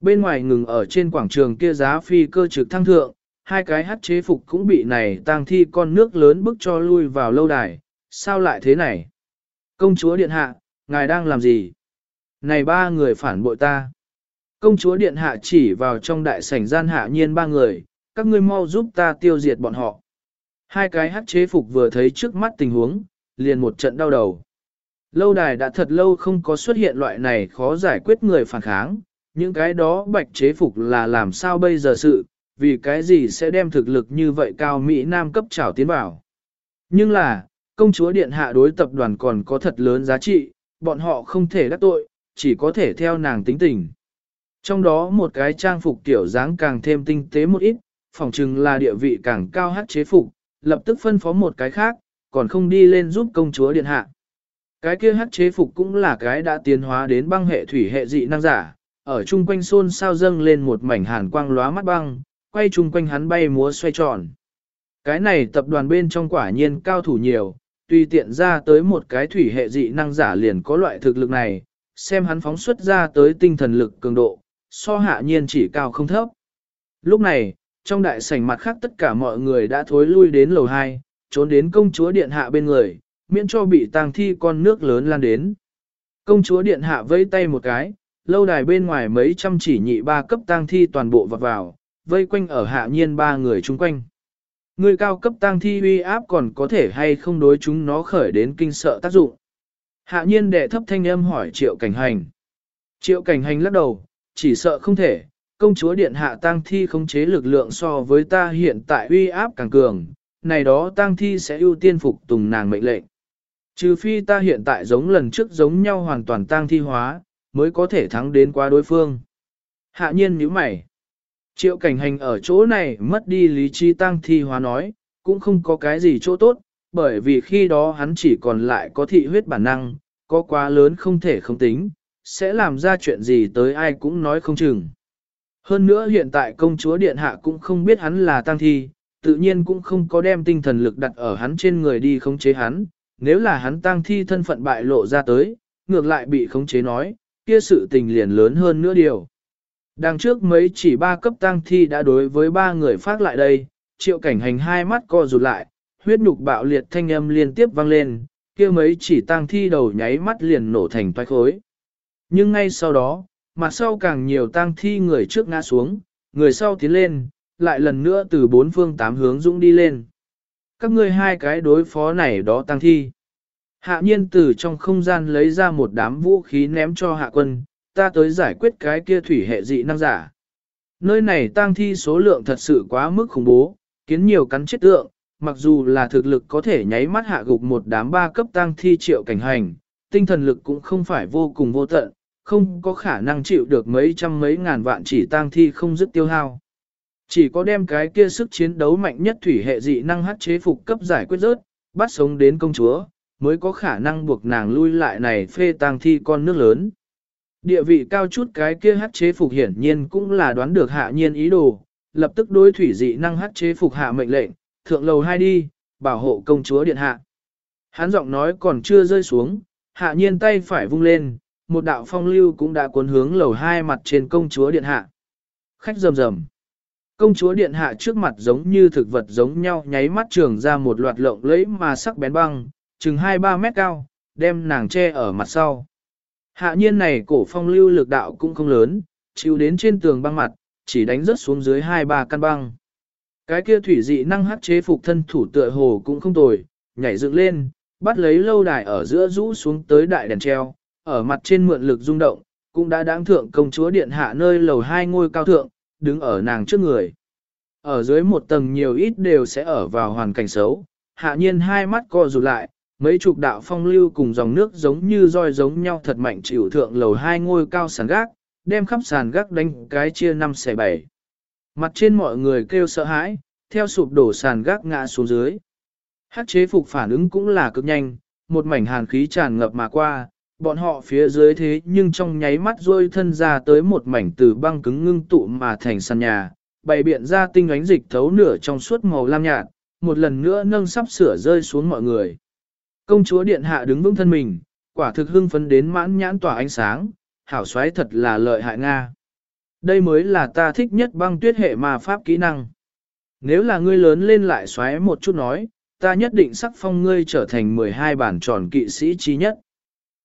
Bên ngoài ngừng ở trên quảng trường kia giá phi cơ trực thăng thượng, hai cái hát chế phục cũng bị này tang thi con nước lớn bức cho lui vào lâu đài, sao lại thế này? Công chúa điện hạ, ngài đang làm gì? Này ba người phản bội ta. Công chúa điện hạ chỉ vào trong đại sảnh gian hạ nhiên ba người, các ngươi mau giúp ta tiêu diệt bọn họ. Hai cái hát chế phục vừa thấy trước mắt tình huống, liền một trận đau đầu. Lâu đài đã thật lâu không có xuất hiện loại này khó giải quyết người phản kháng, những cái đó bạch chế phục là làm sao bây giờ sự, vì cái gì sẽ đem thực lực như vậy cao Mỹ Nam cấp trảo tiến vào. Nhưng là, công chúa điện hạ đối tập đoàn còn có thật lớn giá trị, bọn họ không thể đắc tội, chỉ có thể theo nàng tính tình. Trong đó một cái trang phục tiểu dáng càng thêm tinh tế một ít, phỏng chừng là địa vị càng cao hát chế phục, lập tức phân phó một cái khác, còn không đi lên giúp công chúa điện hạ. Cái kia hát chế phục cũng là cái đã tiến hóa đến băng hệ thủy hệ dị năng giả, ở chung quanh xôn sao dâng lên một mảnh hàn quang lóa mắt băng, quay chung quanh hắn bay múa xoay tròn. Cái này tập đoàn bên trong quả nhiên cao thủ nhiều, tùy tiện ra tới một cái thủy hệ dị năng giả liền có loại thực lực này, xem hắn phóng xuất ra tới tinh thần lực cường độ, so hạ nhiên chỉ cao không thấp. Lúc này, trong đại sảnh mặt khác tất cả mọi người đã thối lui đến lầu 2, trốn đến công chúa điện hạ bên người, miễn cho bị tang thi con nước lớn lan đến. Công chúa điện hạ vẫy tay một cái, lâu đài bên ngoài mấy trăm chỉ nhị ba cấp tang thi toàn bộ vọt vào, vây quanh ở hạ nhiên ba người chung quanh. Người cao cấp tang thi uy áp còn có thể hay không đối chúng nó khởi đến kinh sợ tác dụng. Hạ nhiên đệ thấp thanh âm hỏi triệu cảnh hành. Triệu cảnh hành lắc đầu, chỉ sợ không thể, công chúa điện hạ tang thi khống chế lực lượng so với ta hiện tại uy áp càng cường, này đó tang thi sẽ ưu tiên phục tùng nàng mệnh lệnh. Trừ phi ta hiện tại giống lần trước giống nhau hoàn toàn tang thi hóa, mới có thể thắng đến qua đối phương. Hạ nhiên nhíu mày. Triệu cảnh hành ở chỗ này mất đi lý trí tăng thi hóa nói, cũng không có cái gì chỗ tốt, bởi vì khi đó hắn chỉ còn lại có thị huyết bản năng, có quá lớn không thể không tính, sẽ làm ra chuyện gì tới ai cũng nói không chừng. Hơn nữa hiện tại công chúa điện hạ cũng không biết hắn là tăng thi, tự nhiên cũng không có đem tinh thần lực đặt ở hắn trên người đi khống chế hắn, nếu là hắn tăng thi thân phận bại lộ ra tới, ngược lại bị khống chế nói, kia sự tình liền lớn hơn nữa điều. Đằng trước mấy chỉ ba cấp tăng thi đã đối với ba người phát lại đây, triệu cảnh hành hai mắt co rụt lại, huyết nhục bạo liệt thanh âm liên tiếp vang lên, kia mấy chỉ tăng thi đầu nháy mắt liền nổ thành toái khối. Nhưng ngay sau đó, mặt sau càng nhiều tăng thi người trước ngã xuống, người sau tiến lên, lại lần nữa từ bốn phương tám hướng dũng đi lên. Các ngươi hai cái đối phó này đó tăng thi. Hạ nhiên từ trong không gian lấy ra một đám vũ khí ném cho hạ quân, ta tới giải quyết cái kia thủy hệ dị năng giả. Nơi này tang thi số lượng thật sự quá mức khủng bố, kiến nhiều cắn chết tượng, mặc dù là thực lực có thể nháy mắt hạ gục một đám ba cấp tang thi triệu cảnh hành, tinh thần lực cũng không phải vô cùng vô tận, không có khả năng chịu được mấy trăm mấy ngàn vạn chỉ tang thi không dứt tiêu hao. Chỉ có đem cái kia sức chiến đấu mạnh nhất thủy hệ dị năng hát chế phục cấp giải quyết rớt, bắt sống đến công chúa, mới có khả năng buộc nàng lui lại này phê tang thi con nước lớn. Địa vị cao chút cái kia hát chế phục hiển nhiên cũng là đoán được hạ nhiên ý đồ, lập tức đối thủy dị năng hát chế phục hạ mệnh lệnh, thượng lầu hai đi, bảo hộ công chúa điện hạ. Hắn giọng nói còn chưa rơi xuống, hạ nhiên tay phải vung lên, một đạo phong lưu cũng đã cuốn hướng lầu hai mặt trên công chúa điện hạ. Khách rầm rầm. Công chúa điện hạ trước mặt giống như thực vật giống nhau nháy mắt trường ra một loạt lộng lẫy mà sắc bén băng, chừng 2-3 mét cao, đem nàng che ở mặt sau. Hạ nhiên này cổ phong lưu lực đạo cũng không lớn, chịu đến trên tường băng mặt, chỉ đánh rớt xuống dưới 2-3 căn băng. Cái kia thủy dị năng hắc chế phục thân thủ tựa hồ cũng không tồi, nhảy dựng lên, bắt lấy lâu đài ở giữa rũ xuống tới đại đèn treo, ở mặt trên mượn lực rung động, cũng đã đáng thượng công chúa điện hạ nơi lầu hai ngôi cao thượng, đứng ở nàng trước người. Ở dưới một tầng nhiều ít đều sẽ ở vào hoàn cảnh xấu, hạ nhiên hai mắt co rụt lại, mấy chục đạo phong lưu cùng dòng nước giống như roi giống nhau thật mạnh chịu thượng lầu hai ngôi cao sàn gác, đem khắp sàn gác đánh cái chia năm xẻ bảy. Mặt trên mọi người kêu sợ hãi, theo sụp đổ sàn gác ngã xuống dưới. Hát chế phục phản ứng cũng là cực nhanh, một mảnh hàn khí tràn ngập mà qua, bọn họ phía dưới thế nhưng trong nháy mắt rôi thân ra tới một mảnh từ băng cứng ngưng tụ mà thành sàn nhà, bày biện ra tinh ánh dịch thấu nửa trong suốt màu lam nhạt, một lần nữa nâng sắp sửa rơi xuống mọi người. Công chúa điện hạ đứng vững thân mình, quả thực hưng phấn đến mãn nhãn tỏa ánh sáng, hảo xoáy thật là lợi hại Nga. Đây mới là ta thích nhất băng tuyết hệ mà pháp kỹ năng. Nếu là ngươi lớn lên lại xoáy một chút nói, ta nhất định sắc phong ngươi trở thành 12 bản tròn kỵ sĩ trí nhất.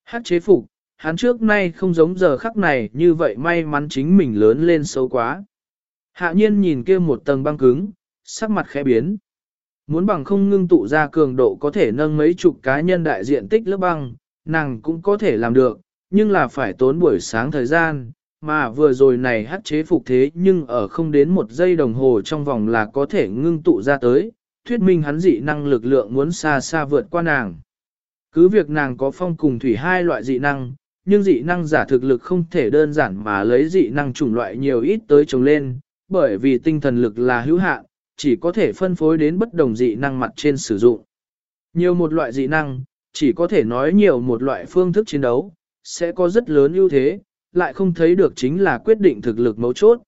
Hát chế phục, hắn trước nay không giống giờ khắc này như vậy may mắn chính mình lớn lên xấu quá. Hạ nhiên nhìn kia một tầng băng cứng, sắc mặt khẽ biến. Muốn bằng không ngưng tụ ra cường độ có thể nâng mấy chục cá nhân đại diện tích lớp băng, nàng cũng có thể làm được, nhưng là phải tốn buổi sáng thời gian, mà vừa rồi này hát chế phục thế nhưng ở không đến một giây đồng hồ trong vòng là có thể ngưng tụ ra tới, thuyết minh hắn dị năng lực lượng muốn xa xa vượt qua nàng. Cứ việc nàng có phong cùng thủy hai loại dị năng, nhưng dị năng giả thực lực không thể đơn giản mà lấy dị năng chủng loại nhiều ít tới trồng lên, bởi vì tinh thần lực là hữu hạn, chỉ có thể phân phối đến bất đồng dị năng mặt trên sử dụng. Nhiều một loại dị năng, chỉ có thể nói nhiều một loại phương thức chiến đấu, sẽ có rất lớn ưu thế, lại không thấy được chính là quyết định thực lực mấu chốt.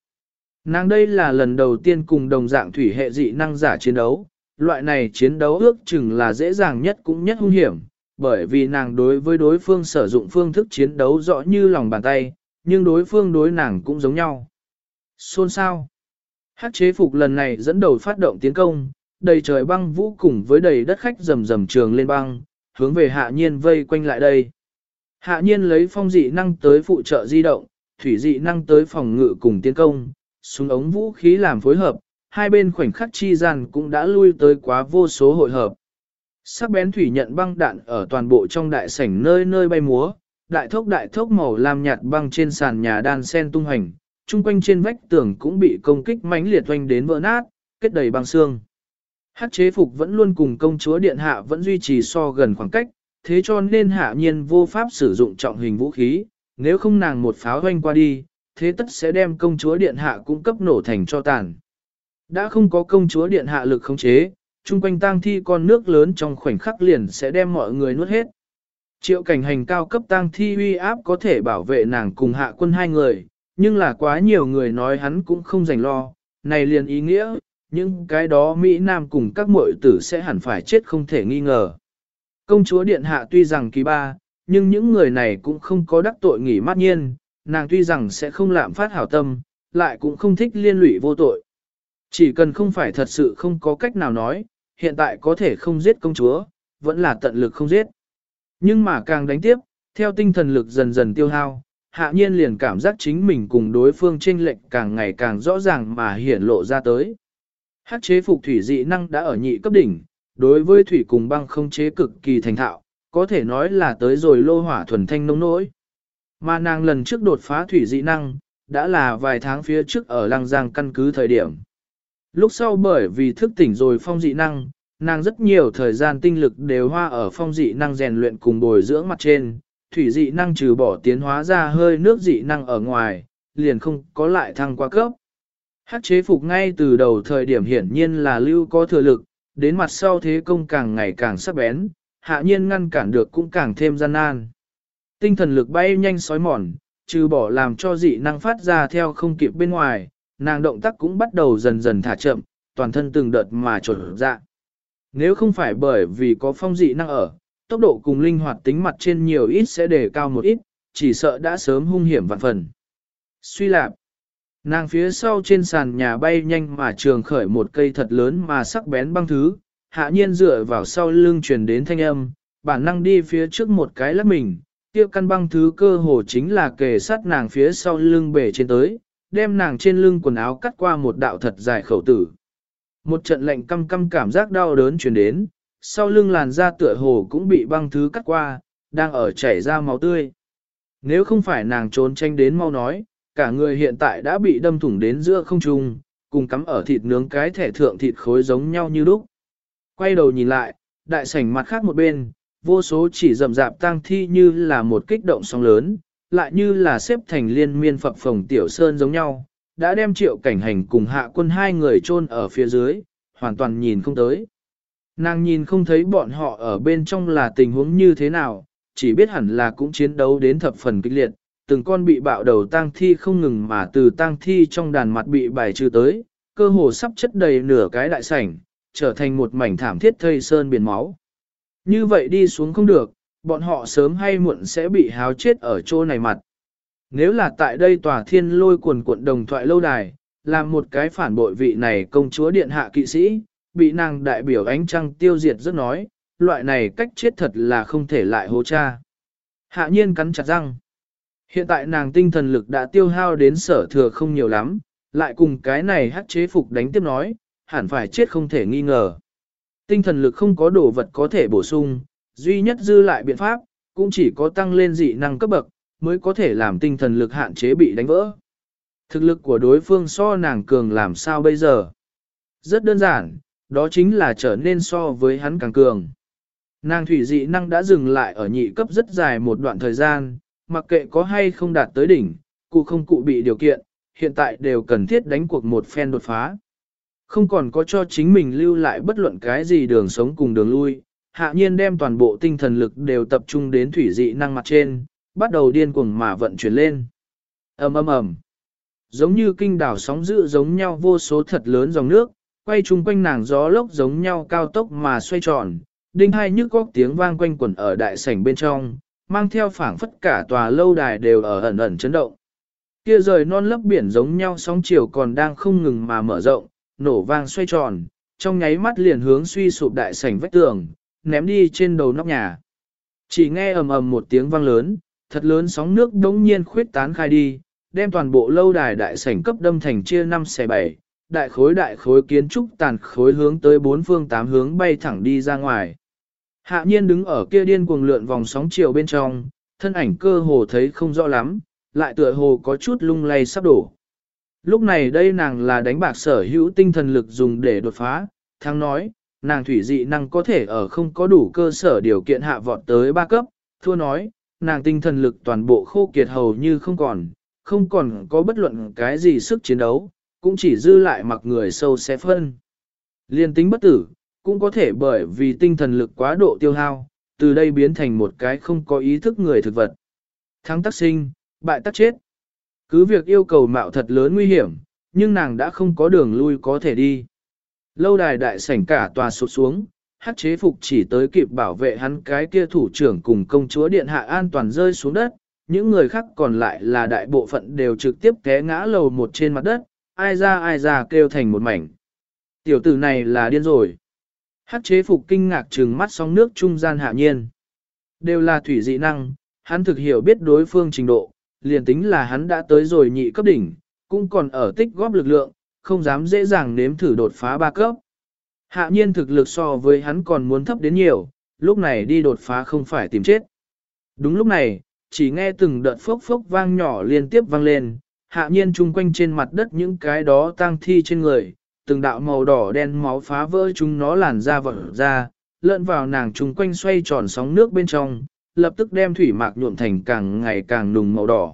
Nàng đây là lần đầu tiên cùng đồng dạng thủy hệ dị năng giả chiến đấu, loại này chiến đấu ước chừng là dễ dàng nhất cũng nhất hung hiểm, bởi vì nàng đối với đối phương sử dụng phương thức chiến đấu rõ như lòng bàn tay, nhưng đối phương đối nàng cũng giống nhau. Xôn sao? Hát chế phục lần này dẫn đầu phát động tiến công, đầy trời băng vũ cùng với đầy đất khách rầm rầm trường lên băng, hướng về hạ nhiên vây quanh lại đây. Hạ nhiên lấy phong dị năng tới phụ trợ di động, thủy dị năng tới phòng ngự cùng tiến công, súng ống vũ khí làm phối hợp, hai bên khoảnh khắc chi gian cũng đã lui tới quá vô số hội hợp. Sắc bén thủy nhận băng đạn ở toàn bộ trong đại sảnh nơi nơi bay múa, đại thốc đại thốc màu làm nhạt băng trên sàn nhà đan sen tung hành, chung quanh trên vách tường cũng bị công kích mãnh liệt oanh đến vỡ nát, kết đầy băng xương. Hát chế phục vẫn luôn cùng công chúa điện hạ vẫn duy trì so gần khoảng cách, thế cho nên hạ nhiên vô pháp sử dụng trọng hình vũ khí, nếu không nàng một pháo hoanh qua đi, thế tất sẽ đem công chúa điện hạ cung cấp nổ thành cho tàn. Đã không có công chúa điện hạ lực khống chế, chung quanh tang thi con nước lớn trong khoảnh khắc liền sẽ đem mọi người nuốt hết. Triệu cảnh hành cao cấp tang thi uy áp có thể bảo vệ nàng cùng hạ quân hai người, nhưng là quá nhiều người nói hắn cũng không dành lo, này liền ý nghĩa, những cái đó Mỹ Nam cùng các muội tử sẽ hẳn phải chết không thể nghi ngờ. Công chúa Điện Hạ tuy rằng kỳ ba, nhưng những người này cũng không có đắc tội nghỉ mát nhiên, nàng tuy rằng sẽ không lạm phát hảo tâm, lại cũng không thích liên lụy vô tội. Chỉ cần không phải thật sự không có cách nào nói, hiện tại có thể không giết công chúa, vẫn là tận lực không giết. Nhưng mà càng đánh tiếp, theo tinh thần lực dần dần tiêu hao, hạ nhiên liền cảm giác chính mình cùng đối phương chênh lệch càng ngày càng rõ ràng mà hiển lộ ra tới. Hắc chế phục thủy dị năng đã ở nhị cấp đỉnh, đối với thủy cùng băng không chế cực kỳ thành thạo, có thể nói là tới rồi lô hỏa thuần thanh nông nỗi. Mà nàng lần trước đột phá thủy dị năng, đã là vài tháng phía trước ở Lăng Giang căn cứ thời điểm. Lúc sau bởi vì thức tỉnh rồi phong dị năng, nàng rất nhiều thời gian tinh lực đều hoa ở phong dị năng rèn luyện cùng bồi dưỡng mặt trên, thủy dị năng trừ bỏ tiến hóa ra hơi nước dị năng ở ngoài, liền không có lại thăng qua cấp. Hắc chế phục ngay từ đầu thời điểm hiển nhiên là lưu có thừa lực, đến mặt sau thế công càng ngày càng sắc bén, hạ nhiên ngăn cản được cũng càng thêm gian nan. Tinh thần lực bay nhanh sói mòn, trừ bỏ làm cho dị năng phát ra theo không kịp bên ngoài, nàng động tác cũng bắt đầu dần dần thả chậm, toàn thân từng đợt mà trộn dạ. Nếu không phải bởi vì có phong dị năng ở, tốc độ cùng linh hoạt tính mặt trên nhiều ít sẽ đề cao một ít, chỉ sợ đã sớm hung hiểm vạn phần. Suy lạp, nàng phía sau trên sàn nhà bay nhanh mà trường khởi một cây thật lớn mà sắc bén băng thứ, hạ nhiên dựa vào sau lưng truyền đến thanh âm, bản năng đi phía trước một cái lắc mình, kia căn băng thứ cơ hồ chính là kề sát nàng phía sau lưng bể trên tới, đem nàng trên lưng quần áo cắt qua một đạo thật dài khẩu tử. Một trận lệnh căm căm cảm giác đau đớn truyền đến, sau lưng làn da tựa hồ cũng bị băng thứ cắt qua, đang ở chảy ra máu tươi. Nếu không phải nàng trốn tranh đến mau nói, cả người hiện tại đã bị đâm thủng đến giữa không trung, cùng cắm ở thịt nướng cái thẻ thượng thịt khối giống nhau như lúc. Quay đầu nhìn lại, đại sảnh mặt khác một bên, vô số chỉ rậm rạp tang thi như là một kích động sóng lớn, lại như là xếp thành liên miên phập phồng tiểu sơn giống nhau, đã đem triệu cảnh hành cùng hạ quân hai người chôn ở phía dưới, hoàn toàn nhìn không tới. Nàng nhìn không thấy bọn họ ở bên trong là tình huống như thế nào, chỉ biết hẳn là cũng chiến đấu đến thập phần kịch liệt, từng con bị bạo đầu tang thi không ngừng mà từ tang thi trong đàn mặt bị bài trừ tới, cơ hồ sắp chất đầy nửa cái đại sảnh, trở thành một mảnh thảm thiết thây sơn biển máu. Như vậy đi xuống không được, bọn họ sớm hay muộn sẽ bị háo chết ở chỗ này mặt. Nếu là tại đây tòa thiên lôi quần cuộn đồng thoại lâu đài, làm một cái phản bội vị này công chúa điện hạ kỵ sĩ, bị nàng đại biểu ánh trăng tiêu diệt rất nói, loại này cách chết thật là không thể lại hô cha. Hạ nhiên cắn chặt răng. Hiện tại nàng tinh thần lực đã tiêu hao đến sở thừa không nhiều lắm, lại cùng cái này hát chế phục đánh tiếp nói, hẳn phải chết không thể nghi ngờ. Tinh thần lực không có đồ vật có thể bổ sung, duy nhất dư lại biện pháp, cũng chỉ có tăng lên dị năng cấp bậc, mới có thể làm tinh thần lực hạn chế bị đánh vỡ. Thực lực của đối phương so nàng cường làm sao bây giờ? Rất đơn giản, đó chính là trở nên so với hắn càng cường. Nàng thủy dị năng đã dừng lại ở nhị cấp rất dài một đoạn thời gian, mặc kệ có hay không đạt tới đỉnh, cụ không cụ bị điều kiện, hiện tại đều cần thiết đánh cuộc một phen đột phá. Không còn có cho chính mình lưu lại bất luận cái gì đường sống cùng đường lui, hạ nhiên đem toàn bộ tinh thần lực đều tập trung đến thủy dị năng mặt trên, bắt đầu điên cuồng mà vận chuyển lên. ầm ầm ầm, giống như kinh đảo sóng dữ giống nhau vô số thật lớn dòng nước, quay chung quanh nàng gió lốc giống nhau cao tốc mà xoay tròn, đinh hai nhức góc tiếng vang quanh quẩn ở đại sảnh bên trong, mang theo phảng phất cả tòa lâu đài đều ở ẩn ẩn chấn động. Kia rời non lấp biển giống nhau sóng chiều còn đang không ngừng mà mở rộng, nổ vang xoay tròn, trong nháy mắt liền hướng suy sụp đại sảnh vách tường, ném đi trên đầu nóc nhà. Chỉ nghe ầm ầm một tiếng vang lớn, thật lớn sóng nước đống nhiên khuyết tán khai đi, đem toàn bộ lâu đài đại sảnh cấp đâm thành chia năm xẻ bảy, đại khối đại khối kiến trúc tàn khối hướng tới bốn phương tám hướng bay thẳng đi ra ngoài. Hạ nhiên đứng ở kia điên cuồng lượn vòng sóng chiều bên trong, thân ảnh cơ hồ thấy không rõ lắm, lại tựa hồ có chút lung lay sắp đổ. Lúc này đây nàng là đánh bạc sở hữu tinh thần lực dùng để đột phá, thắng nói, nàng thủy dị năng có thể ở không có đủ cơ sở điều kiện hạ vọt tới ba cấp, thua nói, nàng tinh thần lực toàn bộ khô kiệt hầu như không còn, không còn có bất luận cái gì sức chiến đấu, cũng chỉ dư lại mặc người sâu xé phân. Liên tính bất tử, cũng có thể bởi vì tinh thần lực quá độ tiêu hao, từ đây biến thành một cái không có ý thức người thực vật. Thắng tác sinh, bại tác chết. Cứ việc yêu cầu mạo thật lớn nguy hiểm, nhưng nàng đã không có đường lui có thể đi. Lâu đài đại sảnh cả tòa sụt xuống, hát chế phục chỉ tới kịp bảo vệ hắn cái kia thủ trưởng cùng công chúa điện hạ an toàn rơi xuống đất, những người khác còn lại là đại bộ phận đều trực tiếp té ngã lầu một trên mặt đất, ai ra ai ra kêu thành một mảnh. Tiểu tử này là điên rồi. Hát chế phục kinh ngạc trừng mắt sóng nước trung gian hạ nhiên. Đều là thủy dị năng, hắn thực hiểu biết đối phương trình độ, liền tính là hắn đã tới rồi nhị cấp đỉnh, cũng còn ở tích góp lực lượng, không dám dễ dàng nếm thử đột phá ba cấp. Hạ nhiên thực lực so với hắn còn muốn thấp đến nhiều, lúc này đi đột phá không phải tìm chết. Đúng lúc này, chỉ nghe từng đợt phốc phốc vang nhỏ liên tiếp vang lên, hạ nhiên chung quanh trên mặt đất những cái đó tang thi trên người, từng đạo màu đỏ đen máu phá vỡ chúng nó làn ra vỡ ra, lợn vào nàng chung quanh xoay tròn sóng nước bên trong, lập tức đem thủy mạc nhuộm thành càng ngày càng nùng màu đỏ.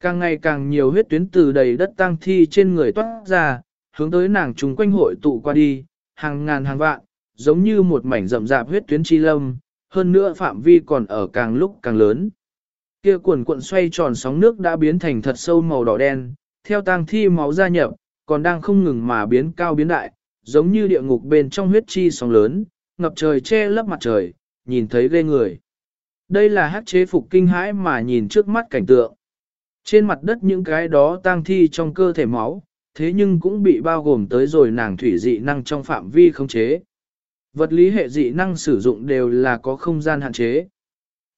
Càng ngày càng nhiều huyết tuyến từ đầy đất tang thi trên người toát ra, hướng tới nàng chung quanh hội tụ qua đi, hàng ngàn hàng vạn, giống như một mảnh rậm rạp huyết tuyến chi lâm, hơn nữa phạm vi còn ở càng lúc càng lớn. Kia cuộn cuộn xoay tròn sóng nước đã biến thành thật sâu màu đỏ đen, theo tang thi máu gia nhập, còn đang không ngừng mà biến cao biến đại, giống như địa ngục bên trong huyết chi sóng lớn, ngập trời che lấp mặt trời, nhìn thấy ghê người. Đây là hát chế phục kinh hãi mà nhìn trước mắt cảnh tượng. Trên mặt đất những cái đó tang thi trong cơ thể máu, thế nhưng cũng bị bao gồm tới rồi nàng thủy dị năng trong phạm vi khống chế. Vật lý hệ dị năng sử dụng đều là có không gian hạn chế.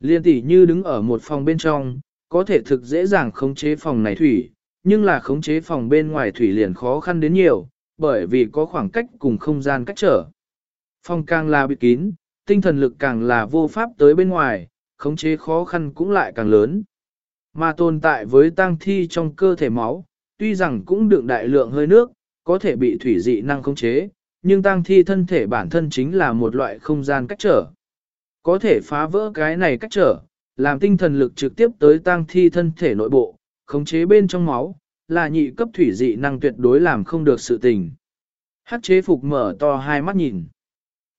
Liên tỷ như đứng ở một phòng bên trong, có thể thực dễ dàng khống chế phòng này thủy, nhưng là khống chế phòng bên ngoài thủy liền khó khăn đến nhiều, bởi vì có khoảng cách cùng không gian cách trở. Phòng càng là bị kín, tinh thần lực càng là vô pháp tới bên ngoài, khống chế khó khăn cũng lại càng lớn. Mà tồn tại với tang thi trong cơ thể máu, tuy rằng cũng đựng đại lượng hơi nước, có thể bị thủy dị năng khống chế, nhưng tang thi thân thể bản thân chính là một loại không gian cách trở. Có thể phá vỡ cái này cách trở, làm tinh thần lực trực tiếp tới tang thi thân thể nội bộ, khống chế bên trong máu, là nhị cấp thủy dị năng tuyệt đối làm không được sự tình. Hát chế phục mở to hai mắt nhìn.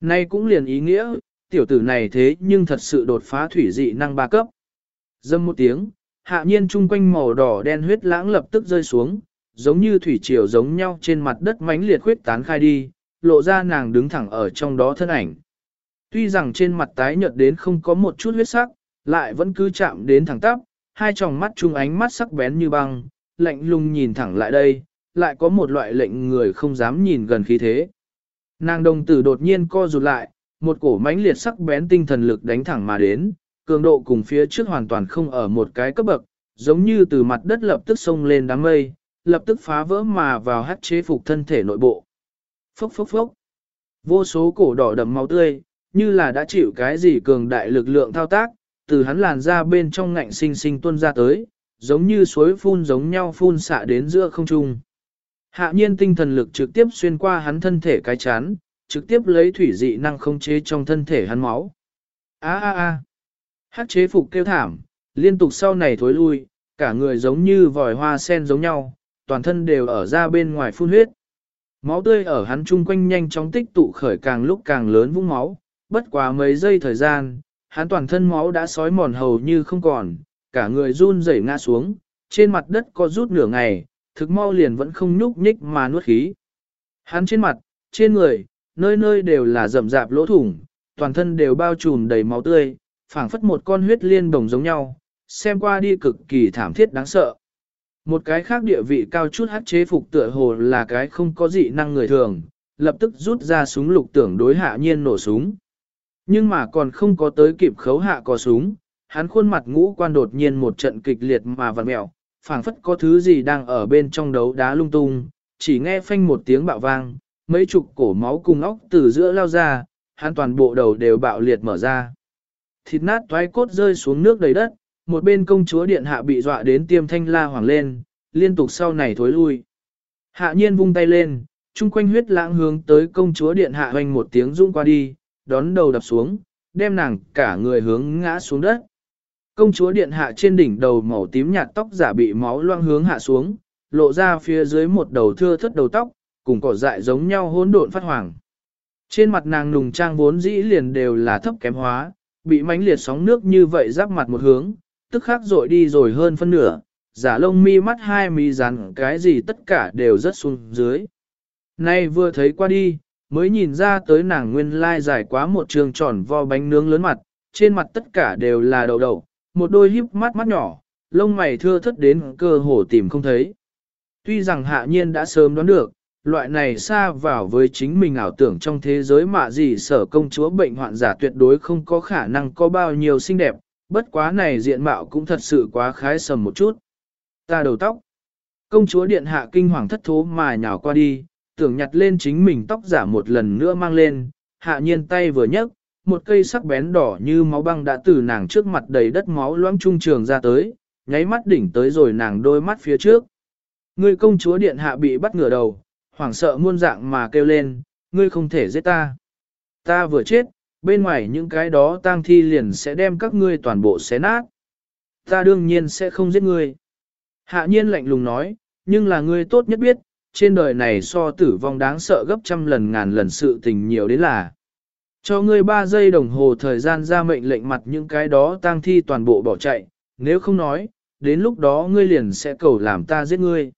Nay cũng liền ý nghĩa, tiểu tử này thế nhưng thật sự đột phá thủy dị năng ba cấp. Dâm một tiếng, hạ nhiên chung quanh màu đỏ đen huyết lãng lập tức rơi xuống, giống như thủy triều giống nhau trên mặt đất mãnh liệt huyết tán khai đi, lộ ra nàng đứng thẳng ở trong đó thân ảnh. Tuy rằng trên mặt tái nhợt đến không có một chút huyết sắc, lại vẫn cứ chạm đến thẳng tắp, hai tròng mắt chung ánh mắt sắc bén như băng, lạnh lùng nhìn thẳng lại đây, lại có một loại lệnh người không dám nhìn gần khí thế. Nàng đồng tử đột nhiên co rụt lại, một cổ mãnh liệt sắc bén tinh thần lực đánh thẳng mà đến, cường độ cùng phía trước hoàn toàn không ở một cái cấp bậc, giống như từ mặt đất lập tức xông lên đám mây, lập tức phá vỡ mà vào hát chế phục thân thể nội bộ. Phốc phốc phốc. Vô số cổ đỏ đậm máu tươi, như là đã chịu cái gì cường đại lực lượng thao tác, từ hắn làn ra bên trong ngạnh sinh sinh tuôn ra tới, giống như suối phun giống nhau phun xạ đến giữa không trung. Hạ nhiên tinh thần lực trực tiếp xuyên qua hắn thân thể cái chán, trực tiếp lấy thủy dị năng không chế trong thân thể hắn máu. A a a. Hát chế phục kêu thảm, liên tục sau này thối lui, cả người giống như vòi hoa sen giống nhau, toàn thân đều ở ra bên ngoài phun huyết. Máu tươi ở hắn chung quanh nhanh chóng tích tụ khởi càng lúc càng lớn vũng máu, bất quá mấy giây thời gian, hắn toàn thân máu đã sói mòn hầu như không còn, cả người run rẩy ngã xuống, trên mặt đất có rút nửa ngày, thực mau liền vẫn không nhúc nhích mà nuốt khí. Hắn trên mặt, trên người, nơi nơi đều là rậm rạp lỗ thủng, toàn thân đều bao trùm đầy máu tươi, phảng phất một con huyết liên đồng giống nhau, xem qua đi cực kỳ thảm thiết đáng sợ. Một cái khác địa vị cao chút hát chế phục tựa hồ là cái không có dị năng người thường, lập tức rút ra súng lục tưởng đối hạ nhiên nổ súng. Nhưng mà còn không có tới kịp khấu hạ có súng, hắn khuôn mặt ngũ quan đột nhiên một trận kịch liệt mà vặn mẹo, phảng phất có thứ gì đang ở bên trong đấu đá lung tung, chỉ nghe phanh một tiếng bạo vang, mấy chục cổ máu cùng óc từ giữa lao ra, hắn toàn bộ đầu đều bạo liệt mở ra. Thịt nát toái cốt rơi xuống nước đầy đất, một bên công chúa điện hạ bị dọa đến tiêm thanh la hoàng lên, liên tục sau này thối lui. Hạ nhiên vung tay lên, chung quanh huyết lãng hướng tới công chúa điện hạ hoành một tiếng rung qua đi, đón đầu đập xuống, đem nàng cả người hướng ngã xuống đất. Công chúa điện hạ trên đỉnh đầu màu tím nhạt tóc giả bị máu loang hướng hạ xuống, lộ ra phía dưới một đầu thưa thất đầu tóc, cùng cỏ dại giống nhau hỗn độn phát hoàng. Trên mặt nàng nùng trang vốn dĩ liền đều là thấp kém hóa, bị mánh liệt sóng nước như vậy giáp mặt một hướng, tức khắc rội đi rồi hơn phân nửa, giả lông mi mắt hai mi rắn cái gì tất cả đều rất xuống dưới. Nay vừa thấy qua đi, mới nhìn ra tới nàng nguyên lai dài quá một trường tròn vo bánh nướng lớn mặt, trên mặt tất cả đều là đậu đậu, một đôi híp mắt mắt nhỏ, lông mày thưa thất đến cơ hồ tìm không thấy. Tuy rằng hạ nhiên đã sớm đoán được, loại này xa vào với chính mình ảo tưởng trong thế giới mà gì sở công chúa bệnh hoạn giả tuyệt đối không có khả năng có bao nhiêu xinh đẹp, bất quá này diện mạo cũng thật sự quá khái sầm một chút. Ta đầu tóc. Công chúa điện hạ kinh hoàng thất thố mà nhào qua đi, tưởng nhặt lên chính mình tóc giả một lần nữa mang lên, hạ nhiên tay vừa nhấc, một cây sắc bén đỏ như máu băng đã từ nàng trước mặt đầy đất máu loãng trung trường ra tới, nháy mắt đỉnh tới rồi nàng đôi mắt phía trước. Người công chúa điện hạ bị bắt ngửa đầu, hoảng sợ muôn dạng mà kêu lên, ngươi không thể giết ta. Ta vừa chết, bên ngoài những cái đó tang thi liền sẽ đem các ngươi toàn bộ xé nát. Ta đương nhiên sẽ không giết ngươi. Hạ nhiên lạnh lùng nói, nhưng là ngươi tốt nhất biết, trên đời này so tử vong đáng sợ gấp trăm lần ngàn lần sự tình nhiều đến là. Cho ngươi ba giây đồng hồ thời gian ra mệnh lệnh mặt những cái đó tang thi toàn bộ bỏ chạy, nếu không nói, đến lúc đó ngươi liền sẽ cầu làm ta giết ngươi.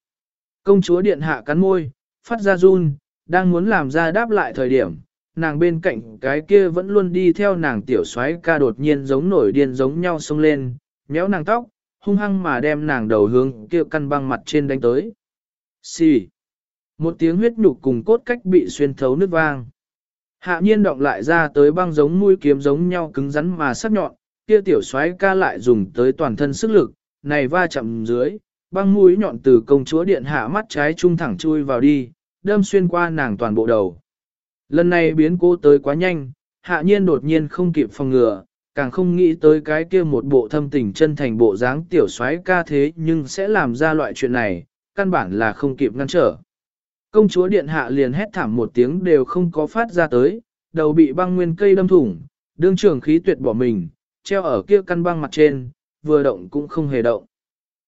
Công chúa điện hạ cắn môi, phát ra run, đang muốn làm ra đáp lại thời điểm, nàng bên cạnh cái kia vẫn luôn đi theo nàng tiểu soái ca đột nhiên giống nổi điên giống nhau xông lên, méo nàng tóc, hung hăng mà đem nàng đầu hướng kia căn băng mặt trên đánh tới. Xì. Một tiếng huyết nhục cùng cốt cách bị xuyên thấu nước vang. Hạ nhiên động lại ra tới băng giống mũi kiếm giống nhau cứng rắn mà sắc nhọn, kia tiểu soái ca lại dùng tới toàn thân sức lực, này va chạm dưới, băng mũi nhọn từ công chúa điện hạ mắt trái trung thẳng chui vào đi, đâm xuyên qua nàng toàn bộ đầu. Lần này biến cố tới quá nhanh, hạ nhiên đột nhiên không kịp phòng ngừa, càng không nghĩ tới cái kia một bộ thâm tình chân thành bộ dáng tiểu soái ca thế nhưng sẽ làm ra loại chuyện này, căn bản là không kịp ngăn trở. Công chúa điện hạ liền hét thảm một tiếng đều không có phát ra tới, đầu bị băng nguyên cây đâm thủng, đương trường khí tuyệt bỏ mình, treo ở kia căn băng mặt trên, vừa động cũng không hề động.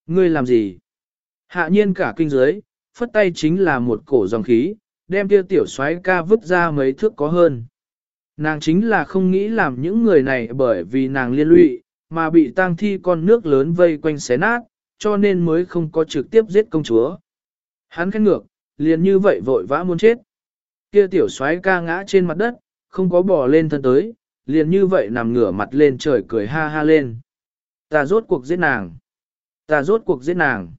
Ngươi làm gì? Hạ nhiên cả kinh giới, phất tay chính là một cổ dòng khí, đem kia tiểu xoáy ca vứt ra mấy thước có hơn. Nàng chính là không nghĩ làm những người này bởi vì nàng liên lụy, mà bị tang thi con nước lớn vây quanh xé nát, cho nên mới không có trực tiếp giết công chúa. Hắn khét ngược, liền như vậy vội vã muốn chết. Kia tiểu soái ca ngã trên mặt đất, không có bò lên thân tới, liền như vậy nằm ngửa mặt lên trời cười ha ha lên. Ta rốt cuộc giết nàng. Ta rốt cuộc giết nàng.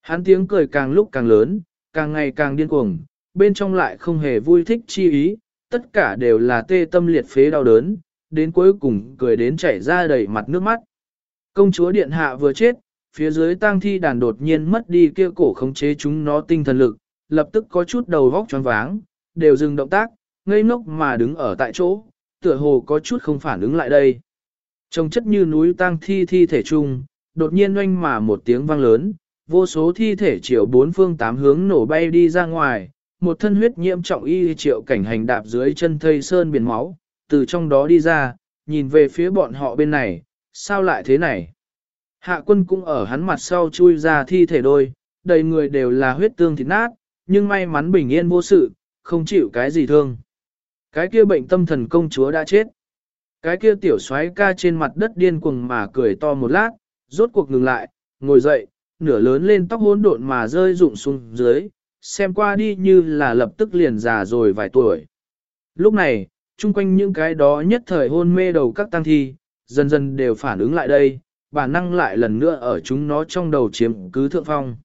Hắn tiếng cười càng lúc càng lớn, càng ngày càng điên cuồng, bên trong lại không hề vui thích chi ý, tất cả đều là tê tâm liệt phế đau đớn, đến cuối cùng cười đến chảy ra đầy mặt nước mắt. Công chúa điện hạ vừa chết, phía dưới tang thi đàn đột nhiên mất đi kia cổ khống chế chúng nó tinh thần lực, lập tức có chút đầu vóc choáng váng, đều dừng động tác, ngây ngốc mà đứng ở tại chỗ, tựa hồ có chút không phản ứng lại đây. Trông chất như núi tang thi thi thể chung, đột nhiên oanh mà một tiếng vang lớn, vô số thi thể chiều bốn phương tám hướng nổ bay đi ra ngoài, một thân huyết nhiễm trọng y triệu cảnh hành đạp dưới chân thây sơn biển máu, từ trong đó đi ra, nhìn về phía bọn họ bên này, sao lại thế này? Hạ quân cũng ở hắn mặt sau chui ra thi thể đôi, đầy người đều là huyết tương thịt nát, nhưng may mắn bình yên vô sự, không chịu cái gì thương. Cái kia bệnh tâm thần công chúa đã chết. Cái kia tiểu soái ca trên mặt đất điên cuồng mà cười to một lát, rốt cuộc ngừng lại, ngồi dậy, nửa lớn lên tóc hỗn độn mà rơi rụng xuống dưới, xem qua đi như là lập tức liền già rồi vài tuổi. Lúc này, chung quanh những cái đó nhất thời hôn mê đầu các tăng thi, dần dần đều phản ứng lại đây, bản năng lại lần nữa ở chúng nó trong đầu chiếm cứ thượng phong.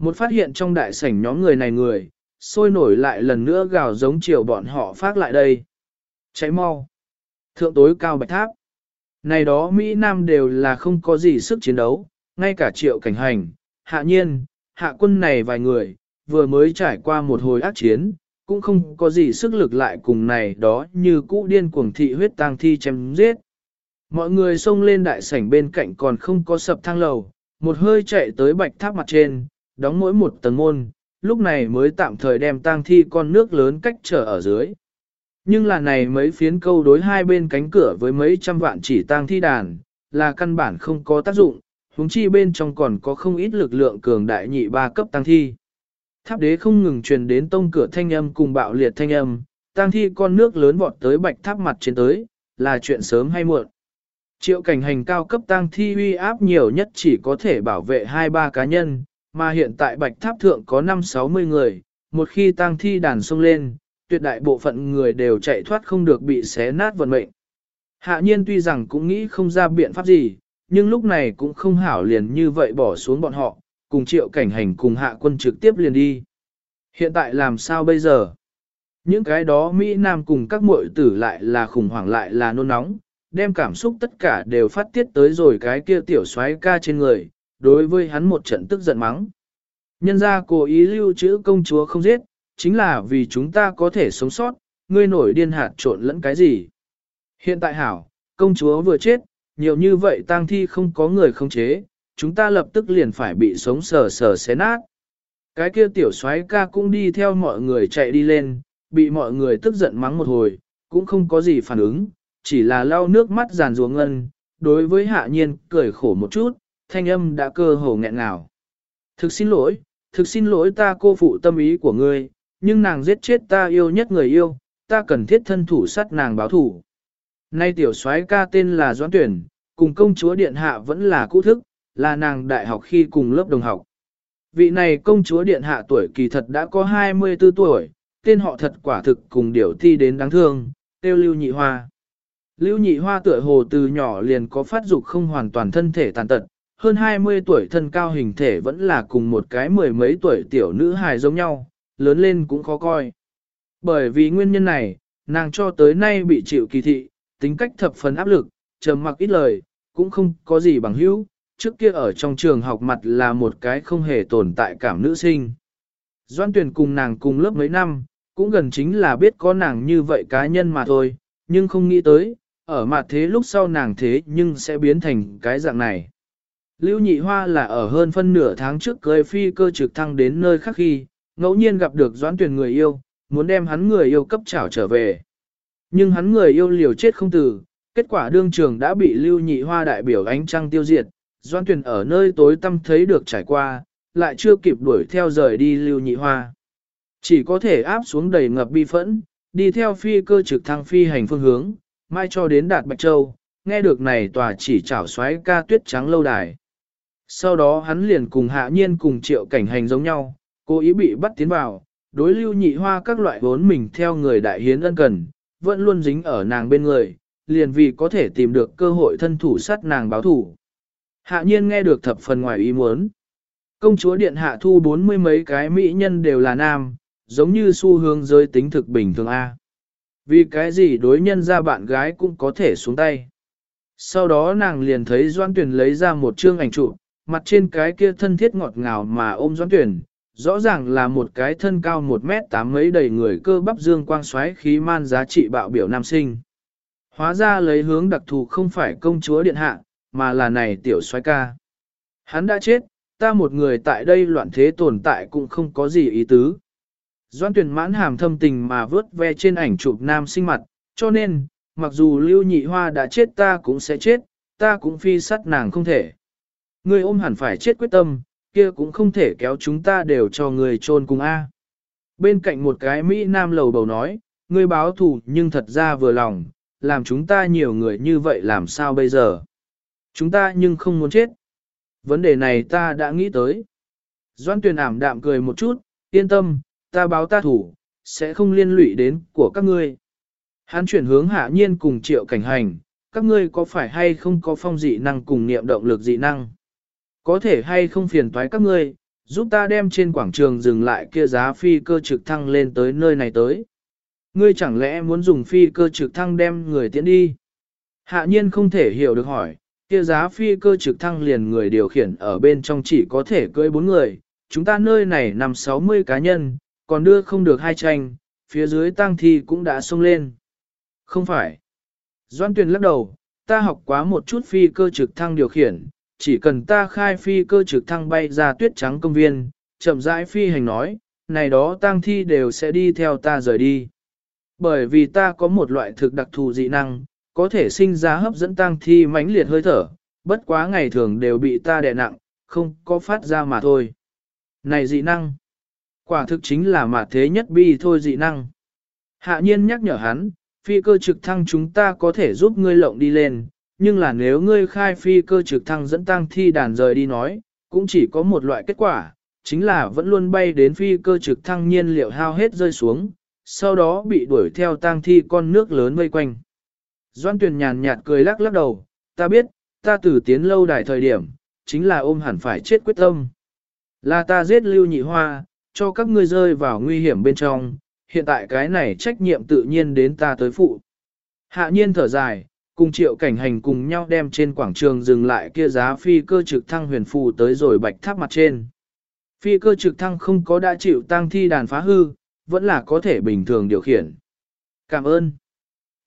Một phát hiện trong đại sảnh nhóm người này người, sôi nổi lại lần nữa gào giống chiều bọn họ phát lại đây. Cháy mau. Thượng tối cao bạch tháp. Này đó Mỹ Nam đều là không có gì sức chiến đấu, ngay cả triệu cảnh hành, hạ nhiên, hạ quân này vài người, vừa mới trải qua một hồi ác chiến, cũng không có gì sức lực lại cùng này đó như cũ điên cuồng thị huyết tang thi chém giết. Mọi người xông lên đại sảnh bên cạnh còn không có sập thang lầu, một hơi chạy tới bạch tháp mặt trên, đóng mỗi một tầng môn, lúc này mới tạm thời đem tang thi con nước lớn cách trở ở dưới. Nhưng là này mấy phiến câu đối hai bên cánh cửa với mấy trăm vạn chỉ tang thi đàn, là căn bản không có tác dụng, huống chi bên trong còn có không ít lực lượng cường đại nhị ba cấp tang thi. Tháp đế không ngừng truyền đến tông cửa thanh âm cùng bạo liệt thanh âm, tang thi con nước lớn vọt tới bạch tháp mặt trên tới, là chuyện sớm hay muộn. Triệu cảnh hành cao cấp tang thi uy áp nhiều nhất chỉ có thể bảo vệ 2-3 cá nhân, mà hiện tại bạch tháp thượng có 5-60 người, một khi tang thi đàn xông lên, tuyệt đại bộ phận người đều chạy thoát không được bị xé nát vận mệnh. Hạ nhiên tuy rằng cũng nghĩ không ra biện pháp gì, nhưng lúc này cũng không hảo liền như vậy bỏ xuống bọn họ, cùng triệu cảnh hành cùng hạ quân trực tiếp liền đi. Hiện tại làm sao bây giờ? Những cái đó Mỹ Nam cùng các muội tử lại là khủng hoảng lại là nôn nóng, đem cảm xúc tất cả đều phát tiết tới rồi cái kia tiểu soái ca trên người, đối với hắn một trận tức giận mắng. Nhân ra cố ý lưu trữ công chúa không giết, chính là vì chúng ta có thể sống sót, ngươi nổi điên hạt trộn lẫn cái gì. Hiện tại hảo, công chúa vừa chết, nhiều như vậy tang thi không có người không chế, chúng ta lập tức liền phải bị sống sờ sờ xé nát. Cái kia tiểu soái ca cũng đi theo mọi người chạy đi lên, bị mọi người tức giận mắng một hồi, cũng không có gì phản ứng, chỉ là lau nước mắt giàn ruộng ngân, đối với hạ nhiên cười khổ một chút, thanh âm đã cơ hồ nghẹn ngào. Thực xin lỗi, thực xin lỗi ta cô phụ tâm ý của ngươi, nhưng nàng giết chết ta yêu nhất người yêu, ta cần thiết thân thủ sát nàng báo thủ. Nay tiểu soái ca tên là Doãn Tuyển, cùng công chúa Điện Hạ vẫn là cũ thức, là nàng đại học khi cùng lớp đồng học. Vị này công chúa Điện Hạ tuổi kỳ thật đã có 24 tuổi, tên họ thật quả thực cùng điểu thi đến đáng thương, tiêu lưu nhị hoa. Lưu nhị hoa tựa hồ từ nhỏ liền có phát dục không hoàn toàn thân thể tàn tật, hơn 20 tuổi thân cao hình thể vẫn là cùng một cái mười mấy tuổi tiểu nữ hài giống nhau, lớn lên cũng khó coi. Bởi vì nguyên nhân này, nàng cho tới nay bị chịu kỳ thị, tính cách thập phần áp lực, trầm mặc ít lời, cũng không có gì bằng hữu, trước kia ở trong trường học mặt là một cái không hề tồn tại cảm nữ sinh. Doan tuyển cùng nàng cùng lớp mấy năm, cũng gần chính là biết có nàng như vậy cá nhân mà thôi, nhưng không nghĩ tới, ở mặt thế lúc sau nàng thế nhưng sẽ biến thành cái dạng này. Lưu Nhị Hoa là ở hơn phân nửa tháng trước cưới phi cơ trực thăng đến nơi khác khi, ngẫu nhiên gặp được doãn tuyển người yêu, muốn đem hắn người yêu cấp trảo trở về. Nhưng hắn người yêu liều chết không từ, kết quả đương trường đã bị Lưu Nhị Hoa đại biểu ánh trăng tiêu diệt, doãn tuyển ở nơi tối tăm thấy được trải qua, lại chưa kịp đuổi theo rời đi Lưu Nhị Hoa. Chỉ có thể áp xuống đầy ngập bi phẫn, đi theo phi cơ trực thăng phi hành phương hướng, mai cho đến đạt Bạch Châu, nghe được này tòa chỉ trảo xoáy ca tuyết trắng lâu đài. Sau đó hắn liền cùng hạ nhiên cùng triệu cảnh hành giống nhau, cố ý bị bắt tiến vào, đối lưu nhị hoa các loại vốn mình theo người đại hiến ân cần, vẫn luôn dính ở nàng bên người, liền vì có thể tìm được cơ hội thân thủ sát nàng báo thủ. Hạ nhiên nghe được thập phần ngoài ý muốn. Công chúa điện hạ thu bốn mươi mấy cái mỹ nhân đều là nam, giống như xu hướng giới tính thực bình thường A. Vì cái gì đối nhân ra bạn gái cũng có thể xuống tay. Sau đó nàng liền thấy Doan Tuyền lấy ra một chương ảnh chụp, mặt trên cái kia thân thiết ngọt ngào mà ôm Doan Tuyển, rõ ràng là một cái thân cao một mét tám mấy đầy người cơ bắp dương quang xoáy khí man giá trị bạo biểu nam sinh. Hóa ra lấy hướng đặc thù không phải công chúa điện hạ, mà là này tiểu xoáy ca. Hắn đã chết, ta một người tại đây loạn thế tồn tại cũng không có gì ý tứ. Doan tuyển mãn hàm thâm tình mà vớt ve trên ảnh chụp nam sinh mặt, cho nên, mặc dù lưu nhị hoa đã chết ta cũng sẽ chết, ta cũng phi sát nàng không thể. Ngươi ôm hẳn phải chết quyết tâm, kia cũng không thể kéo chúng ta đều cho người trôn cùng A. Bên cạnh một cái Mỹ Nam lầu bầu nói, ngươi báo thù nhưng thật ra vừa lòng, làm chúng ta nhiều người như vậy làm sao bây giờ? Chúng ta nhưng không muốn chết. Vấn đề này ta đã nghĩ tới. Doan tuyền ảm đạm cười một chút, yên tâm, ta báo ta thủ, sẽ không liên lụy đến của các ngươi. Hắn chuyển hướng hạ nhiên cùng triệu cảnh hành, các ngươi có phải hay không có phong dị năng cùng niệm động lực dị năng? Có thể hay không phiền toái các ngươi, giúp ta đem trên quảng trường dừng lại kia giá phi cơ trực thăng lên tới nơi này tới. Ngươi chẳng lẽ muốn dùng phi cơ trực thăng đem người tiễn đi? Hạ nhiên không thể hiểu được hỏi, kia giá phi cơ trực thăng liền người điều khiển ở bên trong chỉ có thể cưỡi bốn người, chúng ta nơi này nằm 60 cá nhân, còn đưa không được hai tranh, phía dưới tang thi cũng đã xông lên. Không phải. Doan Tuyền lắc đầu, ta học quá một chút phi cơ trực thăng điều khiển, chỉ cần ta khai phi cơ trực thăng bay ra tuyết trắng công viên, chậm rãi phi hành nói, này đó tang thi đều sẽ đi theo ta rời đi. Bởi vì ta có một loại thực đặc thù dị năng, có thể sinh ra hấp dẫn tang thi mãnh liệt hơi thở, bất quá ngày thường đều bị ta đè nặng, không có phát ra mà thôi. Này dị năng, quả thực chính là mà thế nhất bi thôi dị năng. Hạ nhiên nhắc nhở hắn, phi cơ trực thăng chúng ta có thể giúp ngươi lộng đi lên, nhưng là nếu ngươi khai phi cơ trực thăng dẫn tang thi đàn rời đi nói, cũng chỉ có một loại kết quả, chính là vẫn luôn bay đến phi cơ trực thăng nhiên liệu hao hết rơi xuống, sau đó bị đuổi theo tang thi con nước lớn vây quanh. Doan Tuyền nhàn nhạt cười lắc lắc đầu, ta biết, ta tử tiến lâu đài thời điểm, chính là ôm hẳn phải chết quyết tâm. Là ta giết lưu nhị hoa, cho các ngươi rơi vào nguy hiểm bên trong, hiện tại cái này trách nhiệm tự nhiên đến ta tới phụ. Hạ nhiên thở dài, cùng triệu cảnh hành cùng nhau đem trên quảng trường dừng lại kia giá phi cơ trực thăng huyền phù tới rồi bạch tháp mặt trên. Phi cơ trực thăng không có đã chịu tăng thi đàn phá hư, vẫn là có thể bình thường điều khiển. Cảm ơn.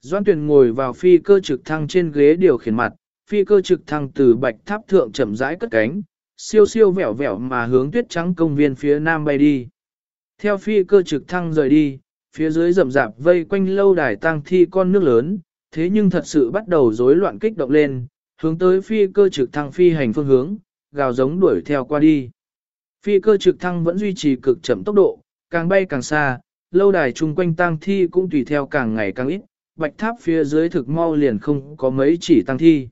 Doan tuyển ngồi vào phi cơ trực thăng trên ghế điều khiển mặt, phi cơ trực thăng từ bạch tháp thượng chậm rãi cất cánh, siêu siêu vẹo vẹo mà hướng tuyết trắng công viên phía nam bay đi. Theo phi cơ trực thăng rời đi, phía dưới rậm rạp vây quanh lâu đài tang thi con nước lớn, thế nhưng thật sự bắt đầu rối loạn kích động lên, hướng tới phi cơ trực thăng phi hành phương hướng, gào giống đuổi theo qua đi. Phi cơ trực thăng vẫn duy trì cực chậm tốc độ, càng bay càng xa, lâu đài chung quanh tang thi cũng tùy theo càng ngày càng ít, bạch tháp phía dưới thực mau liền không có mấy chỉ tăng thi.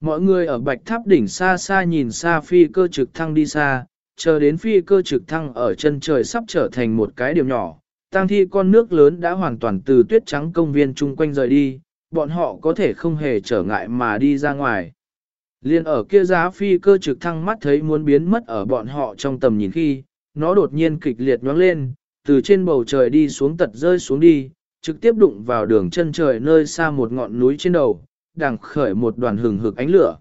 Mọi người ở bạch tháp đỉnh xa xa nhìn xa phi cơ trực thăng đi xa, chờ đến phi cơ trực thăng ở chân trời sắp trở thành một cái điểm nhỏ, tăng thi con nước lớn đã hoàn toàn từ tuyết trắng công viên chung quanh rời đi, bọn họ có thể không hề trở ngại mà đi ra ngoài. Liên ở kia giá phi cơ trực thăng mắt thấy muốn biến mất ở bọn họ trong tầm nhìn khi, nó đột nhiên kịch liệt nhoáng lên, từ trên bầu trời đi xuống tật rơi xuống đi, trực tiếp đụng vào đường chân trời nơi xa một ngọn núi trên đầu, đằng khởi một đoàn hừng hực ánh lửa.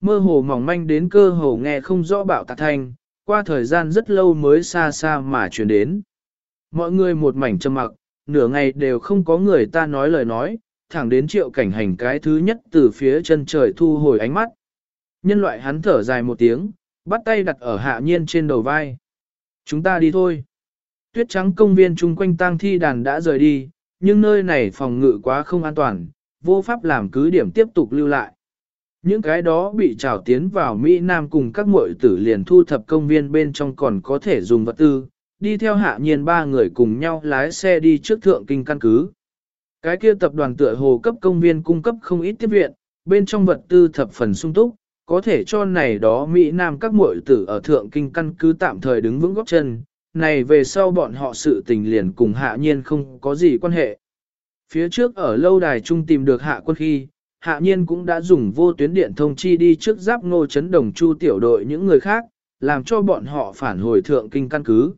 Mơ hồ mỏng manh đến cơ hồ nghe không rõ bạo tạc thanh, qua thời gian rất lâu mới xa xa mà truyền đến. Mọi người một mảnh trầm mặc, nửa ngày đều không có người ta nói lời nói, thẳng đến triệu cảnh hành cái thứ nhất từ phía chân trời thu hồi ánh mắt. Nhân loại hắn thở dài một tiếng, bắt tay đặt ở hạ nhiên trên đầu vai. Chúng ta đi thôi. Tuyết trắng công viên chung quanh tang thi đàn đã rời đi, nhưng nơi này phòng ngự quá không an toàn, vô pháp làm cứ điểm tiếp tục lưu lại. Những cái đó bị trào tiến vào Mỹ Nam cùng các muội tử liền thu thập công viên bên trong còn có thể dùng vật tư, đi theo hạ nhiên ba người cùng nhau lái xe đi trước thượng kinh căn cứ. Cái kia tập đoàn tựa hồ cấp công viên cung cấp không ít tiếp viện, bên trong vật tư thập phần sung túc, có thể cho này đó Mỹ Nam các muội tử ở thượng kinh căn cứ tạm thời đứng vững góc chân, này về sau bọn họ sự tình liền cùng hạ nhiên không có gì quan hệ. Phía trước ở lâu đài trung tìm được hạ quân khi, hạ nhiên cũng đã dùng vô tuyến điện thông chi đi trước giáp ngô chấn đồng chu tiểu đội những người khác, làm cho bọn họ phản hồi thượng kinh căn cứ.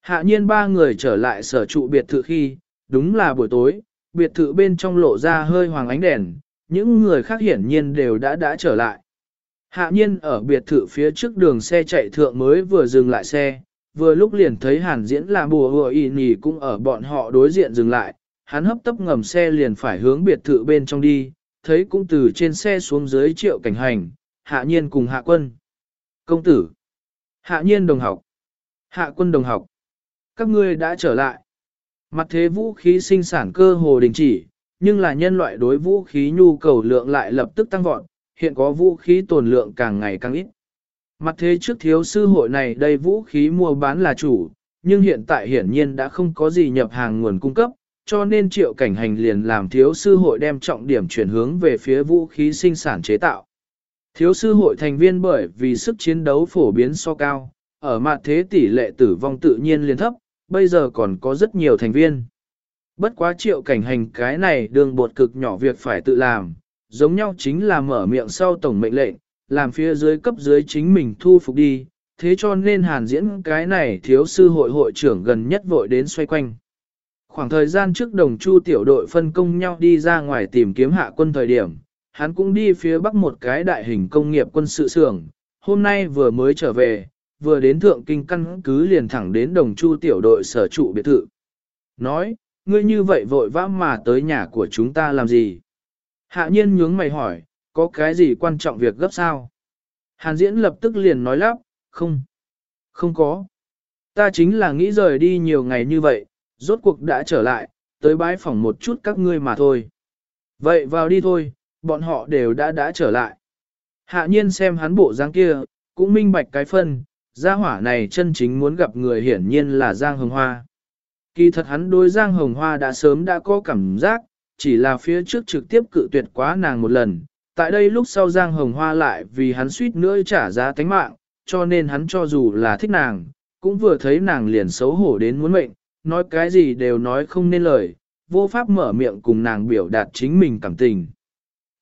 Hạ nhiên ba người trở lại sở trụ biệt thự khi, đúng là buổi tối, biệt thự bên trong lộ ra hơi hoàng ánh đèn, những người khác hiển nhiên đều đã đã trở lại. Hạ nhiên ở biệt thự phía trước đường xe chạy thượng mới vừa dừng lại xe, vừa lúc liền thấy hàn diễn là bùa vừa y nhì cũng ở bọn họ đối diện dừng lại, hắn hấp tấp ngầm xe liền phải hướng biệt thự bên trong đi, thấy cũng từ trên xe xuống dưới triệu cảnh hành, hạ nhiên cùng hạ quân. Công tử, hạ nhiên đồng học, hạ quân đồng học, các ngươi đã trở lại. Mặt thế vũ khí sinh sản cơ hồ đình chỉ, nhưng là nhân loại đối vũ khí nhu cầu lượng lại lập tức tăng vọt, hiện có vũ khí tồn lượng càng ngày càng ít. Mặt thế trước thiếu sư hội này đây vũ khí mua bán là chủ, nhưng hiện tại hiển nhiên đã không có gì nhập hàng nguồn cung cấp, cho nên triệu cảnh hành liền làm thiếu sư hội đem trọng điểm chuyển hướng về phía vũ khí sinh sản chế tạo. Thiếu sư hội thành viên bởi vì sức chiến đấu phổ biến so cao, ở mặt thế tỷ lệ tử vong tự nhiên liền thấp, bây giờ còn có rất nhiều thành viên. Bất quá triệu cảnh hành cái này đường bột cực nhỏ việc phải tự làm, giống nhau chính là mở miệng sau tổng mệnh lệnh, làm phía dưới cấp dưới chính mình thu phục đi, thế cho nên hàn diễn cái này thiếu sư hội hội trưởng gần nhất vội đến xoay quanh. Khoảng thời gian trước đồng chu tiểu đội phân công nhau đi ra ngoài tìm kiếm hạ quân thời điểm, hắn cũng đi phía bắc một cái đại hình công nghiệp quân sự xưởng, hôm nay vừa mới trở về, vừa đến thượng kinh căn cứ liền thẳng đến đồng chu tiểu đội sở trụ biệt thự. Nói, ngươi như vậy vội vã mà tới nhà của chúng ta làm gì? Hạ nhiên nhướng mày hỏi, có cái gì quan trọng việc gấp sao? Hàn diễn lập tức liền nói lắp, không, không có. Ta chính là nghĩ rời đi nhiều ngày như vậy, rốt cuộc đã trở lại, tới bái phòng một chút các ngươi mà thôi. Vậy vào đi thôi, bọn họ đều đã đã trở lại. Hạ nhiên xem hắn bộ dáng kia, cũng minh bạch cái phân, gia hỏa này chân chính muốn gặp người hiển nhiên là Giang Hồng Hoa. Kỳ thật hắn đối Giang Hồng Hoa đã sớm đã có cảm giác, chỉ là phía trước trực tiếp cự tuyệt quá nàng một lần. Tại đây lúc sau Giang Hồng Hoa lại vì hắn suýt nữa trả giá tánh mạng, cho nên hắn cho dù là thích nàng, cũng vừa thấy nàng liền xấu hổ đến muốn mệnh, nói cái gì đều nói không nên lời, vô pháp mở miệng cùng nàng biểu đạt chính mình cảm tình.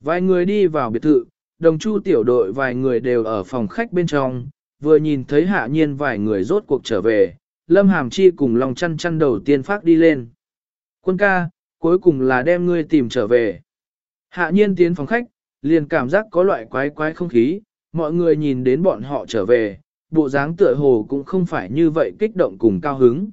Vài người đi vào biệt thự, đồng chu tiểu đội vài người đều ở phòng khách bên trong, vừa nhìn thấy hạ nhiên vài người rốt cuộc trở về, Lâm Hàm Chi cùng lòng chăn chăn đầu tiên phát đi lên. Quân ca, cuối cùng là đem ngươi tìm trở về. Hạ nhiên tiến phòng khách, liền cảm giác có loại quái quái không khí, mọi người nhìn đến bọn họ trở về, bộ dáng tựa hồ cũng không phải như vậy kích động cùng cao hứng.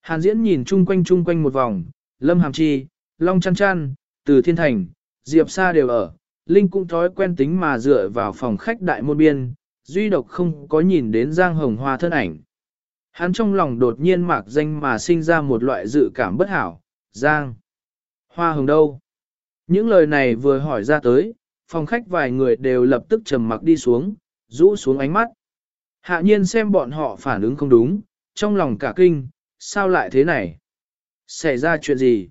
Hàn diễn nhìn chung quanh chung quanh một vòng, Lâm Hàm Chi, Long Chăn Chăn, Từ Thiên Thành, Diệp Sa đều ở, Linh cũng thói quen tính mà dựa vào phòng khách đại môn biên, duy độc không có nhìn đến Giang Hồng Hoa thân ảnh. Hắn trong lòng đột nhiên mạc danh mà sinh ra một loại dự cảm bất hảo, Giang. Hoa hồng đâu? Những lời này vừa hỏi ra tới, phòng khách vài người đều lập tức trầm mặc đi xuống, rũ xuống ánh mắt. Hạ nhiên xem bọn họ phản ứng không đúng, trong lòng cả kinh, sao lại thế này? Xảy ra chuyện gì?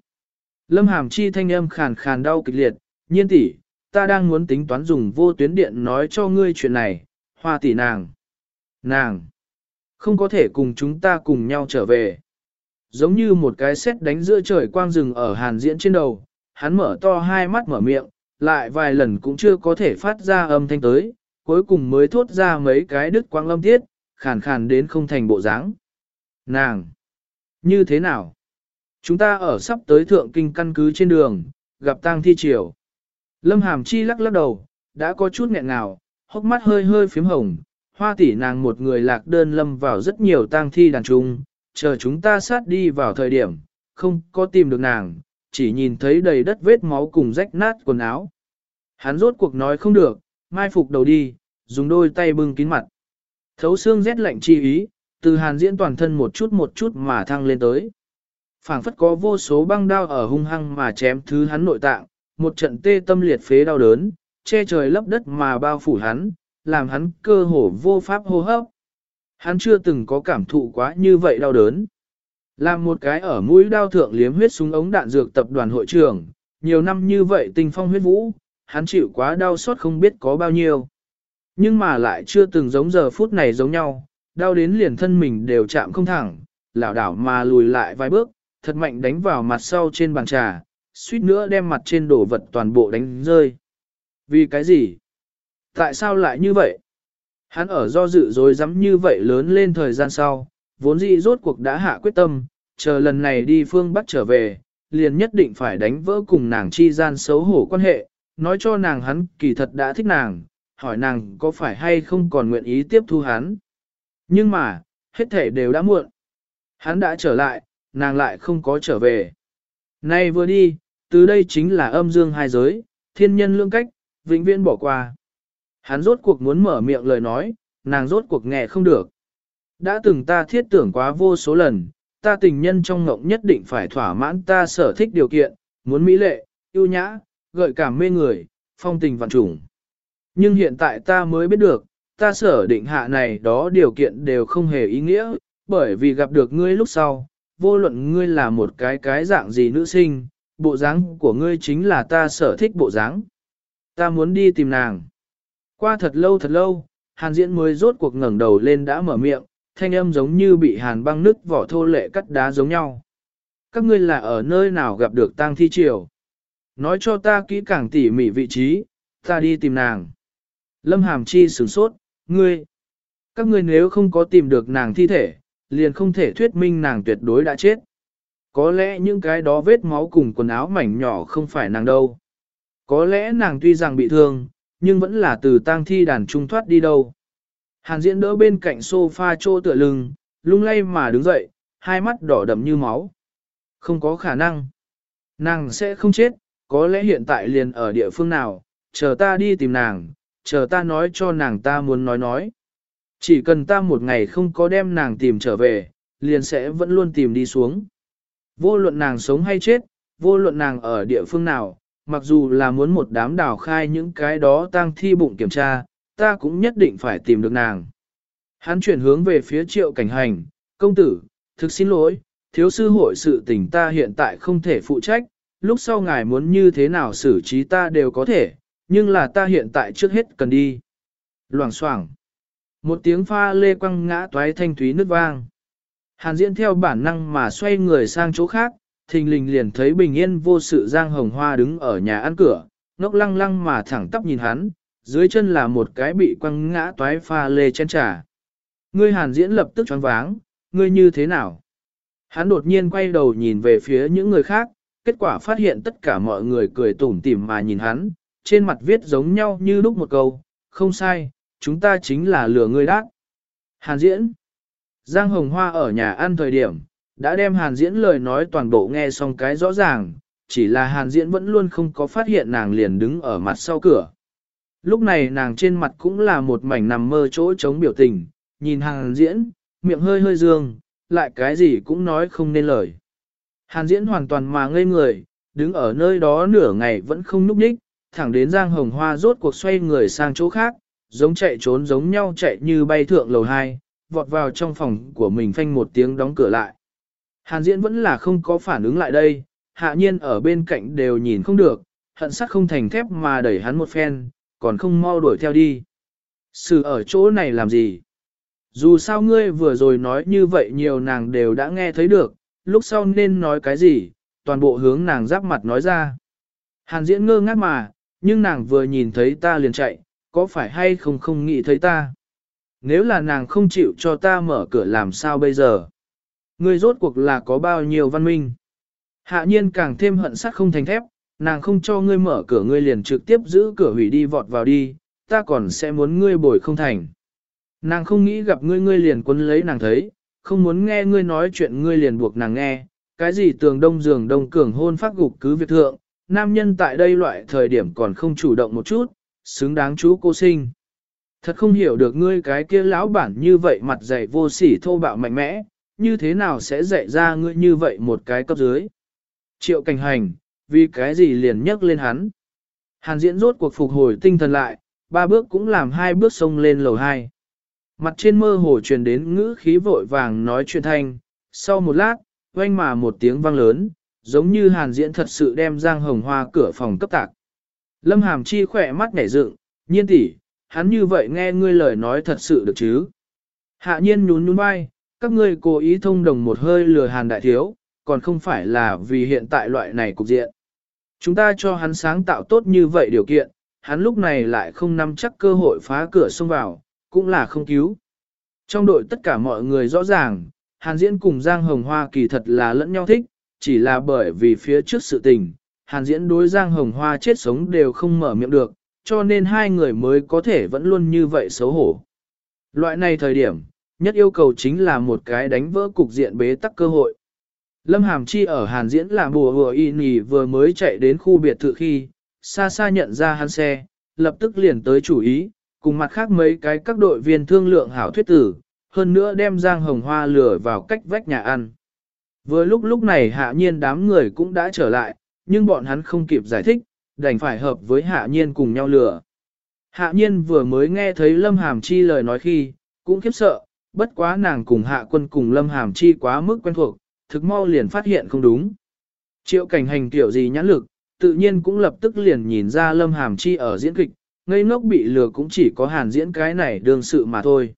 Lâm Hàm Chi thanh âm khàn khàn đau kịch liệt, nhiên tỷ, ta đang muốn tính toán dùng vô tuyến điện nói cho ngươi chuyện này, hoa tỷ nàng. Nàng, không có thể cùng chúng ta cùng nhau trở về. Giống như một cái sét đánh giữa trời quang rừng ở hàn diễn trên đầu, hắn mở to hai mắt mở miệng, lại vài lần cũng chưa có thể phát ra âm thanh tới, cuối cùng mới thốt ra mấy cái đứt quang lâm tiết, khàn khàn đến không thành bộ dáng. Nàng! Như thế nào? Chúng ta ở sắp tới thượng kinh căn cứ trên đường, gặp tang thi triều. Lâm Hàm Chi lắc lắc đầu, đã có chút nghẹn ngào, hốc mắt hơi hơi phím hồng, hoa tỷ nàng một người lạc đơn lâm vào rất nhiều tang thi đàn trung, chờ chúng ta sát đi vào thời điểm, không có tìm được nàng, chỉ nhìn thấy đầy đất vết máu cùng rách nát quần áo. Hắn rốt cuộc nói không được, mai phục đầu đi, dùng đôi tay bưng kín mặt. Thấu xương rét lạnh chi ý, từ hàn diễn toàn thân một chút một chút mà thăng lên tới. phảng phất có vô số băng đao ở hung hăng mà chém thứ hắn nội tạng, một trận tê tâm liệt phế đau đớn, che trời lấp đất mà bao phủ hắn, làm hắn cơ hồ vô pháp hô hấp. Hắn chưa từng có cảm thụ quá như vậy đau đớn. Làm một cái ở mũi đao thượng liếm huyết súng ống đạn dược tập đoàn hội trưởng, nhiều năm như vậy tình phong huyết vũ, hắn chịu quá đau xót không biết có bao nhiêu. Nhưng mà lại chưa từng giống giờ phút này giống nhau, đau đến liền thân mình đều chạm không thẳng, lảo đảo mà lùi lại vài bước, thật mạnh đánh vào mặt sau trên bàn trà, suýt nữa đem mặt trên đổ vật toàn bộ đánh rơi. Vì cái gì? Tại sao lại như vậy? Hắn ở do dự dối rắm như vậy lớn lên thời gian sau, vốn dĩ rốt cuộc đã hạ quyết tâm, chờ lần này đi phương Bắc trở về, liền nhất định phải đánh vỡ cùng nàng chi gian xấu hổ quan hệ, nói cho nàng hắn kỳ thật đã thích nàng, hỏi nàng có phải hay không còn nguyện ý tiếp thu hắn. Nhưng mà, hết thể đều đã muộn. Hắn đã trở lại, nàng lại không có trở về. Nay vừa đi, từ đây chính là âm dương hai giới, thiên nhân lương cách, vĩnh viễn bỏ qua. Hắn rốt cuộc muốn mở miệng lời nói, nàng rốt cuộc nghe không được. Đã từng ta thiết tưởng quá vô số lần, ta tình nhân trong ngộng nhất định phải thỏa mãn ta sở thích điều kiện, muốn mỹ lệ, yêu nhã, gợi cảm mê người, phong tình vạn trùng. Nhưng hiện tại ta mới biết được, ta sở định hạ này đó điều kiện đều không hề ý nghĩa, bởi vì gặp được ngươi lúc sau, vô luận ngươi là một cái cái dạng gì nữ sinh, bộ dáng của ngươi chính là ta sở thích bộ dáng. Ta muốn đi tìm nàng. Qua thật lâu thật lâu, Hàn Diễn mới rốt cuộc ngẩng đầu lên đã mở miệng, thanh âm giống như bị hàn băng nứt vỏ thô lệ cắt đá giống nhau. Các ngươi là ở nơi nào gặp được tang thi triều? Nói cho ta kỹ càng tỉ mỉ vị trí, ta đi tìm nàng. Lâm Hàm Chi sửng sốt, ngươi. Các ngươi nếu không có tìm được nàng thi thể, liền không thể thuyết minh nàng tuyệt đối đã chết. Có lẽ những cái đó vết máu cùng quần áo mảnh nhỏ không phải nàng đâu. Có lẽ nàng tuy rằng bị thương, nhưng vẫn là từ tang thi đàn trung thoát đi đâu. Hàn diễn đỡ bên cạnh sofa trô tựa lưng, lung lay mà đứng dậy, hai mắt đỏ đậm như máu. Không có khả năng. Nàng sẽ không chết, có lẽ hiện tại liền ở địa phương nào, chờ ta đi tìm nàng, chờ ta nói cho nàng ta muốn nói nói. Chỉ cần ta một ngày không có đem nàng tìm trở về, liền sẽ vẫn luôn tìm đi xuống. Vô luận nàng sống hay chết, vô luận nàng ở địa phương nào, mặc dù là muốn một đám đào khai những cái đó tang thi bụng kiểm tra, ta cũng nhất định phải tìm được nàng. Hắn chuyển hướng về phía triệu cảnh hành, công tử, thực xin lỗi, thiếu sư hội sự tình ta hiện tại không thể phụ trách, lúc sau ngài muốn như thế nào xử trí ta đều có thể, nhưng là ta hiện tại trước hết cần đi. Loảng xoảng Một tiếng pha lê quăng ngã toái thanh thúy nước vang. Hàn diễn theo bản năng mà xoay người sang chỗ khác, thình lình liền thấy bình yên vô sự Giang Hồng Hoa đứng ở nhà ăn cửa, ngốc lăng lăng mà thẳng tắp nhìn hắn, dưới chân là một cái bị quăng ngã toái pha lê chén trà. Ngươi hàn diễn lập tức choáng váng, ngươi như thế nào? Hắn đột nhiên quay đầu nhìn về phía những người khác, kết quả phát hiện tất cả mọi người cười tủm tỉm mà nhìn hắn, trên mặt viết giống nhau như lúc một câu, không sai, chúng ta chính là lừa ngươi đát. Hàn diễn Giang Hồng Hoa ở nhà ăn thời điểm, đã đem hàn diễn lời nói toàn bộ nghe xong cái rõ ràng, chỉ là hàn diễn vẫn luôn không có phát hiện nàng liền đứng ở mặt sau cửa. Lúc này nàng trên mặt cũng là một mảnh nằm mơ chỗ chống biểu tình, nhìn hàn diễn, miệng hơi hơi dương, lại cái gì cũng nói không nên lời. Hàn diễn hoàn toàn mà ngây người, đứng ở nơi đó nửa ngày vẫn không núp nhích, thẳng đến Giang Hồng Hoa rốt cuộc xoay người sang chỗ khác, giống chạy trốn giống nhau chạy như bay thượng lầu 2, vọt vào trong phòng của mình phanh một tiếng đóng cửa lại. Hàn diễn vẫn là không có phản ứng lại đây, hạ nhiên ở bên cạnh đều nhìn không được, hận sắc không thành thép mà đẩy hắn một phen, còn không mau đuổi theo đi. Sự ở chỗ này làm gì? Dù sao ngươi vừa rồi nói như vậy nhiều nàng đều đã nghe thấy được, lúc sau nên nói cái gì, toàn bộ hướng nàng giáp mặt nói ra. Hàn diễn ngơ ngác mà, nhưng nàng vừa nhìn thấy ta liền chạy, có phải hay không không nghĩ thấy ta? Nếu là nàng không chịu cho ta mở cửa làm sao bây giờ? Ngươi rốt cuộc là có bao nhiêu văn minh? Hạ nhiên càng thêm hận sắc không thành thép, nàng không cho ngươi mở cửa ngươi liền trực tiếp giữ cửa hủy đi vọt vào đi, ta còn sẽ muốn ngươi bồi không thành. Nàng không nghĩ gặp ngươi ngươi liền quấn lấy nàng thấy, không muốn nghe ngươi nói chuyện ngươi liền buộc nàng nghe, cái gì tường đông giường đông cường hôn phát gục cứ việc thượng, nam nhân tại đây loại thời điểm còn không chủ động một chút, xứng đáng chú cô sinh. Thật không hiểu được ngươi cái kia lão bản như vậy mặt dày vô sỉ thô bạo mạnh mẽ, như thế nào sẽ dạy ra ngươi như vậy một cái cấp dưới. Triệu cảnh hành, vì cái gì liền nhấc lên hắn. Hàn diễn rốt cuộc phục hồi tinh thần lại, ba bước cũng làm hai bước sông lên lầu hai. Mặt trên mơ hồ truyền đến ngữ khí vội vàng nói chuyện thanh, sau một lát, oanh mà một tiếng vang lớn, giống như hàn diễn thật sự đem giang hồng hoa cửa phòng cấp tạc. Lâm hàm chi khỏe mắt nhảy dựng, nhiên tỷ, hắn như vậy nghe ngươi lời nói thật sự được chứ. Hạ nhiên nhún nhún vai, các ngươi cố ý thông đồng một hơi lừa hàn đại thiếu, còn không phải là vì hiện tại loại này cục diện. Chúng ta cho hắn sáng tạo tốt như vậy điều kiện, hắn lúc này lại không nắm chắc cơ hội phá cửa xông vào, cũng là không cứu. Trong đội tất cả mọi người rõ ràng, Hàn Diễn cùng Giang Hồng Hoa kỳ thật là lẫn nhau thích, chỉ là bởi vì phía trước sự tình, Hàn Diễn đối Giang Hồng Hoa chết sống đều không mở miệng được, cho nên hai người mới có thể vẫn luôn như vậy xấu hổ. Loại này thời điểm, nhất yêu cầu chính là một cái đánh vỡ cục diện bế tắc cơ hội. Lâm Hàm Chi ở Hàn Diễn là bùa vừa y nì vừa mới chạy đến khu biệt thự khi, xa xa nhận ra hắn xe, lập tức liền tới chủ ý, cùng mặt khác mấy cái các đội viên thương lượng hảo thuyết tử, hơn nữa đem Giang Hồng Hoa lửa vào cách vách nhà ăn. Vừa lúc lúc này hạ nhiên đám người cũng đã trở lại, nhưng bọn hắn không kịp giải thích, đành phải hợp với hạ nhiên cùng nhau lửa. Hạ nhiên vừa mới nghe thấy Lâm Hàm Chi lời nói khi, cũng khiếp sợ, bất quá nàng cùng hạ quân cùng Lâm Hàm Chi quá mức quen thuộc, thực mau liền phát hiện không đúng. Triệu cảnh hành tiểu gì nhãn lực, tự nhiên cũng lập tức liền nhìn ra Lâm Hàm Chi ở diễn kịch, ngây ngốc bị lừa cũng chỉ có hàn diễn cái này đương sự mà thôi.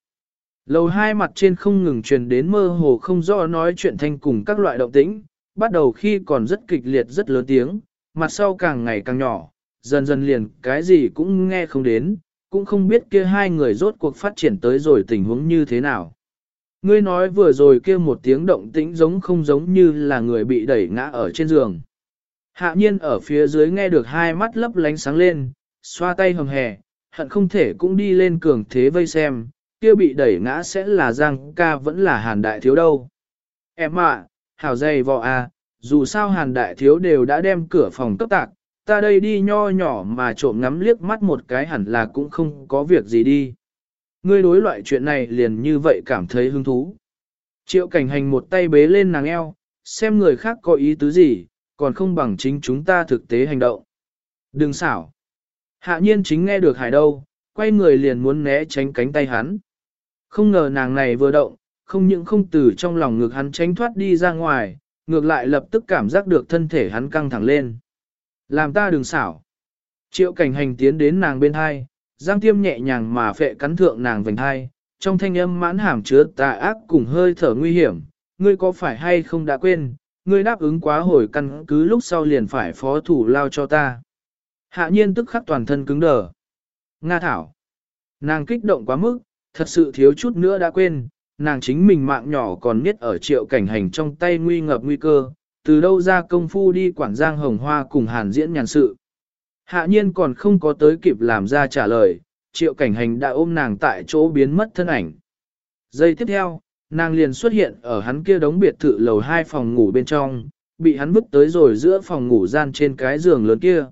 Lầu hai mặt trên không ngừng truyền đến mơ hồ không rõ nói chuyện thanh cùng các loại động tĩnh, bắt đầu khi còn rất kịch liệt rất lớn tiếng, mặt sau càng ngày càng nhỏ, dần dần liền cái gì cũng nghe không đến, cũng không biết kia hai người rốt cuộc phát triển tới rồi tình huống như thế nào. Ngươi nói vừa rồi kia một tiếng động tĩnh giống không giống như là người bị đẩy ngã ở trên giường. Hạ nhiên ở phía dưới nghe được hai mắt lấp lánh sáng lên, xoa tay hầm hè, hận không thể cũng đi lên cường thế vây xem, kia bị đẩy ngã sẽ là Giang ca vẫn là hàn đại thiếu đâu. Em ạ, hảo dày vò à, dù sao hàn đại thiếu đều đã đem cửa phòng cấp tạc, ta đây đi nho nhỏ mà trộm ngắm liếc mắt một cái hẳn là cũng không có việc gì đi. Ngươi đối loại chuyện này liền như vậy cảm thấy hứng thú. Triệu cảnh hành một tay bế lên nàng eo, xem người khác có ý tứ gì, còn không bằng chính chúng ta thực tế hành động. Đừng xảo. Hạ nhiên chính nghe được hải đâu, quay người liền muốn né tránh cánh tay hắn. Không ngờ nàng này vừa động, không những không từ trong lòng ngực hắn tránh thoát đi ra ngoài, ngược lại lập tức cảm giác được thân thể hắn căng thẳng lên. Làm ta đừng xảo. Triệu cảnh hành tiến đến nàng bên hai, giang tiêm nhẹ nhàng mà phệ cắn thượng nàng vành hai, trong thanh âm mãn hàm chứa tà ác cùng hơi thở nguy hiểm, ngươi có phải hay không đã quên, ngươi đáp ứng quá hồi căn cứ lúc sau liền phải phó thủ lao cho ta. Hạ nhiên tức khắc toàn thân cứng đờ. Nga thảo. Nàng kích động quá mức, thật sự thiếu chút nữa đã quên, nàng chính mình mạng nhỏ còn biết ở triệu cảnh hành trong tay nguy ngập nguy cơ, từ đâu ra công phu đi quản giang hồng hoa cùng hàn diễn nhàn sự. Hạ nhiên còn không có tới kịp làm ra trả lời, triệu cảnh hành đã ôm nàng tại chỗ biến mất thân ảnh. Giây tiếp theo, nàng liền xuất hiện ở hắn kia đống biệt thự lầu hai phòng ngủ bên trong, bị hắn vứt tới rồi giữa phòng ngủ gian trên cái giường lớn kia.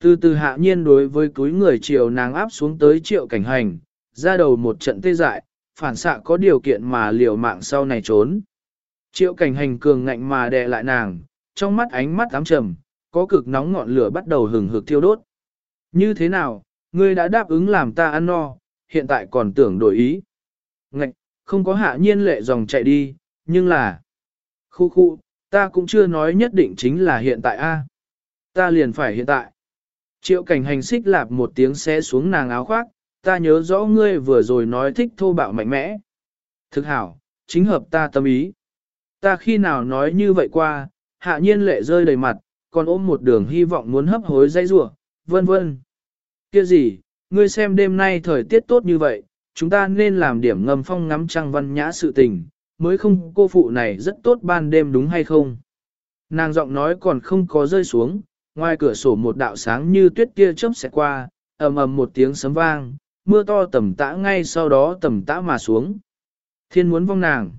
Từ từ hạ nhiên đối với túi người triệu nàng áp xuống tới triệu cảnh hành, ra đầu một trận tê dại, phản xạ có điều kiện mà liều mạng sau này trốn. Triệu cảnh hành cường ngạnh mà đè lại nàng, trong mắt ánh mắt ám trầm, có cực nóng ngọn lửa bắt đầu hừng hực thiêu đốt. Như thế nào, ngươi đã đáp ứng làm ta ăn no, hiện tại còn tưởng đổi ý. Ngạch, không có hạ nhiên lệ dòng chạy đi, nhưng là... Khu khu, ta cũng chưa nói nhất định chính là hiện tại a. Ta liền phải hiện tại. Triệu cảnh hành xích lạp một tiếng xé xuống nàng áo khoác, ta nhớ rõ ngươi vừa rồi nói thích thô bạo mạnh mẽ. Thực hảo, chính hợp ta tâm ý. Ta khi nào nói như vậy qua, hạ nhiên lệ rơi đầy mặt, còn ôm một đường hy vọng muốn hấp hối dây rủa, vân vân. Kia gì, ngươi xem đêm nay thời tiết tốt như vậy, chúng ta nên làm điểm ngâm phong ngắm trăng văn nhã sự tình, mới không cô phụ này rất tốt ban đêm đúng hay không. Nàng giọng nói còn không có rơi xuống, ngoài cửa sổ một đạo sáng như tuyết kia chớp sẽ qua, ầm ầm một tiếng sấm vang, mưa to tầm tã ngay sau đó tầm tã mà xuống. Thiên muốn vong nàng.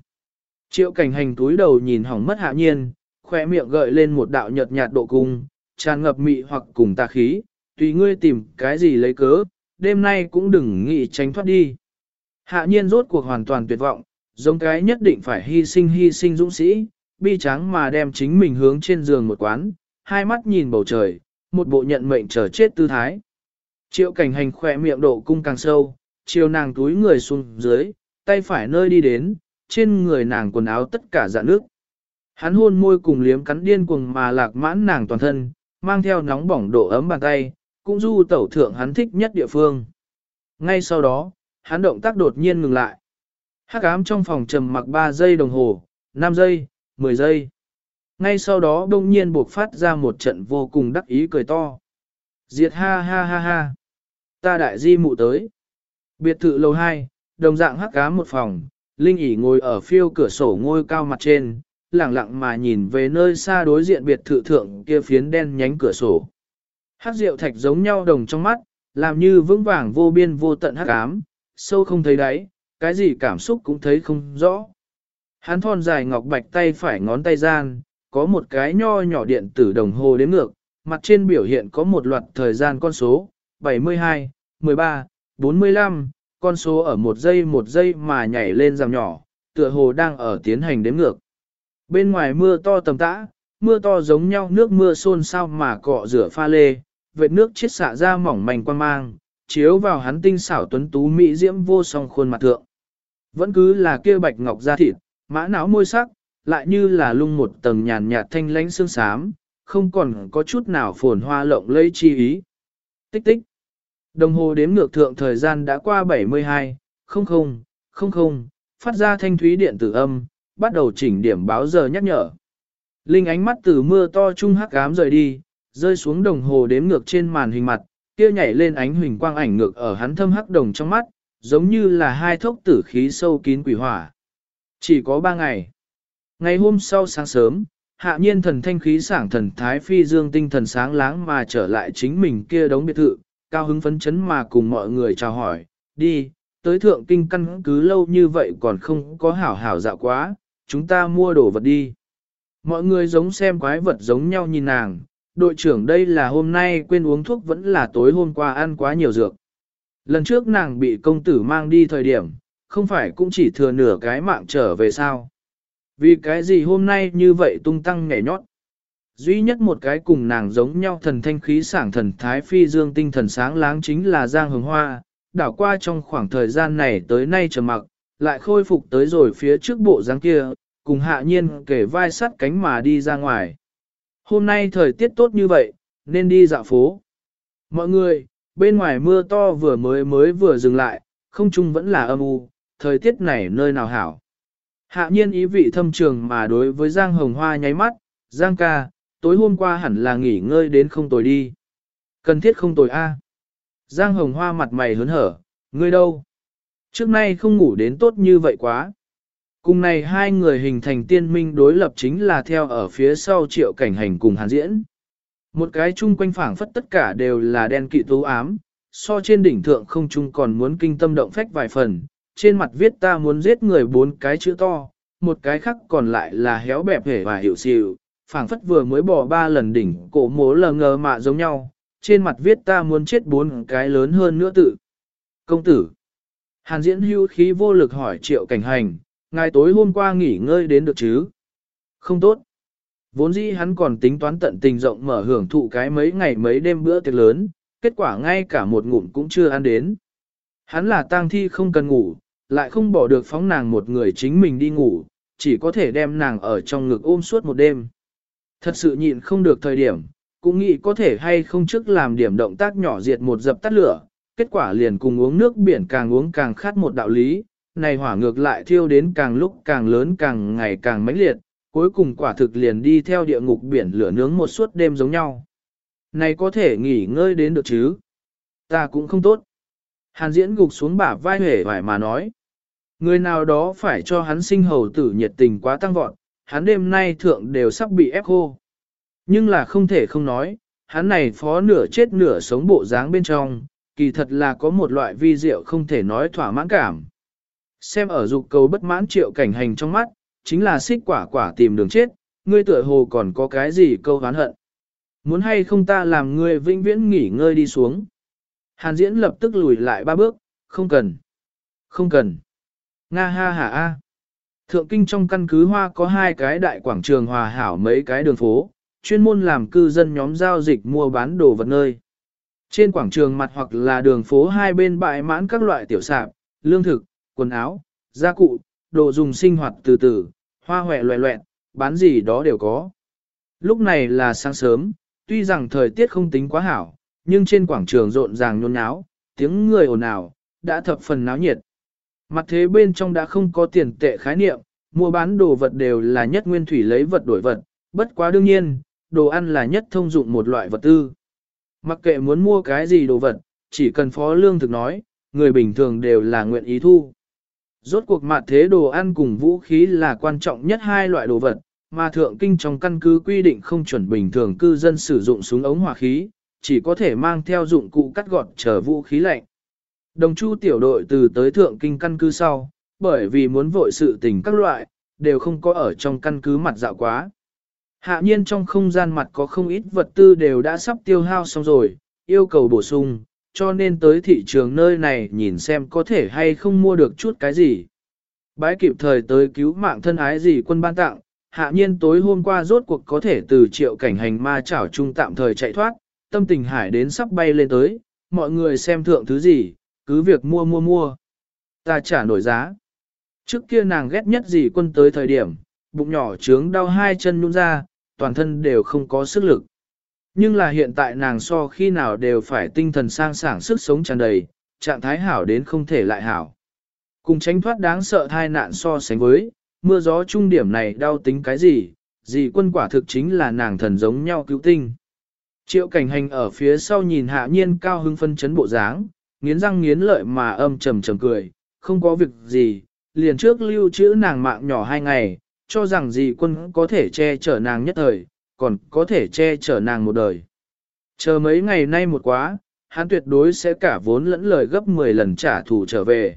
Triệu cảnh hành túi đầu nhìn hỏng mất hạ nhiên, khỏe miệng gợi lên một đạo nhợt nhạt độ cung, tràn ngập mị hoặc cùng tà khí, tùy ngươi tìm cái gì lấy cớ, đêm nay cũng đừng nghĩ tránh thoát đi. Hạ nhiên rốt cuộc hoàn toàn tuyệt vọng, giống cái nhất định phải hy sinh hy sinh dũng sĩ, bi tráng mà đem chính mình hướng trên giường một quán, hai mắt nhìn bầu trời, một bộ nhận mệnh chờ chết tư thái. Triệu cảnh hành khỏe miệng độ cung càng sâu, chiều nàng túi người xuống dưới, tay phải nơi đi đến, trên người nàng quần áo tất cả dạ nước. Hắn hôn môi cùng liếm cắn điên cuồng mà lạc mãn nàng toàn thân, mang theo nóng bỏng độ ấm bàn tay, cũng du tẩu thượng hắn thích nhất địa phương. Ngay sau đó, hắn động tác đột nhiên ngừng lại. Hắc ám trong phòng trầm mặc 3 giây đồng hồ, 5 giây, 10 giây. ngay sau đó đông nhiên buộc phát ra một trận vô cùng đắc ý cười to. Diệt ha ha ha ha. Ta đại di mụ tới. Biệt thự lầu 2, đồng dạng hắc ám một phòng, Linh ỉ ngồi ở phiêu cửa sổ ngôi cao mặt trên, lặng lặng mà nhìn về nơi xa đối diện biệt thự thượng kia phiến đen nhánh cửa sổ. hát rượu thạch giống nhau đồng trong mắt, làm như vững vàng vô biên vô tận hắc ám, sâu không thấy đáy, cái gì cảm xúc cũng thấy không rõ. Hắn thon dài ngọc bạch tay phải ngón tay gian, có một cái nho nhỏ điện tử đồng hồ đếm ngược, mặt trên biểu hiện có một loạt thời gian con số, 72, 13, 45, con số ở một giây một giây mà nhảy lên giảm nhỏ, tựa hồ đang ở tiến hành đếm ngược. Bên ngoài mưa to tầm tã, mưa to giống nhau nước mưa xôn xao mà cọ rửa pha lê, vệt nước chiết xạ ra mỏng manh quan mang, chiếu vào hắn tinh xảo tuấn tú mỹ diễm vô song khuôn mặt thượng. Vẫn cứ là kia bạch ngọc da thịt, mã não môi sắc, lại như là lung một tầng nhàn nhạt thanh lãnh xương xám, không còn có chút nào phồn hoa lộng lẫy chi ý. Tích tích. Đồng hồ đếm ngược thượng thời gian đã qua 72, 00, 00, phát ra thanh thúy điện tử âm, bắt đầu chỉnh điểm báo giờ nhắc nhở. Linh ánh mắt từ mưa to trung hắc ám rời đi, rơi xuống đồng hồ đếm ngược trên màn hình mặt, kia nhảy lên ánh huỳnh quang ảnh ngược ở hắn thâm hắc đồng trong mắt, giống như là hai thốc tử khí sâu kín quỷ hỏa. Chỉ có ba ngày. Ngày hôm sau sáng sớm, hạ nhiên thần thanh khí sảng thần thái phi dương tinh thần sáng láng mà trở lại chính mình kia đống biệt thự, cao hứng phấn chấn mà cùng mọi người chào hỏi, đi, tới thượng kinh căn cứ lâu như vậy còn không có hảo hảo dạo quá, chúng ta mua đồ vật đi. Mọi người giống xem quái vật giống nhau nhìn nàng, đội trưởng đây là hôm nay quên uống thuốc vẫn là tối hôm qua ăn quá nhiều dược. Lần trước nàng bị công tử mang đi thời điểm, không phải cũng chỉ thừa nửa cái mạng trở về sao. Vì cái gì hôm nay như vậy tung tăng nhảy nhót. Duy nhất một cái cùng nàng giống nhau thần thanh khí sảng thần thái phi dương tinh thần sáng láng chính là Giang Hồng Hoa, đảo qua trong khoảng thời gian này tới nay trầm mặc, lại khôi phục tới rồi phía trước bộ dáng kia, cùng hạ nhiên kể vai sắt cánh mà đi ra ngoài. Hôm nay thời tiết tốt như vậy, nên đi dạo phố. Mọi người, bên ngoài mưa to vừa mới mới vừa dừng lại, không trung vẫn là âm u, thời tiết này nơi nào hảo. Hạ nhiên ý vị thâm trường mà đối với Giang Hồng Hoa nháy mắt, Giang ca, tối hôm qua hẳn là nghỉ ngơi đến không tồi đi. Cần thiết không tồi a. Giang Hồng Hoa mặt mày hớn hở, ngươi đâu? Trước nay không ngủ đến tốt như vậy quá. Cùng này hai người hình thành tiên minh đối lập chính là theo ở phía sau triệu cảnh hành cùng hàn diễn. Một cái chung quanh phảng phất tất cả đều là đen kỵ tú ám, so trên đỉnh thượng không chung còn muốn kinh tâm động phách vài phần, trên mặt viết ta muốn giết người bốn cái chữ to, một cái khác còn lại là héo bẹp hể và hiểu xịu, phảng phất vừa mới bỏ ba lần đỉnh cổ mố lờ ngờ mạ giống nhau, trên mặt viết ta muốn chết bốn cái lớn hơn nữa tự. Công tử. Hàn diễn hưu khí vô lực hỏi triệu cảnh hành, ngài tối hôm qua nghỉ ngơi đến được chứ? Không tốt. Vốn dĩ hắn còn tính toán tận tình rộng mở hưởng thụ cái mấy ngày mấy đêm bữa tiệc lớn, kết quả ngay cả một ngụm cũng chưa ăn đến. Hắn là tang thi không cần ngủ, lại không bỏ được phóng nàng một người chính mình đi ngủ, chỉ có thể đem nàng ở trong ngực ôm suốt một đêm. Thật sự nhịn không được thời điểm, cũng nghĩ có thể hay không trước làm điểm động tác nhỏ diệt một dập tắt lửa, kết quả liền cùng uống nước biển càng uống càng khát một đạo lý, này hỏa ngược lại thiêu đến càng lúc càng lớn càng ngày càng mãnh liệt, cuối cùng quả thực liền đi theo địa ngục biển lửa nướng một suốt đêm giống nhau. Này có thể nghỉ ngơi đến được chứ? Ta cũng không tốt. Hàn diễn gục xuống bả vai hề vải mà nói. Người nào đó phải cho hắn sinh hầu tử nhiệt tình quá tăng vọt, hắn đêm nay thượng đều sắp bị ép khô. Nhưng là không thể không nói, hắn này phó nửa chết nửa sống bộ dáng bên trong, kỳ thật là có một loại vi diệu không thể nói thỏa mãn cảm. Xem ở dục cầu bất mãn triệu cảnh hành trong mắt, chính là xích quả quả tìm đường chết, ngươi tựa hồ còn có cái gì câu hán hận. Muốn hay không ta làm ngươi vĩnh viễn nghỉ ngơi đi xuống. Hàn diễn lập tức lùi lại ba bước, không cần. Không cần. Nga ha ha a. Thượng kinh trong căn cứ hoa có hai cái đại quảng trường hòa hảo mấy cái đường phố, chuyên môn làm cư dân nhóm giao dịch mua bán đồ vật nơi. Trên quảng trường mặt hoặc là đường phố hai bên bãi mãn các loại tiểu sạp, lương thực, quần áo, gia cụ, đồ dùng sinh hoạt từ từ, hoa hòe loẹ loẹn, bán gì đó đều có. Lúc này là sáng sớm, tuy rằng thời tiết không tính quá hảo, nhưng trên quảng trường rộn ràng nhôn nháo, tiếng người ồn ào, đã thập phần náo nhiệt. Mặt thế bên trong đã không có tiền tệ khái niệm, mua bán đồ vật đều là nhất nguyên thủy lấy vật đổi vật, bất quá đương nhiên, đồ ăn là nhất thông dụng một loại vật tư. Mặc kệ muốn mua cái gì đồ vật, chỉ cần phó lương thực nói, người bình thường đều là nguyện ý thu. Rốt cuộc mặt thế đồ ăn cùng vũ khí là quan trọng nhất hai loại đồ vật, mà thượng kinh trong căn cứ quy định không chuẩn bình thường cư dân sử dụng súng ống hỏa khí, chỉ có thể mang theo dụng cụ cắt gọt chờ vũ khí lạnh. Đồng chu tiểu đội từ tới thượng kinh căn cứ sau, bởi vì muốn vội sự tình các loại, đều không có ở trong căn cứ mặt dạo quá. Hạ nhiên trong không gian mặt có không ít vật tư đều đã sắp tiêu hao xong rồi, yêu cầu bổ sung, cho nên tới thị trường nơi này nhìn xem có thể hay không mua được chút cái gì. Bái kịp thời tới cứu mạng thân ái gì quân ban tặng, hạ nhiên tối hôm qua rốt cuộc có thể từ triệu cảnh hành ma chảo trung tạm thời chạy thoát, tâm tình hải đến sắp bay lên tới, mọi người xem thượng thứ gì, cứ việc mua mua mua. Ta trả nổi giá. Trước kia nàng ghét nhất gì quân tới thời điểm, bụng nhỏ trướng đau hai chân nhún ra, toàn thân đều không có sức lực. Nhưng là hiện tại nàng so khi nào đều phải tinh thần sang sảng sức sống tràn đầy, trạng thái hảo đến không thể lại hảo. Cùng tránh thoát đáng sợ thai nạn so sánh với, mưa gió trung điểm này đau tính cái gì, gì quân quả thực chính là nàng thần giống nhau cứu tinh. Triệu cảnh hành ở phía sau nhìn hạ nhiên cao hưng phân chấn bộ dáng, nghiến răng nghiến lợi mà âm trầm trầm cười, không có việc gì, liền trước lưu trữ nàng mạng nhỏ hai ngày, cho rằng gì quân có thể che chở nàng nhất thời, còn có thể che chở nàng một đời. Chờ mấy ngày nay một quá, hắn tuyệt đối sẽ cả vốn lẫn lời gấp 10 lần trả thù trở về.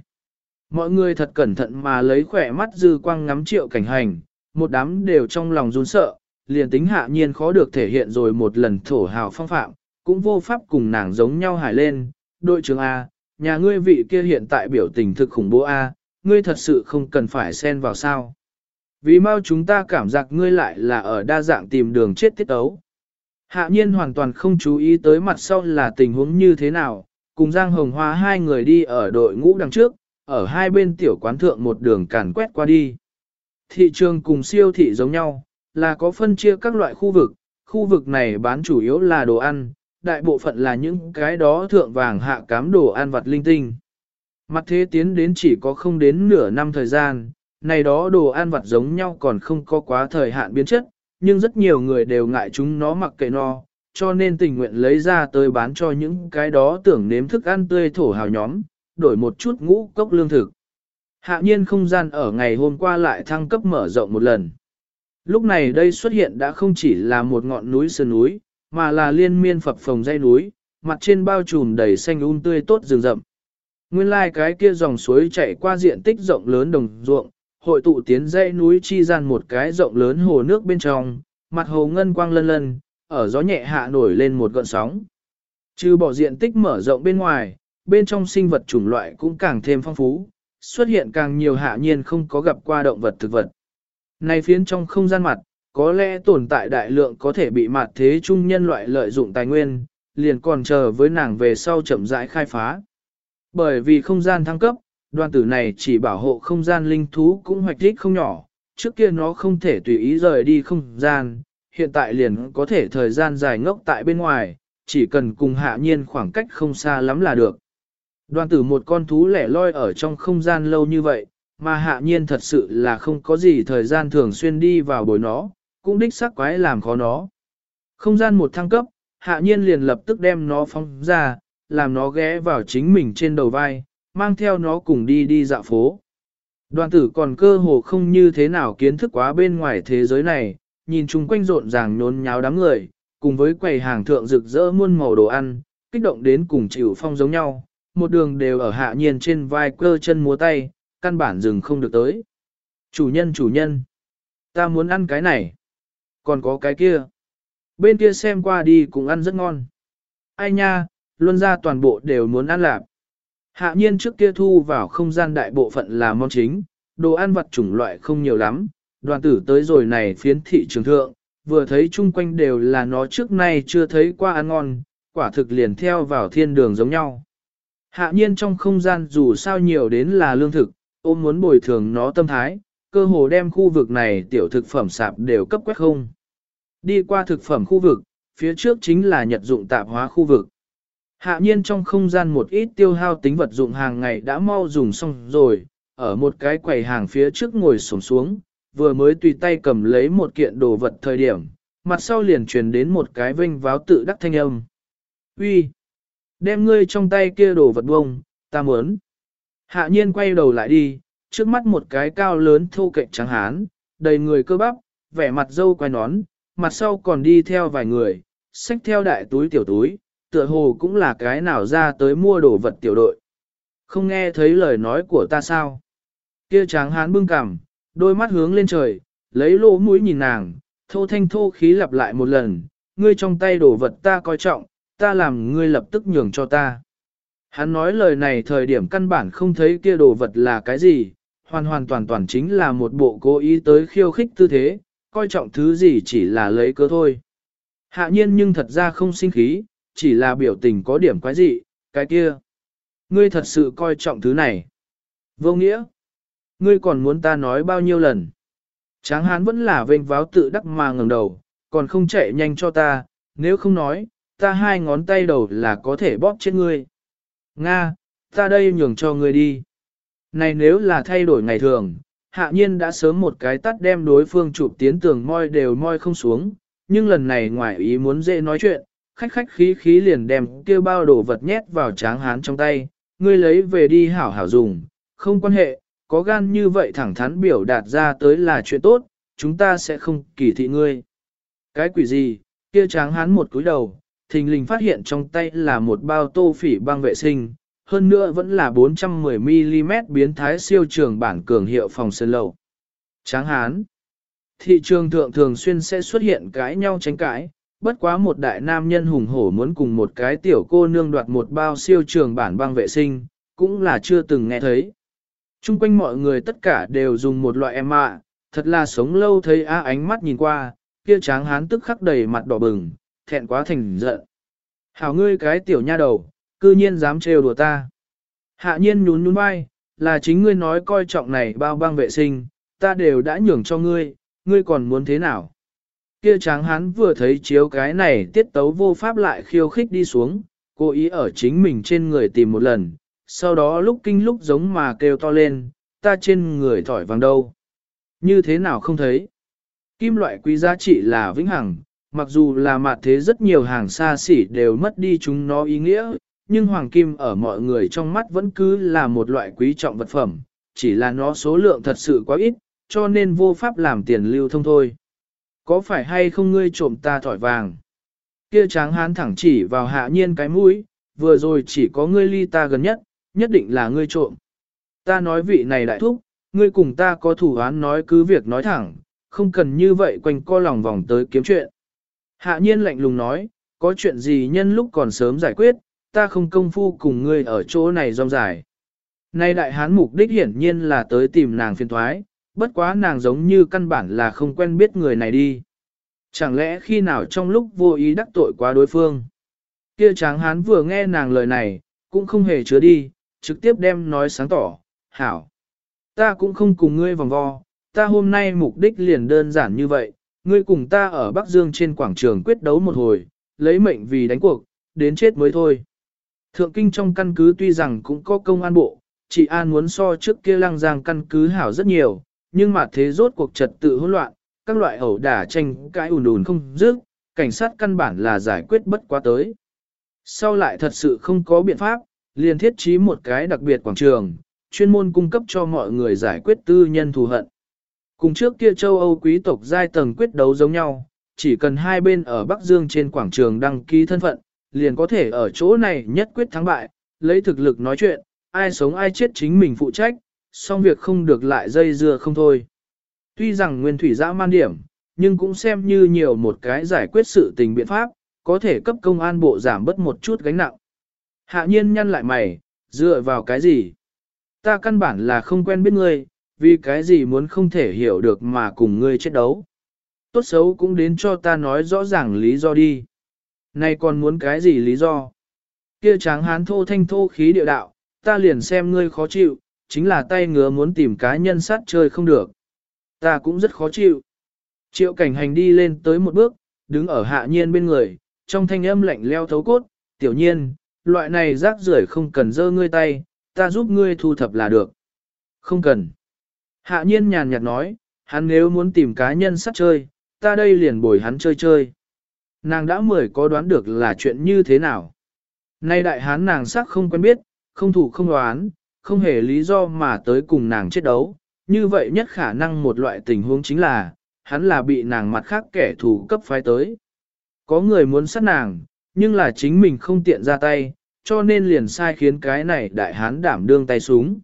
Mọi người thật cẩn thận mà lấy khỏe mắt dư quang ngắm triệu cảnh hành, một đám đều trong lòng run sợ, liền tính hạ nhiên khó được thể hiện rồi một lần thổ hào phong phạm, cũng vô pháp cùng nàng giống nhau hải lên. Đội trưởng A, nhà ngươi vị kia hiện tại biểu tình thực khủng bố A, ngươi thật sự không cần phải xen vào sao. Vì mau chúng ta cảm giác ngươi lại là ở đa dạng tìm đường chết tiết ấu. Hạ nhiên hoàn toàn không chú ý tới mặt sau là tình huống như thế nào, cùng Giang Hồng Hoa hai người đi ở đội ngũ đằng trước, ở hai bên tiểu quán thượng một đường càn quét qua đi. Thị trường cùng siêu thị giống nhau, là có phân chia các loại khu vực, khu vực này bán chủ yếu là đồ ăn, đại bộ phận là những cái đó thượng vàng hạ cám đồ ăn vặt linh tinh. Mặt thế tiến đến chỉ có không đến nửa năm thời gian, này đó đồ ăn vặt giống nhau còn không có quá thời hạn biến chất, nhưng rất nhiều người đều ngại chúng nó mặc kệ no, cho nên tình nguyện lấy ra tới bán cho những cái đó tưởng nếm thức ăn tươi thổ hào nhóm, đổi một chút ngũ cốc lương thực. Hạ nhiên không gian ở ngày hôm qua lại thăng cấp mở rộng một lần. Lúc này đây xuất hiện đã không chỉ là một ngọn núi sơn núi, mà là liên miên phập phồng dây núi, mặt trên bao trùm đầy xanh um tươi tốt rừng rậm. Nguyên lai like cái kia dòng suối chảy qua diện tích rộng lớn đồng ruộng, hội tụ tiến dãy núi chi gian một cái rộng lớn hồ nước bên trong, mặt hồ ngân quang lân lân, ở gió nhẹ hạ nổi lên một gợn sóng. Trừ bỏ diện tích mở rộng bên ngoài, bên trong sinh vật chủng loại cũng càng thêm phong phú, xuất hiện càng nhiều hạ nhiên không có gặp qua động vật thực vật. Này phiến trong không gian mặt, có lẽ tồn tại đại lượng có thể bị mặt thế chung nhân loại lợi dụng tài nguyên, liền còn chờ với nàng về sau chậm rãi khai phá. Bởi vì không gian thăng cấp, đoàn tử này chỉ bảo hộ không gian linh thú cũng hoạch thích không nhỏ, trước kia nó không thể tùy ý rời đi không gian, hiện tại liền có thể thời gian dài ngốc tại bên ngoài, chỉ cần cùng hạ nhiên khoảng cách không xa lắm là được. Đoàn tử một con thú lẻ loi ở trong không gian lâu như vậy, mà hạ nhiên thật sự là không có gì thời gian thường xuyên đi vào bồi nó, cũng đích xác quái làm khó nó. Không gian một thăng cấp, hạ nhiên liền lập tức đem nó phóng ra, làm nó ghé vào chính mình trên đầu vai, mang theo nó cùng đi đi dạo phố. Đoàn tử còn cơ hồ không như thế nào kiến thức quá bên ngoài thế giới này, nhìn chung quanh rộn ràng nhốn nháo đám người, cùng với quầy hàng thượng rực rỡ muôn màu đồ ăn, kích động đến cùng chịu phong giống nhau, một đường đều ở hạ nhiên trên vai cơ chân múa tay, căn bản dừng không được tới. Chủ nhân chủ nhân, ta muốn ăn cái này, còn có cái kia. Bên kia xem qua đi cũng ăn rất ngon. Ai nha, luôn ra toàn bộ đều muốn ăn lạp. Hạ nhiên trước kia thu vào không gian đại bộ phận là món chính, đồ ăn vặt chủng loại không nhiều lắm, đoàn tử tới rồi này phiến thị trường thượng, vừa thấy chung quanh đều là nó trước nay chưa thấy qua ăn ngon, quả thực liền theo vào thiên đường giống nhau. Hạ nhiên trong không gian dù sao nhiều đến là lương thực, ôm muốn bồi thường nó tâm thái, cơ hồ đem khu vực này tiểu thực phẩm sạp đều cấp quét không. Đi qua thực phẩm khu vực, phía trước chính là nhật dụng tạp hóa khu vực. Hạ nhiên trong không gian một ít tiêu hao tính vật dụng hàng ngày đã mau dùng xong rồi, ở một cái quầy hàng phía trước ngồi sổng xuống, vừa mới tùy tay cầm lấy một kiện đồ vật thời điểm, mặt sau liền truyền đến một cái vinh váo tự đắc thanh âm. Uy, Đem ngươi trong tay kia đồ vật bông, ta muốn. Hạ nhiên quay đầu lại đi, trước mắt một cái cao lớn thô cạnh trắng hán, đầy người cơ bắp, vẻ mặt dâu quai nón, mặt sau còn đi theo vài người, xách theo đại túi tiểu túi, tựa hồ cũng là cái nào ra tới mua đồ vật tiểu đội. Không nghe thấy lời nói của ta sao? Kia tráng hán bưng cằm, đôi mắt hướng lên trời, lấy lỗ mũi nhìn nàng, thô thanh thô khí lặp lại một lần, ngươi trong tay đồ vật ta coi trọng, ta làm ngươi lập tức nhường cho ta. Hắn nói lời này thời điểm căn bản không thấy kia đồ vật là cái gì, hoàn hoàn toàn toàn chính là một bộ cố ý tới khiêu khích tư thế, coi trọng thứ gì chỉ là lấy cớ thôi. Hạ nhiên nhưng thật ra không sinh khí, chỉ là biểu tình có điểm quái dị, cái kia. Ngươi thật sự coi trọng thứ này. Vô nghĩa. Ngươi còn muốn ta nói bao nhiêu lần. Tráng hán vẫn là vênh váo tự đắc mà ngẩng đầu, còn không chạy nhanh cho ta, nếu không nói, ta hai ngón tay đầu là có thể bóp chết ngươi. Nga, ta đây nhường cho ngươi đi. Này nếu là thay đổi ngày thường, hạ nhiên đã sớm một cái tắt đem đối phương chụp tiến tường moi đều moi không xuống, nhưng lần này ngoài ý muốn dễ nói chuyện, khách khách khí khí liền đem kêu bao đồ vật nhét vào tráng hán trong tay, ngươi lấy về đi hảo hảo dùng, không quan hệ, có gan như vậy thẳng thắn biểu đạt ra tới là chuyện tốt, chúng ta sẽ không kỳ thị ngươi. Cái quỷ gì, kia tráng hán một cúi đầu, thình lình phát hiện trong tay là một bao tô phỉ băng vệ sinh, hơn nữa vẫn là 410mm biến thái siêu trường bản cường hiệu phòng sơn lầu. Tráng hán. Thị trường thượng thường xuyên sẽ xuất hiện cãi nhau tranh cãi, bất quá một đại nam nhân hùng hổ muốn cùng một cái tiểu cô nương đoạt một bao siêu trường bản băng vệ sinh, cũng là chưa từng nghe thấy. Trung quanh mọi người tất cả đều dùng một loại em ạ, thật là sống lâu thấy á ánh mắt nhìn qua, kia tráng hán tức khắc đầy mặt đỏ bừng, thẹn quá thành giận. Hảo ngươi cái tiểu nha đầu, cư nhiên dám trêu đùa ta. Hạ nhiên nhún nhún vai, là chính ngươi nói coi trọng này bao băng vệ sinh, ta đều đã nhường cho ngươi, ngươi còn muốn thế nào? Kia tráng hán vừa thấy chiếu cái này tiết tấu vô pháp lại khiêu khích đi xuống, cố ý ở chính mình trên người tìm một lần, sau đó lúc kinh lúc giống mà kêu to lên, ta trên người thỏi vàng đâu. Như thế nào không thấy? Kim loại quý giá trị là vĩnh hằng, mặc dù là mặt thế rất nhiều hàng xa xỉ đều mất đi chúng nó ý nghĩa, nhưng hoàng kim ở mọi người trong mắt vẫn cứ là một loại quý trọng vật phẩm, chỉ là nó số lượng thật sự quá ít, cho nên vô pháp làm tiền lưu thông thôi. Có phải hay không ngươi trộm ta thỏi vàng? Kia tráng hán thẳng chỉ vào hạ nhiên cái mũi, vừa rồi chỉ có ngươi ly ta gần nhất, nhất định là ngươi trộm. Ta nói vị này đại thúc, ngươi cùng ta có thủ án nói cứ việc nói thẳng, không cần như vậy quanh co lòng vòng tới kiếm chuyện. Hạ nhiên lạnh lùng nói, có chuyện gì nhân lúc còn sớm giải quyết, ta không công phu cùng ngươi ở chỗ này rong dài. Nay đại hán mục đích hiển nhiên là tới tìm nàng phiền thoái, bất quá nàng giống như căn bản là không quen biết người này đi. Chẳng lẽ khi nào trong lúc vô ý đắc tội quá đối phương? Kia tráng hán vừa nghe nàng lời này, cũng không hề chứa đi, trực tiếp đem nói sáng tỏ, hảo. Ta cũng không cùng ngươi vòng vo, ta hôm nay mục đích liền đơn giản như vậy, ngươi cùng ta ở Bắc Dương trên quảng trường quyết đấu một hồi, lấy mệnh vì đánh cuộc, đến chết mới thôi. Thượng kinh trong căn cứ tuy rằng cũng có công an bộ, chị An muốn so trước kia lăng giang căn cứ hảo rất nhiều, nhưng mà thế rốt cuộc trật tự hỗn loạn, các loại ẩu đả tranh cãi ùn ùn không dứt, cảnh sát căn bản là giải quyết bất quá tới. Sau lại thật sự không có biện pháp, liền thiết trí một cái đặc biệt quảng trường, chuyên môn cung cấp cho mọi người giải quyết tư nhân thù hận. Cùng trước kia châu Âu quý tộc giai tầng quyết đấu giống nhau, chỉ cần hai bên ở Bắc Dương trên quảng trường đăng ký thân phận, liền có thể ở chỗ này nhất quyết thắng bại, lấy thực lực nói chuyện, ai sống ai chết chính mình phụ trách, xong việc không được lại dây dưa không thôi. Tuy rằng nguyên thủy dã man điểm, nhưng cũng xem như nhiều một cái giải quyết sự tình biện pháp, có thể cấp công an bộ giảm bớt một chút gánh nặng. Hạ nhiên nhăn lại mày, dựa vào cái gì? Ta căn bản là không quen biết ngươi, vì cái gì muốn không thể hiểu được mà cùng ngươi chết đấu. Tốt xấu cũng đến cho ta nói rõ ràng lý do đi. Này còn muốn cái gì lý do? Kia tráng hán thô thanh thô khí địa đạo, ta liền xem ngươi khó chịu, chính là tay ngứa muốn tìm cá nhân sát chơi không được. Ta cũng rất khó chịu. Triệu cảnh hành đi lên tới một bước, đứng ở hạ nhiên bên người, trong thanh âm lạnh leo thấu cốt, tiểu nhiên, loại này rác rưởi không cần dơ ngươi tay, ta giúp ngươi thu thập là được. Không cần. Hạ nhiên nhàn nhạt nói, hắn nếu muốn tìm cá nhân sát chơi, ta đây liền bồi hắn chơi chơi. Nàng đã mười có đoán được là chuyện như thế nào. Nay đại hán nàng sắc không quen biết, không thủ không đoán, không hề lý do mà tới cùng nàng chết đấu. Như vậy nhất khả năng một loại tình huống chính là, hắn là bị nàng mặt khác kẻ thù cấp phái tới. Có người muốn sát nàng, nhưng là chính mình không tiện ra tay, cho nên liền sai khiến cái này đại hán đảm đương tay súng.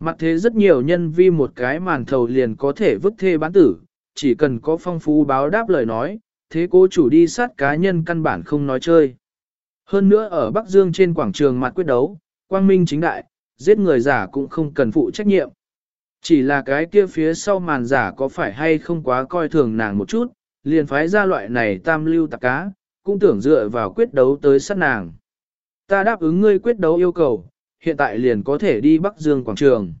Mặt thế rất nhiều nhân vi một cái màn thầu liền có thể vứt thê bán tử, chỉ cần có phong phú báo đáp lời nói, thế cố chủ đi sát cá nhân căn bản không nói chơi. Hơn nữa ở Bắc Dương trên quảng trường mặt quyết đấu, quang minh chính đại, giết người giả cũng không cần phụ trách nhiệm. Chỉ là cái kia phía sau màn giả có phải hay không quá coi thường nàng một chút, liền phái ra loại này tam lưu tạc cá, cũng tưởng dựa vào quyết đấu tới sát nàng. Ta đáp ứng ngươi quyết đấu yêu cầu, hiện tại liền có thể đi Bắc Dương quảng trường.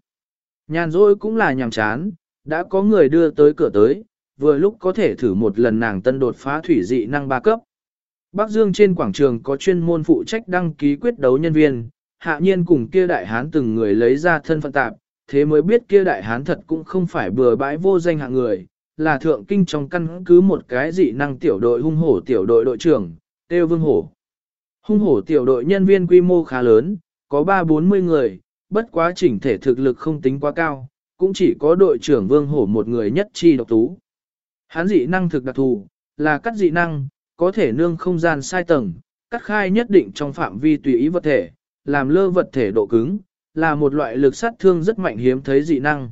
Nhàn rỗi cũng là nhàm chán, đã có người đưa tới cửa tới, vừa lúc có thể thử một lần nàng tân đột phá thủy dị năng ba cấp. Bắc Dương trên quảng trường có chuyên môn phụ trách đăng ký quyết đấu nhân viên, hạ nhiên cùng kia đại hán từng người lấy ra thân phận tạp, thế mới biết kia đại hán thật cũng không phải bừa bãi vô danh hạng người, là thượng kinh trong căn cứ một cái dị năng tiểu đội hung hổ tiểu đội đội trưởng, Têu Vương Hổ. Hung hổ tiểu đội nhân viên quy mô khá lớn, có 3-40 người, bất quá chỉnh thể thực lực không tính quá cao, cũng chỉ có đội trưởng Vương Hổ một người nhất chi độc tú. Hán dị năng thực đặc thù, là cắt dị năng, có thể nương không gian sai tầng, cắt khai nhất định trong phạm vi tùy ý vật thể, làm lơ vật thể độ cứng, là một loại lực sát thương rất mạnh hiếm thấy dị năng.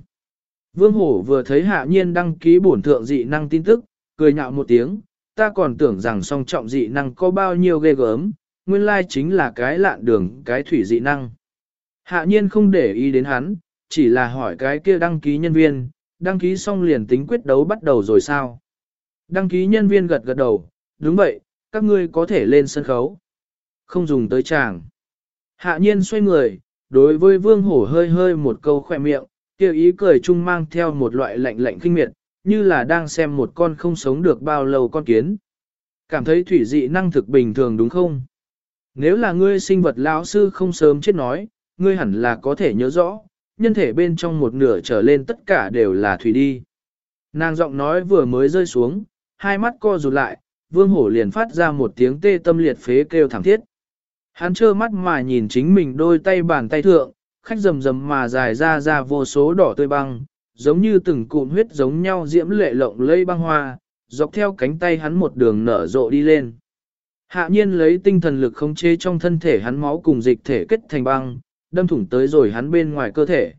Vương Hổ vừa thấy hạ nhiên đăng ký bổn thượng dị năng tin tức, cười nhạo một tiếng, ta còn tưởng rằng song trọng dị năng có bao nhiêu ghê gớm, nguyên lai chính là cái lạn đường cái thủy dị năng. Hạ nhiên không để ý đến hắn, chỉ là hỏi cái kia đăng ký nhân viên, đăng ký xong liền tính quyết đấu bắt đầu rồi sao? Đăng ký nhân viên gật gật đầu, đúng vậy, các ngươi có thể lên sân khấu. Không dùng tới chàng. Hạ nhiên xoay người, đối với vương hổ hơi hơi một câu khỏe miệng, kêu ý cười chung mang theo một loại lạnh lạnh kinh miệt, như là đang xem một con không sống được bao lâu con kiến. Cảm thấy thủy dị năng thực bình thường đúng không? Nếu là ngươi sinh vật lão sư không sớm chết nói, ngươi hẳn là có thể nhớ rõ, nhân thể bên trong một nửa trở lên tất cả đều là thủy đi. Nàng giọng nói vừa mới rơi xuống, hai mắt co rụt lại, vương hổ liền phát ra một tiếng tê tâm liệt phế kêu thảm thiết. Hắn trơ mắt mà nhìn chính mình đôi tay bàn tay thượng, khách rầm rầm mà dài ra ra vô số đỏ tươi băng, giống như từng cụm huyết giống nhau diễm lệ lộng lây băng hoa, dọc theo cánh tay hắn một đường nở rộ đi lên. Hạ nhiên lấy tinh thần lực khống chế trong thân thể hắn máu cùng dịch thể kết thành băng, đâm thủng tới rồi hắn bên ngoài cơ thể.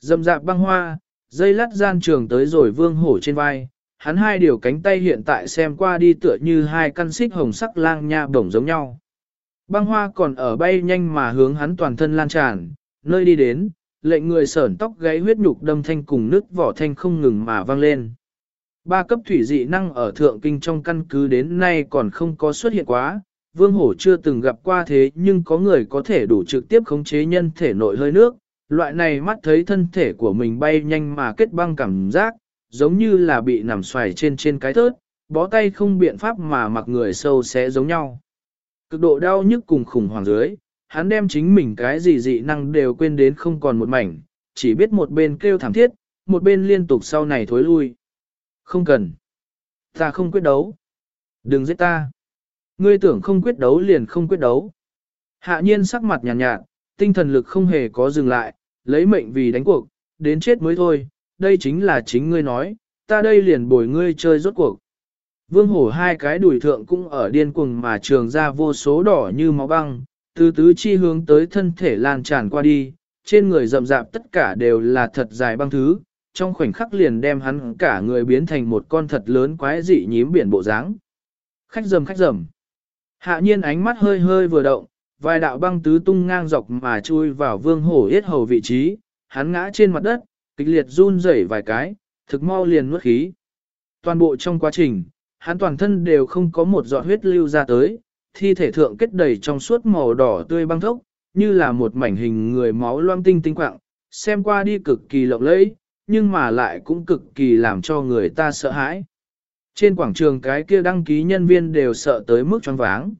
Dầm dạp băng hoa, dây lát gian trường tới rồi vương hổ trên vai, hắn hai điều cánh tay hiện tại xem qua đi tựa như hai căn xích hồng sắc lang nha bổng giống nhau. Băng hoa còn ở bay nhanh mà hướng hắn toàn thân lan tràn, nơi đi đến, lệnh người sởn tóc gáy huyết nhục đâm thanh cùng nước vỏ thanh không ngừng mà vang lên. Ba cấp thủy dị năng ở thượng kinh trong căn cứ đến nay còn không có xuất hiện quá, vương hổ chưa từng gặp qua thế nhưng có người có thể đủ trực tiếp khống chế nhân thể nội hơi nước, loại này mắt thấy thân thể của mình bay nhanh mà kết băng cảm giác, giống như là bị nằm xoài trên trên cái thớt, bó tay không biện pháp mà mặc người sâu sẽ giống nhau. Cực độ đau nhức cùng khủng hoảng dưới, hắn đem chính mình cái gì dị năng đều quên đến không còn một mảnh, chỉ biết một bên kêu thảm thiết, một bên liên tục sau này thối lui. Không cần. Ta không quyết đấu. Đừng giết ta. Ngươi tưởng không quyết đấu liền không quyết đấu. Hạ nhiên sắc mặt nhàn nhạt, nhạt, tinh thần lực không hề có dừng lại, lấy mệnh vì đánh cuộc, đến chết mới thôi, đây chính là chính ngươi nói, ta đây liền bồi ngươi chơi rốt cuộc. Vương hổ hai cái đùi thượng cũng ở điên cuồng mà trường ra vô số đỏ như máu băng, từ tứ chi hướng tới thân thể lan tràn qua đi, trên người rậm rạp tất cả đều là thật dài băng thứ, trong khoảnh khắc liền đem hắn cả người biến thành một con thật lớn quái dị nhím biển bộ dáng. Khách rầm khách rầm. Hạ nhiên ánh mắt hơi hơi vừa động, vài đạo băng tứ tung ngang dọc mà chui vào vương hổ yết hầu vị trí, hắn ngã trên mặt đất, kịch liệt run rẩy vài cái, thực mau liền nuốt khí. Toàn bộ trong quá trình, hắn toàn thân đều không có một giọt huyết lưu ra tới, thi thể thượng kết đầy trong suốt màu đỏ tươi băng thốc, như là một mảnh hình người máu loang tinh tinh quạng, xem qua đi cực kỳ lộng lẫy, nhưng mà lại cũng cực kỳ làm cho người ta sợ hãi. Trên quảng trường cái kia đăng ký nhân viên đều sợ tới mức choáng váng.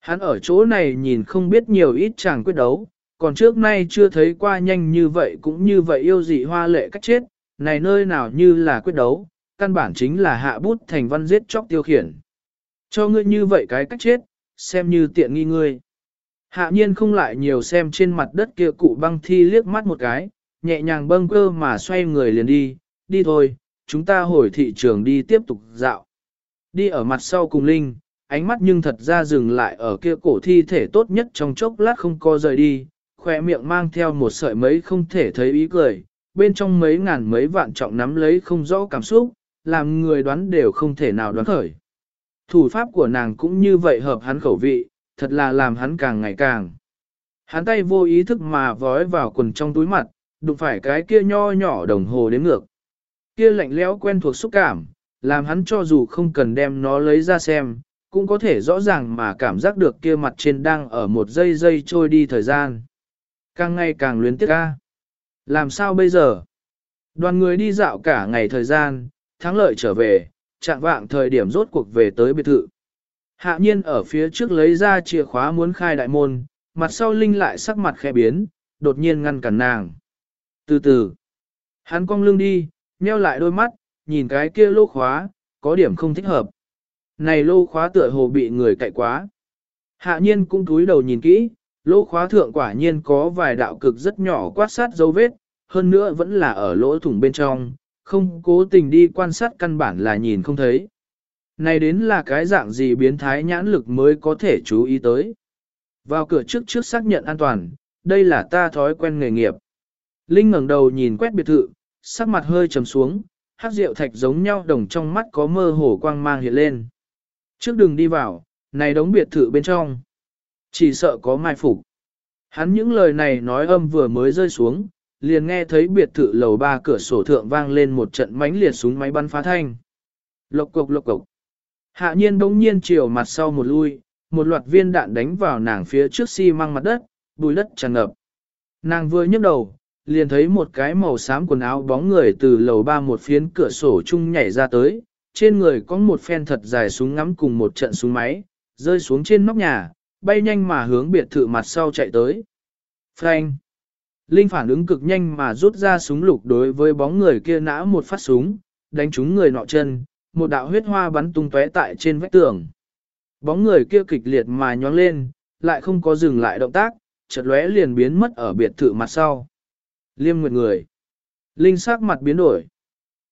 Hắn ở chỗ này nhìn không biết nhiều ít chàng quyết đấu, còn trước nay chưa thấy qua nhanh như vậy cũng như vậy yêu dị hoa lệ cách chết, này nơi nào như là quyết đấu, căn bản chính là hạ bút thành văn giết chóc tiêu khiển. Cho ngươi như vậy cái cách chết, xem như tiện nghi ngươi. Hạ nhiên không lại nhiều xem trên mặt đất kia cụ băng thi liếc mắt một cái, nhẹ nhàng bâng cơ mà xoay người liền đi, đi thôi, chúng ta hồi thị trường đi tiếp tục dạo. Đi ở mặt sau cùng Linh, ánh mắt nhưng thật ra dừng lại ở kia cổ thi thể tốt nhất trong chốc lát không co rời đi, khỏe miệng mang theo một sợi mấy không thể thấy ý cười, bên trong mấy ngàn mấy vạn trọng nắm lấy không rõ cảm xúc, làm người đoán đều không thể nào đoán khởi. Thủ pháp của nàng cũng như vậy hợp hắn khẩu vị, thật là làm hắn càng ngày càng. Hắn tay vô ý thức mà vói vào quần trong túi mặt, đụng phải cái kia nho nhỏ đồng hồ đếm ngược. Kia lạnh lẽo quen thuộc xúc cảm, làm hắn cho dù không cần đem nó lấy ra xem, cũng có thể rõ ràng mà cảm giác được kia mặt trên đang ở một giây giây trôi đi thời gian. Càng ngày càng luyến tiếc ca. Làm sao bây giờ? Đoàn người đi dạo cả ngày thời gian, thắng lợi trở về, chạm vạng thời điểm rốt cuộc về tới biệt thự. Hạ nhiên ở phía trước lấy ra chìa khóa muốn khai đại môn, mặt sau Linh lại sắc mặt khẽ biến, đột nhiên ngăn cản nàng. Từ từ, hắn cong lưng đi, nheo lại đôi mắt, nhìn cái kia lô khóa, có điểm không thích hợp. Này lô khóa tựa hồ bị người cậy quá. Hạ nhiên cũng túi đầu nhìn kỹ, lô khóa thượng quả nhiên có vài đạo cực rất nhỏ quát sát dấu vết, hơn nữa vẫn là ở lỗ thủng bên trong, không cố tình đi quan sát căn bản là nhìn không thấy. Này đến là cái dạng gì biến thái nhãn lực mới có thể chú ý tới. Vào cửa trước trước xác nhận an toàn, đây là ta thói quen nghề nghiệp. Linh ngẩng đầu nhìn quét biệt thự, sắc mặt hơi trầm xuống, hát rượu thạch giống nhau đồng trong mắt có mơ hồ quang mang hiện lên. Trước đường đi vào, này đóng biệt thự bên trong. Chỉ sợ có mai phục. Hắn những lời này nói âm vừa mới rơi xuống, liền nghe thấy biệt thự lầu ba cửa sổ thượng vang lên một trận mánh liệt súng máy bắn phá thanh. Lộc cục lộc cục. Hạ nhiên bỗng nhiên chiều mặt sau một lui, một loạt viên đạn đánh vào nàng phía trước xi si măng mặt đất, bùi đất tràn ngập. Nàng vừa nhấc đầu, liền thấy một cái màu xám quần áo bóng người từ lầu ba một phiến cửa sổ chung nhảy ra tới, trên người có một phen thật dài súng ngắm cùng một trận súng máy, rơi xuống trên nóc nhà, bay nhanh mà hướng biệt thự mặt sau chạy tới. Frank! Linh phản ứng cực nhanh mà rút ra súng lục đối với bóng người kia nã một phát súng, đánh trúng người nọ chân, một đạo huyết hoa bắn tung tóe tại trên vách tường. Bóng người kia kịch liệt mà nhóng lên, lại không có dừng lại động tác, chợt lóe liền biến mất ở biệt thự mặt sau. Liêm nguyệt người. Linh sắc mặt biến đổi.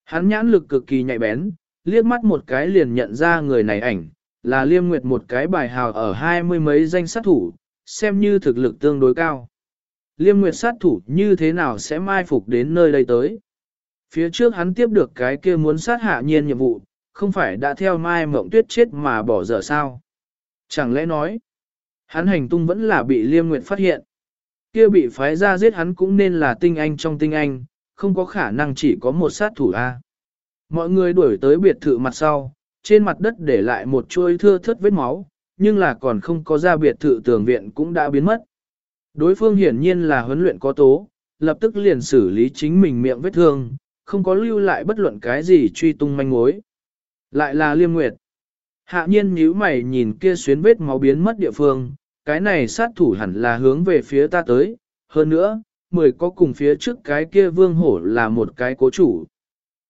Hắn nhãn lực cực kỳ nhạy bén, liếc mắt một cái liền nhận ra người này ảnh, là liêm nguyệt một cái bài hào ở hai mươi mấy danh sát thủ, xem như thực lực tương đối cao. Liêm nguyệt sát thủ như thế nào sẽ mai phục đến nơi đây tới? Phía trước hắn tiếp được cái kia muốn sát hạ nhiên nhiệm vụ, không phải đã theo mai mộng tuyết chết mà bỏ dở sao? Chẳng lẽ nói, hắn hành tung vẫn là bị liêm nguyệt phát hiện? Kia bị phái ra giết hắn cũng nên là tinh anh trong tinh anh, không có khả năng chỉ có một sát thủ A. Mọi người đuổi tới biệt thự mặt sau, trên mặt đất để lại một chuôi thưa thớt vết máu, nhưng là còn không có ra biệt thự tường viện cũng đã biến mất. Đối phương hiển nhiên là huấn luyện có tố, lập tức liền xử lý chính mình miệng vết thương, không có lưu lại bất luận cái gì truy tung manh mối. Lại là liêm nguyệt. Hạ nhiên nhíu mày nhìn kia xuyến vết máu biến mất địa phương, cái này sát thủ hẳn là hướng về phía ta tới, hơn nữa, mười có cùng phía trước cái kia vương hổ là một cái cố chủ.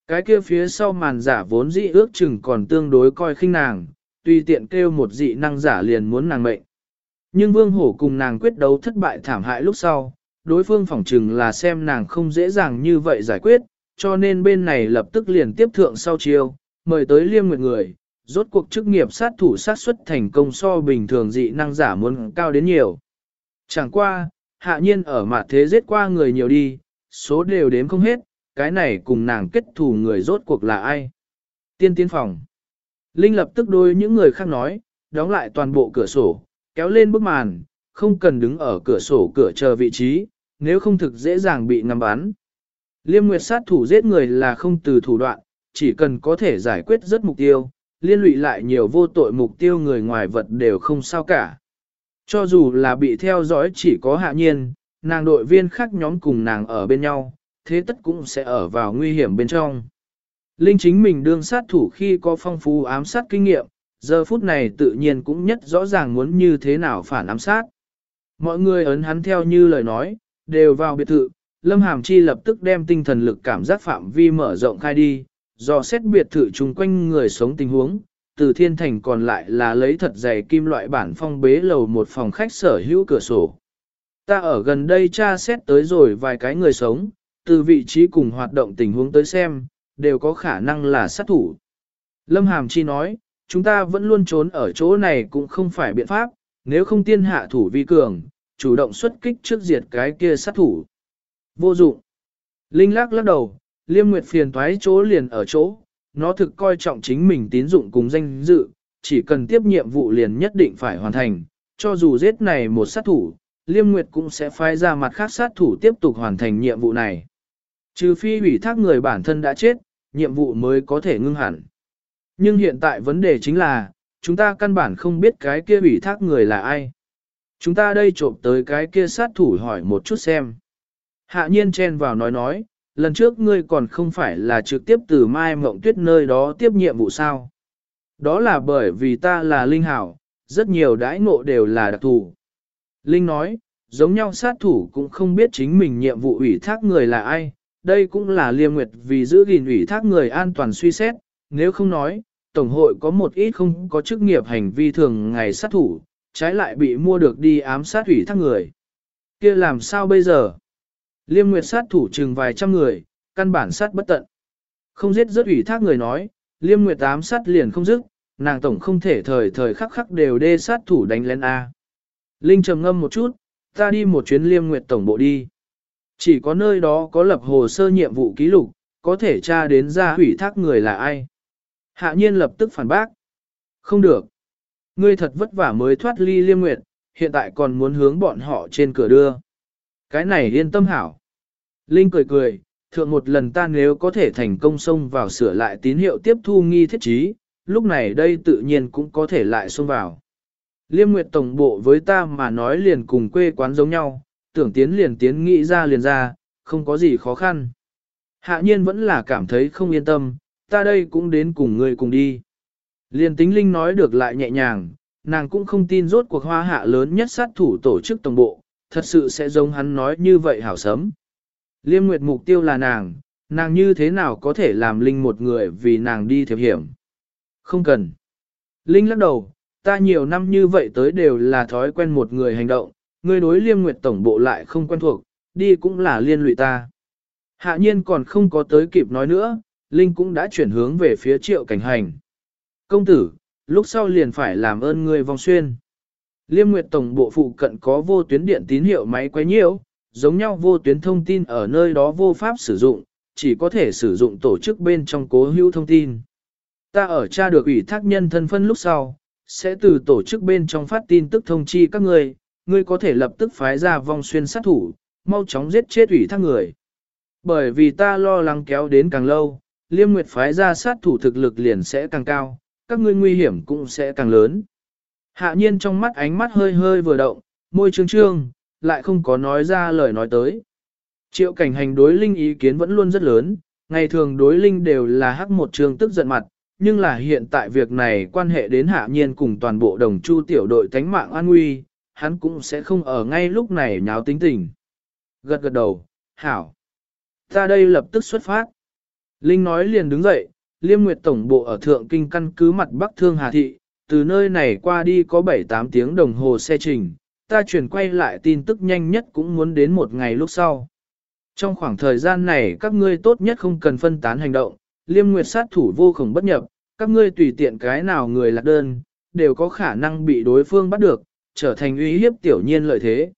Cái kia phía sau màn giả vốn dị ước chừng còn tương đối coi khinh nàng, tùy tiện kêu một dị năng giả liền muốn nàng mệnh. Nhưng vương hổ cùng nàng quyết đấu thất bại thảm hại lúc sau, đối phương phỏng chừng là xem nàng không dễ dàng như vậy giải quyết, cho nên bên này lập tức liền tiếp thượng sau chiêu, mời tới liêm nguyệt người, rốt cuộc chức nghiệp sát thủ sát xuất thành công so bình thường dị năng giả muốn cao đến nhiều. Chẳng qua, hạ nhiên ở mặt thế giết qua người nhiều đi, số đều đếm không hết, cái này cùng nàng kết thù người rốt cuộc là ai. Tiên tiến phòng. Linh lập tức đôi những người khác nói, đóng lại toàn bộ cửa sổ, kéo lên bức màn, không cần đứng ở cửa sổ cửa chờ vị trí, nếu không thực dễ dàng bị ngắm bắn. Liêm nguyệt sát thủ giết người là không từ thủ đoạn, chỉ cần có thể giải quyết rất mục tiêu, liên lụy lại nhiều vô tội mục tiêu người ngoài vật đều không sao cả. Cho dù là bị theo dõi chỉ có hạ nhiên, nàng đội viên khác nhóm cùng nàng ở bên nhau, thế tất cũng sẽ ở vào nguy hiểm bên trong. Linh chính mình đương sát thủ khi có phong phú ám sát kinh nghiệm, giờ phút này tự nhiên cũng nhất rõ ràng muốn như thế nào phản ám sát. Mọi người ấn hắn theo như lời nói, đều vào biệt thự, Lâm Hàm Chi lập tức đem tinh thần lực cảm giác phạm vi mở rộng khai đi, do xét biệt thự chung quanh người sống tình huống, từ thiên thành còn lại là lấy thật dày kim loại bản phong bế lầu một phòng khách sở hữu cửa sổ. Ta ở gần đây tra xét tới rồi vài cái người sống, từ vị trí cùng hoạt động tình huống tới xem, đều có khả năng là sát thủ. Lâm Hàm Chi nói, chúng ta vẫn luôn trốn ở chỗ này cũng không phải biện pháp, nếu không tiên hạ thủ vi cường, chủ động xuất kích trước diệt cái kia sát thủ. Vô dụng. Linh lắc lắc đầu, liêm nguyệt phiền toái chỗ liền ở chỗ, nó thực coi trọng chính mình tín dụng cùng danh dự, chỉ cần tiếp nhiệm vụ liền nhất định phải hoàn thành, cho dù giết này một sát thủ, liêm nguyệt cũng sẽ phái ra mặt khác sát thủ tiếp tục hoàn thành nhiệm vụ này. Trừ phi ủy thác người bản thân đã chết, nhiệm vụ mới có thể ngưng hẳn. Nhưng hiện tại vấn đề chính là, chúng ta căn bản không biết cái kia ủy thác người là ai. Chúng ta đây trộm tới cái kia sát thủ hỏi một chút xem. Hạ nhiên chen vào nói nói, lần trước ngươi còn không phải là trực tiếp từ Mai Mộng Tuyết nơi đó tiếp nhiệm vụ sao. Đó là bởi vì ta là Linh Hảo, rất nhiều đãi ngộ đều là đặc thù. Linh nói, giống nhau sát thủ cũng không biết chính mình nhiệm vụ ủy thác người là ai, đây cũng là liêm nguyệt vì giữ gìn ủy thác người an toàn suy xét, nếu không nói, Tổng hội có một ít không có chức nghiệp hành vi thường ngày sát thủ, trái lại bị mua được đi ám sát ủy thác người. kia làm sao bây giờ? Liêm nguyệt sát thủ chừng vài trăm người, căn bản sát bất tận. Không giết rất ủy thác người nói, liêm nguyệt ám sát liền không dứt, nàng tổng không thể thời thời khắc khắc đều đê sát thủ đánh lên A. Linh trầm ngâm một chút, ta đi một chuyến liêm nguyệt tổng bộ đi. Chỉ có nơi đó có lập hồ sơ nhiệm vụ ký lục, có thể tra đến ra ủy thác người là ai. Hạ nhiên lập tức phản bác. Không được. Ngươi thật vất vả mới thoát ly liêm nguyệt, hiện tại còn muốn hướng bọn họ trên cửa đưa. Cái này yên tâm hảo. Linh cười cười, thượng một lần ta nếu có thể thành công xông vào sửa lại tín hiệu tiếp thu nghi thiết trí, lúc này đây tự nhiên cũng có thể lại xông vào. Liêm Nguyệt Tổng Bộ với ta mà nói liền cùng quê quán giống nhau, tưởng tiến liền tiến nghĩ ra liền ra, không có gì khó khăn. Hạ nhiên vẫn là cảm thấy không yên tâm, ta đây cũng đến cùng người cùng đi. Liền tính Linh nói được lại nhẹ nhàng, nàng cũng không tin rốt cuộc hoa hạ lớn nhất sát thủ tổ chức tổng bộ, thật sự sẽ giống hắn nói như vậy hảo sấm. Liêm Nguyệt mục tiêu là nàng, nàng như thế nào có thể làm Linh một người vì nàng đi thiệp hiểm. Không cần. Linh lắc đầu, ta nhiều năm như vậy tới đều là thói quen một người hành động, người đối Liêm Nguyệt tổng bộ lại không quen thuộc, đi cũng là liên lụy ta. Hạ nhiên còn không có tới kịp nói nữa, Linh cũng đã chuyển hướng về phía triệu cảnh hành. Công tử, lúc sau liền phải làm ơn người vòng xuyên. Liêm Nguyệt Tổng bộ phụ cận có vô tuyến điện tín hiệu máy quay nhiễu, giống nhau vô tuyến thông tin ở nơi đó vô pháp sử dụng, chỉ có thể sử dụng tổ chức bên trong cố hữu thông tin. Ta ở tra được ủy thác nhân thân phân lúc sau, sẽ từ tổ chức bên trong phát tin tức thông chi các người, ngươi có thể lập tức phái ra vong xuyên sát thủ, mau chóng giết chết ủy thác người. Bởi vì ta lo lắng kéo đến càng lâu, Liêm Nguyệt phái ra sát thủ thực lực liền sẽ càng cao, các ngươi nguy hiểm cũng sẽ càng lớn. Hạ nhiên trong mắt ánh mắt hơi hơi vừa động, môi trương trương, lại không có nói ra lời nói tới. Triệu cảnh hành đối linh ý kiến vẫn luôn rất lớn, ngày thường đối linh đều là hắc một trường tức giận mặt, nhưng là hiện tại việc này quan hệ đến hạ nhiên cùng toàn bộ đồng chu tiểu đội tánh mạng an nguy, hắn cũng sẽ không ở ngay lúc này nháo tính tình. Gật gật đầu, hảo. Ta đây lập tức xuất phát. Linh nói liền đứng dậy, liêm nguyệt tổng bộ ở thượng kinh căn cứ mặt bắc thương hà thị, từ nơi này qua đi có 7-8 tiếng đồng hồ xe trình, ta chuyển quay lại tin tức nhanh nhất cũng muốn đến một ngày lúc sau. Trong khoảng thời gian này các ngươi tốt nhất không cần phân tán hành động, liêm nguyệt sát thủ vô khổng bất nhập, các ngươi tùy tiện cái nào người lạc đơn, đều có khả năng bị đối phương bắt được, trở thành uy hiếp tiểu nhiên lợi thế.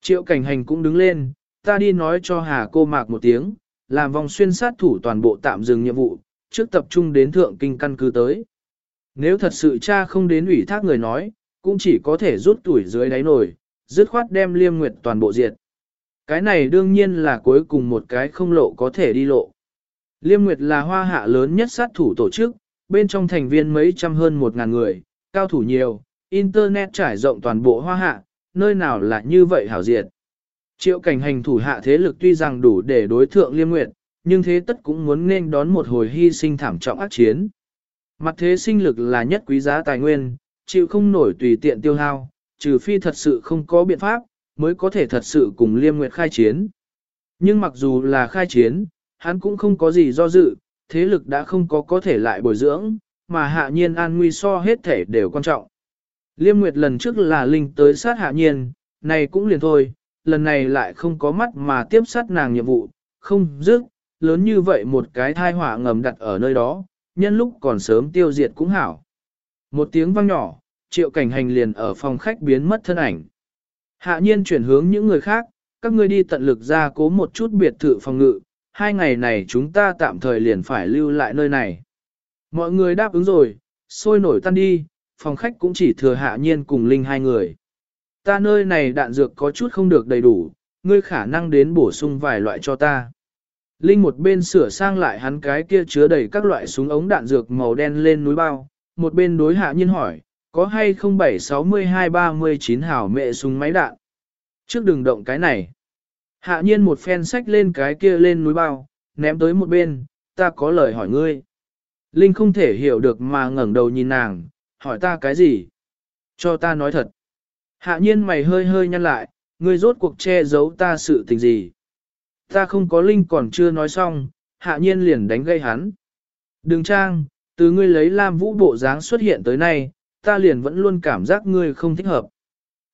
Triệu cảnh hành cũng đứng lên, ta đi nói cho Hà cô mạc một tiếng, làm vòng xuyên sát thủ toàn bộ tạm dừng nhiệm vụ, trước tập trung đến thượng kinh căn cứ tới. Nếu thật sự cha không đến ủy thác người nói, cũng chỉ có thể rút tuổi dưới đáy nổi, dứt khoát đem liêm nguyệt toàn bộ diệt. Cái này đương nhiên là cuối cùng một cái không lộ có thể đi lộ. Liêm Nguyệt là hoa hạ lớn nhất sát thủ tổ chức, bên trong thành viên mấy trăm hơn một ngàn người, cao thủ nhiều, Internet trải rộng toàn bộ hoa hạ, nơi nào là như vậy hảo diệt. Triệu cảnh hành thủ hạ thế lực tuy rằng đủ để đối thượng Liêm Nguyệt, nhưng thế tất cũng muốn nên đón một hồi hy sinh thảm trọng ác chiến. Mặt thế sinh lực là nhất quý giá tài nguyên, chịu không nổi tùy tiện tiêu hao, trừ phi thật sự không có biện pháp, mới có thể thật sự cùng Liêm Nguyệt khai chiến. Nhưng mặc dù là khai chiến, hắn cũng không có gì do dự, thế lực đã không có có thể lại bồi dưỡng, mà hạ nhiên an nguy so hết thể đều quan trọng. Liêm Nguyệt lần trước là linh tới sát hạ nhiên, này cũng liền thôi, lần này lại không có mắt mà tiếp sát nàng nhiệm vụ, không dứt, lớn như vậy một cái thai họa ngầm đặt ở nơi đó, nhân lúc còn sớm tiêu diệt cũng hảo. Một tiếng vang nhỏ, triệu cảnh hành liền ở phòng khách biến mất thân ảnh. Hạ nhiên chuyển hướng những người khác, các ngươi đi tận lực ra cố một chút biệt thự phòng ngự, hai ngày này chúng ta tạm thời liền phải lưu lại nơi này. Mọi người đáp ứng rồi, sôi nổi tan đi, phòng khách cũng chỉ thừa hạ nhiên cùng Linh hai người. Ta nơi này đạn dược có chút không được đầy đủ, ngươi khả năng đến bổ sung vài loại cho ta. Linh một bên sửa sang lại hắn cái kia chứa đầy các loại súng ống đạn dược màu đen lên núi bao, một bên đối hạ nhiên hỏi, có hay không 76239 hảo mẹ súng máy đạn? Trước đừng động cái này. Hạ nhiên một phen sách lên cái kia lên núi bao, ném tới một bên, ta có lời hỏi ngươi. Linh không thể hiểu được mà ngẩng đầu nhìn nàng, hỏi ta cái gì? Cho ta nói thật. Hạ nhiên mày hơi hơi nhăn lại, ngươi rốt cuộc che giấu ta sự tình gì? Ta không có Linh còn chưa nói xong, hạ nhiên liền đánh gây hắn. Đừng trang, từ ngươi lấy Lam Vũ bộ dáng xuất hiện tới nay, ta liền vẫn luôn cảm giác ngươi không thích hợp.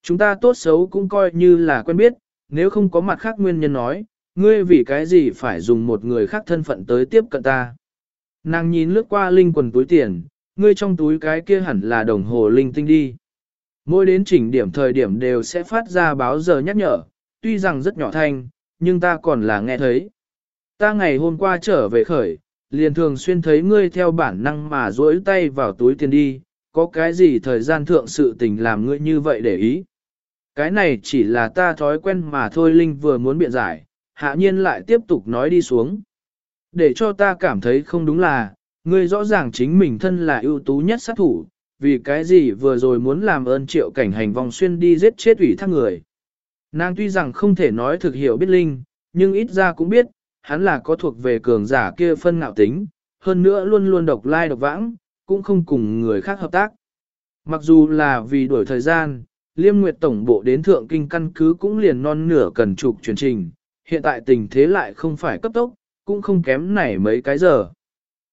Chúng ta tốt xấu cũng coi như là quen biết, nếu không có mặt khác nguyên nhân nói, ngươi vì cái gì phải dùng một người khác thân phận tới tiếp cận ta. Nàng nhìn lướt qua linh quần túi tiền, ngươi trong túi cái kia hẳn là đồng hồ linh tinh đi. Mỗi đến chỉnh điểm thời điểm đều sẽ phát ra báo giờ nhắc nhở, tuy rằng rất nhỏ thanh, nhưng ta còn là nghe thấy. Ta ngày hôm qua trở về khởi, liền thường xuyên thấy ngươi theo bản năng mà duỗi tay vào túi tiền đi, có cái gì thời gian thượng sự tình làm ngươi như vậy để ý. Cái này chỉ là ta thói quen mà thôi Linh vừa muốn biện giải, hạ nhiên lại tiếp tục nói đi xuống. Để cho ta cảm thấy không đúng là, ngươi rõ ràng chính mình thân là ưu tú nhất sát thủ, vì cái gì vừa rồi muốn làm ơn triệu cảnh hành vòng xuyên đi giết chết ủy thác người. Nàng tuy rằng không thể nói thực hiểu biết Linh, nhưng ít ra cũng biết, hắn là có thuộc về cường giả kia phân ngạo tính, hơn nữa luôn luôn độc lai độc vãng, cũng không cùng người khác hợp tác. Mặc dù là vì đuổi thời gian, Liêm Nguyệt Tổng Bộ đến Thượng Kinh căn cứ cũng liền non nửa cần trục truyền trình, hiện tại tình thế lại không phải cấp tốc, cũng không kém nảy mấy cái giờ.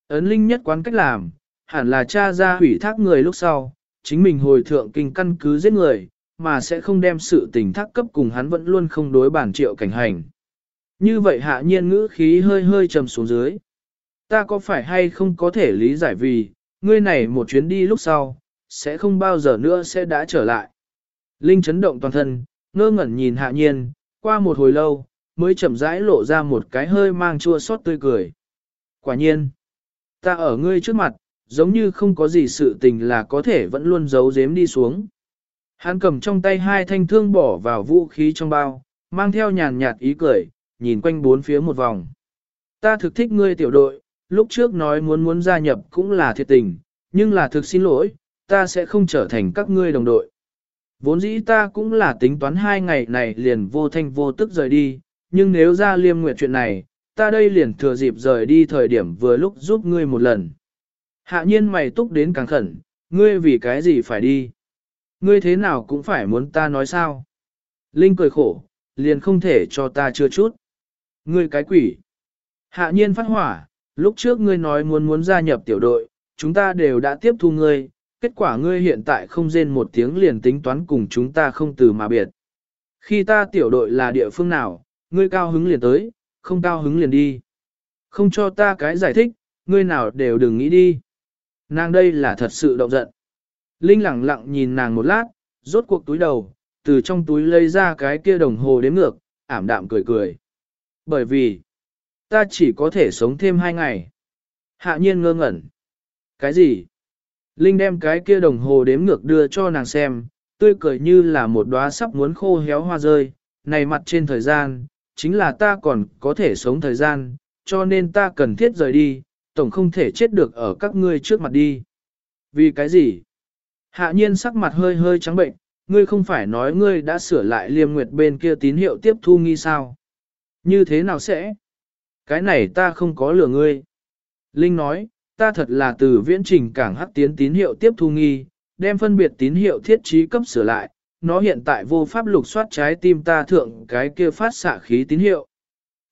Ấn Linh nhất quán cách làm, hẳn là cha ra hủy thác người lúc sau, chính mình hồi Thượng Kinh căn cứ giết người, mà sẽ không đem sự tình thác cấp cùng hắn vẫn luôn không đối bản triệu cảnh hành. Như vậy hạ nhiên ngữ khí hơi hơi trầm xuống dưới. Ta có phải hay không có thể lý giải vì, ngươi này một chuyến đi lúc sau, sẽ không bao giờ nữa sẽ đã trở lại. Linh chấn động toàn thân, ngơ ngẩn nhìn hạ nhiên, qua một hồi lâu, mới chậm rãi lộ ra một cái hơi mang chua xót tươi cười. Quả nhiên, ta ở ngươi trước mặt, giống như không có gì sự tình là có thể vẫn luôn giấu giếm đi xuống. Hắn cầm trong tay hai thanh thương bỏ vào vũ khí trong bao, mang theo nhàn nhạt ý cười, nhìn quanh bốn phía một vòng. Ta thực thích ngươi tiểu đội, lúc trước nói muốn muốn gia nhập cũng là thiệt tình, nhưng là thực xin lỗi, ta sẽ không trở thành các ngươi đồng đội. Vốn dĩ ta cũng là tính toán hai ngày này liền vô thanh vô tức rời đi, nhưng nếu ra liêm nguyện chuyện này, ta đây liền thừa dịp rời đi thời điểm vừa lúc giúp ngươi một lần. Hạ nhiên mày túc đến càng khẩn, ngươi vì cái gì phải đi? Ngươi thế nào cũng phải muốn ta nói sao? Linh cười khổ, liền không thể cho ta chưa chút. Ngươi cái quỷ. Hạ nhiên phát hỏa, lúc trước ngươi nói muốn muốn gia nhập tiểu đội, chúng ta đều đã tiếp thu ngươi, kết quả ngươi hiện tại không rên một tiếng liền tính toán cùng chúng ta không từ mà biệt. Khi ta tiểu đội là địa phương nào, ngươi cao hứng liền tới, không cao hứng liền đi. Không cho ta cái giải thích, ngươi nào đều đừng nghĩ đi. Nàng đây là thật sự động giận. Linh lặng lặng nhìn nàng một lát, rốt cuộc túi đầu, từ trong túi lấy ra cái kia đồng hồ đếm ngược, ảm đạm cười cười. Bởi vì, ta chỉ có thể sống thêm hai ngày. Hạ nhiên ngơ ngẩn. Cái gì? Linh đem cái kia đồng hồ đếm ngược đưa cho nàng xem, tươi cười như là một đóa sắp muốn khô héo hoa rơi, này mặt trên thời gian, chính là ta còn có thể sống thời gian, cho nên ta cần thiết rời đi, tổng không thể chết được ở các ngươi trước mặt đi. Vì cái gì? Hạ nhiên sắc mặt hơi hơi trắng bệnh, ngươi không phải nói ngươi đã sửa lại liêm nguyệt bên kia tín hiệu tiếp thu nghi sao? Như thế nào sẽ? Cái này ta không có lừa ngươi. Linh nói, ta thật là từ viễn trình cảng hắc tiến tín hiệu tiếp thu nghi, đem phân biệt tín hiệu thiết trí cấp sửa lại, nó hiện tại vô pháp lục soát trái tim ta thượng cái kia phát xạ khí tín hiệu.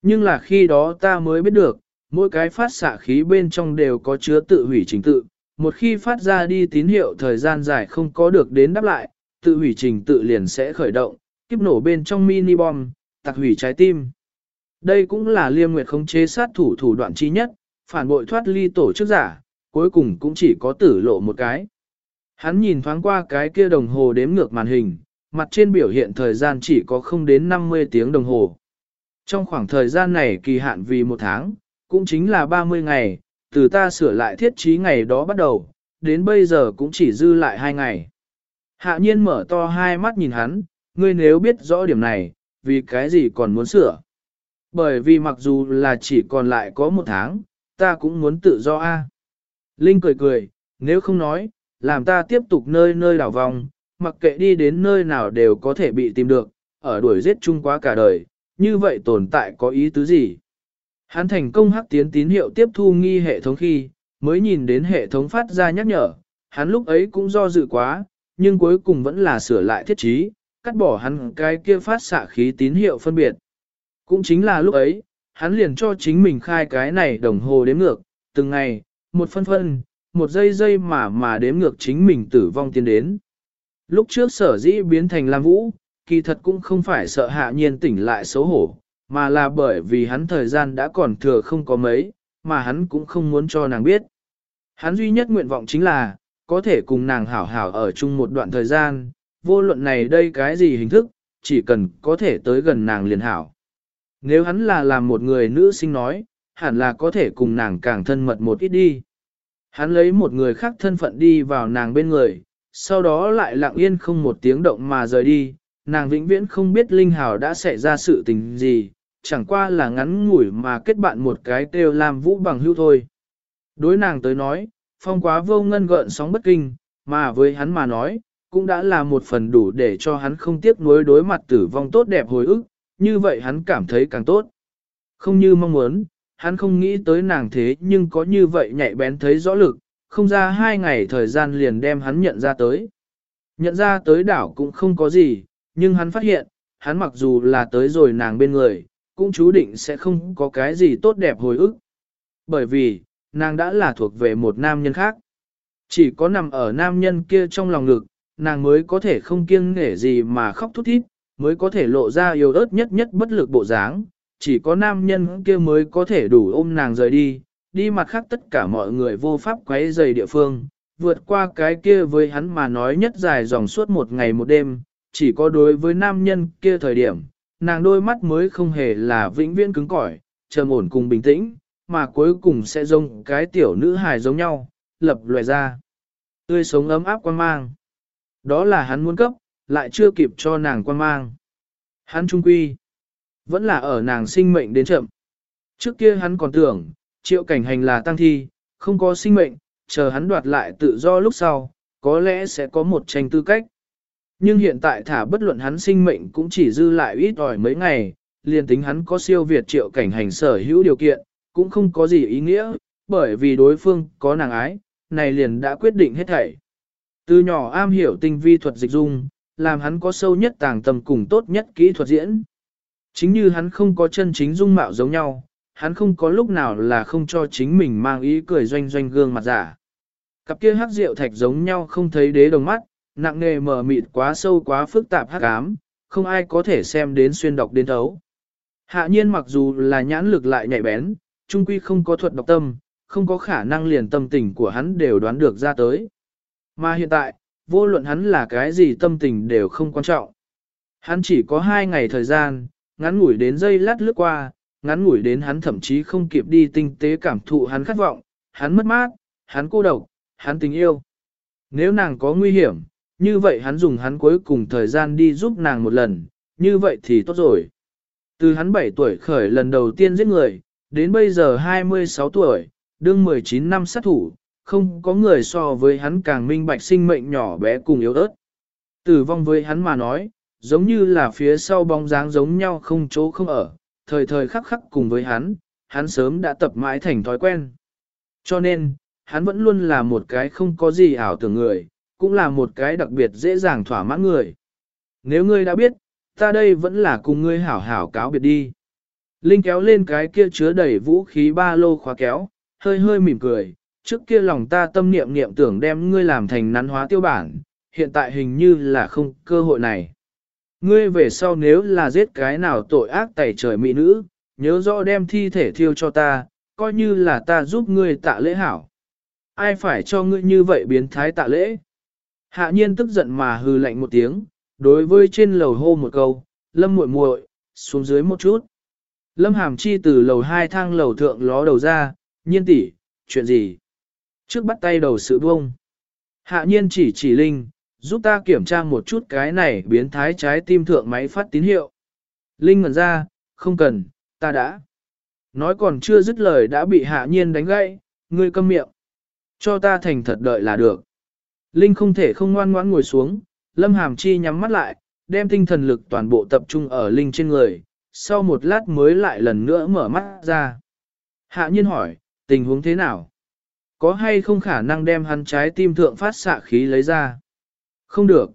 Nhưng là khi đó ta mới biết được, mỗi cái phát xạ khí bên trong đều có chứa tự hủy trình tự, một khi phát ra đi tín hiệu thời gian dài không có được đến đáp lại, tự hủy trình tự liền sẽ khởi động, kiếp nổ bên trong mini bom, tạc hủy trái tim. Đây cũng là liêm nguyệt khống chế sát thủ thủ đoạn chi nhất, phản bội thoát ly tổ chức giả, cuối cùng cũng chỉ có tử lộ một cái. Hắn nhìn thoáng qua cái kia đồng hồ đếm ngược màn hình, mặt trên biểu hiện thời gian chỉ có không đến 50 tiếng đồng hồ. Trong khoảng thời gian này kỳ hạn vì một tháng, cũng chính là 30 ngày, từ ta sửa lại thiết trí ngày đó bắt đầu, đến bây giờ cũng chỉ dư lại hai ngày. Hạ nhiên mở to hai mắt nhìn hắn, ngươi nếu biết rõ điểm này, vì cái gì còn muốn sửa. Bởi vì mặc dù là chỉ còn lại có một tháng, ta cũng muốn tự do a. Linh cười cười, nếu không nói, làm ta tiếp tục nơi nơi đảo vòng, mặc kệ đi đến nơi nào đều có thể bị tìm được, ở đuổi giết chung quá cả đời, như vậy tồn tại có ý tứ gì? Hắn thành công hắc tiến tín hiệu tiếp thu nghi hệ thống khi, mới nhìn đến hệ thống phát ra nhắc nhở, hắn lúc ấy cũng do dự quá, nhưng cuối cùng vẫn là sửa lại thiết trí, cắt bỏ hắn cái kia phát xạ khí tín hiệu phân biệt. Cũng chính là lúc ấy, hắn liền cho chính mình khai cái này đồng hồ đếm ngược, từng ngày, một phân phân, một giây giây mà mà đếm ngược chính mình tử vong tiến đến. Lúc trước sở dĩ biến thành Lam Vũ, kỳ thật cũng không phải sợ hạ nhiên tỉnh lại xấu hổ, mà là bởi vì hắn thời gian đã còn thừa không có mấy, mà hắn cũng không muốn cho nàng biết. Hắn duy nhất nguyện vọng chính là, có thể cùng nàng hảo hảo ở chung một đoạn thời gian, vô luận này đây cái gì hình thức, chỉ cần có thể tới gần nàng liền hảo. Nếu hắn là làm một người nữ sinh nói, hẳn là có thể cùng nàng càng thân mật một ít đi. Hắn lấy một người khác thân phận đi vào nàng bên người, sau đó lại lặng yên không một tiếng động mà rời đi, nàng vĩnh viễn không biết Linh hảo đã xảy ra sự tình gì, chẳng qua là ngắn ngủi mà kết bạn một cái kêu làm vũ bằng hữu thôi. Đối nàng tới nói, phong quá vô ngân gợn sóng bất kinh, mà với hắn mà nói, cũng đã là một phần đủ để cho hắn không tiếc nuối đối mặt tử vong tốt đẹp hồi ức, như vậy hắn cảm thấy càng tốt. Không như mong muốn, hắn không nghĩ tới nàng thế nhưng có như vậy nhạy bén thấy rõ lực, không ra hai ngày thời gian liền đem hắn nhận ra tới. Nhận ra tới đảo cũng không có gì, nhưng hắn phát hiện, hắn mặc dù là tới rồi nàng bên người, cũng chú định sẽ không có cái gì tốt đẹp hồi ức. Bởi vì, nàng đã là thuộc về một nam nhân khác. Chỉ có nằm ở nam nhân kia trong lòng ngực, nàng mới có thể không kiêng nể gì mà khóc thút thít, mới có thể lộ ra yêu ớt nhất nhất bất lực bộ dáng. Chỉ có nam nhân kia mới có thể đủ ôm nàng rời đi, đi mặt khác tất cả mọi người vô pháp quấy rầy địa phương, vượt qua cái kia với hắn mà nói nhất dài dòng suốt một ngày một đêm, chỉ có đối với nam nhân kia thời điểm, nàng đôi mắt mới không hề là vĩnh viễn cứng cỏi, trầm ổn cùng bình tĩnh, mà cuối cùng sẽ giống cái tiểu nữ hài giống nhau, lập loè ra. Tươi sống ấm áp quan mang. Đó là hắn muốn cấp, lại chưa kịp cho nàng quan mang. Hắn trung quy, vẫn là ở nàng sinh mệnh đến chậm. Trước kia hắn còn tưởng, triệu cảnh hành là tăng thi, không có sinh mệnh, chờ hắn đoạt lại tự do lúc sau, có lẽ sẽ có một tranh tư cách. Nhưng hiện tại thả bất luận hắn sinh mệnh cũng chỉ dư lại ít ỏi mấy ngày, liền tính hắn có siêu việt triệu cảnh hành sở hữu điều kiện, cũng không có gì ý nghĩa, bởi vì đối phương có nàng ái, này liền đã quyết định hết thảy. Từ nhỏ am hiểu tinh vi thuật dịch dung, làm hắn có sâu nhất tàng tầm cùng tốt nhất kỹ thuật diễn. Chính như hắn không có chân chính dung mạo giống nhau, hắn không có lúc nào là không cho chính mình mang ý cười doanh doanh gương mặt giả. Cặp kia hắc rượu thạch giống nhau không thấy đế đồng mắt, nặng nề mờ mịt quá sâu quá phức tạp hắc ám, không ai có thể xem đến xuyên đọc đến thấu. Hạ nhiên mặc dù là nhãn lực lại nhạy bén, trung quy không có thuật đọc tâm, không có khả năng liền tâm tình của hắn đều đoán được ra tới. Mà hiện tại, vô luận hắn là cái gì tâm tình đều không quan trọng. Hắn chỉ có hai ngày thời gian, ngắn ngủi đến giây lát lướt qua, ngắn ngủi đến hắn thậm chí không kịp đi tinh tế cảm thụ hắn khát vọng, hắn mất mát, hắn cô độc, hắn tình yêu. Nếu nàng có nguy hiểm, như vậy hắn dùng hắn cuối cùng thời gian đi giúp nàng một lần, như vậy thì tốt rồi. Từ hắn 7 tuổi khởi lần đầu tiên giết người, đến bây giờ 26 tuổi, đương 19 năm sát thủ, không có người so với hắn càng minh bạch sinh mệnh nhỏ bé cùng yếu ớt. Tử vong với hắn mà nói, giống như là phía sau bóng dáng giống nhau không chỗ không ở, thời thời khắc khắc cùng với hắn, hắn sớm đã tập mãi thành thói quen. Cho nên, hắn vẫn luôn là một cái không có gì ảo tưởng người, cũng là một cái đặc biệt dễ dàng thỏa mãn người. Nếu ngươi đã biết, ta đây vẫn là cùng ngươi hảo hảo cáo biệt đi. Linh kéo lên cái kia chứa đầy vũ khí ba lô khóa kéo, hơi hơi mỉm cười, trước kia lòng ta tâm niệm niệm tưởng đem ngươi làm thành nắn hóa tiêu bản, hiện tại hình như là không cơ hội này. Ngươi về sau nếu là giết cái nào tội ác tẩy trời mỹ nữ, nhớ rõ đem thi thể thiêu cho ta, coi như là ta giúp ngươi tạ lễ hảo. Ai phải cho ngươi như vậy biến thái tạ lễ? Hạ nhiên tức giận mà hừ lạnh một tiếng, đối với trên lầu hô một câu, lâm muội muội, xuống dưới một chút. Lâm hàm chi từ lầu hai thang lầu thượng ló đầu ra, nhiên tỷ, chuyện gì? Trước bắt tay đầu sự buông. Hạ nhiên chỉ chỉ Linh, giúp ta kiểm tra một chút cái này biến thái trái tim thượng máy phát tín hiệu. Linh ngẩn ra, không cần, ta đã. Nói còn chưa dứt lời đã bị hạ nhiên đánh gãy, ngươi câm miệng. Cho ta thành thật đợi là được. Linh không thể không ngoan ngoãn ngồi xuống, Lâm Hàm Chi nhắm mắt lại, đem tinh thần lực toàn bộ tập trung ở Linh trên người, sau một lát mới lại lần nữa mở mắt ra. Hạ nhiên hỏi, tình huống thế nào? Có hay không khả năng đem hắn trái tim thượng phát xạ khí lấy ra? Không được.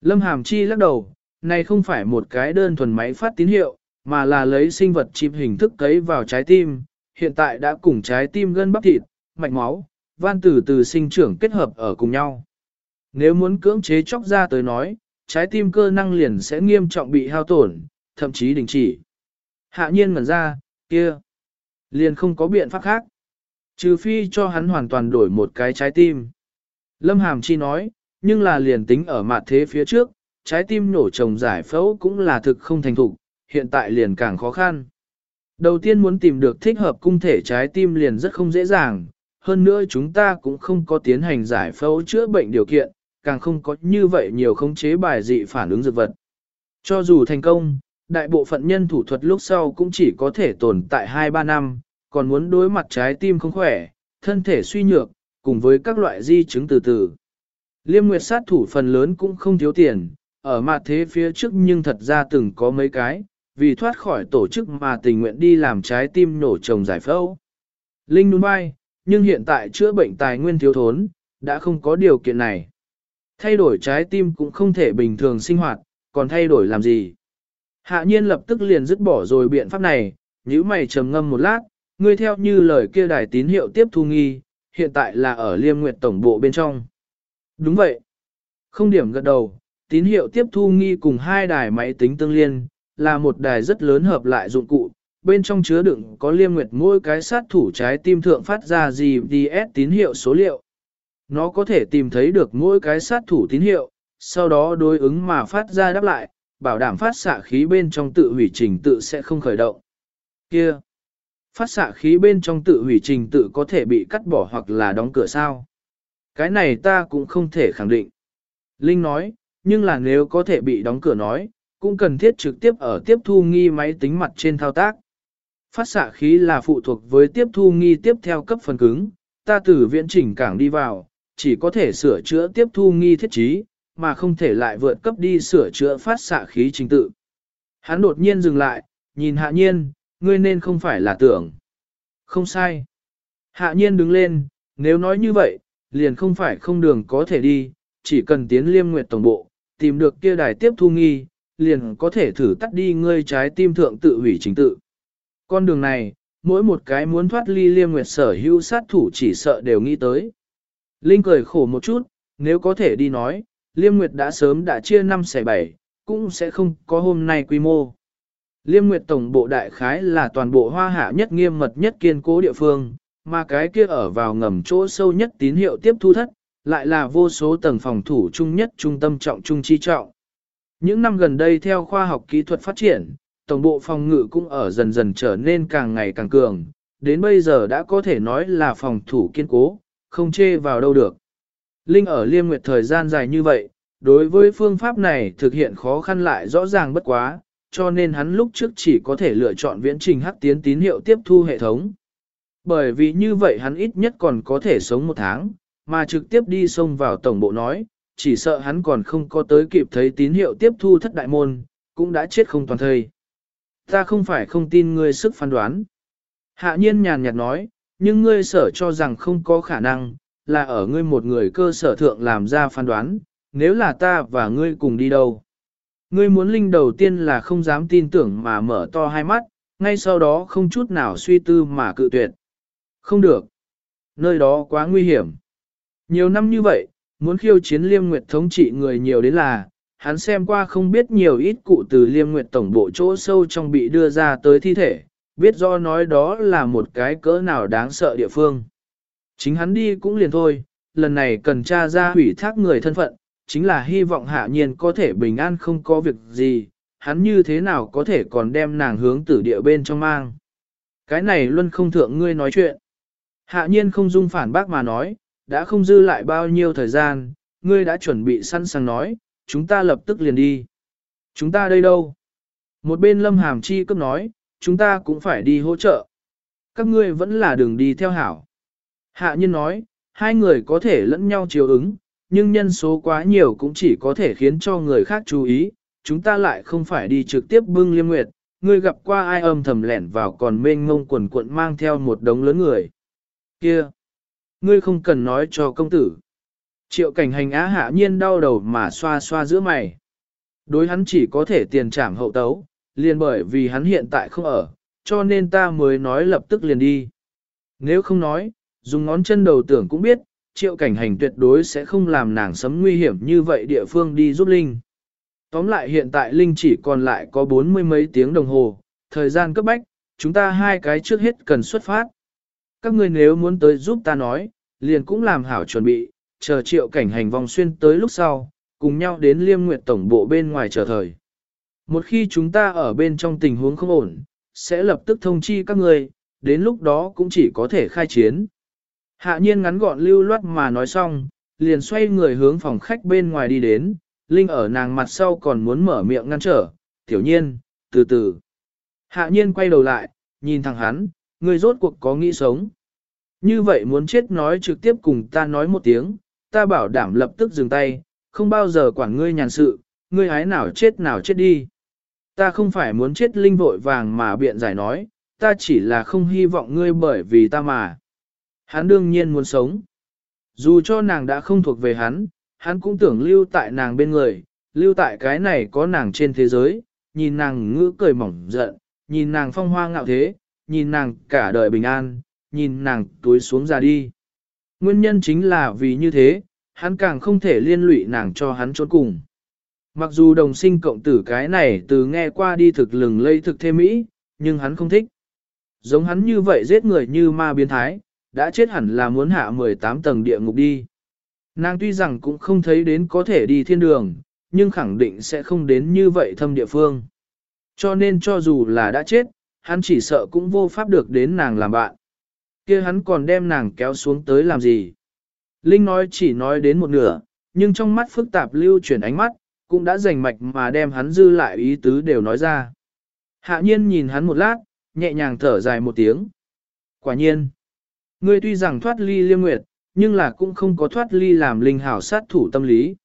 Lâm Hàm Chi lắc đầu, này không phải một cái đơn thuần máy phát tín hiệu, mà là lấy sinh vật chip hình thức cấy vào trái tim, hiện tại đã cùng trái tim gân bắp thịt, mạch máu, van tử từ sinh trưởng kết hợp ở cùng nhau. Nếu muốn cưỡng chế chóc ra tới nói, trái tim cơ năng liền sẽ nghiêm trọng bị hao tổn, thậm chí đình chỉ. Hạ nhiên ngẩn ra, kia, liền không có biện pháp khác. Trừ phi cho hắn hoàn toàn đổi một cái trái tim. Lâm Hàm Chi nói, nhưng là liền tính ở mặt thế phía trước, trái tim nổ trồng giải phẫu cũng là thực không thành thục, hiện tại liền càng khó khăn. Đầu tiên muốn tìm được thích hợp cung thể trái tim liền rất không dễ dàng, hơn nữa chúng ta cũng không có tiến hành giải phẫu chữa bệnh điều kiện, càng không có như vậy nhiều khống chế bài dị phản ứng dược vật. Cho dù thành công, đại bộ phận nhân thủ thuật lúc sau cũng chỉ có thể tồn tại 2-3 năm, còn muốn đối mặt trái tim không khỏe, thân thể suy nhược, cùng với các loại di chứng từ từ. Liêm nguyệt sát thủ phần lớn cũng không thiếu tiền, ở mặt thế phía trước nhưng thật ra từng có mấy cái, vì thoát khỏi tổ chức mà tình nguyện đi làm trái tim nổ trồng giải phẫu. Linh đúng bay, nhưng hiện tại chữa bệnh tài nguyên thiếu thốn, đã không có điều kiện này. Thay đổi trái tim cũng không thể bình thường sinh hoạt, còn thay đổi làm gì. Hạ nhiên lập tức liền dứt bỏ rồi biện pháp này, nhíu mày trầm ngâm một lát, ngươi theo như lời kia đài tín hiệu tiếp thu nghi, hiện tại là ở liêm nguyệt tổng bộ bên trong. Đúng vậy. Không điểm gật đầu, tín hiệu tiếp thu nghi cùng hai đài máy tính tương liên, là một đài rất lớn hợp lại dụng cụ, bên trong chứa đựng có liêm nguyệt mỗi cái sát thủ trái tim thượng phát ra GPS tín hiệu số liệu. Nó có thể tìm thấy được mỗi cái sát thủ tín hiệu, sau đó đối ứng mà phát ra đáp lại, bảo đảm phát xạ khí bên trong tự hủy trình tự sẽ không khởi động. Kia! Phát xạ khí bên trong tự hủy trình tự có thể bị cắt bỏ hoặc là đóng cửa sao? Cái này ta cũng không thể khẳng định. Linh nói, nhưng là nếu có thể bị đóng cửa nói, cũng cần thiết trực tiếp ở tiếp thu nghi máy tính mặt trên thao tác. Phát xạ khí là phụ thuộc với tiếp thu nghi tiếp theo cấp phần cứng, ta từ viễn chỉnh cảng đi vào, chỉ có thể sửa chữa tiếp thu nghi thiết trí, mà không thể lại vượt cấp đi sửa chữa phát xạ khí trình tự. Hắn đột nhiên dừng lại, nhìn hạ nhiên, ngươi nên không phải là tưởng. Không sai. Hạ nhiên đứng lên, nếu nói như vậy, liền không phải không đường có thể đi, chỉ cần tiến liêm nguyệt tổng bộ, tìm được kia đài tiếp thu nghi, liền có thể thử tắt đi ngươi trái tim thượng tự hủy chính tự. Con đường này, mỗi một cái muốn thoát ly liêm nguyệt sở hữu sát thủ chỉ sợ đều nghĩ tới. Linh cười khổ một chút, nếu có thể đi nói, liêm nguyệt đã sớm đã chia 5 xẻ 7, cũng sẽ không có hôm nay quy mô. Liêm nguyệt tổng bộ đại khái là toàn bộ hoa hạ nhất nghiêm mật nhất kiên cố địa phương, mà cái kia ở vào ngầm chỗ sâu nhất tín hiệu tiếp thu thất, lại là vô số tầng phòng thủ chung nhất trung tâm trọng trung chi trọng. Những năm gần đây theo khoa học kỹ thuật phát triển, tổng bộ phòng ngự cũng ở dần dần trở nên càng ngày càng cường, đến bây giờ đã có thể nói là phòng thủ kiên cố, không chê vào đâu được. Linh ở liêm nguyệt thời gian dài như vậy, đối với phương pháp này thực hiện khó khăn lại rõ ràng bất quá, cho nên hắn lúc trước chỉ có thể lựa chọn viễn trình hắc tiến tín hiệu tiếp thu hệ thống. Bởi vì như vậy hắn ít nhất còn có thể sống một tháng, mà trực tiếp đi xông vào tổng bộ nói, chỉ sợ hắn còn không có tới kịp thấy tín hiệu tiếp thu thất đại môn, cũng đã chết không toàn thây. Ta không phải không tin ngươi sức phán đoán. Hạ nhiên nhàn nhạt nói, nhưng ngươi sở cho rằng không có khả năng, là ở ngươi một người cơ sở thượng làm ra phán đoán, nếu là ta và ngươi cùng đi đâu. Ngươi muốn linh đầu tiên là không dám tin tưởng mà mở to hai mắt, ngay sau đó không chút nào suy tư mà cự tuyệt. Không được. Nơi đó quá nguy hiểm. Nhiều năm như vậy, muốn khiêu chiến liêm nguyệt thống trị người nhiều đến là, hắn xem qua không biết nhiều ít cụ từ liêm nguyệt tổng bộ chỗ sâu trong bị đưa ra tới thi thể, biết do nói đó là một cái cỡ nào đáng sợ địa phương. Chính hắn đi cũng liền thôi, lần này cần tra ra hủy thác người thân phận, chính là hy vọng hạ nhiên có thể bình an không có việc gì, hắn như thế nào có thể còn đem nàng hướng tử địa bên trong mang. Cái này luôn không thượng ngươi nói chuyện. Hạ nhiên không dung phản bác mà nói, đã không dư lại bao nhiêu thời gian, ngươi đã chuẩn bị sẵn sàng nói, chúng ta lập tức liền đi. Chúng ta đây đâu? Một bên lâm hàm chi cấp nói, chúng ta cũng phải đi hỗ trợ. Các ngươi vẫn là đường đi theo hảo. Hạ nhân nói, hai người có thể lẫn nhau chiều ứng, nhưng nhân số quá nhiều cũng chỉ có thể khiến cho người khác chú ý, chúng ta lại không phải đi trực tiếp bưng liêm nguyệt, ngươi gặp qua ai âm thầm lẻn vào còn mênh ngông quần cuộn mang theo một đống lớn người. Kia! Ngươi không cần nói cho công tử. Triệu cảnh hành á hạ nhiên đau đầu mà xoa xoa giữa mày. Đối hắn chỉ có thể tiền trảm hậu tấu, liền bởi vì hắn hiện tại không ở, cho nên ta mới nói lập tức liền đi. Nếu không nói, dùng ngón chân đầu tưởng cũng biết, triệu cảnh hành tuyệt đối sẽ không làm nàng sấm nguy hiểm như vậy địa phương đi giúp Linh. Tóm lại hiện tại Linh chỉ còn lại có bốn mươi mấy tiếng đồng hồ, thời gian cấp bách, chúng ta hai cái trước hết cần xuất phát. Các người nếu muốn tới giúp ta nói, liền cũng làm hảo chuẩn bị, chờ triệu cảnh hành vòng xuyên tới lúc sau, cùng nhau đến liêm nguyệt tổng bộ bên ngoài chờ thời. Một khi chúng ta ở bên trong tình huống không ổn, sẽ lập tức thông chi các người, đến lúc đó cũng chỉ có thể khai chiến. Hạ nhiên ngắn gọn lưu loát mà nói xong, liền xoay người hướng phòng khách bên ngoài đi đến, Linh ở nàng mặt sau còn muốn mở miệng ngăn trở, tiểu nhiên, từ từ. Hạ nhiên quay đầu lại, nhìn thẳng hắn, người rốt cuộc có nghĩ sống. Như vậy muốn chết nói trực tiếp cùng ta nói một tiếng, ta bảo đảm lập tức dừng tay, không bao giờ quản ngươi nhàn sự, ngươi hái nào chết nào chết đi. Ta không phải muốn chết linh vội vàng mà biện giải nói, ta chỉ là không hy vọng ngươi bởi vì ta mà. Hắn đương nhiên muốn sống. Dù cho nàng đã không thuộc về hắn, hắn cũng tưởng lưu tại nàng bên người, lưu tại cái này có nàng trên thế giới, nhìn nàng ngữ cười mỏng giận, nhìn nàng phong hoa ngạo thế, nhìn nàng cả đời bình an, nhìn nàng túi xuống ra đi. Nguyên nhân chính là vì như thế, hắn càng không thể liên lụy nàng cho hắn trốn cùng. Mặc dù đồng sinh cộng tử cái này từ nghe qua đi thực lừng lây thực thêm mỹ, nhưng hắn không thích. Giống hắn như vậy giết người như ma biến thái, đã chết hẳn là muốn hạ 18 tầng địa ngục đi. Nàng tuy rằng cũng không thấy đến có thể đi thiên đường, nhưng khẳng định sẽ không đến như vậy thâm địa phương. Cho nên cho dù là đã chết, hắn chỉ sợ cũng vô pháp được đến nàng làm bạn kia hắn còn đem nàng kéo xuống tới làm gì? Linh nói chỉ nói đến một nửa, nhưng trong mắt phức tạp lưu chuyển ánh mắt, cũng đã rành mạch mà đem hắn dư lại ý tứ đều nói ra. Hạ nhiên nhìn hắn một lát, nhẹ nhàng thở dài một tiếng. Quả nhiên, ngươi tuy rằng thoát ly liêm nguyệt, nhưng là cũng không có thoát ly làm linh hảo sát thủ tâm lý.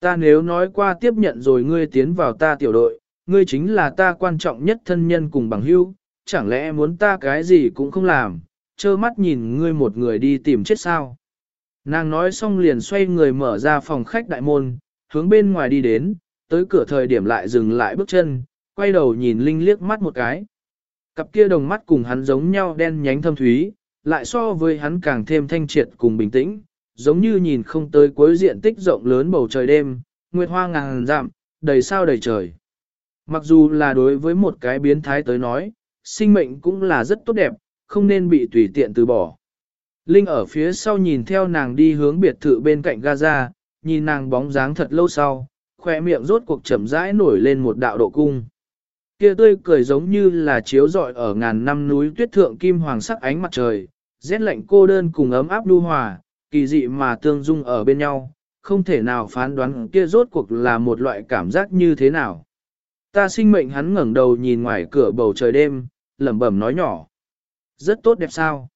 Ta nếu nói qua tiếp nhận rồi ngươi tiến vào ta tiểu đội, ngươi chính là ta quan trọng nhất thân nhân cùng bằng hữu, chẳng lẽ muốn ta cái gì cũng không làm, trơ mắt nhìn ngươi một người đi tìm chết sao. Nàng nói xong liền xoay người mở ra phòng khách đại môn, hướng bên ngoài đi đến, tới cửa thời điểm lại dừng lại bước chân, quay đầu nhìn Linh liếc mắt một cái. Cặp kia đồng mắt cùng hắn giống nhau đen nhánh thâm thúy, lại so với hắn càng thêm thanh triệt cùng bình tĩnh, giống như nhìn không tới cuối diện tích rộng lớn bầu trời đêm, nguyệt hoa ngàn dặm, đầy sao đầy trời. Mặc dù là đối với một cái biến thái tới nói, sinh mệnh cũng là rất tốt đẹp, không nên bị tùy tiện từ bỏ. Linh ở phía sau nhìn theo nàng đi hướng biệt thự bên cạnh Gaza, nhìn nàng bóng dáng thật lâu sau, khoe miệng rốt cuộc chậm rãi nổi lên một đạo độ cung. Kia tươi cười giống như là chiếu rọi ở ngàn năm núi tuyết thượng kim hoàng sắc ánh mặt trời, rét lạnh cô đơn cùng ấm áp đu hòa, kỳ dị mà tương dung ở bên nhau, không thể nào phán đoán kia rốt cuộc là một loại cảm giác như thế nào. Ta sinh mệnh hắn ngẩng đầu nhìn ngoài cửa bầu trời đêm, lẩm bẩm nói nhỏ. Rất tốt đẹp sao?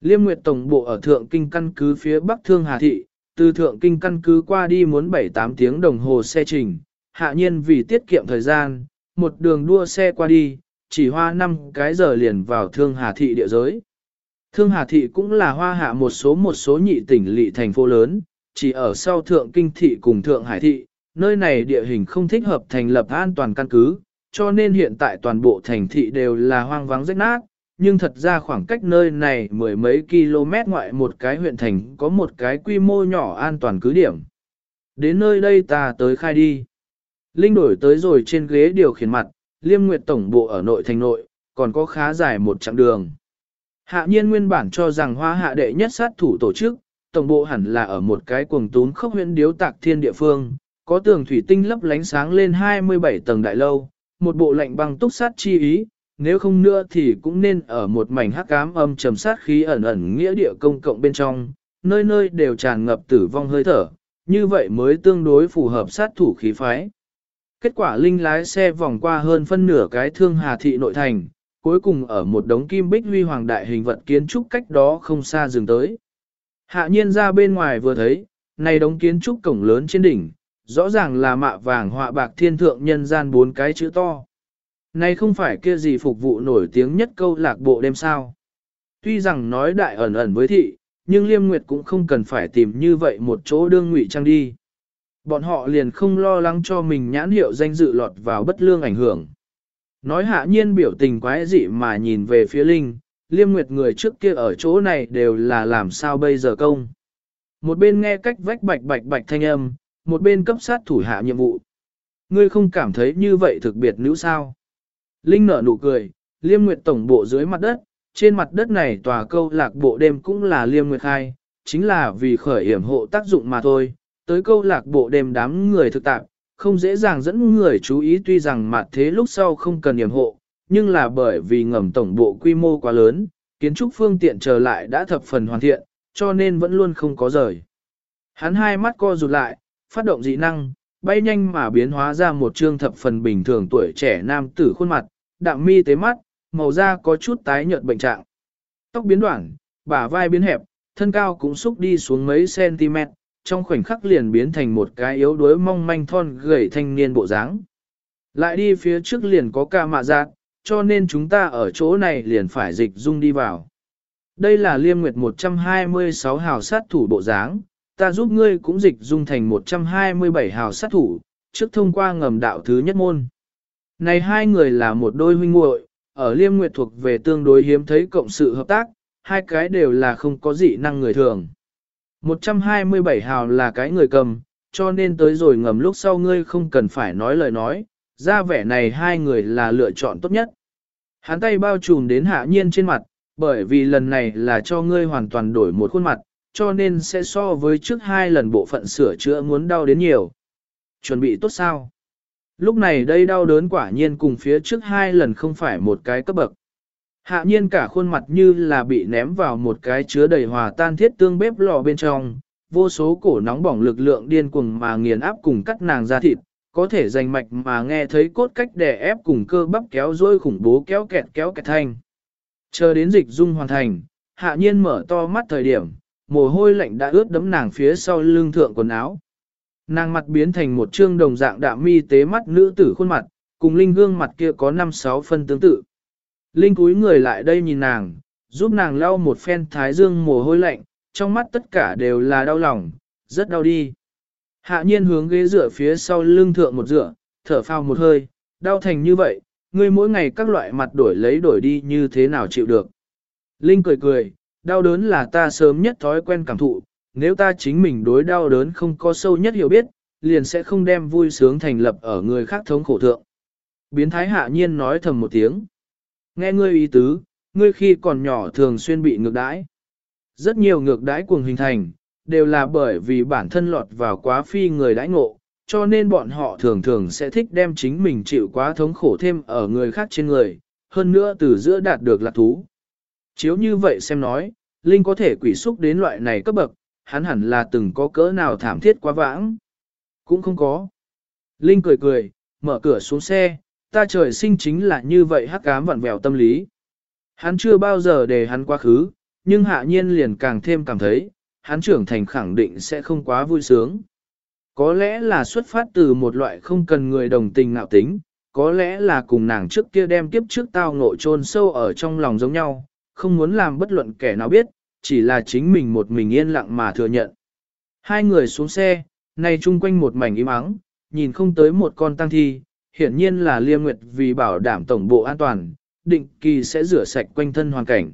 Liêm Nguyệt Tổng bộ ở Thượng Kinh căn cứ phía Bắc Thương Hà Thị, từ Thượng Kinh căn cứ qua đi muốn 7-8 tiếng đồng hồ xe trình, hạ nhiên vì tiết kiệm thời gian, một đường đua xe qua đi, chỉ hoa 5 cái giờ liền vào Thương Hà Thị địa giới. Thương Hà Thị cũng là hoa hạ một số một số nhị tỉnh lỵ thành phố lớn, chỉ ở sau Thượng Kinh Thị cùng Thượng Hải Thị, nơi này địa hình không thích hợp thành lập an toàn căn cứ, cho nên hiện tại toàn bộ thành thị đều là hoang vắng rách nát, nhưng thật ra khoảng cách nơi này mười mấy km ngoại một cái huyện thành có một cái quy mô nhỏ an toàn cứ điểm. Đến nơi đây ta tới khai đi. Linh đổi tới rồi trên ghế điều khiển mặt, liêm nguyệt tổng bộ ở nội thành nội, còn có khá dài một chặng đường. Hạ nhiên nguyên bản cho rằng hoa hạ đệ nhất sát thủ tổ chức, tổng bộ hẳn là ở một cái cuồng tún khốc huyện điếu tạc thiên địa phương, có tường thủy tinh lấp lánh sáng lên 27 tầng đại lâu, một bộ lạnh băng túc sát chi ý, nếu không nữa thì cũng nên ở một mảnh hắc ám âm trầm sát khí ẩn ẩn nghĩa địa công cộng bên trong, nơi nơi đều tràn ngập tử vong hơi thở, như vậy mới tương đối phù hợp sát thủ khí phái. Kết quả Linh lái xe vòng qua hơn phân nửa cái thương hà thị nội thành, cuối cùng ở một đống kim bích huy hoàng đại hình vật kiến trúc cách đó không xa dừng tới. Hạ nhiên ra bên ngoài vừa thấy, này đống kiến trúc cổng lớn trên đỉnh, rõ ràng là mạ vàng họa bạc thiên thượng nhân gian bốn cái chữ to. Này không phải kia gì phục vụ nổi tiếng nhất câu lạc bộ đêm sao. Tuy rằng nói đại ẩn ẩn với thị, nhưng Liêm Nguyệt cũng không cần phải tìm như vậy một chỗ đương ngụy trang đi. Bọn họ liền không lo lắng cho mình nhãn hiệu danh dự lọt vào bất lương ảnh hưởng. Nói hạ nhiên biểu tình quái dị mà nhìn về phía Linh, Liêm Nguyệt người trước kia ở chỗ này đều là làm sao bây giờ công. Một bên nghe cách vách bạch bạch bạch thanh âm, một bên cấp sát thủ hạ nhiệm vụ. Ngươi không cảm thấy như vậy thực biệt nữ sao? Linh nở nụ cười, Liêm Nguyệt tổng bộ dưới mặt đất, trên mặt đất này tòa câu lạc bộ đêm cũng là Liêm Nguyệt khai, chính là vì khởi hiểm hộ tác dụng mà thôi. Tới câu lạc bộ đêm đám người thực tạp, không dễ dàng dẫn người chú ý tuy rằng mặt thế lúc sau không cần hiểm hộ, nhưng là bởi vì ngầm tổng bộ quy mô quá lớn, kiến trúc phương tiện trở lại đã thập phần hoàn thiện, cho nên vẫn luôn không có rời. Hắn hai mắt co rụt lại, phát động dị năng, bay nhanh mà biến hóa ra một trương thập phần bình thường tuổi trẻ nam tử khuôn mặt, đạm mi tế mắt, màu da có chút tái nhợt bệnh trạng. Tóc biến đoạn, bả vai biến hẹp, thân cao cũng xúc đi xuống mấy cm, trong khoảnh khắc liền biến thành một cái yếu đuối mong manh thon gầy thanh niên bộ dáng. Lại đi phía trước liền có ca mạ giác, cho nên chúng ta ở chỗ này liền phải dịch dung đi vào. Đây là liêm nguyệt 126 hào sát thủ bộ dáng, ta giúp ngươi cũng dịch dung thành 127 hào sát thủ, trước thông qua ngầm đạo thứ nhất môn. Này hai người là một đôi huynh muội, ở liêm nguyệt thuộc về tương đối hiếm thấy cộng sự hợp tác, hai cái đều là không có dị năng người thường. 127 hào là cái người cầm, cho nên tới rồi ngầm lúc sau ngươi không cần phải nói lời nói, ra vẻ này hai người là lựa chọn tốt nhất. Hắn tay bao trùm đến hạ nhiên trên mặt, bởi vì lần này là cho ngươi hoàn toàn đổi một khuôn mặt, cho nên sẽ so với trước hai lần bộ phận sửa chữa muốn đau đến nhiều. Chuẩn bị tốt sao? Lúc này đây đau đớn quả nhiên cùng phía trước hai lần không phải một cái cấp bậc. Hạ nhiên cả khuôn mặt như là bị ném vào một cái chứa đầy hòa tan thiết tương bếp lò bên trong, vô số cổ nóng bỏng lực lượng điên cuồng mà nghiền áp cùng cắt nàng ra thịt, có thể dành mạch mà nghe thấy cốt cách đè ép cùng cơ bắp kéo dôi khủng bố kéo kẹt kéo kẹt thanh. Chờ đến dịch dung hoàn thành, hạ nhiên mở to mắt thời điểm, mồ hôi lạnh đã ướt đấm nàng phía sau lưng thượng quần áo. Nàng mặt biến thành một trương đồng dạng đạm mi tế mắt nữ tử khuôn mặt, cùng linh gương mặt kia có 5-6 phân tương tự. Linh cúi người lại đây nhìn nàng, giúp nàng lau một phen thái dương mồ hôi lạnh, trong mắt tất cả đều là đau lòng, rất đau đi. Hạ nhiên hướng ghế dựa phía sau lưng thượng một dựa, thở phào một hơi, đau thành như vậy, ngươi mỗi ngày các loại mặt đổi lấy đổi đi như thế nào chịu được. Linh cười cười, đau đớn là ta sớm nhất thói quen cảm thụ, nếu ta chính mình đối đau đớn không có sâu nhất hiểu biết, liền sẽ không đem vui sướng thành lập ở người khác thống khổ thượng. Biến thái hạ nhiên nói thầm một tiếng. Nghe ngươi ý tứ, ngươi khi còn nhỏ thường xuyên bị ngược đãi. Rất nhiều ngược đãi cuồng hình thành, đều là bởi vì bản thân lọt vào quá phi người đãi ngộ, cho nên bọn họ thường thường sẽ thích đem chính mình chịu quá thống khổ thêm ở người khác trên người, hơn nữa từ giữa đạt được lạc thú. Chiếu như vậy xem nói, Linh có thể quỷ xúc đến loại này cấp bậc, hắn hẳn là từng có cỡ nào thảm thiết quá vãng. Cũng không có. Linh cười cười, mở cửa xuống xe, ta trời sinh chính là như vậy hắc cám vặn vẹo tâm lý. Hắn chưa bao giờ để hắn quá khứ, nhưng hạ nhiên liền càng thêm cảm thấy, hắn trưởng thành khẳng định sẽ không quá vui sướng. Có lẽ là xuất phát từ một loại không cần người đồng tình ngạo tính, có lẽ là cùng nàng trước kia đem kiếp trước tao ngộ chôn sâu ở trong lòng giống nhau, không muốn làm bất luận kẻ nào biết, chỉ là chính mình một mình yên lặng mà thừa nhận. Hai người xuống xe, nay chung quanh một mảnh im ắng, nhìn không tới một con tăng thi, hiển nhiên là liêm nguyệt vì bảo đảm tổng bộ an toàn, định kỳ sẽ rửa sạch quanh thân hoàn cảnh.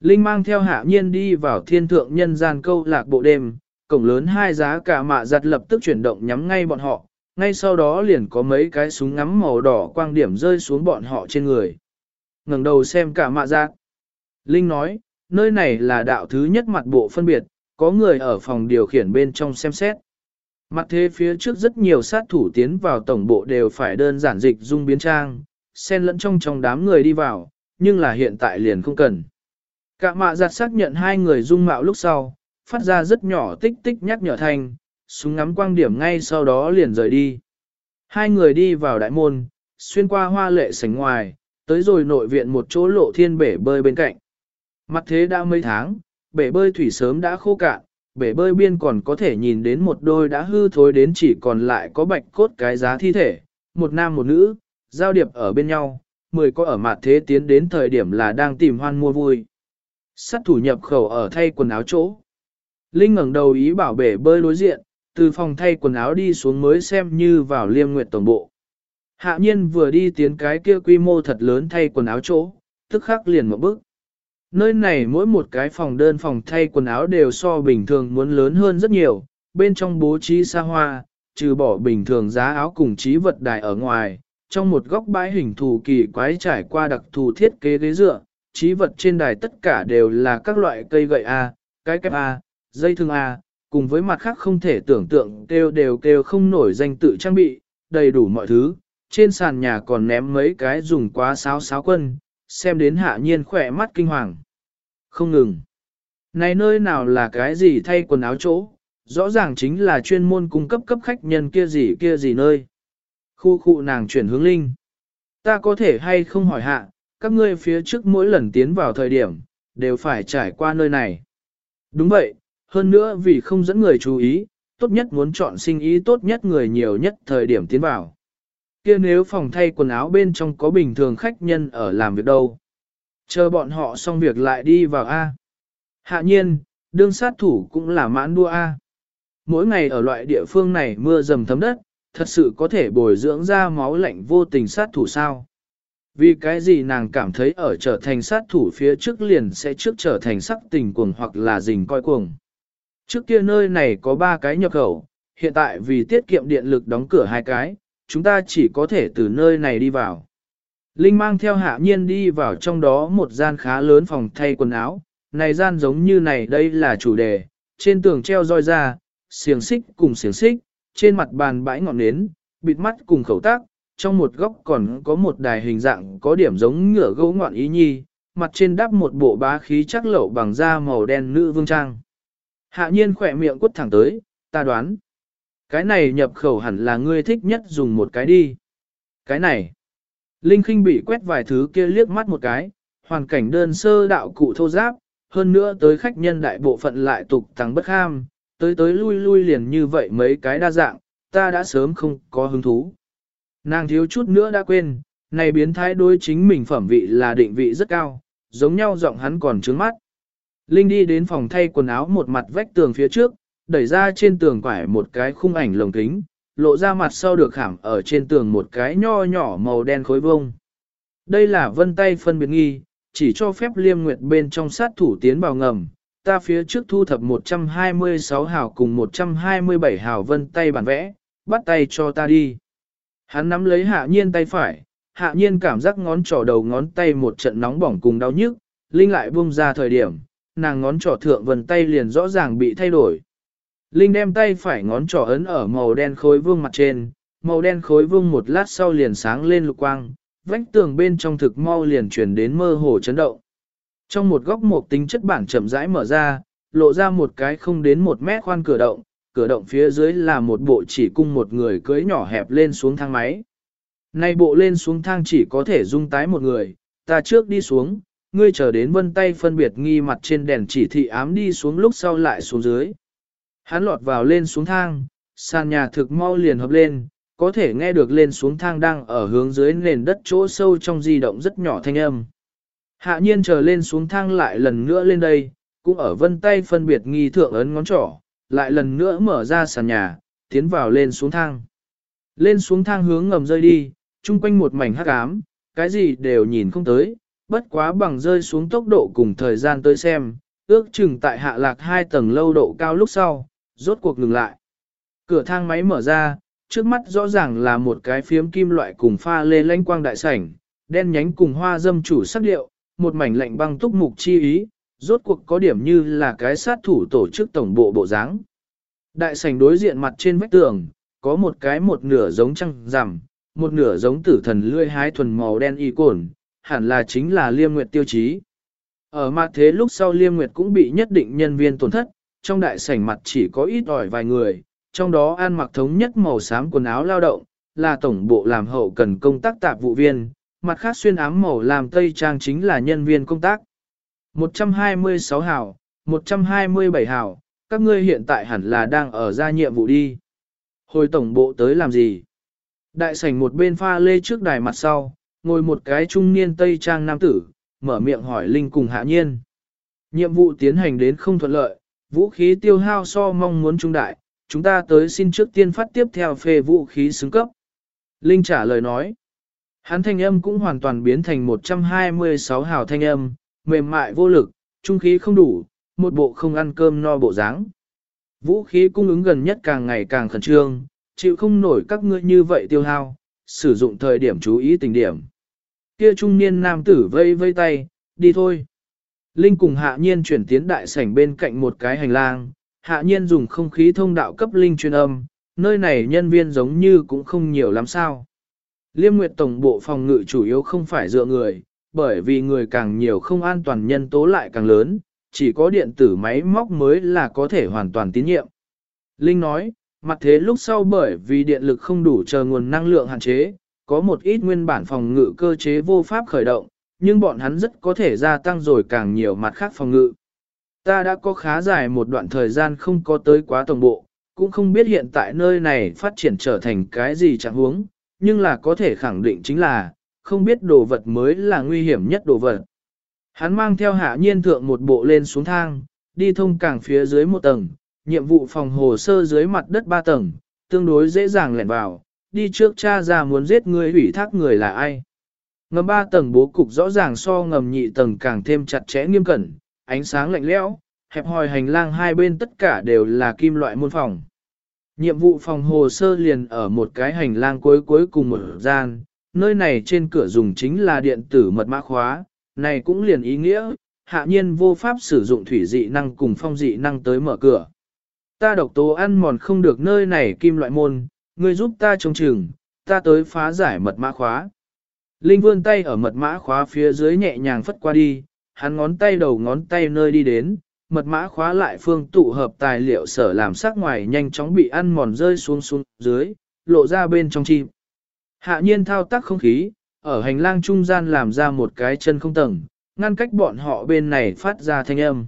Linh mang theo hạ nhiên đi vào thiên thượng nhân gian câu lạc bộ đêm, cổng lớn hai giá cả mạ giặt lập tức chuyển động nhắm ngay bọn họ, ngay sau đó liền có mấy cái súng ngắm màu đỏ quang điểm rơi xuống bọn họ trên người. ngẩng đầu xem cả mạ giặt. Linh nói, nơi này là đạo thứ nhất mặt bộ phân biệt, có người ở phòng điều khiển bên trong xem xét. Mặt thế phía trước rất nhiều sát thủ tiến vào tổng bộ đều phải đơn giản dịch dung biến trang, xen lẫn trong trong đám người đi vào, nhưng là hiện tại liền không cần. Cả mạ giặt xác nhận hai người dung mạo lúc sau, phát ra rất nhỏ tích tích nhắc nhở thanh, súng ngắm quang điểm ngay sau đó liền rời đi. Hai người đi vào đại môn, xuyên qua hoa lệ sảnh ngoài, tới rồi nội viện một chỗ lộ thiên bể bơi bên cạnh. Mặt thế đã mấy tháng, bể bơi thủy sớm đã khô cạn, bể bơi biên còn có thể nhìn đến một đôi đã hư thối đến chỉ còn lại có bạch cốt cái giá thi thể, một nam một nữ, giao điệp ở bên nhau, mười có ở mặt thế tiến đến thời điểm là đang tìm hoan mua vui. Sát thủ nhập khẩu ở thay quần áo chỗ. Linh ngẩng đầu ý bảo bể bơi đối diện, từ phòng thay quần áo đi xuống mới xem như vào liêm nguyệt tổng bộ. Hạ nhiên vừa đi tiến cái kia quy mô thật lớn thay quần áo chỗ, tức khắc liền một bước. Nơi này mỗi một cái phòng đơn phòng thay quần áo đều so bình thường muốn lớn hơn rất nhiều, bên trong bố trí xa hoa, trừ bỏ bình thường giá áo cùng trí vật đài ở ngoài, trong một góc bãi hình thù kỳ quái trải qua đặc thù thiết kế ghế dựa, trí vật trên đài tất cả đều là các loại cây gậy A, cái kép A, dây thương A, cùng với mặt khác không thể tưởng tượng kêu đều kêu không nổi danh tự trang bị, đầy đủ mọi thứ, trên sàn nhà còn ném mấy cái dùng quá sáo sáo quân, xem đến hạ nhiên khỏe mắt kinh hoàng. Không ngừng. Này nơi nào là cái gì thay quần áo chỗ, rõ ràng chính là chuyên môn cung cấp cấp khách nhân kia gì kia gì nơi. Khu khu nàng chuyển hướng linh. Ta có thể hay không hỏi hạ, các ngươi phía trước mỗi lần tiến vào thời điểm, đều phải trải qua nơi này. Đúng vậy, hơn nữa vì không dẫn người chú ý, tốt nhất muốn chọn sinh ý tốt nhất người nhiều nhất thời điểm tiến vào kia nếu phòng thay quần áo bên trong có bình thường khách nhân ở làm việc đâu. Chờ bọn họ xong việc lại đi vào A. Hạ nhiên, đương sát thủ cũng là mãn đua A. Mỗi ngày ở loại địa phương này mưa dầm thấm đất, thật sự có thể bồi dưỡng ra máu lạnh vô tình sát thủ sao. Vì cái gì nàng cảm thấy ở trở thành sát thủ phía trước liền sẽ trước trở thành sắc tình cuồng hoặc là dình coi cuồng. Trước kia nơi này có ba cái nhập khẩu, hiện tại vì tiết kiệm điện lực đóng cửa hai cái, chúng ta chỉ có thể từ nơi này đi vào. Linh mang theo hạ nhiên đi vào trong đó một gian khá lớn phòng thay quần áo, này gian giống như này đây là chủ đề, trên tường treo roi ra, xiềng xích cùng xiềng xích, trên mặt bàn bãi ngọn nến, bịt mắt cùng khẩu tác, trong một góc còn có một đài hình dạng có điểm giống ngựa gấu ngọn ý nhi, mặt trên đắp một bộ bá khí chắc lậu bằng da màu đen nữ vương trang. Hạ nhiên khỏe miệng quất thẳng tới, ta đoán. Cái này nhập khẩu hẳn là ngươi thích nhất dùng một cái đi. Cái này. Linh khinh bị quét vài thứ kia liếc mắt một cái, hoàn cảnh đơn sơ đạo cụ thô giáp, hơn nữa tới khách nhân đại bộ phận lại tục tăng bất ham, tới tới lui lui liền như vậy mấy cái đa dạng, ta đã sớm không có hứng thú. Nàng thiếu chút nữa đã quên, này biến thái đối chính mình phẩm vị là định vị rất cao, giống nhau giọng hắn còn trướng mắt. Linh đi đến phòng thay quần áo một mặt vách tường phía trước, đẩy ra trên tường quải một cái khung ảnh lồng kính, lộ ra mặt sau được khảm ở trên tường một cái nho nhỏ màu đen khối vông. Đây là vân tay phân biệt nghi, chỉ cho phép liêm nguyệt bên trong sát thủ tiến vào ngầm. Ta phía trước thu thập 126 hào cùng 127 hào vân tay bản vẽ, bắt tay cho ta đi. Hắn nắm lấy hạ nhiên tay phải, hạ nhiên cảm giác ngón trỏ đầu ngón tay một trận nóng bỏng cùng đau nhức, Linh lại buông ra thời điểm, nàng ngón trỏ thượng vân tay liền rõ ràng bị thay đổi. Linh đem tay phải ngón trỏ ấn ở màu đen khối vương mặt trên, màu đen khối vương một lát sau liền sáng lên lục quang, vách tường bên trong thực mau liền chuyển đến mơ hồ chấn động. Trong một góc một tính chất bản chậm rãi mở ra, lộ ra một cái không đến một mét khoan cửa động, cửa động phía dưới là một bộ chỉ cung một người cưới nhỏ hẹp lên xuống thang máy. Nay bộ lên xuống thang chỉ có thể dung tái một người, ta trước đi xuống, ngươi chờ đến vân tay phân biệt nghi mặt trên đèn chỉ thị ám đi xuống lúc sau lại xuống dưới. Hắn lọt vào lên xuống thang, sàn nhà thực mau liền hợp lên, có thể nghe được lên xuống thang đang ở hướng dưới nền đất chỗ sâu trong di động rất nhỏ thanh âm. Hạ nhiên chờ lên xuống thang lại lần nữa lên đây, cũng ở vân tay phân biệt nghi thượng ấn ngón trỏ, lại lần nữa mở ra sàn nhà, tiến vào lên xuống thang. Lên xuống thang hướng ngầm rơi đi, chung quanh một mảnh hắc ám, cái gì đều nhìn không tới, bất quá bằng rơi xuống tốc độ cùng thời gian tới xem, ước chừng tại hạ lạc hai tầng lâu độ cao lúc sau, rốt cuộc ngừng lại. Cửa thang máy mở ra, trước mắt rõ ràng là một cái phiếm kim loại cùng pha lê lanh quang đại sảnh, đen nhánh cùng hoa dâm chủ sắc điệu, một mảnh lạnh băng túc mục chi ý, rốt cuộc có điểm như là cái sát thủ tổ chức tổng bộ bộ dáng. Đại sảnh đối diện mặt trên vách tường, có một cái một nửa giống trăng rằm, một nửa giống tử thần lươi hái thuần màu đen y cồn, hẳn là chính là liêm nguyệt tiêu chí. Ở mặt thế lúc sau liêm nguyệt cũng bị nhất định nhân viên tổn thất, trong đại sảnh mặt chỉ có ít ỏi vài người, trong đó ăn mặc thống nhất màu xám quần áo lao động, là tổng bộ làm hậu cần công tác tạp vụ viên, mặt khác xuyên ám màu làm tây trang chính là nhân viên công tác. 126 hảo, 127 hảo, các ngươi hiện tại hẳn là đang ở ra nhiệm vụ đi. Hồi tổng bộ tới làm gì? Đại sảnh một bên pha lê trước đài mặt sau, ngồi một cái trung niên tây trang nam tử, mở miệng hỏi Linh cùng hạ nhiên. Nhiệm vụ tiến hành đến không thuận lợi, vũ khí tiêu hao so mong muốn trung đại, chúng ta tới xin trước tiên phát tiếp theo phê vũ khí xứng cấp. Linh trả lời nói, hắn thanh âm cũng hoàn toàn biến thành 126 hào thanh âm, mềm mại vô lực, trung khí không đủ, một bộ không ăn cơm no bộ dáng. Vũ khí cung ứng gần nhất càng ngày càng khẩn trương, chịu không nổi các ngươi như vậy tiêu hao, sử dụng thời điểm chú ý tình điểm. Kia trung niên nam tử vây vây tay, đi thôi. Linh cùng hạ nhiên chuyển tiến đại sảnh bên cạnh một cái hành lang, hạ nhiên dùng không khí thông đạo cấp Linh truyền âm, nơi này nhân viên giống như cũng không nhiều lắm sao. Liêm Nguyệt Tổng bộ phòng ngự chủ yếu không phải dựa người, bởi vì người càng nhiều không an toàn nhân tố lại càng lớn, chỉ có điện tử máy móc mới là có thể hoàn toàn tín nhiệm. Linh nói, mặt thế lúc sau bởi vì điện lực không đủ chờ nguồn năng lượng hạn chế, có một ít nguyên bản phòng ngự cơ chế vô pháp khởi động, nhưng bọn hắn rất có thể gia tăng rồi càng nhiều mặt khác phòng ngự. Ta đã có khá dài một đoạn thời gian không có tới quá tổng bộ, cũng không biết hiện tại nơi này phát triển trở thành cái gì chẳng huống, nhưng là có thể khẳng định chính là, không biết đồ vật mới là nguy hiểm nhất đồ vật. Hắn mang theo hạ nhiên thượng một bộ lên xuống thang, đi thông càng phía dưới một tầng, nhiệm vụ phòng hồ sơ dưới mặt đất ba tầng, tương đối dễ dàng lẻn vào, đi trước cha ra muốn giết người hủy thác người là ai. Ngầm ba tầng bố cục rõ ràng so ngầm nhị tầng càng thêm chặt chẽ nghiêm cẩn, ánh sáng lạnh lẽo, hẹp hòi hành lang hai bên tất cả đều là kim loại môn phòng. Nhiệm vụ phòng hồ sơ liền ở một cái hành lang cuối cuối cùng một gian, nơi này trên cửa dùng chính là điện tử mật mã khóa, này cũng liền ý nghĩa, hạ nhiên vô pháp sử dụng thủy dị năng cùng phong dị năng tới mở cửa. Ta độc tố ăn mòn không được nơi này kim loại môn, ngươi giúp ta trông chừng, ta tới phá giải mật mã khóa. Linh vươn tay ở mật mã khóa phía dưới nhẹ nhàng phất qua đi, hắn ngón tay đầu ngón tay nơi đi đến, mật mã khóa lại phương tụ hợp tài liệu sở làm sắc ngoài nhanh chóng bị ăn mòn rơi xuống xuống dưới, lộ ra bên trong chim. Hạ nhiên thao tác không khí, ở hành lang trung gian làm ra một cái chân không tầng, ngăn cách bọn họ bên này phát ra thanh âm.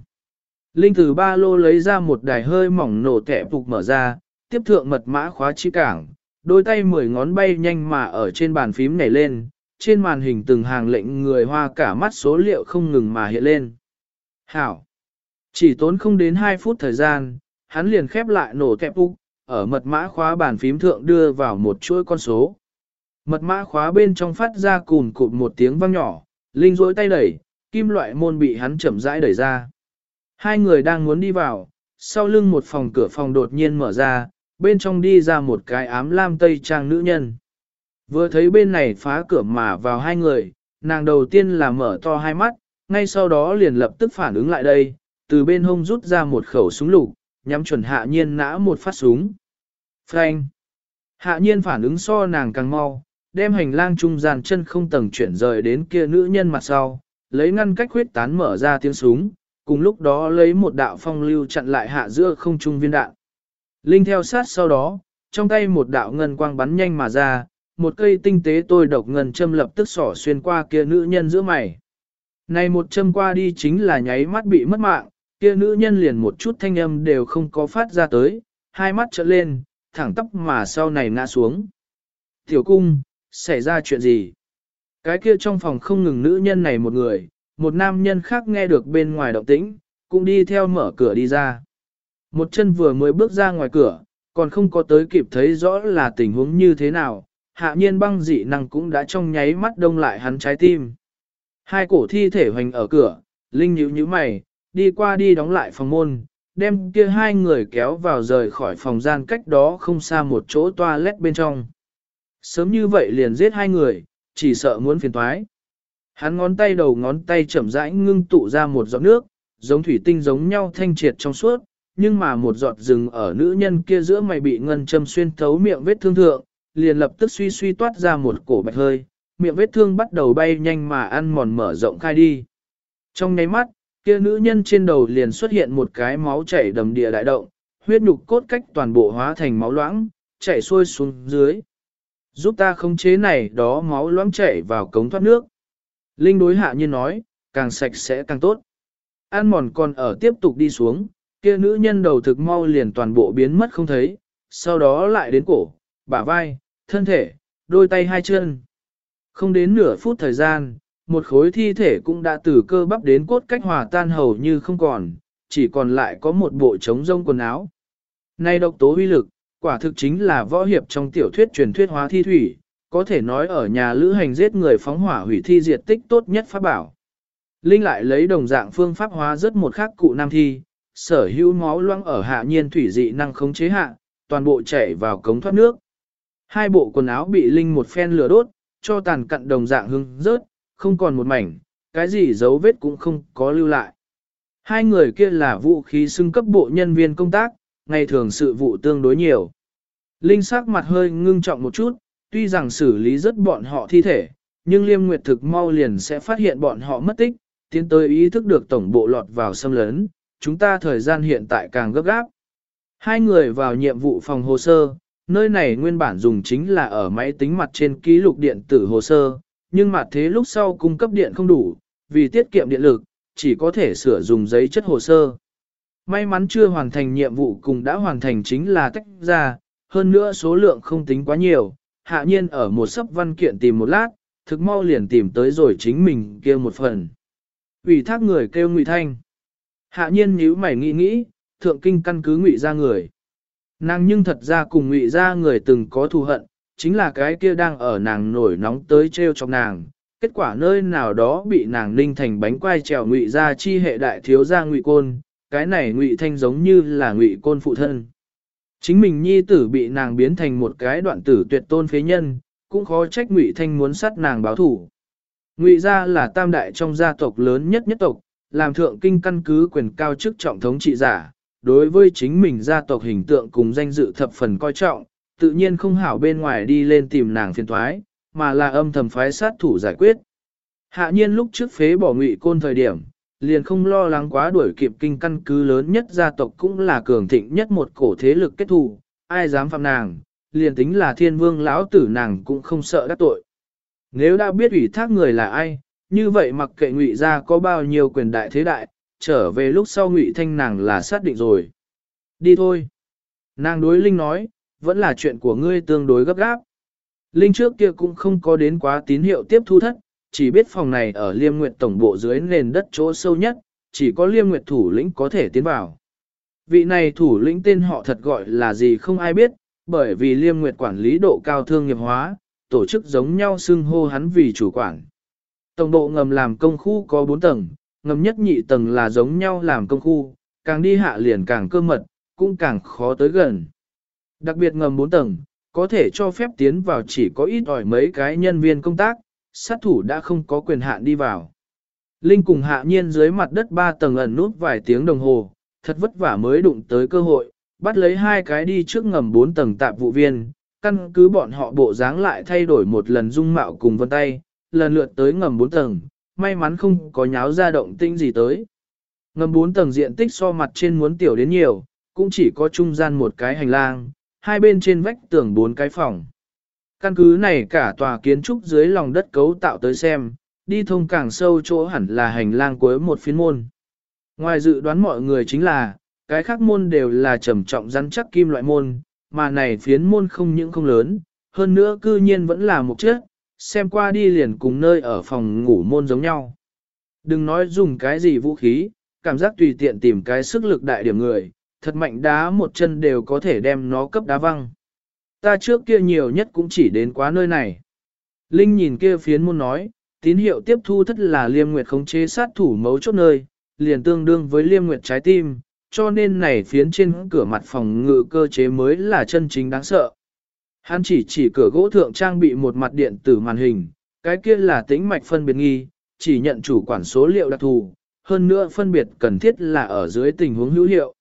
Linh từ ba lô lấy ra một đài hơi mỏng nổ tẻ phục mở ra, tiếp thượng mật mã khóa chi cảng, đôi tay mười ngón bay nhanh mà ở trên bàn phím nhảy lên, trên màn hình từng hàng lệnh người hoa cả mắt số liệu không ngừng mà hiện lên. Hảo! Chỉ tốn không đến 2 phút thời gian, hắn liền khép lại nổ kẹp úc, ở mật mã khóa bàn phím thượng đưa vào một chuỗi con số. Mật mã khóa bên trong phát ra cùn cụt một tiếng vang nhỏ, Linh rỗi tay đẩy, kim loại môn bị hắn chậm rãi đẩy ra. Hai người đang muốn đi vào, sau lưng một phòng cửa phòng đột nhiên mở ra, bên trong đi ra một cái ám lam tây trang nữ nhân. Vừa thấy bên này phá cửa mà vào hai người, nàng đầu tiên là mở to hai mắt, ngay sau đó liền lập tức phản ứng lại đây, từ bên hông rút ra một khẩu súng lục, nhắm chuẩn hạ nhiên nã một phát súng. Frank! Hạ nhiên phản ứng so nàng càng mau, đem hành lang trung gian chân không tầng chuyển rời đến kia nữ nhân mặt sau, lấy ngăn cách huyết tán mở ra tiếng súng, cùng lúc đó lấy một đạo phong lưu chặn lại hạ giữa không trung viên đạn. Linh theo sát sau đó, trong tay một đạo ngân quang bắn nhanh mà ra, một cây tinh tế tôi độc ngân châm lập tức sỏ xuyên qua kia nữ nhân giữa mày. Này một châm qua đi chính là nháy mắt bị mất mạng, kia nữ nhân liền một chút thanh âm đều không có phát ra tới, hai mắt trợn lên, thẳng tóc mà sau này ngã xuống. Tiểu cung, xảy ra chuyện gì? Cái kia trong phòng không ngừng nữ nhân này một người, một nam nhân khác nghe được bên ngoài động tĩnh, cũng đi theo mở cửa đi ra. Một chân vừa mới bước ra ngoài cửa, còn không có tới kịp thấy rõ là tình huống như thế nào, hạ nhiên băng dị năng cũng đã trong nháy mắt đông lại hắn trái tim. Hai cổ thi thể hoành ở cửa, Linh nhíu nhíu mày, đi qua đi đóng lại phòng môn, đem kia hai người kéo vào rời khỏi phòng gian cách đó không xa một chỗ toilet bên trong. Sớm như vậy liền giết hai người, chỉ sợ muốn phiền toái. Hắn ngón tay đầu ngón tay chậm rãi ngưng tụ ra một giọt nước, giống thủy tinh giống nhau thanh triệt trong suốt, nhưng mà một giọt rừng ở nữ nhân kia giữa mày bị ngân châm xuyên thấu miệng vết thương thượng, liền lập tức suy suy toát ra một cổ bạch hơi, miệng vết thương bắt đầu bay nhanh mà ăn mòn mở rộng khai đi. Trong nháy mắt, kia nữ nhân trên đầu liền xuất hiện một cái máu chảy đầm địa đại động, huyết nhục cốt cách toàn bộ hóa thành máu loãng, chảy xuôi xuống dưới. Giúp ta khống chế này đó máu loãng chảy vào cống thoát nước. Linh đối hạ nhiên nói, càng sạch sẽ càng tốt. an mòn còn ở tiếp tục đi xuống, kia nữ nhân đầu thực mau liền toàn bộ biến mất không thấy, sau đó lại đến cổ, bả vai, thân thể, đôi tay hai chân. Không đến nửa phút thời gian, một khối thi thể cũng đã từ cơ bắp đến cốt cách hòa tan hầu như không còn, chỉ còn lại có một bộ trống rông quần áo. Nay độc tố uy lực, quả thực chính là võ hiệp trong tiểu thuyết truyền thuyết hóa thi thủy, có thể nói ở nhà lữ hành giết người phóng hỏa hủy thi diệt tích tốt nhất pháp bảo. Linh lại lấy đồng dạng phương pháp hóa rất một khắc cụ nam thi, sở hữu máu loang ở hạ nhiên thủy dị năng khống chế hạ, toàn bộ chảy vào cống thoát nước. Hai bộ quần áo bị Linh một phen lửa đốt, cho tàn cặn đồng dạng hưng rớt, không còn một mảnh, cái gì dấu vết cũng không có lưu lại. Hai người kia là vũ khí xưng cấp bộ nhân viên công tác, ngày thường sự vụ tương đối nhiều. Linh sắc mặt hơi ngưng trọng một chút, tuy rằng xử lý rất bọn họ thi thể, nhưng liêm nguyệt thực mau liền sẽ phát hiện bọn họ mất tích, tiến tới ý thức được tổng bộ lọt vào xâm lấn, chúng ta thời gian hiện tại càng gấp gáp. Hai người vào nhiệm vụ phòng hồ sơ, nơi này nguyên bản dùng chính là ở máy tính mặt trên ký lục điện tử hồ sơ, nhưng mặt thế lúc sau cung cấp điện không đủ, vì tiết kiệm điện lực, chỉ có thể sửa dùng giấy chất hồ sơ. May mắn chưa hoàn thành nhiệm vụ cùng đã hoàn thành chính là tách ra, hơn nữa số lượng không tính quá nhiều, hạ nhiên ở một sấp văn kiện tìm một lát, thực mau liền tìm tới rồi chính mình kia một phần. Ủy thác người kêu Ngụy Thanh. Hạ nhiên nhíu mày nghĩ nghĩ, thượng kinh căn cứ Ngụy ra người. Nàng nhưng thật ra cùng Ngụy ra người từng có thù hận, chính là cái kia đang ở nàng nổi nóng tới treo trong nàng. Kết quả nơi nào đó bị nàng ninh thành bánh quai trèo ngụy ra chi hệ đại thiếu gia ngụy côn, cái này ngụy thanh giống như là ngụy côn phụ thân. Chính mình nhi tử bị nàng biến thành một cái đoạn tử tuyệt tôn phế nhân, cũng khó trách ngụy thanh muốn sát nàng báo thủ. Ngụy gia là tam đại trong gia tộc lớn nhất nhất tộc, làm thượng kinh căn cứ quyền cao chức trọng thống trị giả, đối với chính mình gia tộc hình tượng cùng danh dự thập phần coi trọng, tự nhiên không hảo bên ngoài đi lên tìm nàng phiền thoái, mà là âm thầm phái sát thủ giải quyết. Hạ nhiên lúc trước phế bỏ ngụy côn thời điểm, liền không lo lắng quá đuổi kịp kinh căn cứ lớn nhất gia tộc cũng là cường thịnh nhất một cổ thế lực kết thù, ai dám phạm nàng, liền tính là thiên vương lão tử nàng cũng không sợ đắc tội. Nếu đã biết ủy thác người là ai, như vậy mặc kệ ngụy ra có bao nhiêu quyền đại thế đại, trở về lúc sau ngụy thanh nàng là xác định rồi. Đi thôi. Nàng đối Linh nói, vẫn là chuyện của ngươi tương đối gấp gáp. Linh trước kia cũng không có đến quá tín hiệu tiếp thu thất, chỉ biết phòng này ở Liêm Nguyệt tổng bộ dưới nền đất chỗ sâu nhất, chỉ có Liêm Nguyệt thủ lĩnh có thể tiến vào. Vị này thủ lĩnh tên họ thật gọi là gì không ai biết, bởi vì Liêm Nguyệt quản lý độ cao thương nghiệp hóa, tổ chức giống nhau xưng hô hắn vì chủ quản. Tổng bộ ngầm làm công khu có 4 tầng, ngầm nhất nhị tầng là giống nhau làm công khu, càng đi hạ liền càng cơ mật, cũng càng khó tới gần. Đặc biệt ngầm 4 tầng, có thể cho phép tiến vào chỉ có ít ỏi mấy cái nhân viên công tác, sát thủ đã không có quyền hạn đi vào. Linh cùng hạ nhiên dưới mặt đất 3 tầng ẩn nút vài tiếng đồng hồ, thật vất vả mới đụng tới cơ hội, bắt lấy hai cái đi trước ngầm 4 tầng tạp vụ viên, căn cứ bọn họ bộ dáng lại thay đổi một lần dung mạo cùng vân tay, lần lượt tới ngầm 4 tầng, may mắn không có nháo ra động tinh gì tới. Ngầm bốn tầng diện tích so mặt trên muốn tiểu đến nhiều, cũng chỉ có trung gian một cái hành lang, hai bên trên vách tường bốn cái phòng. Căn cứ này cả tòa kiến trúc dưới lòng đất cấu tạo tới xem, đi thông càng sâu chỗ hẳn là hành lang cuối một phiến môn. Ngoài dự đoán mọi người chính là, cái khác môn đều là trầm trọng rắn chắc kim loại môn, mà này phiến môn không những không lớn, hơn nữa cư nhiên vẫn là một chiếc xem qua đi liền cùng nơi ở phòng ngủ môn giống nhau. Đừng nói dùng cái gì vũ khí, cảm giác tùy tiện tìm cái sức lực đại điểm người, thật mạnh đá một chân đều có thể đem nó cấp đá văng. Ta trước kia nhiều nhất cũng chỉ đến quá nơi này. Linh nhìn kia phiến môn nói, tín hiệu tiếp thu thất là liêm nguyệt khống chế sát thủ mấu chốt nơi, liền tương đương với liêm nguyệt trái tim, cho nên này phiến trên cửa mặt phòng ngự cơ chế mới là chân chính đáng sợ. Hắn chỉ chỉ cửa gỗ thượng trang bị một mặt điện tử màn hình, cái kia là tính mạch phân biệt nghi, chỉ nhận chủ quản số liệu đặc thù, hơn nữa phân biệt cần thiết là ở dưới tình huống hữu hiệu.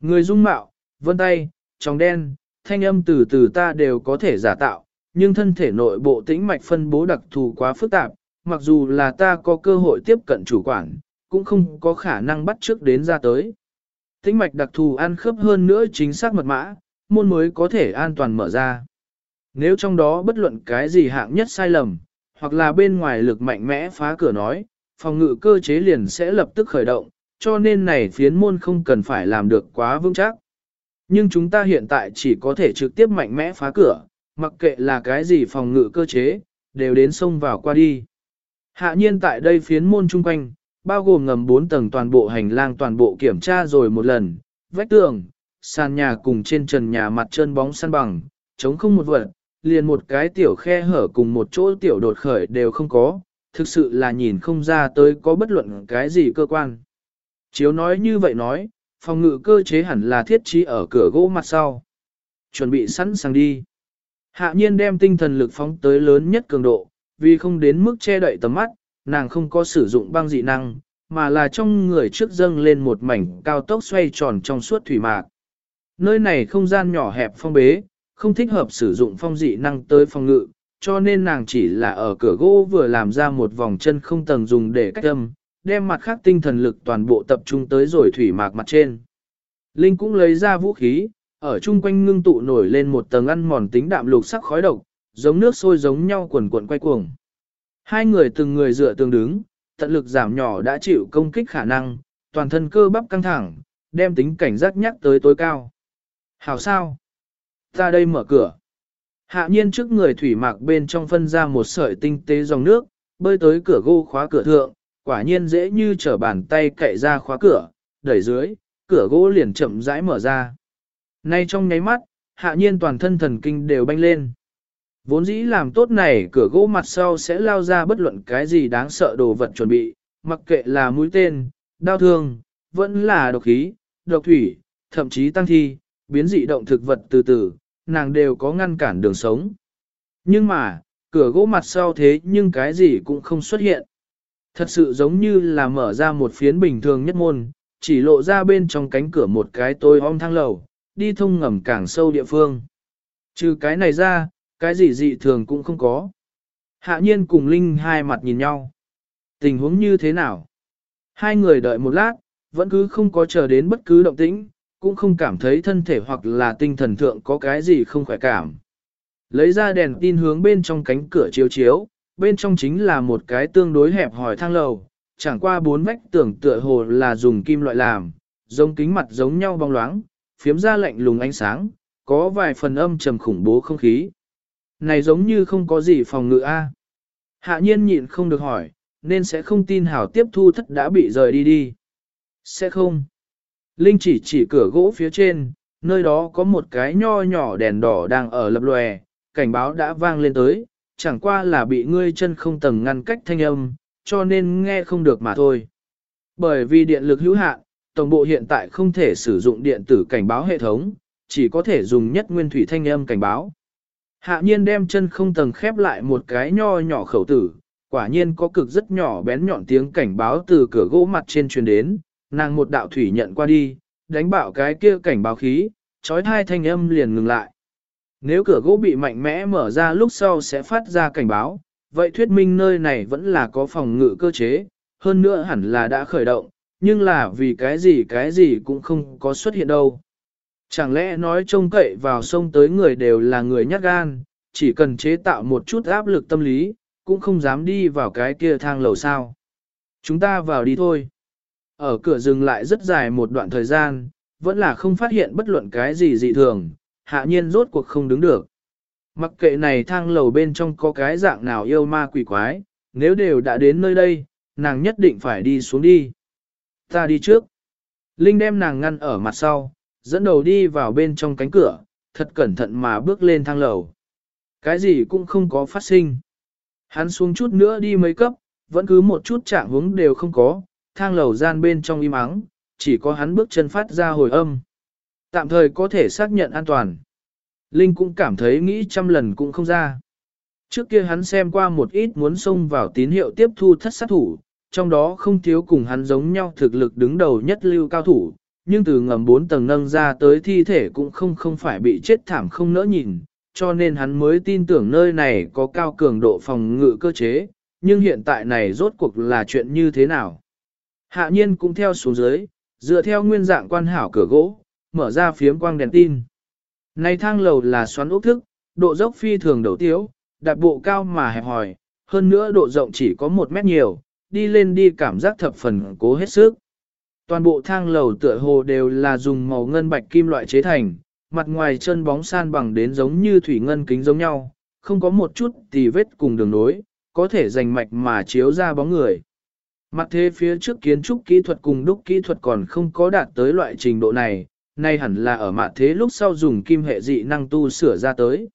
Người dung mạo, vân tay, tròng đen, thanh âm từ từ ta đều có thể giả tạo, nhưng thân thể nội bộ tĩnh mạch phân bố đặc thù quá phức tạp, mặc dù là ta có cơ hội tiếp cận chủ quản, cũng không có khả năng bắt trước đến ra tới. Tĩnh mạch đặc thù ăn khớp hơn nữa chính xác mật mã, môn mới có thể an toàn mở ra. Nếu trong đó bất luận cái gì hạng nhất sai lầm, hoặc là bên ngoài lực mạnh mẽ phá cửa nói, phòng ngự cơ chế liền sẽ lập tức khởi động, cho nên này phiến môn không cần phải làm được quá vững chắc. Nhưng chúng ta hiện tại chỉ có thể trực tiếp mạnh mẽ phá cửa, mặc kệ là cái gì phòng ngự cơ chế, đều đến xông vào qua đi. Hạ nhiên tại đây phiến môn chung quanh, bao gồm ngầm 4 tầng toàn bộ hành lang toàn bộ kiểm tra rồi một lần, vách tường, sàn nhà cùng trên trần nhà mặt trơn bóng săn bằng, chống không một vật, liền một cái tiểu khe hở cùng một chỗ tiểu đột khởi đều không có, thực sự là nhìn không ra tới có bất luận cái gì cơ quan. Chiếu nói như vậy nói, phòng ngự cơ chế hẳn là thiết trí ở cửa gỗ mặt sau. Chuẩn bị sẵn sàng đi. Hạ nhiên đem tinh thần lực phóng tới lớn nhất cường độ, vì không đến mức che đậy tầm mắt, nàng không có sử dụng băng dị năng, mà là trong người trước dâng lên một mảnh cao tốc xoay tròn trong suốt thủy mạc. Nơi này không gian nhỏ hẹp phong bế, không thích hợp sử dụng phong dị năng tới phòng ngự, cho nên nàng chỉ là ở cửa gỗ vừa làm ra một vòng chân không tầng dùng để cách âm, đem mặt khác tinh thần lực toàn bộ tập trung tới rồi thủy mạc mặt trên. Linh cũng lấy ra vũ khí, ở chung quanh ngưng tụ nổi lên một tầng ăn mòn tính đạm lục sắc khói độc, giống nước sôi giống nhau quần cuộn quay cuồng. Hai người từng người dựa tương đứng, tận lực giảm nhỏ đã chịu công kích khả năng, toàn thân cơ bắp căng thẳng, đem tính cảnh giác nhắc tới tối cao. Hảo sao? Ta đây mở cửa. Hạ nhiên trước người thủy mạc bên trong phân ra một sợi tinh tế dòng nước, bơi tới cửa gô khóa cửa thượng, quả nhiên dễ như trở bàn tay cậy ra khóa cửa, đẩy dưới, cửa gỗ liền chậm rãi mở ra. Nay trong nháy mắt, hạ nhiên toàn thân thần kinh đều banh lên. Vốn dĩ làm tốt này cửa gỗ mặt sau sẽ lao ra bất luận cái gì đáng sợ đồ vật chuẩn bị, mặc kệ là mũi tên, đao thương, vẫn là độc khí, độc thủy, thậm chí tăng thi, biến dị động thực vật từ từ, nàng đều có ngăn cản đường sống. Nhưng mà, cửa gỗ mặt sau thế nhưng cái gì cũng không xuất hiện. Thật sự giống như là mở ra một phiến bình thường nhất môn, chỉ lộ ra bên trong cánh cửa một cái tôi om thang lầu, đi thông ngầm càng sâu địa phương. Trừ cái này ra, cái gì dị thường cũng không có. Hạ nhiên cùng Linh hai mặt nhìn nhau. Tình huống như thế nào? Hai người đợi một lát, vẫn cứ không có chờ đến bất cứ động tĩnh, cũng không cảm thấy thân thể hoặc là tinh thần thượng có cái gì không khỏe cảm. Lấy ra đèn tin hướng bên trong cánh cửa chiếu chiếu, bên trong chính là một cái tương đối hẹp hỏi thang lầu, chẳng qua bốn vách tưởng tựa hồ là dùng kim loại làm, giống kính mặt giống nhau bóng loáng, phiếm ra lạnh lùng ánh sáng, có vài phần âm trầm khủng bố không khí. Này giống như không có gì phòng ngự a. Hạ nhiên nhịn không được hỏi, nên sẽ không tin hảo tiếp thu thất đã bị rời đi đi. Sẽ không. Linh chỉ chỉ cửa gỗ phía trên, nơi đó có một cái nho nhỏ đèn đỏ đang ở lập lòe, cảnh báo đã vang lên tới, chẳng qua là bị ngươi chân không tầng ngăn cách thanh âm, cho nên nghe không được mà thôi. Bởi vì điện lực hữu hạn, tổng bộ hiện tại không thể sử dụng điện tử cảnh báo hệ thống, chỉ có thể dùng nhất nguyên thủy thanh âm cảnh báo. Hạ nhiên đem chân không tầng khép lại một cái nho nhỏ khẩu tử, quả nhiên có cực rất nhỏ bén nhọn tiếng cảnh báo từ cửa gỗ mặt trên truyền đến, nàng một đạo thủy nhận qua đi, đánh bạo cái kia cảnh báo khí, trói thai thanh âm liền ngừng lại. Nếu cửa gỗ bị mạnh mẽ mở ra lúc sau sẽ phát ra cảnh báo, vậy thuyết minh nơi này vẫn là có phòng ngự cơ chế, hơn nữa hẳn là đã khởi động, nhưng là vì cái gì cái gì cũng không có xuất hiện đâu. Chẳng lẽ nói trông cậy vào sông tới người đều là người nhát gan, chỉ cần chế tạo một chút áp lực tâm lý, cũng không dám đi vào cái kia thang lầu sao. Chúng ta vào đi thôi. Ở cửa dừng lại rất dài một đoạn thời gian, vẫn là không phát hiện bất luận cái gì dị thường, hạ nhiên rốt cuộc không đứng được. Mặc kệ này thang lầu bên trong có cái dạng nào yêu ma quỷ quái, nếu đều đã đến nơi đây, nàng nhất định phải đi xuống đi. Ta đi trước. Linh đem nàng ngăn ở mặt sau, dẫn đầu đi vào bên trong cánh cửa, thật cẩn thận mà bước lên thang lầu. Cái gì cũng không có phát sinh. Hắn xuống chút nữa đi mấy cấp, vẫn cứ một chút trạng hướng đều không có, thang lầu gian bên trong im ắng, chỉ có hắn bước chân phát ra hồi âm. Tạm thời có thể xác nhận an toàn. Linh cũng cảm thấy nghĩ trăm lần cũng không ra. Trước kia hắn xem qua một ít muốn xông vào tín hiệu tiếp thu thất sát thủ, trong đó không thiếu cùng hắn giống nhau thực lực đứng đầu nhất lưu cao thủ, nhưng từ ngầm bốn tầng nâng ra tới thi thể cũng không không phải bị chết thảm không nỡ nhìn, cho nên hắn mới tin tưởng nơi này có cao cường độ phòng ngự cơ chế, nhưng hiện tại này rốt cuộc là chuyện như thế nào. Hạ nhiên cũng theo xuống dưới, dựa theo nguyên dạng quan hảo cửa gỗ, mở ra phiếm quang đèn tin. Này thang lầu là xoắn ốc thức, độ dốc phi thường đầu tiếu, đạp bộ cao mà hẹp hòi, hơn nữa độ rộng chỉ có một mét nhiều, đi lên đi cảm giác thập phần cố hết sức. Toàn bộ thang lầu tựa hồ đều là dùng màu ngân bạch kim loại chế thành, mặt ngoài chân bóng san bằng đến giống như thủy ngân kính giống nhau, không có một chút tì vết cùng đường nối, có thể dành mạch mà chiếu ra bóng người. Mặt thế phía trước kiến trúc kỹ thuật cùng đúc kỹ thuật còn không có đạt tới loại trình độ này, nay hẳn là ở mặt thế lúc sau dùng kim hệ dị năng tu sửa ra tới.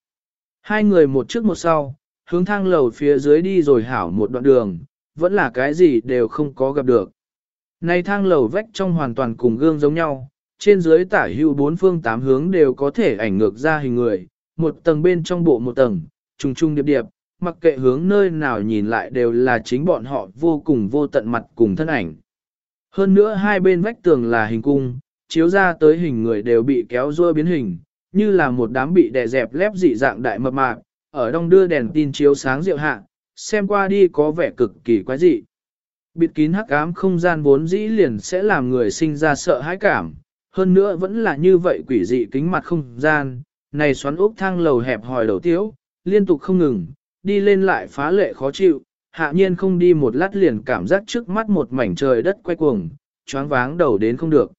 Hai người một trước một sau, hướng thang lầu phía dưới đi rồi hảo một đoạn đường, vẫn là cái gì đều không có gặp được. Này thang lầu vách trong hoàn toàn cùng gương giống nhau, trên dưới tả hữu bốn phương tám hướng đều có thể ảnh ngược ra hình người, một tầng bên trong bộ một tầng, trùng trùng điệp điệp, mặc kệ hướng nơi nào nhìn lại đều là chính bọn họ vô cùng vô tận mặt cùng thân ảnh. Hơn nữa hai bên vách tường là hình cung, chiếu ra tới hình người đều bị kéo rua biến hình, như là một đám bị đè dẹp lép dị dạng đại mập mạp, ở đông đưa đèn tin chiếu sáng rượu hạ, xem qua đi có vẻ cực kỳ quái dị. Bịt kín hắc ám không gian vốn dĩ liền sẽ làm người sinh ra sợ hãi cảm, hơn nữa vẫn là như vậy quỷ dị kính mặt không gian, này xoắn ốc thang lầu hẹp hòi đầu tiếu, liên tục không ngừng, đi lên lại phá lệ khó chịu, hạ nhiên không đi một lát liền cảm giác trước mắt một mảnh trời đất quay cuồng, choáng váng đầu đến không được.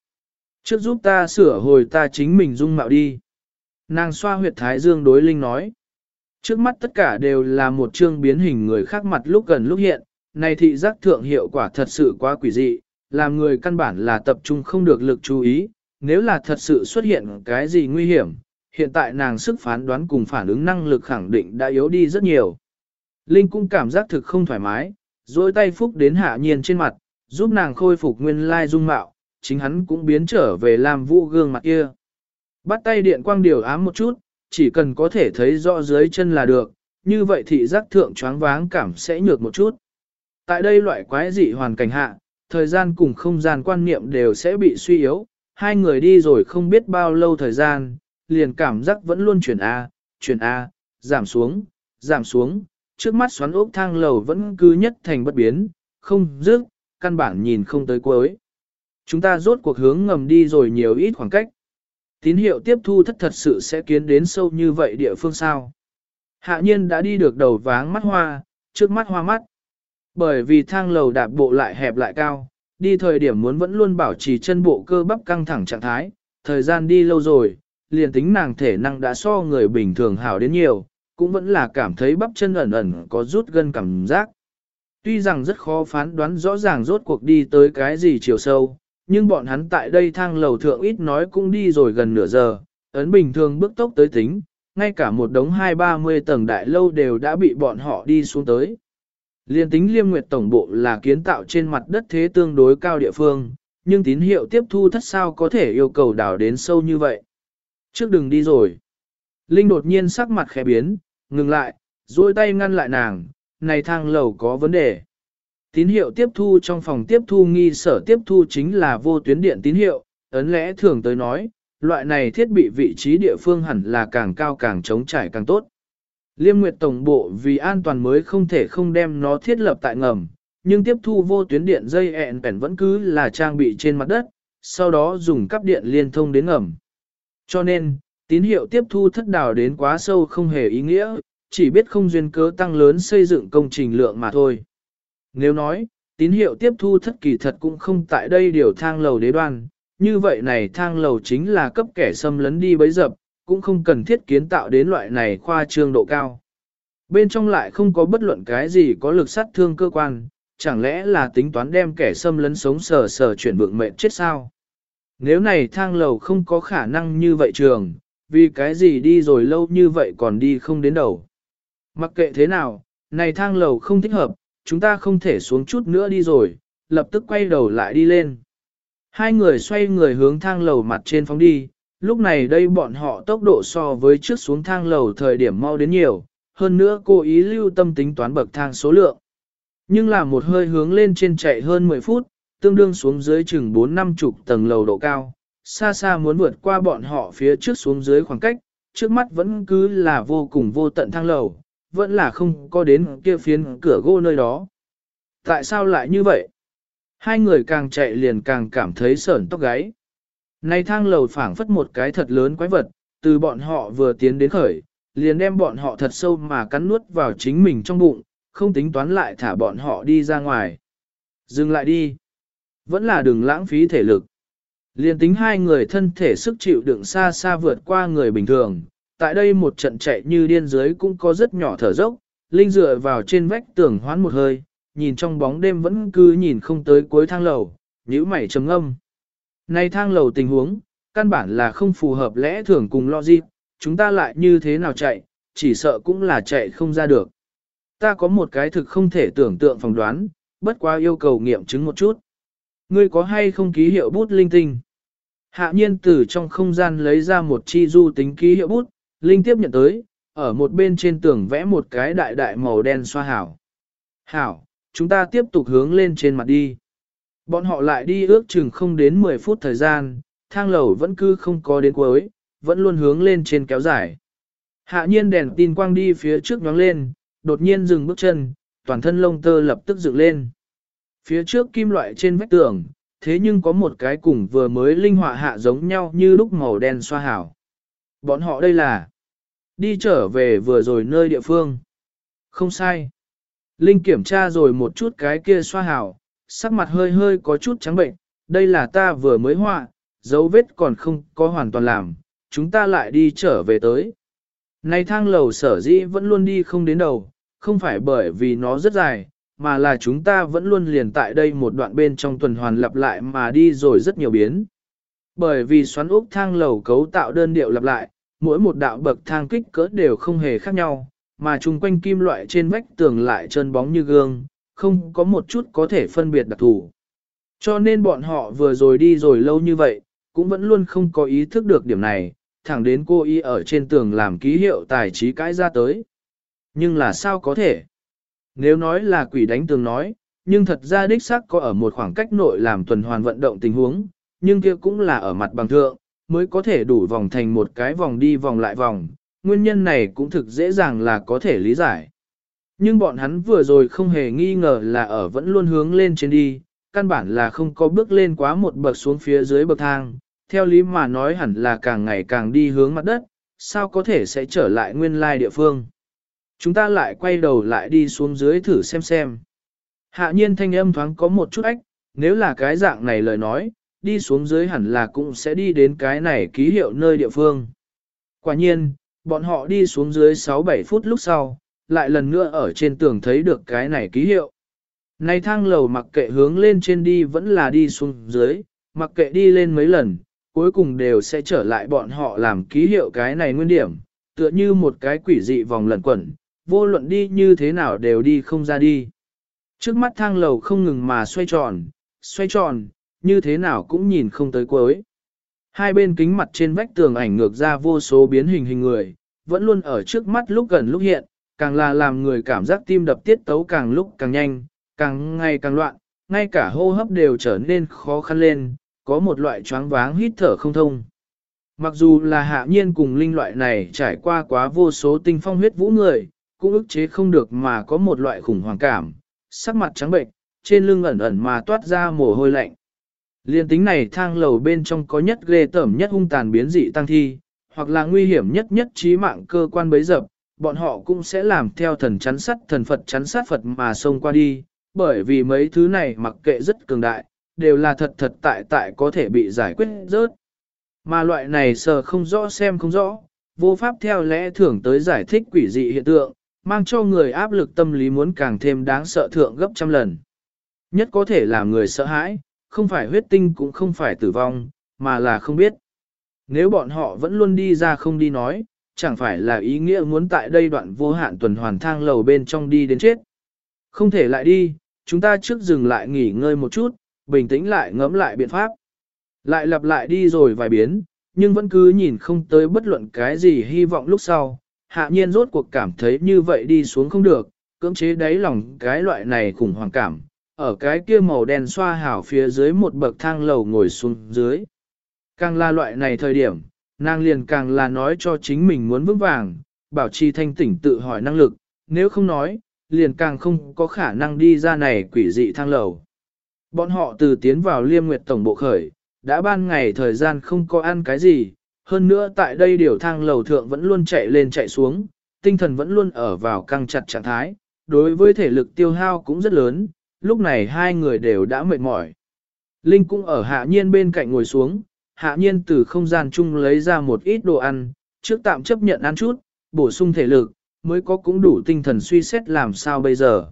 Trước giúp ta sửa hồi ta chính mình dung mạo đi. Nàng xoa huyệt thái dương đối linh nói. Trước mắt tất cả đều là một chương biến hình người khác mặt lúc gần lúc hiện, này thị giác thượng hiệu quả thật sự quá quỷ dị, làm người căn bản là tập trung không được lực chú ý, nếu là thật sự xuất hiện cái gì nguy hiểm, hiện tại nàng sức phán đoán cùng phản ứng năng lực khẳng định đã yếu đi rất nhiều. Linh cũng cảm giác thực không thoải mái, dối tay phúc đến hạ nhiên trên mặt, giúp nàng khôi phục nguyên lai dung mạo, chính hắn cũng biến trở về làm vũ gương mặt kia. Bắt tay điện quang điều ám một chút, chỉ cần có thể thấy rõ dưới chân là được, như vậy thị giác thượng choáng váng cảm sẽ nhược một chút. Tại đây loại quái dị hoàn cảnh hạ, thời gian cùng không gian quan niệm đều sẽ bị suy yếu, hai người đi rồi không biết bao lâu thời gian, liền cảm giác vẫn luôn chuyển A, chuyển A, giảm xuống, giảm xuống, trước mắt xoắn ốc thang lầu vẫn cứ nhất thành bất biến, không dứt, căn bản nhìn không tới cuối. Chúng ta rốt cuộc hướng ngầm đi rồi nhiều ít khoảng cách. Tín hiệu tiếp thu thất thật sự sẽ kiến đến sâu như vậy địa phương sao. Hạ nhiên đã đi được đầu váng mắt hoa, trước mắt hoa mắt. Bởi vì thang lầu đạp bộ lại hẹp lại cao, đi thời điểm muốn vẫn luôn bảo trì chân bộ cơ bắp căng thẳng trạng thái, thời gian đi lâu rồi, liền tính nàng thể năng đã so người bình thường hảo đến nhiều, cũng vẫn là cảm thấy bắp chân ẩn ẩn có rút gân cảm giác. Tuy rằng rất khó phán đoán rõ ràng rốt cuộc đi tới cái gì chiều sâu, nhưng bọn hắn tại đây thang lầu thượng ít nói cũng đi rồi gần nửa giờ, ấn bình thường bước tốc tới tính, ngay cả một đống hai ba mươi tầng đại lâu đều đã bị bọn họ đi xuống tới. Liên tính liêm nguyệt tổng bộ là kiến tạo trên mặt đất thế tương đối cao địa phương, nhưng tín hiệu tiếp thu thất sao có thể yêu cầu đào đến sâu như vậy. Trước đừng đi rồi. Linh đột nhiên sắc mặt khẽ biến, ngừng lại, duỗi tay ngăn lại nàng, này thang lầu có vấn đề. Tín hiệu tiếp thu trong phòng tiếp thu nghi sở tiếp thu chính là vô tuyến điện tín hiệu, ấn lẽ thường tới nói, loại này thiết bị vị trí địa phương hẳn là càng cao càng chống trải càng tốt. Liêm Nguyệt Tổng Bộ vì an toàn mới không thể không đem nó thiết lập tại ngầm, nhưng tiếp thu vô tuyến điện dây ẹn bèn vẫn cứ là trang bị trên mặt đất, sau đó dùng cắp điện liên thông đến ngầm. Cho nên, tín hiệu tiếp thu thất đào đến quá sâu không hề ý nghĩa, chỉ biết không duyên cớ tăng lớn xây dựng công trình lượng mà thôi. Nếu nói, tín hiệu tiếp thu thất kỳ thật cũng không tại đây điều thang lầu đế đoan, như vậy này thang lầu chính là cấp kẻ xâm lấn đi bấy dập, cũng không cần thiết kiến tạo đến loại này khoa trương độ cao. Bên trong lại không có bất luận cái gì có lực sát thương cơ quan, chẳng lẽ là tính toán đem kẻ xâm lấn sống sờ sờ chuyển vượng mệnh chết sao? Nếu này thang lầu không có khả năng như vậy trường, vì cái gì đi rồi lâu như vậy còn đi không đến đầu. Mặc kệ thế nào, này thang lầu không thích hợp, chúng ta không thể xuống chút nữa đi rồi, lập tức quay đầu lại đi lên. Hai người xoay người hướng thang lầu mặt trên phóng đi, lúc này đây bọn họ tốc độ so với trước xuống thang lầu thời điểm mau đến nhiều, hơn nữa cố ý lưu tâm tính toán bậc thang số lượng. Nhưng là một hơi hướng lên trên chạy hơn 10 phút, tương đương xuống dưới chừng 4 năm chục tầng lầu độ cao, xa xa muốn vượt qua bọn họ phía trước xuống dưới khoảng cách, trước mắt vẫn cứ là vô cùng vô tận thang lầu, vẫn là không có đến kia phiến cửa gỗ nơi đó. Tại sao lại như vậy? Hai người càng chạy liền càng cảm thấy sởn tóc gáy. Này thang lầu phảng phất một cái thật lớn quái vật, từ bọn họ vừa tiến đến khởi, liền đem bọn họ thật sâu mà cắn nuốt vào chính mình trong bụng, không tính toán lại thả bọn họ đi ra ngoài. Dừng lại đi. Vẫn là đừng lãng phí thể lực. Liên tính hai người thân thể sức chịu đựng xa xa vượt qua người bình thường, tại đây một trận chạy như điên dưới cũng có rất nhỏ thở dốc, Linh dựa vào trên vách tường hoán một hơi, nhìn trong bóng đêm vẫn cứ nhìn không tới cuối thang lầu, nhíu mày trầm âm. Nay thang lầu tình huống, căn bản là không phù hợp lẽ thường cùng logic, chúng ta lại như thế nào chạy, chỉ sợ cũng là chạy không ra được. Ta có một cái thực không thể tưởng tượng phỏng đoán, bất quá yêu cầu nghiệm chứng một chút. Ngươi có hay không ký hiệu bút linh tinh? Hạ nhiên từ trong không gian lấy ra một chi du tính ký hiệu bút, linh tiếp nhận tới, ở một bên trên tường vẽ một cái đại đại màu đen xoa hảo. Hảo, chúng ta tiếp tục hướng lên trên mặt đi. Bọn họ lại đi ước chừng không đến 10 phút thời gian, thang lầu vẫn cứ không có đến cuối, vẫn luôn hướng lên trên kéo dài. Hạ nhiên đèn tin quang đi phía trước nhóng lên, đột nhiên dừng bước chân, toàn thân lông tơ lập tức dựng lên. Phía trước kim loại trên vách tường, thế nhưng có một cái cùng vừa mới linh họa hạ giống nhau như lúc màu đen xoa hảo. Bọn họ đây là đi trở về vừa rồi nơi địa phương. Không sai. Linh kiểm tra rồi một chút cái kia xoa hảo, sắc mặt hơi hơi có chút trắng bệnh, đây là ta vừa mới họa, dấu vết còn không có hoàn toàn làm, chúng ta lại đi trở về tới. Này thang lầu sở dĩ vẫn luôn đi không đến đầu, không phải bởi vì nó rất dài, mà là chúng ta vẫn luôn liền tại đây một đoạn bên trong tuần hoàn lặp lại mà đi rồi rất nhiều biến. Bởi vì xoắn ốc thang lầu cấu tạo đơn điệu lặp lại, mỗi một đạo bậc thang kích cỡ đều không hề khác nhau, mà chung quanh kim loại trên vách tường lại trơn bóng như gương, không có một chút có thể phân biệt đặc thù. Cho nên bọn họ vừa rồi đi rồi lâu như vậy, cũng vẫn luôn không có ý thức được điểm này, thẳng đến cô ý ở trên tường làm ký hiệu tài trí cãi ra tới. Nhưng là sao có thể? Nếu nói là quỷ đánh tường nói, nhưng thật ra đích xác có ở một khoảng cách nội làm tuần hoàn vận động tình huống, nhưng kia cũng là ở mặt bằng thượng, mới có thể đủ vòng thành một cái vòng đi vòng lại vòng, nguyên nhân này cũng thực dễ dàng là có thể lý giải. Nhưng bọn hắn vừa rồi không hề nghi ngờ là ở vẫn luôn hướng lên trên đi, căn bản là không có bước lên quá một bậc xuống phía dưới bậc thang, theo lý mà nói hẳn là càng ngày càng đi hướng mặt đất, sao có thể sẽ trở lại nguyên lai địa phương. Chúng ta lại quay đầu lại đi xuống dưới thử xem xem. Hạ nhiên thanh âm thoáng có một chút ách, nếu là cái dạng này lời nói, đi xuống dưới hẳn là cũng sẽ đi đến cái này ký hiệu nơi địa phương. Quả nhiên, bọn họ đi xuống dưới 6-7 phút lúc sau, lại lần nữa ở trên tường thấy được cái này ký hiệu. Này thang lầu mặc kệ hướng lên trên đi vẫn là đi xuống dưới, mặc kệ đi lên mấy lần, cuối cùng đều sẽ trở lại bọn họ làm ký hiệu cái này nguyên điểm, tựa như một cái quỷ dị vòng lẩn quẩn, vô luận đi như thế nào đều đi không ra đi. Trước mắt thang lầu không ngừng mà xoay tròn, xoay tròn, như thế nào cũng nhìn không tới cuối. Hai bên kính mặt trên vách tường ảnh ngược ra vô số biến hình hình người, vẫn luôn ở trước mắt lúc gần lúc hiện, càng là làm người cảm giác tim đập tiết tấu càng lúc càng nhanh, càng ngày càng loạn, ngay cả hô hấp đều trở nên khó khăn lên, có một loại choáng váng hít thở không thông. Mặc dù là hạ nhiên cùng linh loại này trải qua quá vô số tinh phong huyết vũ người, cũng ức chế không được mà có một loại khủng hoảng cảm, sắc mặt trắng bệnh, trên lưng ẩn ẩn mà toát ra mồ hôi lạnh. Liên tính này thang lầu bên trong có nhất ghê tởm nhất hung tàn biến dị tăng thi, hoặc là nguy hiểm nhất nhất trí mạng cơ quan bấy dập, bọn họ cũng sẽ làm theo thần chắn sắt thần Phật chắn sát Phật mà xông qua đi, bởi vì mấy thứ này mặc kệ rất cường đại, đều là thật thật tại tại có thể bị giải quyết rớt. Mà loại này sờ không rõ xem không rõ, vô pháp theo lẽ thưởng tới giải thích quỷ dị hiện tượng, mang cho người áp lực tâm lý muốn càng thêm đáng sợ thượng gấp trăm lần. Nhất có thể làm người sợ hãi, không phải huyết tinh cũng không phải tử vong, mà là không biết. Nếu bọn họ vẫn luôn đi ra không đi nói, chẳng phải là ý nghĩa muốn tại đây đoạn vô hạn tuần hoàn thang lầu bên trong đi đến chết. Không thể lại đi, chúng ta trước dừng lại nghỉ ngơi một chút, bình tĩnh lại ngẫm lại biện pháp. Lại lặp lại đi rồi vài biến, nhưng vẫn cứ nhìn không tới bất luận cái gì hy vọng lúc sau. Hạ nhiên rốt cuộc cảm thấy như vậy đi xuống không được, cưỡng chế đáy lòng cái loại này khủng hoảng cảm. Ở cái kia màu đen xoa hảo phía dưới một bậc thang lầu ngồi xuống dưới. Càng là loại này thời điểm, nàng liền càng là nói cho chính mình muốn vững vàng, bảo trì thanh tỉnh tự hỏi năng lực, nếu không nói, liền càng không có khả năng đi ra này quỷ dị thang lầu. Bọn họ từ tiến vào liêm nguyệt tổng bộ khởi, đã ban ngày thời gian không có ăn cái gì, hơn nữa tại đây điều thang lầu thượng vẫn luôn chạy lên chạy xuống, tinh thần vẫn luôn ở vào căng chặt trạng thái, đối với thể lực tiêu hao cũng rất lớn, lúc này hai người đều đã mệt mỏi. Linh cũng ở hạ nhiên bên cạnh ngồi xuống, hạ nhiên từ không gian chung lấy ra một ít đồ ăn, trước tạm chấp nhận ăn chút, bổ sung thể lực, mới có cũng đủ tinh thần suy xét làm sao bây giờ.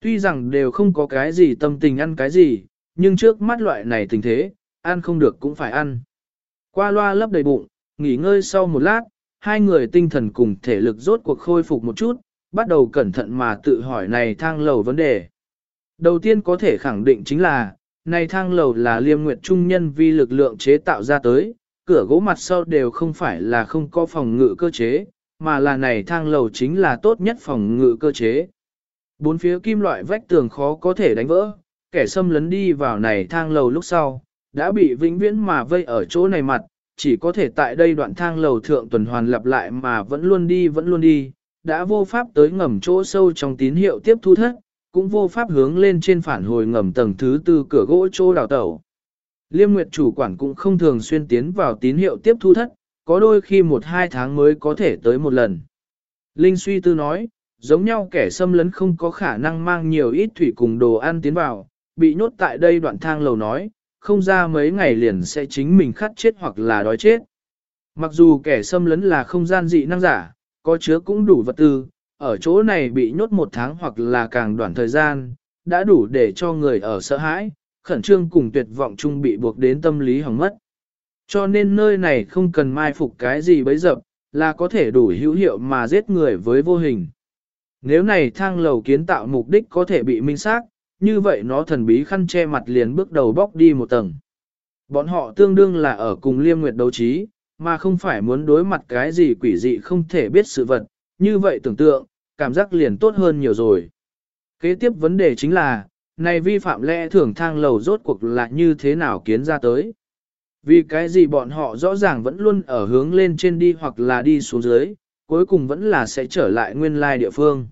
Tuy rằng đều không có cái gì tâm tình ăn cái gì, nhưng trước mắt loại này tình thế, ăn không được cũng phải ăn. Qua loa lấp đầy bụng, nghỉ ngơi sau một lát, hai người tinh thần cùng thể lực rốt cuộc khôi phục một chút, bắt đầu cẩn thận mà tự hỏi này thang lầu vấn đề. Đầu tiên có thể khẳng định chính là, này thang lầu là liêm nguyệt trung nhân vi lực lượng chế tạo ra tới, cửa gỗ mặt sau đều không phải là không có phòng ngự cơ chế, mà là này thang lầu chính là tốt nhất phòng ngự cơ chế. Bốn phía kim loại vách tường khó có thể đánh vỡ, kẻ xâm lấn đi vào này thang lầu lúc sau, đã bị vĩnh viễn mà vây ở chỗ này mặt, chỉ có thể tại đây đoạn thang lầu thượng tuần hoàn lặp lại mà vẫn luôn đi vẫn luôn đi, đã vô pháp tới ngầm chỗ sâu trong tín hiệu tiếp thu thất, cũng vô pháp hướng lên trên phản hồi ngầm tầng thứ tư cửa gỗ chỗ đào tẩu. Liêm Nguyệt chủ quản cũng không thường xuyên tiến vào tín hiệu tiếp thu thất, có đôi khi một hai tháng mới có thể tới một lần. Linh suy tư nói, giống nhau kẻ xâm lấn không có khả năng mang nhiều ít thủy cùng đồ ăn tiến vào, bị nhốt tại đây đoạn thang lầu nói, không ra mấy ngày liền sẽ chính mình khát chết hoặc là đói chết. Mặc dù kẻ xâm lấn là không gian dị năng giả, có chứa cũng đủ vật tư, ở chỗ này bị nhốt một tháng hoặc là càng đoạn thời gian, đã đủ để cho người ở sợ hãi, khẩn trương cùng tuyệt vọng chung bị buộc đến tâm lý hỏng mất. Cho nên nơi này không cần mai phục cái gì bấy dập, là có thể đủ hữu hiệu mà giết người với vô hình. Nếu này thang lầu kiến tạo mục đích có thể bị minh xác, như vậy nó thần bí khăn che mặt liền bước đầu bóc đi một tầng. Bọn họ tương đương là ở cùng liêm nguyệt đấu trí, mà không phải muốn đối mặt cái gì quỷ dị không thể biết sự vật, như vậy tưởng tượng, cảm giác liền tốt hơn nhiều rồi. Kế tiếp vấn đề chính là, này vi phạm lẽ thưởng thang lầu rốt cuộc là như thế nào kiến ra tới. Vì cái gì bọn họ rõ ràng vẫn luôn ở hướng lên trên đi hoặc là đi xuống dưới, cuối cùng vẫn là sẽ trở lại nguyên lai địa phương.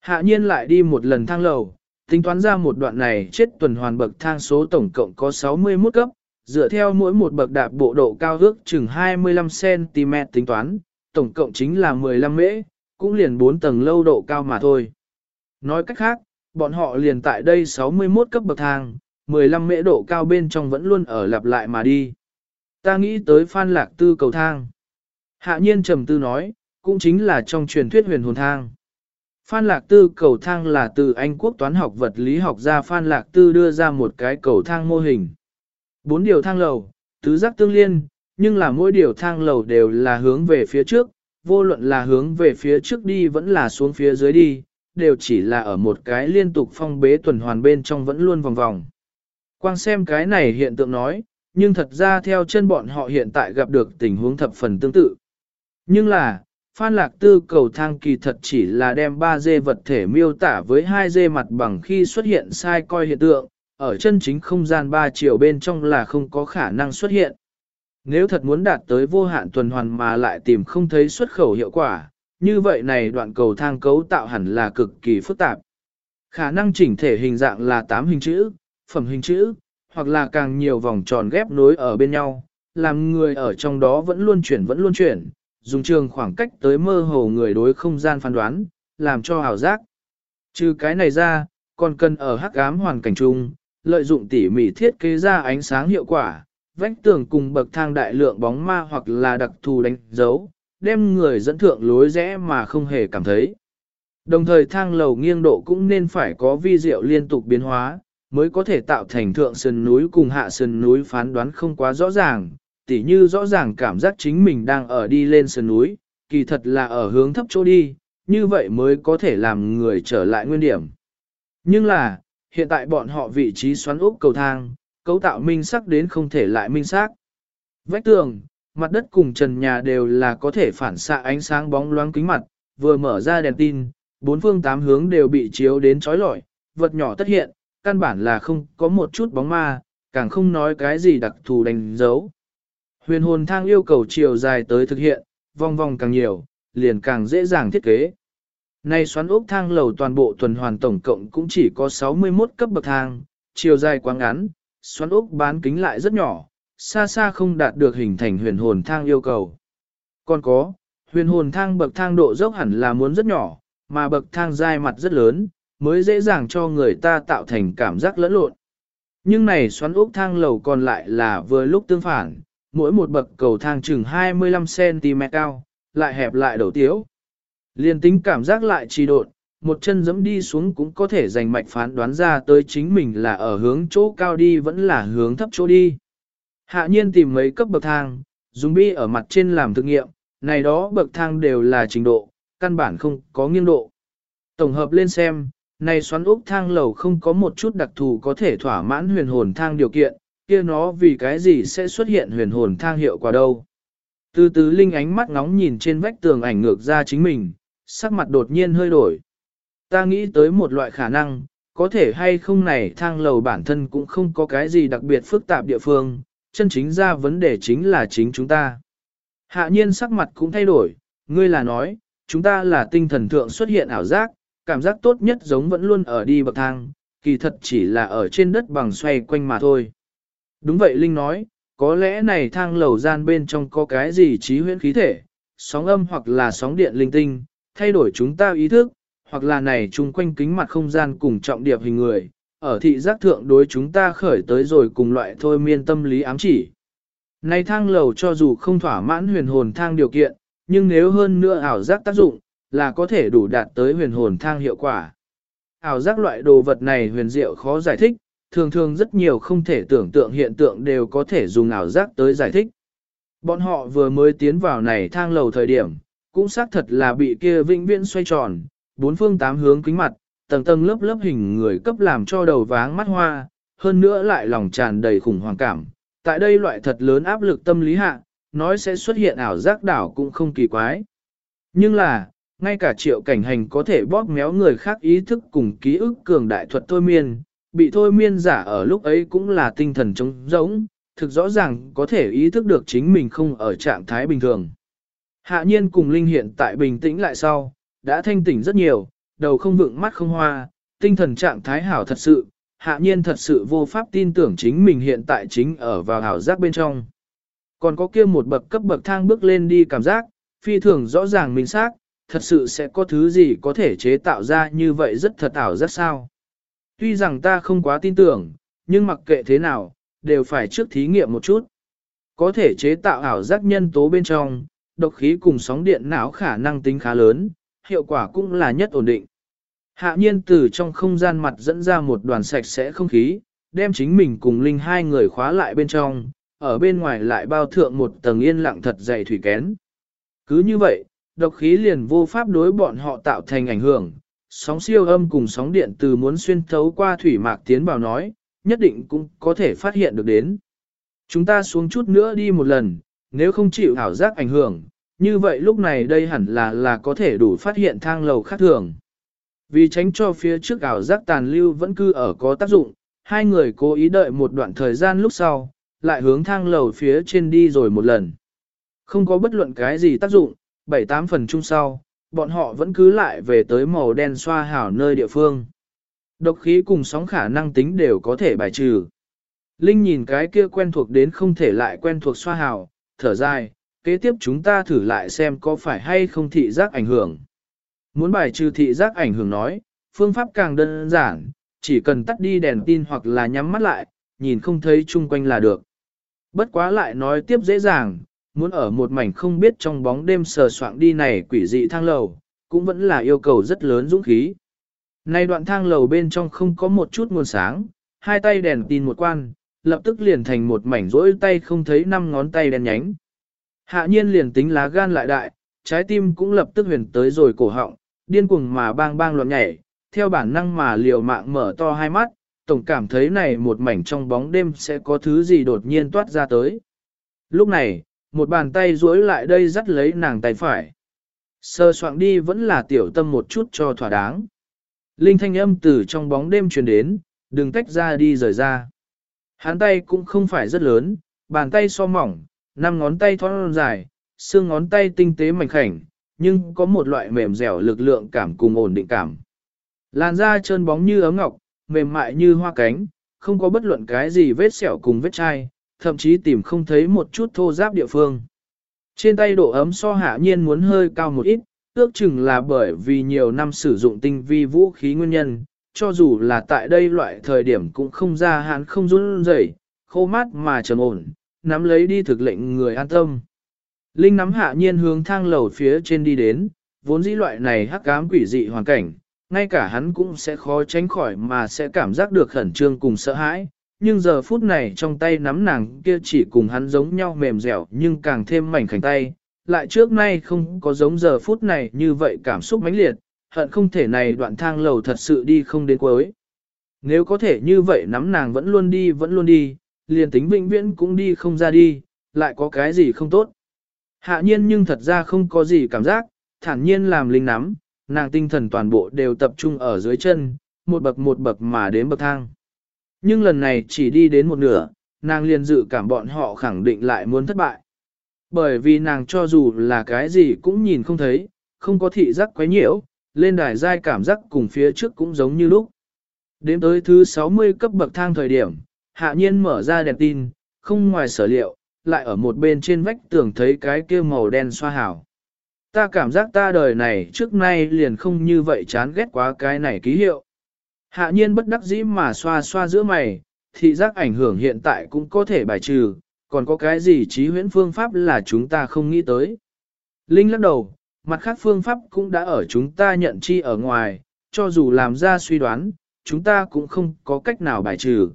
Hạ nhiên lại đi một lần thang lầu, tính toán ra một đoạn này chết tuần hoàn bậc thang số tổng cộng có 61 cấp, dựa theo mỗi một bậc đạp bộ độ cao ước chừng 25cm tính toán, tổng cộng chính là 15 mễ, cũng liền 4 tầng lâu độ cao mà thôi. Nói cách khác, bọn họ liền tại đây 61 cấp bậc thang, 15 mễ độ cao bên trong vẫn luôn ở lặp lại mà đi. Ta nghĩ tới phan lạc tư cầu thang. Hạ nhiên trầm tư nói, cũng chính là trong truyền thuyết huyền hồn thang. Phan Lạc Tư cầu thang là từ Anh quốc toán học vật lý học ra. Phan Lạc Tư đưa ra một cái cầu thang mô hình. Bốn điều thang lầu, tứ giác tương liên, nhưng là mỗi điều thang lầu đều là hướng về phía trước, vô luận là hướng về phía trước đi vẫn là xuống phía dưới đi, đều chỉ là ở một cái liên tục phong bế tuần hoàn bên trong vẫn luôn vòng vòng. Quang xem cái này hiện tượng nói, nhưng thật ra theo chân bọn họ hiện tại gặp được tình huống thập phần tương tự. Nhưng là, Phan Lạc Tư cầu thang kỳ thật chỉ là đem 3D vật thể miêu tả với 2D mặt bằng khi xuất hiện sai coi hiện tượng, ở chân chính không gian 3 chiều bên trong là không có khả năng xuất hiện. Nếu thật muốn đạt tới vô hạn tuần hoàn mà lại tìm không thấy xuất khẩu hiệu quả, như vậy này đoạn cầu thang cấu tạo hẳn là cực kỳ phức tạp. Khả năng chỉnh thể hình dạng là 8 hình chữ, phẩm hình chữ, hoặc là càng nhiều vòng tròn ghép nối ở bên nhau, làm người ở trong đó vẫn luôn chuyển vẫn luôn chuyển, dùng trường khoảng cách tới mơ hồ người đối không gian phán đoán, làm cho ảo giác. Trừ cái này ra, còn cần ở hắc ám hoàn cảnh chung, lợi dụng tỉ mỉ thiết kế ra ánh sáng hiệu quả, vách tường cùng bậc thang đại lượng bóng ma hoặc là đặc thù đánh dấu, đem người dẫn thượng lối rẽ mà không hề cảm thấy. Đồng thời thang lầu nghiêng độ cũng nên phải có vi diệu liên tục biến hóa, mới có thể tạo thành thượng sườn núi cùng hạ sườn núi phán đoán không quá rõ ràng, tỉ như rõ ràng cảm giác chính mình đang ở đi lên sườn núi, kỳ thật là ở hướng thấp chỗ đi, như vậy mới có thể làm người trở lại nguyên điểm. Nhưng là, hiện tại bọn họ vị trí xoắn úp cầu thang, cấu tạo minh sắc đến không thể lại minh sắc. Vách tường, mặt đất cùng trần nhà đều là có thể phản xạ ánh sáng bóng loáng kính mặt, vừa mở ra đèn tin, bốn phương tám hướng đều bị chiếu đến chói lọi, vật nhỏ tất hiện, căn bản là không có một chút bóng ma, càng không nói cái gì đặc thù đánh dấu. Huyền hồn thang yêu cầu chiều dài tới thực hiện, vòng vòng càng nhiều, liền càng dễ dàng thiết kế. Nay xoắn ốc thang lầu toàn bộ tuần hoàn tổng cộng cũng chỉ có 61 cấp bậc thang, chiều dài quá ngắn, xoắn ốc bán kính lại rất nhỏ, xa xa không đạt được hình thành huyền hồn thang yêu cầu. Còn có, huyền hồn thang bậc thang độ dốc hẳn là muốn rất nhỏ, mà bậc thang dài mặt rất lớn, mới dễ dàng cho người ta tạo thành cảm giác lẫn lộn. Nhưng này xoắn ốc thang lầu còn lại là vừa lúc tương phản, mỗi một bậc cầu thang chừng 25cm cao, lại hẹp lại đầu tiếu. Liên tính cảm giác lại trì độn, một chân dẫm đi xuống cũng có thể dành mạch phán đoán ra tới chính mình là ở hướng chỗ cao đi vẫn là hướng thấp chỗ đi. Hạ nhiên tìm mấy cấp bậc thang, dùng bi ở mặt trên làm thực nghiệm, này đó bậc thang đều là trình độ, căn bản không có nghiêng độ. Tổng hợp lên xem, này xoắn ốc thang lầu không có một chút đặc thù có thể thỏa mãn huyền hồn thang điều kiện, kia nó vì cái gì sẽ xuất hiện huyền hồn thang hiệu quả đâu. Từ từ linh ánh mắt ngóng nhìn trên vách tường ảnh ngược ra chính mình, sắc mặt đột nhiên hơi đổi. Ta nghĩ tới một loại khả năng, có thể hay không này thang lầu bản thân cũng không có cái gì đặc biệt phức tạp địa phương, chân chính ra vấn đề chính là chính chúng ta. Hạ nhiên sắc mặt cũng thay đổi, ngươi là nói, chúng ta là tinh thần thượng xuất hiện ảo giác, cảm giác tốt nhất giống vẫn luôn ở đi bậc thang, kỳ thật chỉ là ở trên đất bằng xoay quanh mà thôi. Đúng vậy Linh nói, có lẽ này thang lầu gian bên trong có cái gì trí huyễn khí thể, sóng âm hoặc là sóng điện linh tinh, thay đổi chúng ta ý thức, hoặc là này chung quanh kính mặt không gian cùng trọng điệp hình người, ở thị giác thượng đối chúng ta khởi tới rồi cùng loại thôi miên tâm lý ám chỉ. Này thang lầu cho dù không thỏa mãn huyền hồn thang điều kiện, nhưng nếu hơn nữa ảo giác tác dụng, là có thể đủ đạt tới huyền hồn thang hiệu quả. Ảo giác loại đồ vật này huyền diệu khó giải thích, thường thường rất nhiều không thể tưởng tượng hiện tượng đều có thể dùng ảo giác tới giải thích. Bọn họ vừa mới tiến vào này thang lầu thời điểm, cũng xác thật là bị kia vĩnh viễn xoay tròn, bốn phương tám hướng kính mặt, tầng tầng lớp lớp hình người cấp làm cho đầu váng mắt hoa, hơn nữa lại lòng tràn đầy khủng hoảng cảm. Tại đây loại thật lớn áp lực tâm lý hạ, nói sẽ xuất hiện ảo giác đảo cũng không kỳ quái. Nhưng là, ngay cả triệu cảnh hành có thể bóp méo người khác ý thức cùng ký ức cường đại thuật thôi miên, bị thôi miên giả ở lúc ấy cũng là tinh thần trống rỗng, thực rõ ràng có thể ý thức được chính mình không ở trạng thái bình thường. Hạ nhiên cùng Linh hiện tại bình tĩnh lại sau, đã thanh tỉnh rất nhiều, đầu không vựng mắt không hoa, tinh thần trạng thái hảo thật sự, hạ nhiên thật sự vô pháp tin tưởng chính mình hiện tại chính ở vào hảo giác bên trong. Còn có kia một bậc cấp bậc thang bước lên đi cảm giác, phi thường rõ ràng minh xác, thật sự sẽ có thứ gì có thể chế tạo ra như vậy rất thật ảo rất sao. Tuy rằng ta không quá tin tưởng, nhưng mặc kệ thế nào, đều phải trước thí nghiệm một chút. Có thể chế tạo ảo giác nhân tố bên trong, độc khí cùng sóng điện não khả năng tính khá lớn, hiệu quả cũng là nhất ổn định. Hạ nhiên từ trong không gian mặt dẫn ra một đoàn sạch sẽ không khí, đem chính mình cùng Linh hai người khóa lại bên trong, ở bên ngoài lại bao thượng một tầng yên lặng thật dày thủy kén. Cứ như vậy, độc khí liền vô pháp đối bọn họ tạo thành ảnh hưởng, sóng siêu âm cùng sóng điện từ muốn xuyên thấu qua thủy mạc tiến vào nói, nhất định cũng có thể phát hiện được đến. Chúng ta xuống chút nữa đi một lần, nếu không chịu ảo giác ảnh hưởng, như vậy lúc này đây hẳn là là có thể đủ phát hiện thang lầu khác thường. Vì tránh cho phía trước ảo giác tàn lưu vẫn cứ ở có tác dụng, hai người cố ý đợi một đoạn thời gian lúc sau, lại hướng thang lầu phía trên đi rồi một lần. Không có bất luận cái gì tác dụng, bảy tám phần chung sau, bọn họ vẫn cứ lại về tới màu đen xoa hảo nơi địa phương. Độc khí cùng sóng khả năng tính đều có thể bài trừ. Linh nhìn cái kia quen thuộc đến không thể lại quen thuộc xoa hảo, thở dài, kế tiếp chúng ta thử lại xem có phải hay không thị giác ảnh hưởng. Muốn bài trừ thị giác ảnh hưởng nói, phương pháp càng đơn giản, chỉ cần tắt đi đèn tin hoặc là nhắm mắt lại, nhìn không thấy chung quanh là được. Bất quá lại nói tiếp dễ dàng, muốn ở một mảnh không biết trong bóng đêm sờ soạng đi này quỷ dị thang lầu, cũng vẫn là yêu cầu rất lớn dũng khí. Nay đoạn thang lầu bên trong không có một chút nguồn sáng, hai tay đèn tin một quan, lập tức liền thành một mảnh rỗi tay không thấy năm ngón tay đen nhánh. Hạ nhiên liền tính lá gan lại đại, trái tim cũng lập tức huyền tới rồi cổ họng, điên cuồng mà bang bang loạn nhảy, theo bản năng mà liều mạng mở to hai mắt, tổng cảm thấy này một mảnh trong bóng đêm sẽ có thứ gì đột nhiên toát ra tới. Lúc này, một bàn tay duỗi lại đây dắt lấy nàng tay phải. Sơ soạn đi vẫn là tiểu tâm một chút cho thỏa đáng. Linh thanh âm từ trong bóng đêm truyền đến, đừng tách ra đi rời ra. Hắn tay cũng không phải rất lớn, bàn tay so mỏng, năm ngón tay thon dài, xương ngón tay tinh tế mảnh khảnh, nhưng có một loại mềm dẻo lực lượng cảm cùng ổn định cảm. Làn da trơn bóng như ấm ngọc, mềm mại như hoa cánh, không có bất luận cái gì vết sẹo cùng vết chai, thậm chí tìm không thấy một chút thô giáp địa phương. Trên tay độ ấm so hạ nhiên muốn hơi cao một ít, ước chừng là bởi vì nhiều năm sử dụng tinh vi vũ khí nguyên nhân, cho dù là tại đây loại thời điểm cũng không ra hạn không run rẩy, khô mát mà trầm ổn, nắm lấy đi thực lệnh người an tâm. Linh nắm hạ nhiên hướng thang lầu phía trên đi đến, vốn dĩ loại này hắc ám quỷ dị hoàn cảnh, ngay cả hắn cũng sẽ khó tránh khỏi mà sẽ cảm giác được khẩn trương cùng sợ hãi. Nhưng giờ phút này trong tay nắm nàng kia chỉ cùng hắn giống nhau mềm dẻo nhưng càng thêm mảnh khảnh tay, lại trước nay không có giống giờ phút này như vậy cảm xúc mãnh liệt, hận không thể này đoạn thang lầu thật sự đi không đến cuối. Nếu có thể như vậy nắm nàng vẫn luôn đi vẫn luôn đi, liền tính vĩnh viễn cũng đi không ra đi, lại có cái gì không tốt. Hạ nhiên nhưng thật ra không có gì cảm giác, thản nhiên làm linh nắm, nàng tinh thần toàn bộ đều tập trung ở dưới chân, một bậc một bậc mà đến bậc thang. Nhưng lần này chỉ đi đến một nửa, nàng liền dự cảm bọn họ khẳng định lại muốn thất bại. Bởi vì nàng cho dù là cái gì cũng nhìn không thấy, không có thị giác quấy nhiễu, lên đài dai cảm giác cùng phía trước cũng giống như lúc. Đến tới thứ 60 cấp bậc thang thời điểm, hạ nhiên mở ra đèn tin, không ngoài sở liệu, lại ở một bên trên vách tường thấy cái kia màu đen xoa hảo. Ta cảm giác ta đời này trước nay liền không như vậy chán ghét quá cái này ký hiệu. Hạ nhiên bất đắc dĩ mà xoa xoa giữa mày, thị giác ảnh hưởng hiện tại cũng có thể bài trừ, còn có cái gì trí huyễn phương pháp là chúng ta không nghĩ tới. Linh lắc đầu, mặt khác phương pháp cũng đã ở chúng ta nhận chi ở ngoài, cho dù làm ra suy đoán, chúng ta cũng không có cách nào bài trừ.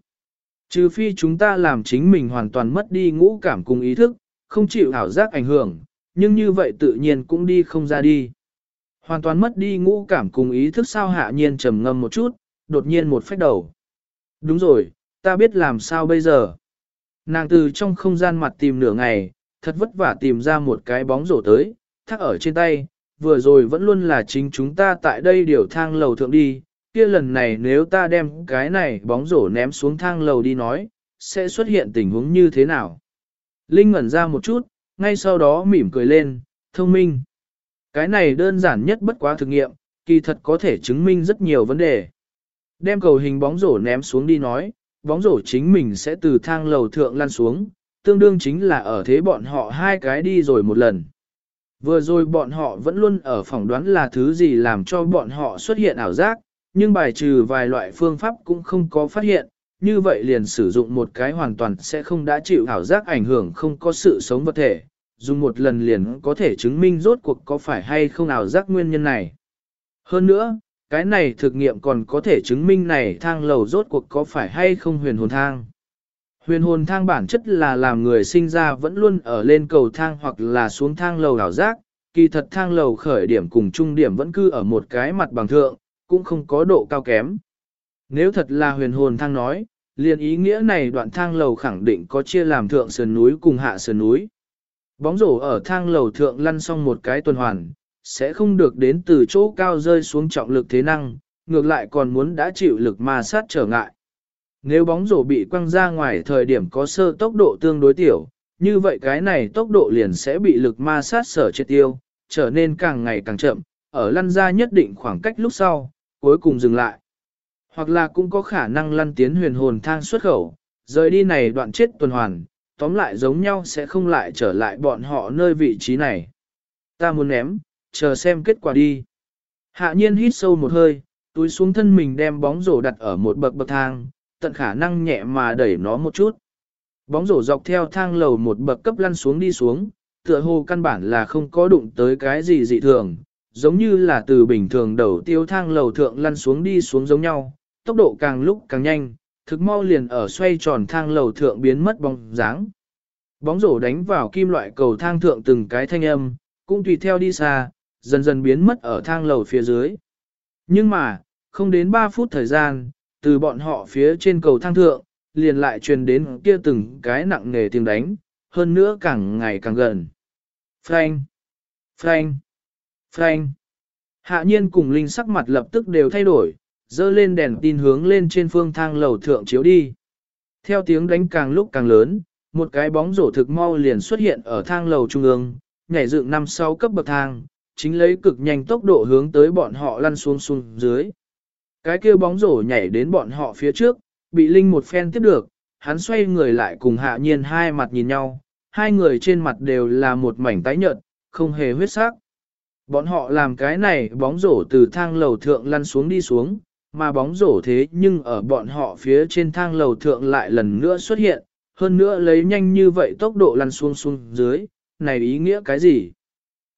Trừ phi chúng ta làm chính mình hoàn toàn mất đi ngũ cảm cùng ý thức, không chịu ảo giác ảnh hưởng, nhưng như vậy tự nhiên cũng đi không ra đi. Hoàn toàn mất đi ngũ cảm cùng ý thức sao hạ nhiên trầm ngâm một chút, đột nhiên một phách đầu. Đúng rồi, ta biết làm sao bây giờ. Nàng từ trong không gian mặt tìm nửa ngày, thật vất vả tìm ra một cái bóng rổ tới, thắt ở trên tay, vừa rồi vẫn luôn là chính chúng ta tại đây điều thang lầu thượng đi, kia lần này nếu ta đem cái này bóng rổ ném xuống thang lầu đi nói, sẽ xuất hiện tình huống như thế nào. Linh ngẩn ra một chút, ngay sau đó mỉm cười lên, thông minh. Cái này đơn giản nhất bất quá thực nghiệm, kỳ thật có thể chứng minh rất nhiều vấn đề. Đem cầu hình bóng rổ ném xuống đi nói, bóng rổ chính mình sẽ từ thang lầu thượng lăn xuống, tương đương chính là ở thế bọn họ hai cái đi rồi một lần. Vừa rồi bọn họ vẫn luôn ở phỏng đoán là thứ gì làm cho bọn họ xuất hiện ảo giác, nhưng bài trừ vài loại phương pháp cũng không có phát hiện, như vậy liền sử dụng một cái hoàn toàn sẽ không đã chịu ảo giác ảnh hưởng không có sự sống vật thể, dùng một lần liền có thể chứng minh rốt cuộc có phải hay không ảo giác nguyên nhân này. Hơn nữa, cái này thực nghiệm còn có thể chứng minh này thang lầu rốt cuộc có phải hay không huyền hồn thang. Huyền hồn thang bản chất là làm người sinh ra vẫn luôn ở lên cầu thang hoặc là xuống thang lầu ảo giác, kỳ thật thang lầu khởi điểm cùng trung điểm vẫn cứ ở một cái mặt bằng thượng, cũng không có độ cao kém. Nếu thật là huyền hồn thang nói, liền ý nghĩa này đoạn thang lầu khẳng định có chia làm thượng sườn núi cùng hạ sườn núi. Bóng rổ ở thang lầu thượng lăn xong một cái tuần hoàn, sẽ không được đến từ chỗ cao rơi xuống trọng lực thế năng, ngược lại còn muốn đã chịu lực ma sát trở ngại. Nếu bóng rổ bị quăng ra ngoài thời điểm có sơ tốc độ tương đối tiểu, như vậy cái này tốc độ liền sẽ bị lực ma sát sở chết tiêu, trở nên càng ngày càng chậm, ở lăn ra nhất định khoảng cách lúc sau, cuối cùng dừng lại. Hoặc là cũng có khả năng lăn tiến huyền hồn thang xuất khẩu, rời đi này đoạn chết tuần hoàn, tóm lại giống nhau sẽ không lại trở lại bọn họ nơi vị trí này. Ta muốn ném, chờ xem kết quả đi. Hạ nhiên hít sâu một hơi, túi xuống thân mình đem bóng rổ đặt ở một bậc bậc thang, tận khả năng nhẹ mà đẩy nó một chút. Bóng rổ dọc theo thang lầu một bậc cấp lăn xuống đi xuống, tựa hồ căn bản là không có đụng tới cái gì dị thường, giống như là từ bình thường đầu tiêu thang lầu thượng lăn xuống đi xuống giống nhau, tốc độ càng lúc càng nhanh, Thực mau liền ở xoay tròn thang lầu thượng biến mất bóng dáng. Bóng rổ đánh vào kim loại cầu thang thượng từng cái thanh âm, cũng tùy theo đi xa, dần dần biến mất ở thang lầu phía dưới. Nhưng mà, không đến 3 phút thời gian, từ bọn họ phía trên cầu thang thượng, liền lại truyền đến kia từng cái nặng nề tiếng đánh, hơn nữa càng ngày càng gần. Frank! Frank! Frank! Hạ nhiên cùng linh sắc mặt lập tức đều thay đổi, dơ lên đèn tin hướng lên trên phương thang lầu thượng chiếu đi. Theo tiếng đánh càng lúc càng lớn, một cái bóng rổ thực mau liền xuất hiện ở thang lầu trung ương, nhảy dựng năm sáu cấp bậc thang, chính lấy cực nhanh tốc độ hướng tới bọn họ lăn xuống xuống dưới. Cái kia bóng rổ nhảy đến bọn họ phía trước, bị Linh một phen tiếp được, hắn xoay người lại cùng hạ nhiên hai mặt nhìn nhau, hai người trên mặt đều là một mảnh tái nhợt, không hề huyết sắc. Bọn họ làm cái này bóng rổ từ thang lầu thượng lăn xuống đi xuống, mà bóng rổ thế nhưng ở bọn họ phía trên thang lầu thượng lại lần nữa xuất hiện, hơn nữa lấy nhanh như vậy tốc độ lăn xuống xuống dưới, này ý nghĩa cái gì?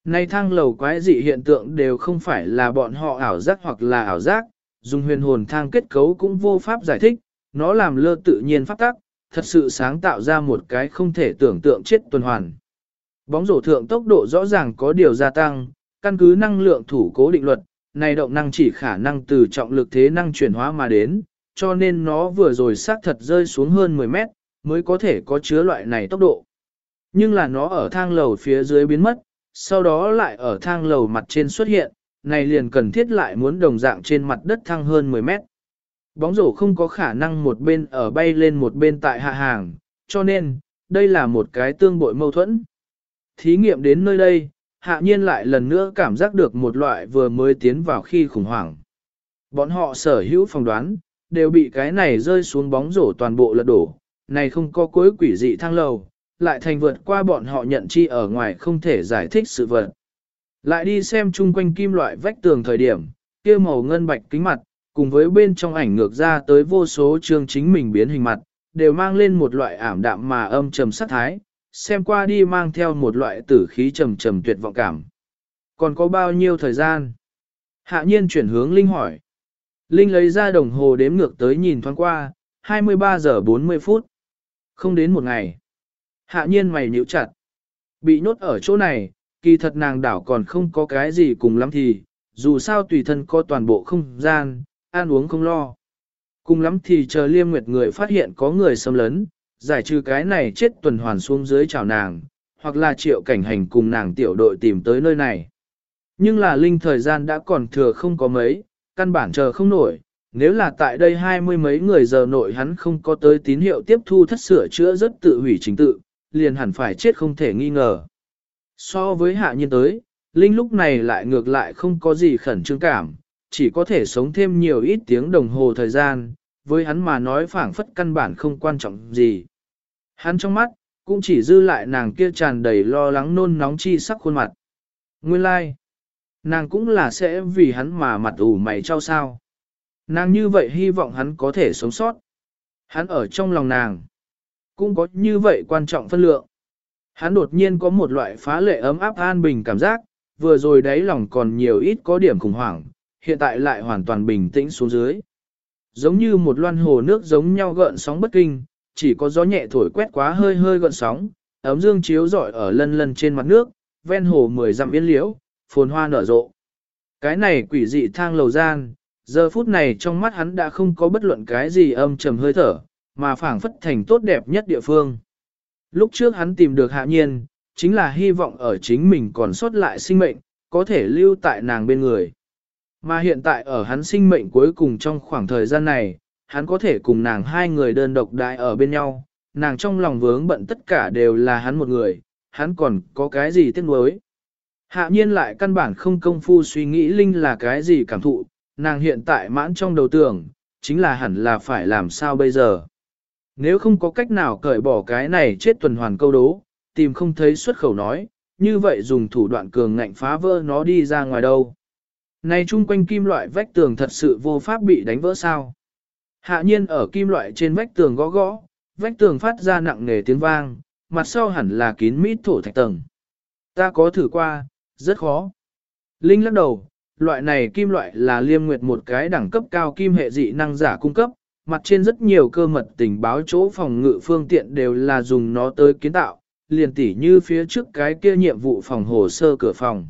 Nay thang lầu quái dị hiện tượng đều không phải là bọn họ ảo giác hoặc là ảo giác, dùng huyền hồn thang kết cấu cũng vô pháp giải thích, nó làm lơ tự nhiên pháp tắc, thật sự sáng tạo ra một cái không thể tưởng tượng chết tuần hoàn. Bóng rổ thượng tốc độ rõ ràng có điều gia tăng, căn cứ năng lượng thủ cố định luật, này động năng chỉ khả năng từ trọng lực thế năng chuyển hóa mà đến, cho nên nó vừa rồi xác thật rơi xuống hơn 10 mét, mới có thể có chứa loại này tốc độ. Nhưng là nó ở thang lầu phía dưới biến mất, sau đó lại ở thang lầu mặt trên xuất hiện, này liền cần thiết lại muốn đồng dạng trên mặt đất thăng hơn 10 mét. Bóng rổ không có khả năng một bên ở bay lên một bên tại hạ hàng, cho nên, đây là một cái tương bội mâu thuẫn. Thí nghiệm đến nơi đây, hạ nhiên lại lần nữa cảm giác được một loại vừa mới tiến vào khi khủng hoảng. Bọn họ sở hữu phỏng đoán, đều bị cái này rơi xuống bóng rổ toàn bộ lật đổ, này không có cuối quỷ dị thang lầu, lại thành vượt qua bọn họ nhận chi ở ngoài không thể giải thích sự vật. Lại đi xem chung quanh kim loại vách tường thời điểm, kia màu ngân bạch kính mặt, cùng với bên trong ảnh ngược ra tới vô số chương chính mình biến hình mặt, đều mang lên một loại ảm đạm mà âm trầm sát thái, xem qua đi mang theo một loại tử khí trầm trầm tuyệt vọng cảm. Còn có bao nhiêu thời gian? Hạ nhiên chuyển hướng Linh hỏi. Linh lấy ra đồng hồ đếm ngược tới nhìn thoáng qua, 23 giờ 40 phút. Không đến một ngày. Hạ nhiên mày nhíu chặt. Bị nhốt ở chỗ này, kỳ thật nàng đảo còn không có cái gì cùng lắm thì, dù sao tùy thân có toàn bộ không gian, ăn uống không lo. Cùng lắm thì chờ liêm nguyệt người phát hiện có người xâm lấn, giải trừ cái này chết tuần hoàn xuống dưới chào nàng, hoặc là triệu cảnh hành cùng nàng tiểu đội tìm tới nơi này. Nhưng là linh thời gian đã còn thừa không có mấy, căn bản chờ không nổi, nếu là tại đây hai mươi mấy người giờ nội hắn không có tới tín hiệu tiếp thu thất sửa chữa rất tự hủy chính tự, liền hẳn phải chết không thể nghi ngờ. So với hạ nhiên tới, Linh lúc này lại ngược lại không có gì khẩn trương cảm, chỉ có thể sống thêm nhiều ít tiếng đồng hồ thời gian, với hắn mà nói phảng phất căn bản không quan trọng gì. Hắn trong mắt, cũng chỉ dư lại nàng kia tràn đầy lo lắng nôn nóng chi sắc khuôn mặt. Nguyên lai, like. nàng cũng là sẽ vì hắn mà mặt ủ mày trao sao. Nàng như vậy hy vọng hắn có thể sống sót. Hắn ở trong lòng nàng, cũng có như vậy quan trọng phân lượng. Hắn đột nhiên có một loại phá lệ ấm áp an bình cảm giác, vừa rồi đáy lòng còn nhiều ít có điểm khủng hoảng, hiện tại lại hoàn toàn bình tĩnh xuống dưới. Giống như một loan hồ nước giống nhau gợn sóng bất kinh, chỉ có gió nhẹ thổi quét quá hơi hơi gợn sóng, ấm dương chiếu rọi ở lân lân trên mặt nước, ven hồ mười dặm yên liễu, phồn hoa nở rộ. Cái này quỷ dị thang lầu gian, giờ phút này trong mắt hắn đã không có bất luận cái gì âm trầm hơi thở, mà phảng phất thành tốt đẹp nhất địa phương. Lúc trước hắn tìm được hạ nhiên, chính là hy vọng ở chính mình còn sót lại sinh mệnh, có thể lưu tại nàng bên người. Mà hiện tại ở hắn sinh mệnh cuối cùng trong khoảng thời gian này, hắn có thể cùng nàng hai người đơn độc đại ở bên nhau, nàng trong lòng vướng bận tất cả đều là hắn một người, hắn còn có cái gì tiếc nuối. Hạ nhiên lại căn bản không công phu suy nghĩ Linh là cái gì cảm thụ, nàng hiện tại mãn trong đầu tưởng, chính là hẳn là phải làm sao bây giờ. Nếu không có cách nào cởi bỏ cái này chết tuần hoàn câu đố, tìm không thấy xuất khẩu nói, như vậy dùng thủ đoạn cường ngạnh phá vỡ nó đi ra ngoài đâu. Này chung quanh kim loại vách tường thật sự vô pháp bị đánh vỡ sao. Hạ nhiên ở kim loại trên vách tường gõ gõ, vách tường phát ra nặng nề tiếng vang, mặt sau hẳn là kín mít thổ thạch tầng. Ta có thử qua, rất khó. Linh lắc đầu, loại này kim loại là liêm nguyệt một cái đẳng cấp cao kim hệ dị năng giả cung cấp, mặt trên rất nhiều cơ mật tình báo chỗ phòng ngự phương tiện đều là dùng nó tới kiến tạo, liền tỉ như phía trước cái kia nhiệm vụ phòng hồ sơ cửa phòng.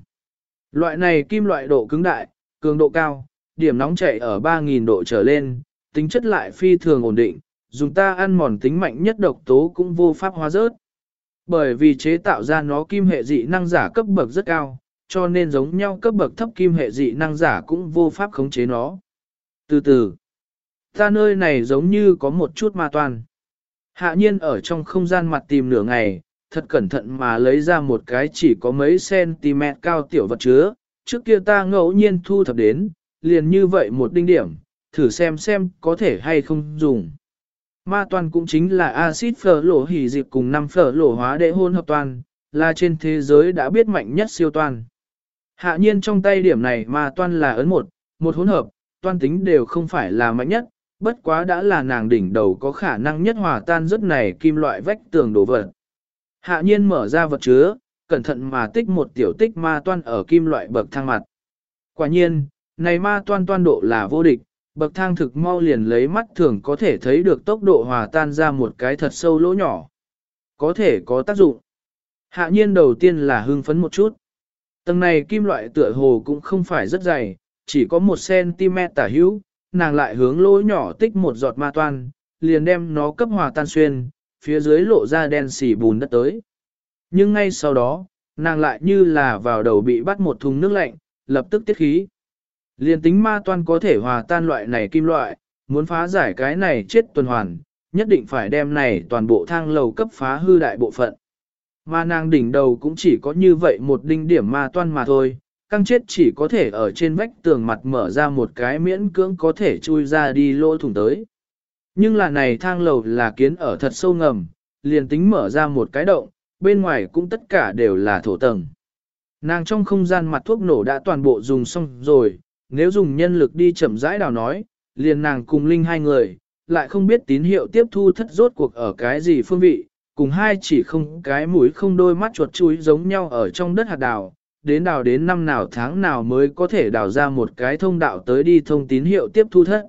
Loại này kim loại độ cứng đại, cường độ cao, điểm nóng chảy ở 3.000 độ trở lên, tính chất lại phi thường ổn định, dùng ta ăn mòn tính mạnh nhất độc tố cũng vô pháp hóa rớt. Bởi vì chế tạo ra nó kim hệ dị năng giả cấp bậc rất cao, cho nên giống nhau cấp bậc thấp kim hệ dị năng giả cũng vô pháp khống chế nó. Từ từ, ta nơi này giống như có một chút ma toàn. Hạ nhiên ở trong không gian mặt tìm nửa ngày, thật cẩn thận mà lấy ra một cái chỉ có mấy cm cao tiểu vật chứa, trước kia ta ngẫu nhiên thu thập đến, liền như vậy một đinh điểm, thử xem xem có thể hay không dùng. Ma toàn cũng chính là axit phở lỗ hỉ dịp cùng năm phở lỗ hóa đệ hôn hợp toàn, là trên thế giới đã biết mạnh nhất siêu toàn. Hạ nhiên trong tay điểm này ma toàn là ấn một, một hỗn hợp, toàn tính đều không phải là mạnh nhất, bất quá đã là nàng đỉnh đầu có khả năng nhất hòa tan rất này kim loại vách tường đổ vật. Hạ nhiên mở ra vật chứa, cẩn thận mà tích một tiểu tích ma toan ở kim loại bậc thang mặt. Quả nhiên, này ma toan toan độ là vô địch, bậc thang thực mau liền lấy mắt thường có thể thấy được tốc độ hòa tan ra một cái thật sâu lỗ nhỏ. Có thể có tác dụng. Hạ nhiên đầu tiên là hưng phấn một chút. Tầng này kim loại tựa hồ cũng không phải rất dày, chỉ có một cm tả hữu, nàng lại hướng lỗ nhỏ tích một giọt ma toan, liền đem nó cấp hòa tan xuyên, phía dưới lộ ra đen xỉ bùn đất tới. Nhưng ngay sau đó, nàng lại như là vào đầu bị bắt một thùng nước lạnh, lập tức tiết khí. liền tính ma toan có thể hòa tan loại này kim loại, muốn phá giải cái này chết tuần hoàn, nhất định phải đem này toàn bộ thang lầu cấp phá hư đại bộ phận. Mà nàng đỉnh đầu cũng chỉ có như vậy một đinh điểm ma toan mà thôi, căng chết chỉ có thể ở trên vách tường mặt mở ra một cái miễn cưỡng có thể chui ra đi lỗ thủng tới. Nhưng là này thang lầu là kiến ở thật sâu ngầm, liền tính mở ra một cái động, bên ngoài cũng tất cả đều là thổ tầng. Nàng trong không gian mặt thuốc nổ đã toàn bộ dùng xong rồi, nếu dùng nhân lực đi chậm rãi đào nói, liền nàng cùng Linh hai người, lại không biết tín hiệu tiếp thu thất rốt cuộc ở cái gì phương vị, cùng hai chỉ không cái mũi không đôi mắt chuột chuối giống nhau ở trong đất hạt đào, đến đào đến năm nào tháng nào mới có thể đào ra một cái thông đạo tới đi thông tín hiệu tiếp thu thất.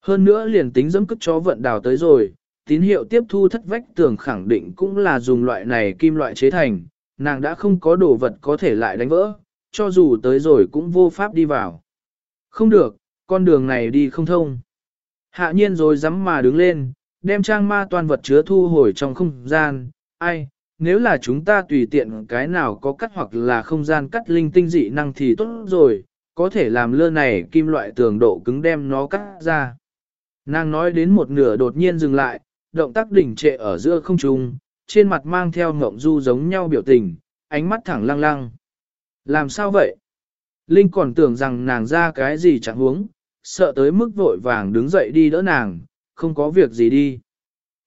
Hơn nữa liền tính dẫm cất chó vận đào tới rồi, tín hiệu tiếp thu thất vách tường khẳng định cũng là dùng loại này kim loại chế thành, nàng đã không có đồ vật có thể lại đánh vỡ, cho dù tới rồi cũng vô pháp đi vào. Không được, con đường này đi không thông. Hạ nhiên rồi dám mà đứng lên, đem trang ma toàn vật chứa thu hồi trong không gian, ai, nếu là chúng ta tùy tiện cái nào có cắt hoặc là không gian cắt linh tinh dị năng thì tốt rồi, có thể làm lơ này kim loại tường độ cứng đem nó cắt ra. Nàng nói đến một nửa đột nhiên dừng lại, động tác đỉnh trệ ở giữa không trung, trên mặt mang theo ngộng du giống nhau biểu tình, ánh mắt thẳng lăng lăng. Làm sao vậy? Linh còn tưởng rằng nàng ra cái gì chẳng huống, sợ tới mức vội vàng đứng dậy đi đỡ nàng, không có việc gì đi.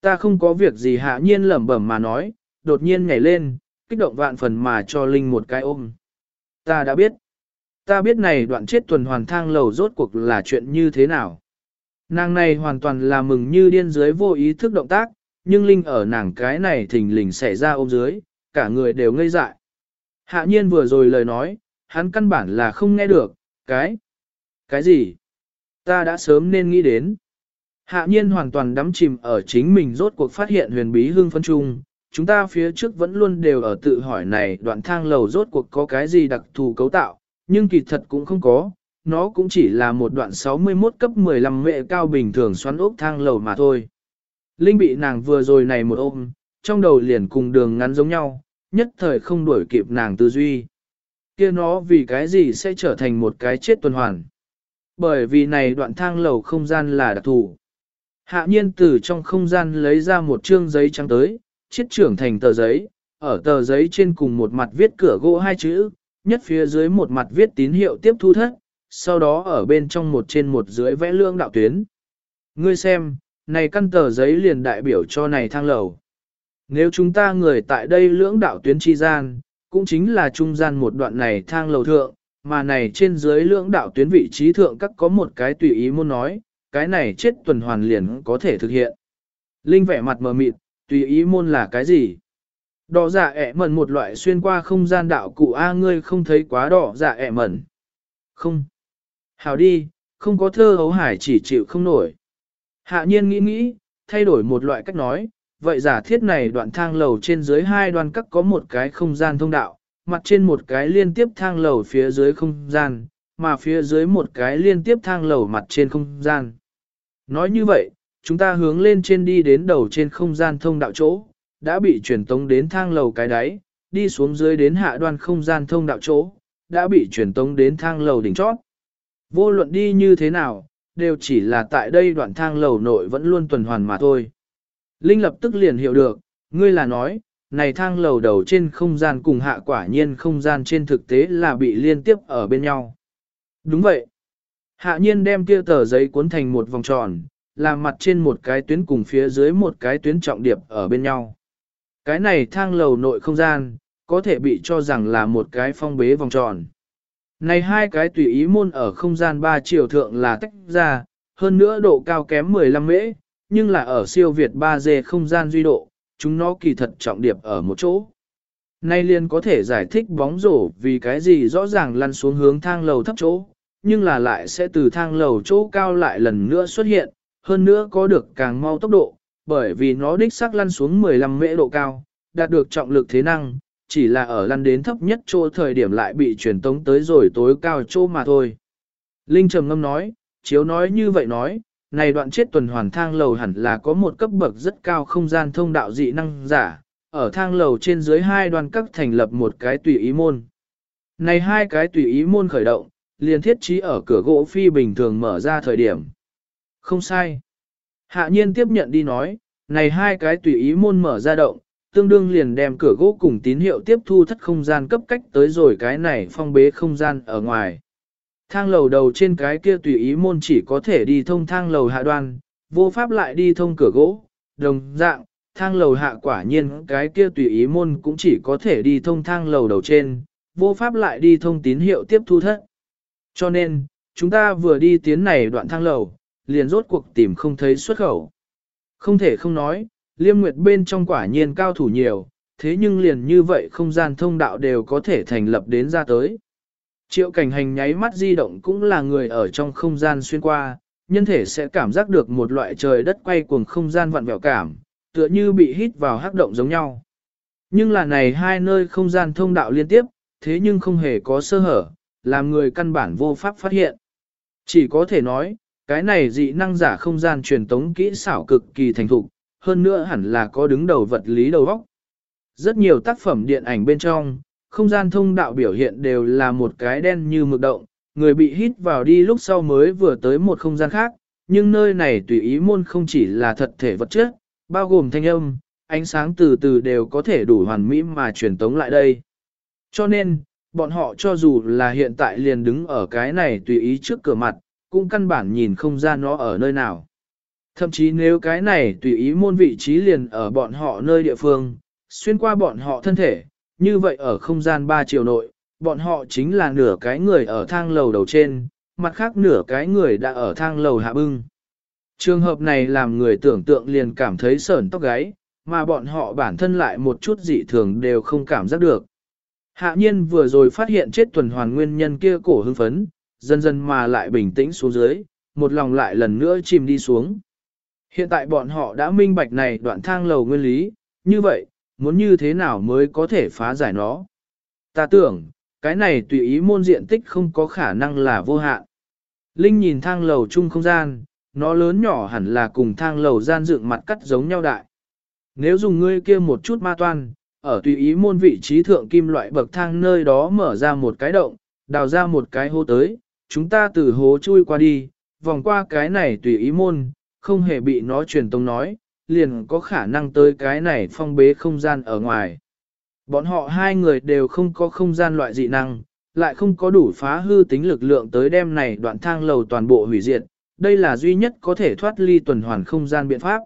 Ta không có việc gì hạ nhiên lẩm bẩm mà nói, đột nhiên nhảy lên, kích động vạn phần mà cho Linh một cái ôm. Ta đã biết. Ta biết này đoạn chết tuần hoàn thang lầu rốt cuộc là chuyện như thế nào. Nàng này hoàn toàn là mừng như điên dưới vô ý thức động tác, nhưng Linh ở nàng cái này thình lình xảy ra ôm dưới, cả người đều ngây dại. Hạ nhiên vừa rồi lời nói, hắn căn bản là không nghe được, cái, cái gì? Ta đã sớm nên nghĩ đến. Hạ nhiên hoàn toàn đắm chìm ở chính mình rốt cuộc phát hiện huyền bí hương phân trung, chúng ta phía trước vẫn luôn đều ở tự hỏi này đoạn thang lầu rốt cuộc có cái gì đặc thù cấu tạo, nhưng kỳ thật cũng không có, nó cũng chỉ là một đoạn 61 cấp 15 mệ cao bình thường xoắn ốc thang lầu mà thôi. Linh bị nàng vừa rồi này một ôm, trong đầu liền cùng đường ngắn giống nhau, nhất thời không đuổi kịp nàng tư duy. kia nó vì cái gì sẽ trở thành một cái chết tuần hoàn. Bởi vì này đoạn thang lầu không gian là đặc thù. Hạ nhiên từ trong không gian lấy ra một chương giấy trắng tới, chiết trưởng thành tờ giấy, ở tờ giấy trên cùng một mặt viết cửa gỗ hai chữ, nhất phía dưới một mặt viết tín hiệu tiếp thu thất, sau đó ở bên trong một trên một dưới vẽ lương đạo tuyến. Ngươi xem, này căn tờ giấy liền đại biểu cho này thang lầu. Nếu chúng ta người tại đây lưỡng đạo tuyến chi gian, cũng chính là trung gian một đoạn này thang lầu thượng, mà này trên dưới lưỡng đạo tuyến vị trí thượng các có một cái tùy ý muốn nói, cái này chết tuần hoàn liền có thể thực hiện. Linh vẻ mặt mờ mịt, tùy ý môn là cái gì? Đỏ dạ ẹ mẩn một loại xuyên qua không gian đạo cụ A ngươi không thấy quá đỏ dạ ẹ mẩn. Không. Hào đi, không có thơ hấu hải chỉ chịu không nổi. Hạ nhiên nghĩ nghĩ, thay đổi một loại cách nói, vậy giả thiết này đoạn thang lầu trên dưới hai đoạn cắt có một cái không gian thông đạo, mặt trên một cái liên tiếp thang lầu phía dưới không gian, mà phía dưới một cái liên tiếp thang lầu mặt trên không gian. Nói như vậy, chúng ta hướng lên trên đi đến đầu trên không gian thông đạo chỗ, đã bị truyền tống đến thang lầu cái đáy, đi xuống dưới đến hạ đoan không gian thông đạo chỗ, đã bị truyền tống đến thang lầu đỉnh chót. Vô luận đi như thế nào, đều chỉ là tại đây đoạn thang lầu nội vẫn luôn tuần hoàn mà thôi. Linh lập tức liền hiểu được, ngươi là nói, này thang lầu đầu trên không gian cùng hạ quả nhiên không gian trên thực tế là bị liên tiếp ở bên nhau. Đúng vậy. Hạ nhiên đem kia tờ giấy cuốn thành một vòng tròn, làm mặt trên một cái tuyến cùng phía dưới một cái tuyến trọng điệp ở bên nhau. Cái này thang lầu nội không gian, có thể bị cho rằng là một cái phong bế vòng tròn. Này hai cái tùy ý môn ở không gian ba chiều thượng là tách ra, hơn nữa độ cao kém 15 mễ, nhưng là ở siêu Việt 3D không gian duy độ, chúng nó kỳ thật trọng điệp ở một chỗ. Nay liền có thể giải thích bóng rổ vì cái gì rõ ràng lăn xuống hướng thang lầu thấp chỗ, nhưng là lại sẽ từ thang lầu chỗ cao lại lần nữa xuất hiện, hơn nữa có được càng mau tốc độ, bởi vì nó đích xác lăn xuống 15 mễ độ cao, đạt được trọng lực thế năng, chỉ là ở lăn đến thấp nhất chỗ thời điểm lại bị truyền tống tới rồi tối cao chỗ mà thôi. Linh trầm ngâm nói, chiếu nói như vậy nói, này đoạn chết tuần hoàn thang lầu hẳn là có một cấp bậc rất cao không gian thông đạo dị năng giả, ở thang lầu trên dưới hai đoàn các thành lập một cái tùy ý môn. Này hai cái tùy ý môn khởi động, liền thiết trí ở cửa gỗ phi bình thường mở ra thời điểm. Không sai. Hạ nhiên tiếp nhận đi nói, này hai cái tùy ý môn mở ra động, tương đương liền đem cửa gỗ cùng tín hiệu tiếp thu thất không gian cấp cách tới rồi cái này phong bế không gian ở ngoài. Thang lầu đầu trên cái kia tùy ý môn chỉ có thể đi thông thang lầu hạ đoan, vô pháp lại đi thông cửa gỗ, đồng dạng, thang lầu hạ quả nhiên cái kia tùy ý môn cũng chỉ có thể đi thông thang lầu đầu trên, vô pháp lại đi thông tín hiệu tiếp thu thất. Cho nên, chúng ta vừa đi tiến này đoạn thang lầu, liền rốt cuộc tìm không thấy xuất khẩu. Không thể không nói, liêm nguyệt bên trong quả nhiên cao thủ nhiều, thế nhưng liền như vậy không gian thông đạo đều có thể thành lập đến ra tới. Triệu cảnh hành nháy mắt di động cũng là người ở trong không gian xuyên qua, nhân thể sẽ cảm giác được một loại trời đất quay cuồng không gian vặn vẹo cảm, tựa như bị hít vào hắc động giống nhau. Nhưng là này hai nơi không gian thông đạo liên tiếp, thế nhưng không hề có sơ hở, làm người căn bản vô pháp phát hiện. Chỉ có thể nói, cái này dị năng giả không gian truyền tống kỹ xảo cực kỳ thành thục, hơn nữa hẳn là có đứng đầu vật lý đầu óc. Rất nhiều tác phẩm điện ảnh bên trong, không gian thông đạo biểu hiện đều là một cái đen như mực động, người bị hít vào đi lúc sau mới vừa tới một không gian khác, nhưng nơi này tùy ý môn không chỉ là thật thể vật chất, bao gồm thanh âm, ánh sáng từ từ đều có thể đủ hoàn mỹ mà truyền tống lại đây. Cho nên, bọn họ cho dù là hiện tại liền đứng ở cái này tùy ý trước cửa mặt, cũng căn bản nhìn không ra nó ở nơi nào. Thậm chí nếu cái này tùy ý môn vị trí liền ở bọn họ nơi địa phương, xuyên qua bọn họ thân thể, như vậy ở không gian ba chiều nội, bọn họ chính là nửa cái người ở thang lầu đầu trên, mặt khác nửa cái người đã ở thang lầu hạ bưng. Trường hợp này làm người tưởng tượng liền cảm thấy sởn tóc gáy, mà bọn họ bản thân lại một chút dị thường đều không cảm giác được. Hạ nhiên vừa rồi phát hiện chết tuần hoàn nguyên nhân kia cổ hưng phấn, dần dần mà lại bình tĩnh xuống dưới, một lòng lại lần nữa chìm đi xuống. Hiện tại bọn họ đã minh bạch này đoạn thang lầu nguyên lý, như vậy, muốn như thế nào mới có thể phá giải nó. Ta tưởng, cái này tùy ý môn diện tích không có khả năng là vô hạn. Linh nhìn thang lầu chung không gian, nó lớn nhỏ hẳn là cùng thang lầu gian dựng mặt cắt giống nhau đại. Nếu dùng ngươi kia một chút ma toan, ở tùy ý môn vị trí thượng kim loại bậc thang nơi đó mở ra một cái động, đào ra một cái hô tới, chúng ta từ hố chui qua đi, vòng qua cái này tùy ý môn, không hề bị nó truyền tông nói, liền có khả năng tới cái này phong bế không gian ở ngoài. Bọn họ hai người đều không có không gian loại dị năng, lại không có đủ phá hư tính lực lượng tới đem này đoạn thang lầu toàn bộ hủy diệt, đây là duy nhất có thể thoát ly tuần hoàn không gian biện pháp.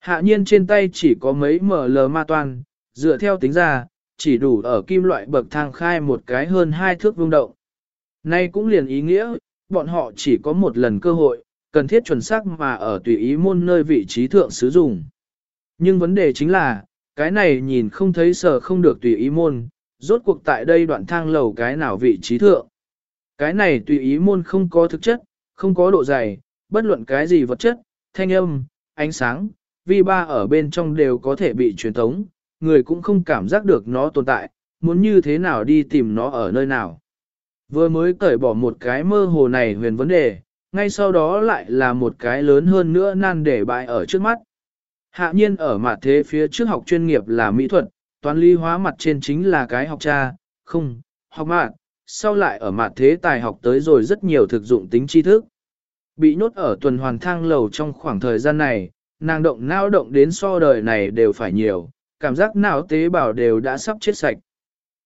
Hạ nhiên trên tay chỉ có mấy mở lờ ma toan, dựa theo tính ra, chỉ đủ ở kim loại bậc thang khai một cái hơn hai thước vương động. Nay cũng liền ý nghĩa, bọn họ chỉ có một lần cơ hội, cần thiết chuẩn xác mà ở tùy ý môn nơi vị trí thượng sử dụng. Nhưng vấn đề chính là, cái này nhìn không thấy sở không được tùy ý môn, rốt cuộc tại đây đoạn thang lầu cái nào vị trí thượng. Cái này tùy ý môn không có thực chất, không có độ dày, bất luận cái gì vật chất, thanh âm, ánh sáng, vi ba ở bên trong đều có thể bị truyền tống, người cũng không cảm giác được nó tồn tại, muốn như thế nào đi tìm nó ở nơi nào. Vừa mới cởi bỏ một cái mơ hồ này huyền vấn đề, ngay sau đó lại là một cái lớn hơn nữa nan để bại ở trước mắt. Hạ nhiên ở mặt thế phía trước học chuyên nghiệp là mỹ thuật, toán lý hóa mặt trên chính là cái học cha, không, học mạng, sau lại ở mặt thế tài học tới rồi rất nhiều thực dụng tính tri thức. Bị nhốt ở tuần hoàn thang lầu trong khoảng thời gian này, nàng động não động đến so đời này đều phải nhiều, cảm giác não tế bào đều đã sắp chết sạch.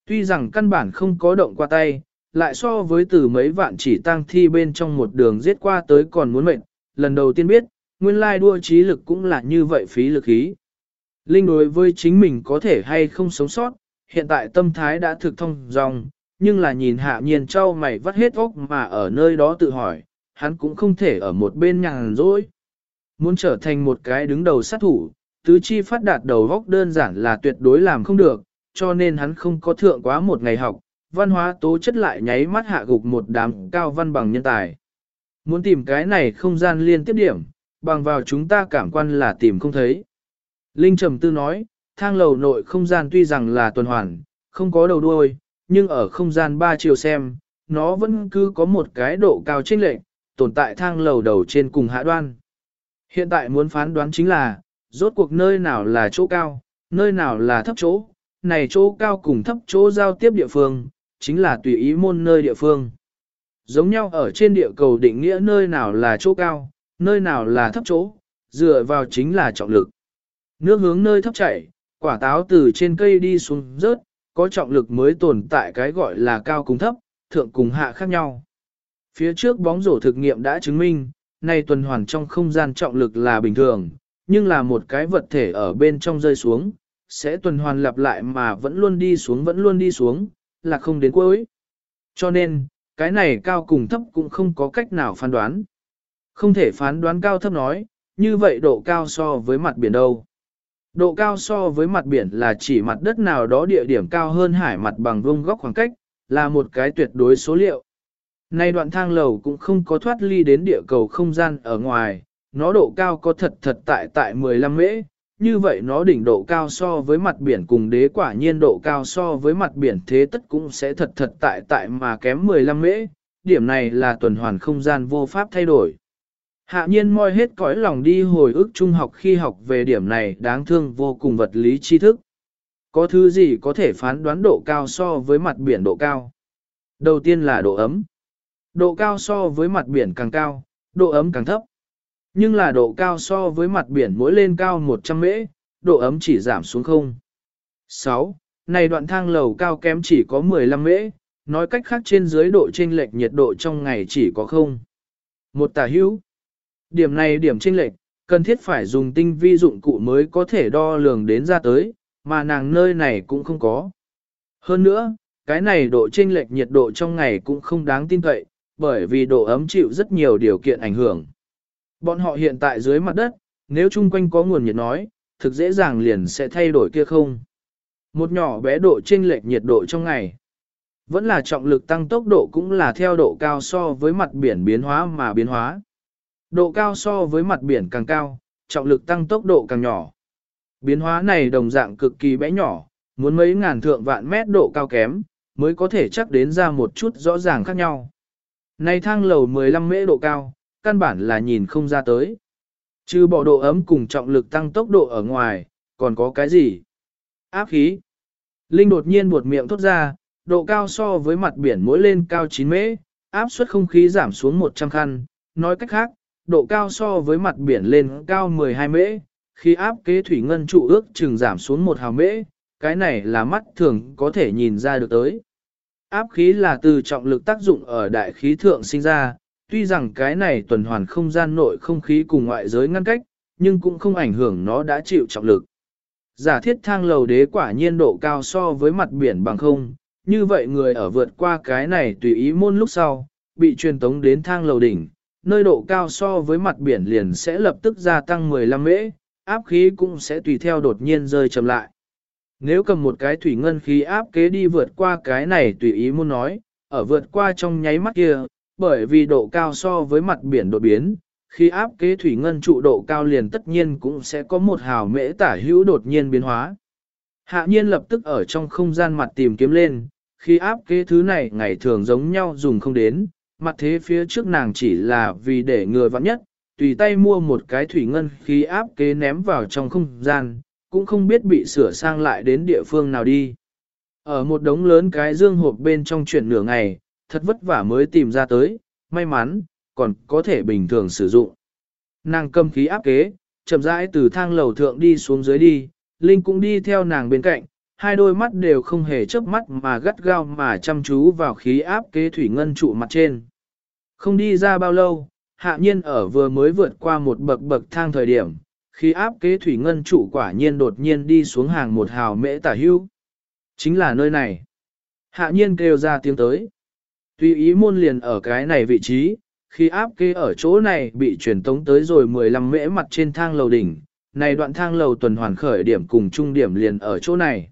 Tuy rằng căn bản không có động qua tay, lại so với từ mấy vạn chỉ tang thi bên trong một đường giết qua tới còn muốn mệnh, lần đầu tiên biết, nguyên lai đua trí lực cũng là như vậy phí lực ý. Linh đối với chính mình có thể hay không sống sót, hiện tại tâm thái đã thực thông dòng, nhưng là nhìn hạ nhiên trao mày vắt hết óc mà ở nơi đó tự hỏi, hắn cũng không thể ở một bên nhàn rỗi. Muốn trở thành một cái đứng đầu sát thủ, tứ chi phát đạt đầu góc đơn giản là tuyệt đối làm không được, cho nên hắn không có thượng quá một ngày học, văn hóa tố chất lại nháy mắt hạ gục một đám cao văn bằng nhân tài. Muốn tìm cái này không gian liên tiếp điểm, bằng vào chúng ta cảm quan là tìm không thấy. Linh Trầm Tư nói, thang lầu nội không gian tuy rằng là tuần hoàn, không có đầu đuôi, nhưng ở không gian ba chiều xem, nó vẫn cứ có một cái độ cao chênh lệch, tồn tại thang lầu đầu trên cùng hạ đoan. Hiện tại muốn phán đoán chính là, rốt cuộc nơi nào là chỗ cao, nơi nào là thấp chỗ, này chỗ cao cùng thấp chỗ giao tiếp địa phương, chính là tùy ý môn nơi địa phương. Giống nhau ở trên địa cầu định nghĩa nơi nào là chỗ cao, nơi nào là thấp chỗ, dựa vào chính là trọng lực. Nước hướng nơi thấp chảy, quả táo từ trên cây đi xuống rớt, có trọng lực mới tồn tại cái gọi là cao cùng thấp, thượng cùng hạ khác nhau. Phía trước bóng rổ thực nghiệm đã chứng minh, này tuần hoàn trong không gian trọng lực là bình thường, nhưng là một cái vật thể ở bên trong rơi xuống, sẽ tuần hoàn lặp lại mà vẫn luôn đi xuống vẫn luôn đi xuống, là không đến cuối. Cho nên, cái này cao cùng thấp cũng không có cách nào phán đoán. Không thể phán đoán cao thấp nói, như vậy độ cao so với mặt biển đâu. Độ cao so với mặt biển là chỉ mặt đất nào đó địa điểm cao hơn hải mặt bằng vuông góc khoảng cách, là một cái tuyệt đối số liệu. Nay đoạn thang lầu cũng không có thoát ly đến địa cầu không gian ở ngoài, nó độ cao có thật thật tại tại 15 mễ, như vậy nó đỉnh độ cao so với mặt biển cùng đế quả nhiên độ cao so với mặt biển thế tất cũng sẽ thật thật tại tại mà kém 15 mễ, điểm này là tuần hoàn không gian vô pháp thay đổi. Hạ nhiên moi hết cõi lòng đi hồi ức trung học khi học về điểm này đáng thương vô cùng vật lý tri thức. Có thứ gì có thể phán đoán độ cao so với mặt biển độ cao? Đầu tiên là độ ấm. Độ cao so với mặt biển càng cao, độ ấm càng thấp. Nhưng là độ cao so với mặt biển mỗi lên cao 100 mễ, độ ấm chỉ giảm xuống không. 6. Này đoạn thang lầu cao kém chỉ có 15 mễ, nói cách khác trên dưới độ chênh lệch nhiệt độ trong ngày chỉ có không. Một tả hữu. Điểm này điểm chênh lệch, cần thiết phải dùng tinh vi dụng cụ mới có thể đo lường đến ra tới, mà nàng nơi này cũng không có. Hơn nữa, cái này độ chênh lệch nhiệt độ trong ngày cũng không đáng tin cậy, bởi vì độ ấm chịu rất nhiều điều kiện ảnh hưởng. Bọn họ hiện tại dưới mặt đất, nếu chung quanh có nguồn nhiệt nói, thực dễ dàng liền sẽ thay đổi kia không. Một nhỏ bé độ chênh lệch nhiệt độ trong ngày. Vẫn là trọng lực tăng tốc độ cũng là theo độ cao so với mặt biển biến hóa mà biến hóa. Độ cao so với mặt biển càng cao, trọng lực tăng tốc độ càng nhỏ. Biến hóa này đồng dạng cực kỳ bé nhỏ, muốn mấy ngàn thượng vạn mét độ cao kém, mới có thể chắc đến ra một chút rõ ràng khác nhau. Này thang lầu 15 mễ độ cao, căn bản là nhìn không ra tới. Trừ bỏ độ ấm cùng trọng lực tăng tốc độ ở ngoài, còn có cái gì? Áp khí. Linh đột nhiên buột miệng thốt ra, độ cao so với mặt biển mỗi lên cao 9 mễ, áp suất không khí giảm xuống 100 khăn. Nói cách khác, độ cao so với mặt biển lên cao 12 mễ, khi áp kế thủy ngân trụ ước chừng giảm xuống 1 hào mễ, cái này là mắt thường có thể nhìn ra được tới. Áp khí là từ trọng lực tác dụng ở đại khí thượng sinh ra, tuy rằng cái này tuần hoàn không gian nội không khí cùng ngoại giới ngăn cách, nhưng cũng không ảnh hưởng nó đã chịu trọng lực. Giả thiết thang lầu đế quả nhiên độ cao so với mặt biển bằng không, như vậy người ở vượt qua cái này tùy ý môn lúc sau, bị truyền tống đến thang lầu đỉnh, nơi độ cao so với mặt biển liền sẽ lập tức gia tăng 15 mễ, áp khí cũng sẽ tùy theo đột nhiên rơi chậm lại. Nếu cầm một cái thủy ngân khí áp kế đi vượt qua cái này tùy ý muốn nói, ở vượt qua trong nháy mắt kia, bởi vì độ cao so với mặt biển đột biến, khi áp kế thủy ngân trụ độ cao liền tất nhiên cũng sẽ có một hào mễ tả hữu đột nhiên biến hóa. Hạ nhiên lập tức ở trong không gian mặt tìm kiếm lên, khi áp kế thứ này ngày thường giống nhau dùng không đến, mặt thế phía trước nàng chỉ là vì để người vắng nhất, tùy tay mua một cái thủy ngân khí áp kế ném vào trong không gian, cũng không biết bị sửa sang lại đến địa phương nào đi. Ở một đống lớn cái dương hộp bên trong chuyển nửa ngày, thật vất vả mới tìm ra tới, may mắn, còn có thể bình thường sử dụng. Nàng cầm khí áp kế, chậm rãi từ thang lầu thượng đi xuống dưới đi, Linh cũng đi theo nàng bên cạnh, hai đôi mắt đều không hề chớp mắt mà gắt gao mà chăm chú vào khí áp kế thủy ngân trụ mặt trên. Không đi ra bao lâu, hạ nhiên ở vừa mới vượt qua một bậc bậc thang thời điểm, khí áp kế thủy ngân trụ quả nhiên đột nhiên đi xuống hàng một hào mễ tả hưu. Chính là nơi này. Hạ nhiên kêu ra tiếng tới. Tuy ý môn liền ở cái này vị trí, khi áp kế ở chỗ này bị truyền tống tới rồi 15 mễ mặt trên thang lầu đỉnh, này đoạn thang lầu tuần hoàn khởi điểm cùng trung điểm liền ở chỗ này.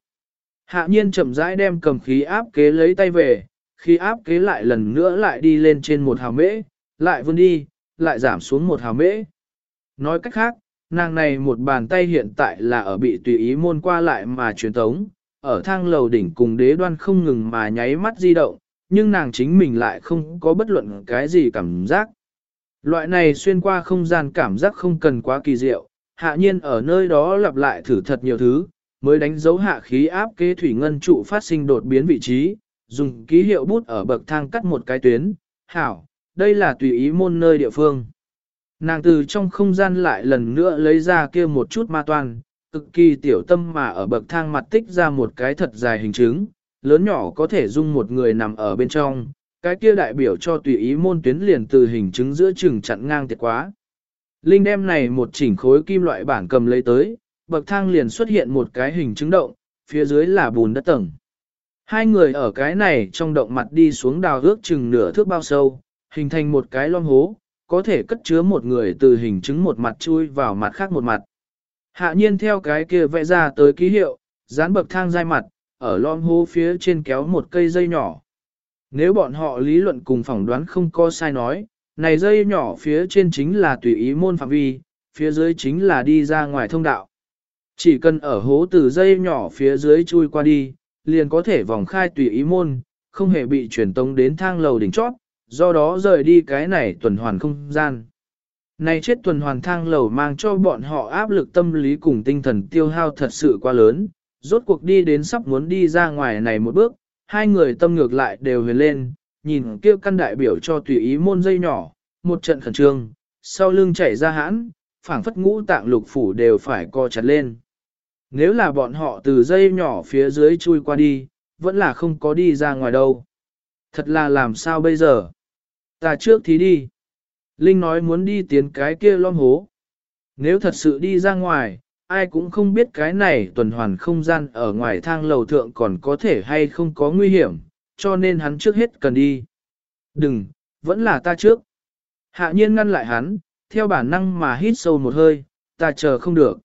Hạ nhiên chậm rãi đem cầm khí áp kế lấy tay về, khi áp kế lại lần nữa lại đi lên trên một hào mễ, lại vươn đi, lại giảm xuống một hào mễ. Nói cách khác, nàng này một bàn tay hiện tại là ở bị tùy ý môn qua lại mà truyền tống, ở thang lầu đỉnh cùng đế đoan không ngừng mà nháy mắt di động, nhưng nàng chính mình lại không có bất luận cái gì cảm giác. Loại này xuyên qua không gian cảm giác không cần quá kỳ diệu, hạ nhiên ở nơi đó lặp lại thử thật nhiều thứ, mới đánh dấu hạ khí áp kế thủy ngân trụ phát sinh đột biến vị trí, dùng ký hiệu bút ở bậc thang cắt một cái tuyến, hảo, đây là tùy ý môn nơi địa phương. Nàng từ trong không gian lại lần nữa lấy ra kia một chút ma toàn, cực kỳ tiểu tâm mà ở bậc thang mặt tích ra một cái thật dài hình chứng, lớn nhỏ có thể dung một người nằm ở bên trong, cái kia đại biểu cho tùy ý môn tuyến liền từ hình chứng giữa chừng chặn ngang tiệt quá. Linh đem này một chỉnh khối kim loại bản cầm lấy tới, bậc thang liền xuất hiện một cái hình chứng động, phía dưới là bùn đất tầng. Hai người ở cái này trong động mặt đi xuống đào ước chừng nửa thước bao sâu, hình thành một cái lon hố, có thể cất chứa một người từ hình chứng một mặt chui vào mặt khác một mặt. Hạ nhiên theo cái kia vẽ ra tới ký hiệu, dán bậc thang dai mặt, ở lon hố phía trên kéo một cây dây nhỏ. Nếu bọn họ lý luận cùng phỏng đoán không có sai nói, này dây nhỏ phía trên chính là tùy ý môn phạm vi, phía dưới chính là đi ra ngoài thông đạo. Chỉ cần ở hố từ dây nhỏ phía dưới chui qua đi, liền có thể vòng khai tùy ý môn, không hề bị truyền tống đến thang lầu đỉnh chót, do đó rời đi cái này tuần hoàn không gian. Này chết tuần hoàn thang lầu mang cho bọn họ áp lực tâm lý cùng tinh thần tiêu hao thật sự quá lớn, rốt cuộc đi đến sắp muốn đi ra ngoài này một bước, hai người tâm ngược lại đều huyền lên, nhìn kêu căn đại biểu cho tùy ý môn dây nhỏ, một trận khẩn trương, sau lưng chảy ra hãn, phảng phất ngũ tạng lục phủ đều phải co chặt lên. Nếu là bọn họ từ dây nhỏ phía dưới chui qua đi, vẫn là không có đi ra ngoài đâu. Thật là làm sao bây giờ? Ta trước thì đi. Linh nói muốn đi tiến cái kia lom hố. Nếu thật sự đi ra ngoài, ai cũng không biết cái này tuần hoàn không gian ở ngoài thang lầu thượng còn có thể hay không có nguy hiểm, cho nên hắn trước hết cần đi. Đừng, vẫn là ta trước. Hạ nhiên ngăn lại hắn, theo bản năng mà hít sâu một hơi, ta chờ không được.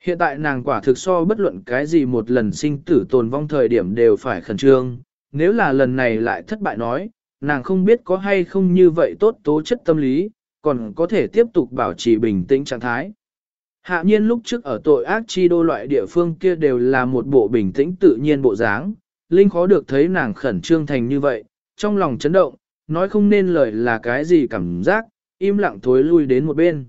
Hiện tại nàng quả thực so bất luận cái gì một lần sinh tử tồn vong thời điểm đều phải khẩn trương, nếu là lần này lại thất bại nói, nàng không biết có hay không như vậy tốt tố chất tâm lý, còn có thể tiếp tục bảo trì bình tĩnh trạng thái. Hạ nhiên lúc trước ở tội ác chi đô loại địa phương kia đều là một bộ bình tĩnh tự nhiên bộ dáng, Linh khó được thấy nàng khẩn trương thành như vậy, trong lòng chấn động, nói không nên lời là cái gì cảm giác, im lặng thối lui đến một bên.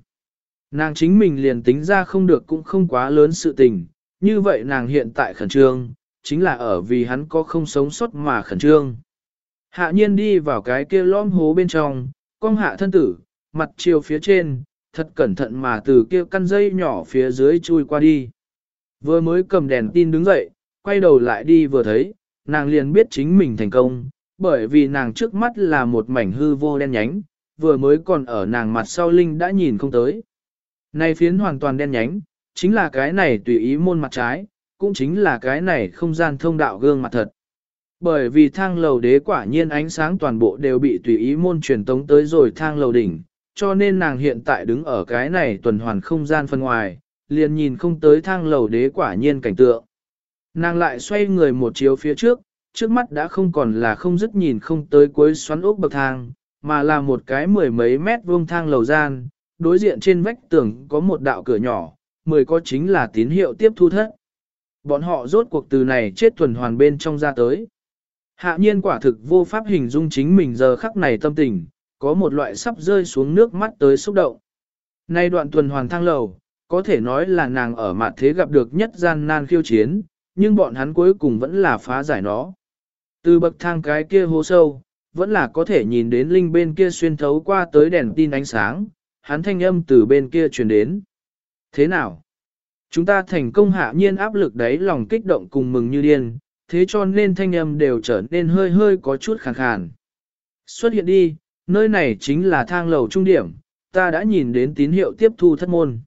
Nàng chính mình liền tính ra không được cũng không quá lớn sự tình, như vậy nàng hiện tại khẩn trương, chính là ở vì hắn có không sống sót mà khẩn trương. Hạ nhiên đi vào cái kia lõm hố bên trong, cong hạ thân tử, mặt chiều phía trên, thật cẩn thận mà từ kia căn dây nhỏ phía dưới chui qua đi. Vừa mới cầm đèn tin đứng dậy, quay đầu lại đi vừa thấy, nàng liền biết chính mình thành công, bởi vì nàng trước mắt là một mảnh hư vô đen nhánh, vừa mới còn ở nàng mặt sau linh đã nhìn không tới. Này phiến hoàn toàn đen nhánh, chính là cái này tùy ý môn mặt trái, cũng chính là cái này không gian thông đạo gương mặt thật. Bởi vì thang lầu đế quả nhiên ánh sáng toàn bộ đều bị tùy ý môn truyền tống tới rồi thang lầu đỉnh, cho nên nàng hiện tại đứng ở cái này tuần hoàn không gian phân ngoài, liền nhìn không tới thang lầu đế quả nhiên cảnh tượng. Nàng lại xoay người một chiếu phía trước, trước mắt đã không còn là không dứt nhìn không tới cuối xoắn ốc bậc thang, mà là một cái mười mấy mét vuông thang lầu gian, đối diện trên vách tường có một đạo cửa nhỏ, mười có chính là tín hiệu tiếp thu thất. Bọn họ rốt cuộc từ này chết tuần hoàn bên trong ra tới. Hạ nhiên quả thực vô pháp hình dung chính mình giờ khắc này tâm tình, có một loại sắp rơi xuống nước mắt tới xúc động. Nay đoạn tuần hoàn thăng lầu, có thể nói là nàng ở mặt thế gặp được nhất gian nan khiêu chiến, nhưng bọn hắn cuối cùng vẫn là phá giải nó. Từ bậc thang cái kia hố sâu, vẫn là có thể nhìn đến linh bên kia xuyên thấu qua tới đèn tin ánh sáng, hắn thanh âm từ bên kia truyền đến. Thế nào? Chúng ta thành công hạ nhiên áp lực đấy lòng kích động cùng mừng như điên, thế cho nên thanh âm đều trở nên hơi hơi có chút khàn khàn. Xuất hiện đi, nơi này chính là thang lầu trung điểm, ta đã nhìn đến tín hiệu tiếp thu thất môn.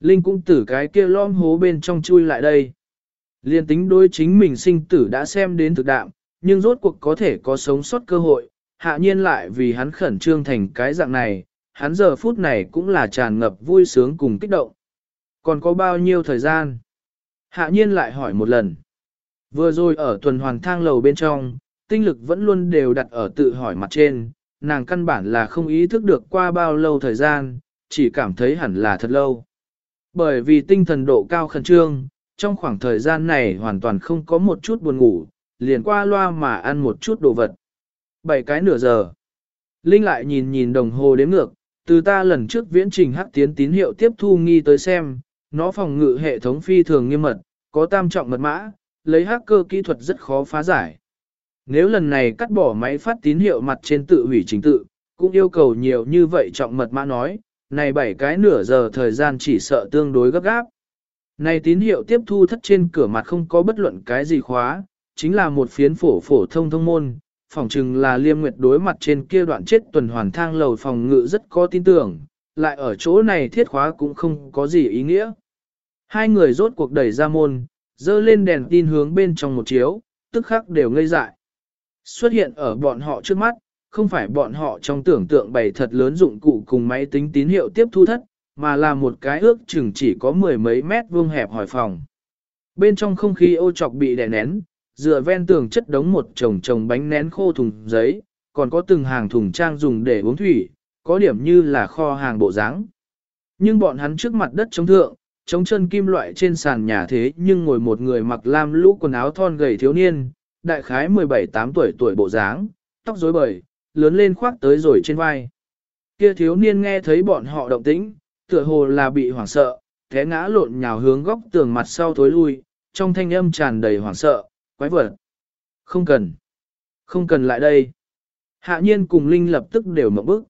Linh cũng tử cái kia lom hố bên trong chui lại đây. Liên tính đối chính mình sinh tử đã xem đến thực đạm, nhưng rốt cuộc có thể có sống sót cơ hội, hạ nhiên lại vì hắn khẩn trương thành cái dạng này, hắn giờ phút này cũng là tràn ngập vui sướng cùng kích động. Còn có bao nhiêu thời gian? Hạ nhiên lại hỏi một lần. Vừa rồi ở tuần hoàn thang lầu bên trong, tinh lực vẫn luôn đều đặt ở tự hỏi mặt trên, nàng căn bản là không ý thức được qua bao lâu thời gian, chỉ cảm thấy hẳn là thật lâu. Bởi vì tinh thần độ cao khẩn trương, trong khoảng thời gian này hoàn toàn không có một chút buồn ngủ, liền qua loa mà ăn một chút đồ vật. Bảy cái nửa giờ. Linh lại nhìn nhìn đồng hồ đếm ngược, từ ta lần trước viễn trình hắc tiến tín hiệu tiếp thu nghi tới xem, nó phòng ngự hệ thống phi thường nghiêm mật, có tam trọng mật mã, lấy hacker kỹ thuật rất khó phá giải. Nếu lần này cắt bỏ máy phát tín hiệu mặt trên tự hủy trình tự, cũng yêu cầu nhiều như vậy trọng mật mã nói, này bảy cái nửa giờ thời gian chỉ sợ tương đối gấp gáp. Này tín hiệu tiếp thu thất trên cửa mặt không có bất luận cái gì khóa, chính là một phiến phổ phổ thông thông môn, phỏng chừng là liêm nguyệt đối mặt trên kia đoạn chết tuần hoàn thang lầu phòng ngự rất có tin tưởng, lại ở chỗ này thiết khóa cũng không có gì ý nghĩa. Hai người rốt cuộc đẩy ra môn, dơ lên đèn tin hướng bên trong một chiếu, tức khắc đều ngây dại. Xuất hiện ở bọn họ trước mắt, không phải bọn họ trong tưởng tượng bày thật lớn dụng cụ cùng máy tính tín hiệu tiếp thu thất, mà là một cái ước chừng chỉ có mười mấy mét vuông hẹp hỏi phòng. Bên trong không khí ô trọc bị đè nén, dựa ven tường chất đống một chồng chồng bánh nén khô thùng giấy, còn có từng hàng thùng trang dùng để uống thủy, có điểm như là kho hàng bộ dáng. Nhưng bọn hắn trước mặt đất chống thượng, chống chân kim loại trên sàn nhà thế nhưng ngồi một người mặc lam lũ quần áo thon gầy thiếu niên, đại khái 17-8 tuổi tuổi bộ dáng, tóc rối bời, lớn lên khoác tới rồi trên vai. Kia thiếu niên nghe thấy bọn họ động tĩnh, tựa hồ là bị hoảng sợ, té ngã lộn nhào hướng góc tường mặt sau thối lui, trong thanh âm tràn đầy hoảng sợ, quái vật. Không cần. Không cần lại đây. Hạ nhiên cùng Linh lập tức đều mở bức.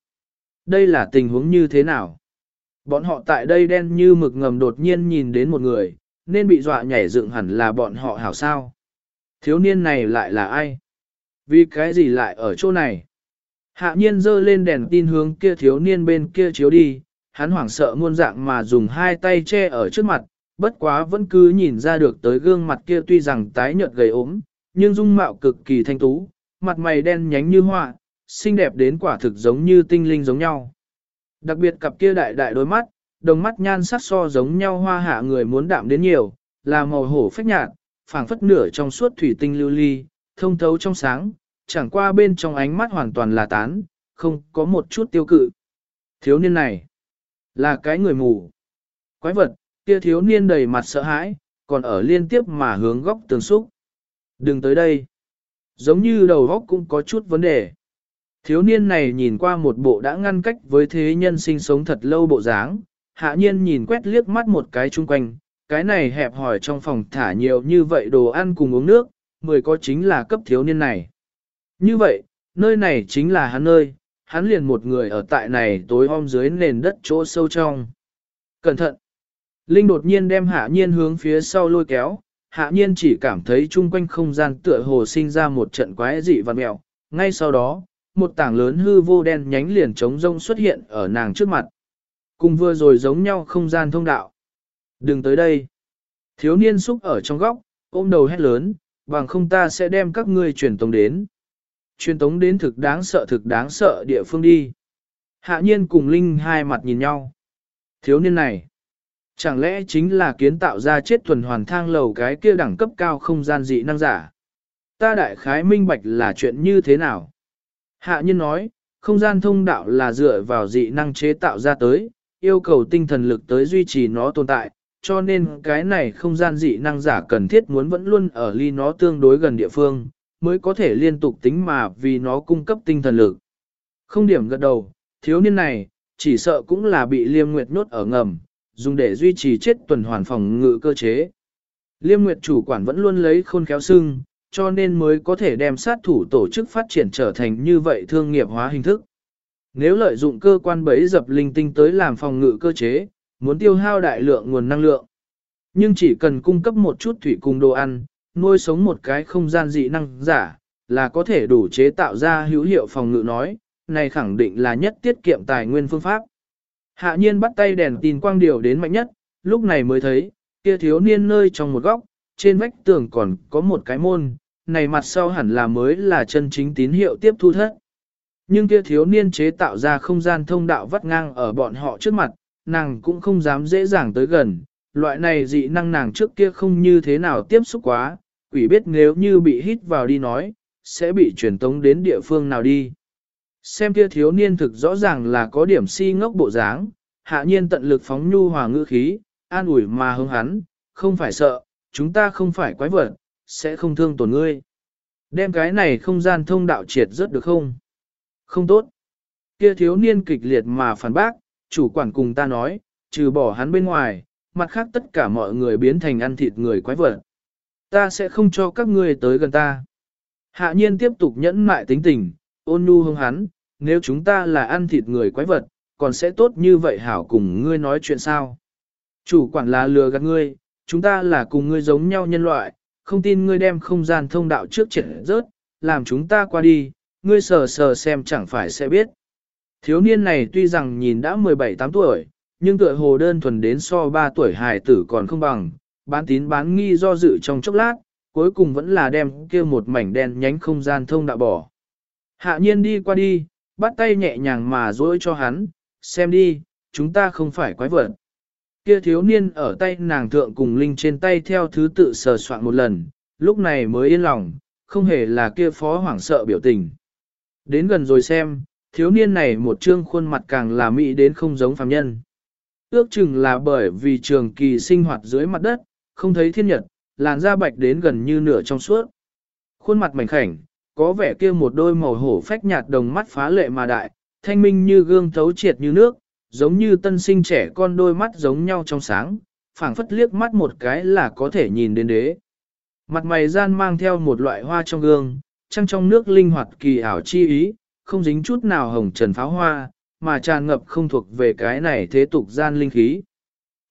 Đây là tình huống như thế nào? Bọn họ tại đây đen như mực ngầm đột nhiên nhìn đến một người, nên bị dọa nhảy dựng hẳn là bọn họ hảo sao. Thiếu niên này lại là ai? Vì cái gì lại ở chỗ này? Hạ nhiên dơ lên đèn tin hướng kia thiếu niên bên kia chiếu đi, hắn hoảng sợ muôn dạng mà dùng hai tay che ở trước mặt, bất quá vẫn cứ nhìn ra được tới gương mặt kia tuy rằng tái nhợt gầy ốm, nhưng dung mạo cực kỳ thanh tú, mặt mày đen nhánh như họa, xinh đẹp đến quả thực giống như tinh linh giống nhau. Đặc biệt cặp kia đại đại đôi mắt, đồng mắt nhan sắc so giống nhau hoa hạ người muốn đạm đến nhiều, là màu hổ phách nhạt, phảng phất nửa trong suốt thủy tinh lưu ly, thông thấu trong sáng, chẳng qua bên trong ánh mắt hoàn toàn là tán, không có một chút tiêu cự. Thiếu niên này, là cái người mù. Quái vật, kia thiếu niên đầy mặt sợ hãi, còn ở liên tiếp mà hướng góc tường xúc. Đừng tới đây. Giống như đầu góc cũng có chút vấn đề. Thiếu niên này nhìn qua một bộ đã ngăn cách với thế nhân sinh sống thật lâu bộ dáng, hạ nhiên nhìn quét liếc mắt một cái chung quanh, cái này hẹp hỏi trong phòng thả nhiều như vậy đồ ăn cùng uống nước, mười có chính là cấp thiếu niên này. Như vậy, nơi này chính là hắn nơi, hắn liền một người ở tại này tối om dưới nền đất chỗ sâu trong. Cẩn thận! Linh đột nhiên đem hạ nhiên hướng phía sau lôi kéo, hạ nhiên chỉ cảm thấy chung quanh không gian tựa hồ sinh ra một trận quái dị và mẹo. Ngay sau đó, một tảng lớn hư vô đen nhánh liền trống rông xuất hiện ở nàng trước mặt. Cùng vừa rồi giống nhau không gian thông đạo. Đừng tới đây. Thiếu niên xúc ở trong góc, ôm đầu hét lớn, bằng không ta sẽ đem các ngươi truyền tống đến. Truyền tống đến thực đáng sợ thực đáng sợ địa phương đi. Hạ nhiên cùng Linh hai mặt nhìn nhau. Thiếu niên này. Chẳng lẽ chính là kiến tạo ra chết thuần hoàn thang lầu cái kia đẳng cấp cao không gian dị năng giả? Ta đại khái minh bạch là chuyện như thế nào? Hạ nhân nói, không gian thông đạo là dựa vào dị năng chế tạo ra tới, yêu cầu tinh thần lực tới duy trì nó tồn tại, cho nên cái này không gian dị năng giả cần thiết muốn vẫn luôn ở ly nó tương đối gần địa phương, mới có thể liên tục tính mà vì nó cung cấp tinh thần lực. Không điểm gật đầu, thiếu niên này, chỉ sợ cũng là bị liêm nguyệt nhốt ở ngầm, dùng để duy trì chết tuần hoàn phòng ngự cơ chế. Liêm nguyệt chủ quản vẫn luôn lấy khôn khéo xưng, cho nên mới có thể đem sát thủ tổ chức phát triển trở thành như vậy thương nghiệp hóa hình thức. Nếu lợi dụng cơ quan bẫy dập linh tinh tới làm phòng ngự cơ chế, muốn tiêu hao đại lượng nguồn năng lượng. Nhưng chỉ cần cung cấp một chút thủy cùng đồ ăn, nuôi sống một cái không gian dị năng giả, là có thể đủ chế tạo ra hữu hiệu phòng ngự nói, này khẳng định là nhất tiết kiệm tài nguyên phương pháp. Hạ nhiên bắt tay đèn tin quang điều đến mạnh nhất, lúc này mới thấy, kia thiếu niên nơi trong một góc, trên vách tường còn có một cái môn, này mặt sau hẳn là mới là chân chính tín hiệu tiếp thu thất. Nhưng kia thiếu niên chế tạo ra không gian thông đạo vắt ngang ở bọn họ trước mặt, nàng cũng không dám dễ dàng tới gần, loại này dị năng nàng trước kia không như thế nào tiếp xúc quá, quỷ biết nếu như bị hít vào đi nói, sẽ bị truyền tống đến địa phương nào đi. Xem kia thiếu niên thực rõ ràng là có điểm si ngốc bộ dáng, hạ nhiên tận lực phóng nhu hòa ngữ khí, an ủi mà hứng hắn, không phải sợ, chúng ta không phải quái vật, sẽ không thương tổn ngươi. Đem cái này không gian thông đạo triệt rất được không? Không tốt. Kia thiếu niên kịch liệt mà phản bác, chủ quản cùng ta nói, trừ bỏ hắn bên ngoài, mặt khác tất cả mọi người biến thành ăn thịt người quái vật. Ta sẽ không cho các ngươi tới gần ta. Hạ nhiên tiếp tục nhẫn mại tính tình, ôn nhu hương hắn, nếu chúng ta là ăn thịt người quái vật, còn sẽ tốt như vậy hảo cùng ngươi nói chuyện sao. Chủ quản là lừa gạt ngươi, chúng ta là cùng ngươi giống nhau nhân loại, không tin ngươi đem không gian thông đạo trước triển rớt, làm chúng ta qua đi, ngươi sờ sờ xem chẳng phải sẽ biết. Thiếu niên này tuy rằng nhìn đã 17-8 tuổi, nhưng tựa hồ đơn thuần đến so 3 tuổi hài tử còn không bằng, bán tín bán nghi do dự trong chốc lát, cuối cùng vẫn là đem kia một mảnh đen nhánh không gian thông đạo bỏ. Hạ nhiên đi qua đi, bắt tay nhẹ nhàng mà dối cho hắn, xem đi, chúng ta không phải quái vật. Kia thiếu niên ở tay nàng thượng cùng linh trên tay theo thứ tự sờ soạn một lần, lúc này mới yên lòng, không hề là kia phó hoảng sợ biểu tình. Đến gần rồi xem, thiếu niên này một trương khuôn mặt càng là mỹ đến không giống phàm nhân. Ước chừng là bởi vì trường kỳ sinh hoạt dưới mặt đất, không thấy thiên nhật, làn da bạch đến gần như nửa trong suốt. Khuôn mặt mảnh khảnh, có vẻ kia một đôi màu hổ phách nhạt đồng mắt phá lệ mà đại, thanh minh như gương thấu triệt như nước, giống như tân sinh trẻ con đôi mắt giống nhau trong sáng, phảng phất liếc mắt một cái là có thể nhìn đến đế. Mặt mày gian mang theo một loại hoa trong gương, trăng trong nước linh hoạt kỳ ảo chi ý, không dính chút nào hồng trần pháo hoa, mà tràn ngập không thuộc về cái này thế tục gian linh khí.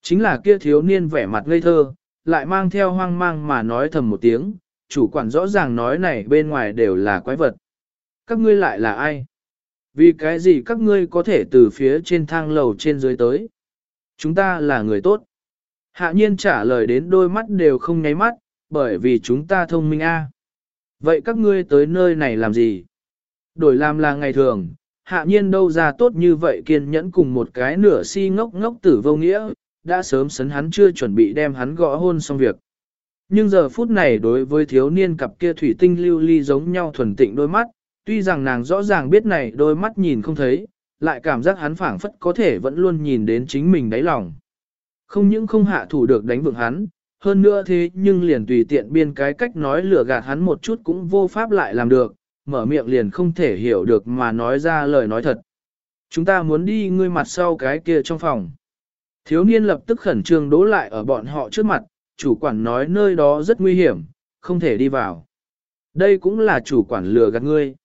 Chính là kia thiếu niên vẻ mặt ngây thơ, lại mang theo hoang mang mà nói thầm một tiếng, chủ quản rõ ràng nói này bên ngoài đều là quái vật. Các ngươi lại là ai? Vì cái gì các ngươi có thể từ phía trên thang lầu trên dưới tới? Chúng ta là người tốt. Hạ nhiên trả lời đến đôi mắt đều không nháy mắt, bởi vì chúng ta thông minh a. Vậy các ngươi tới nơi này làm gì? Đổi làm là ngày thường, hạ nhiên đâu ra tốt như vậy kiên nhẫn cùng một cái nửa si ngốc ngốc tử vô nghĩa, đã sớm sấn hắn chưa chuẩn bị đem hắn gõ hôn xong việc. Nhưng giờ phút này đối với thiếu niên cặp kia thủy tinh lưu ly giống nhau thuần tịnh đôi mắt, tuy rằng nàng rõ ràng biết này đôi mắt nhìn không thấy, lại cảm giác hắn phảng phất có thể vẫn luôn nhìn đến chính mình đáy lòng. Không những không hạ thủ được đánh vượng hắn, hơn nữa thế nhưng liền tùy tiện biên cái cách nói lừa gạt hắn một chút cũng vô pháp lại làm được, mở miệng liền không thể hiểu được mà nói ra lời nói thật. Chúng ta muốn đi ngươi mặt sau cái kia trong phòng. Thiếu niên lập tức khẩn trương đố lại ở bọn họ trước mặt, chủ quản nói nơi đó rất nguy hiểm, không thể đi vào. Đây cũng là chủ quản lừa gạt ngươi.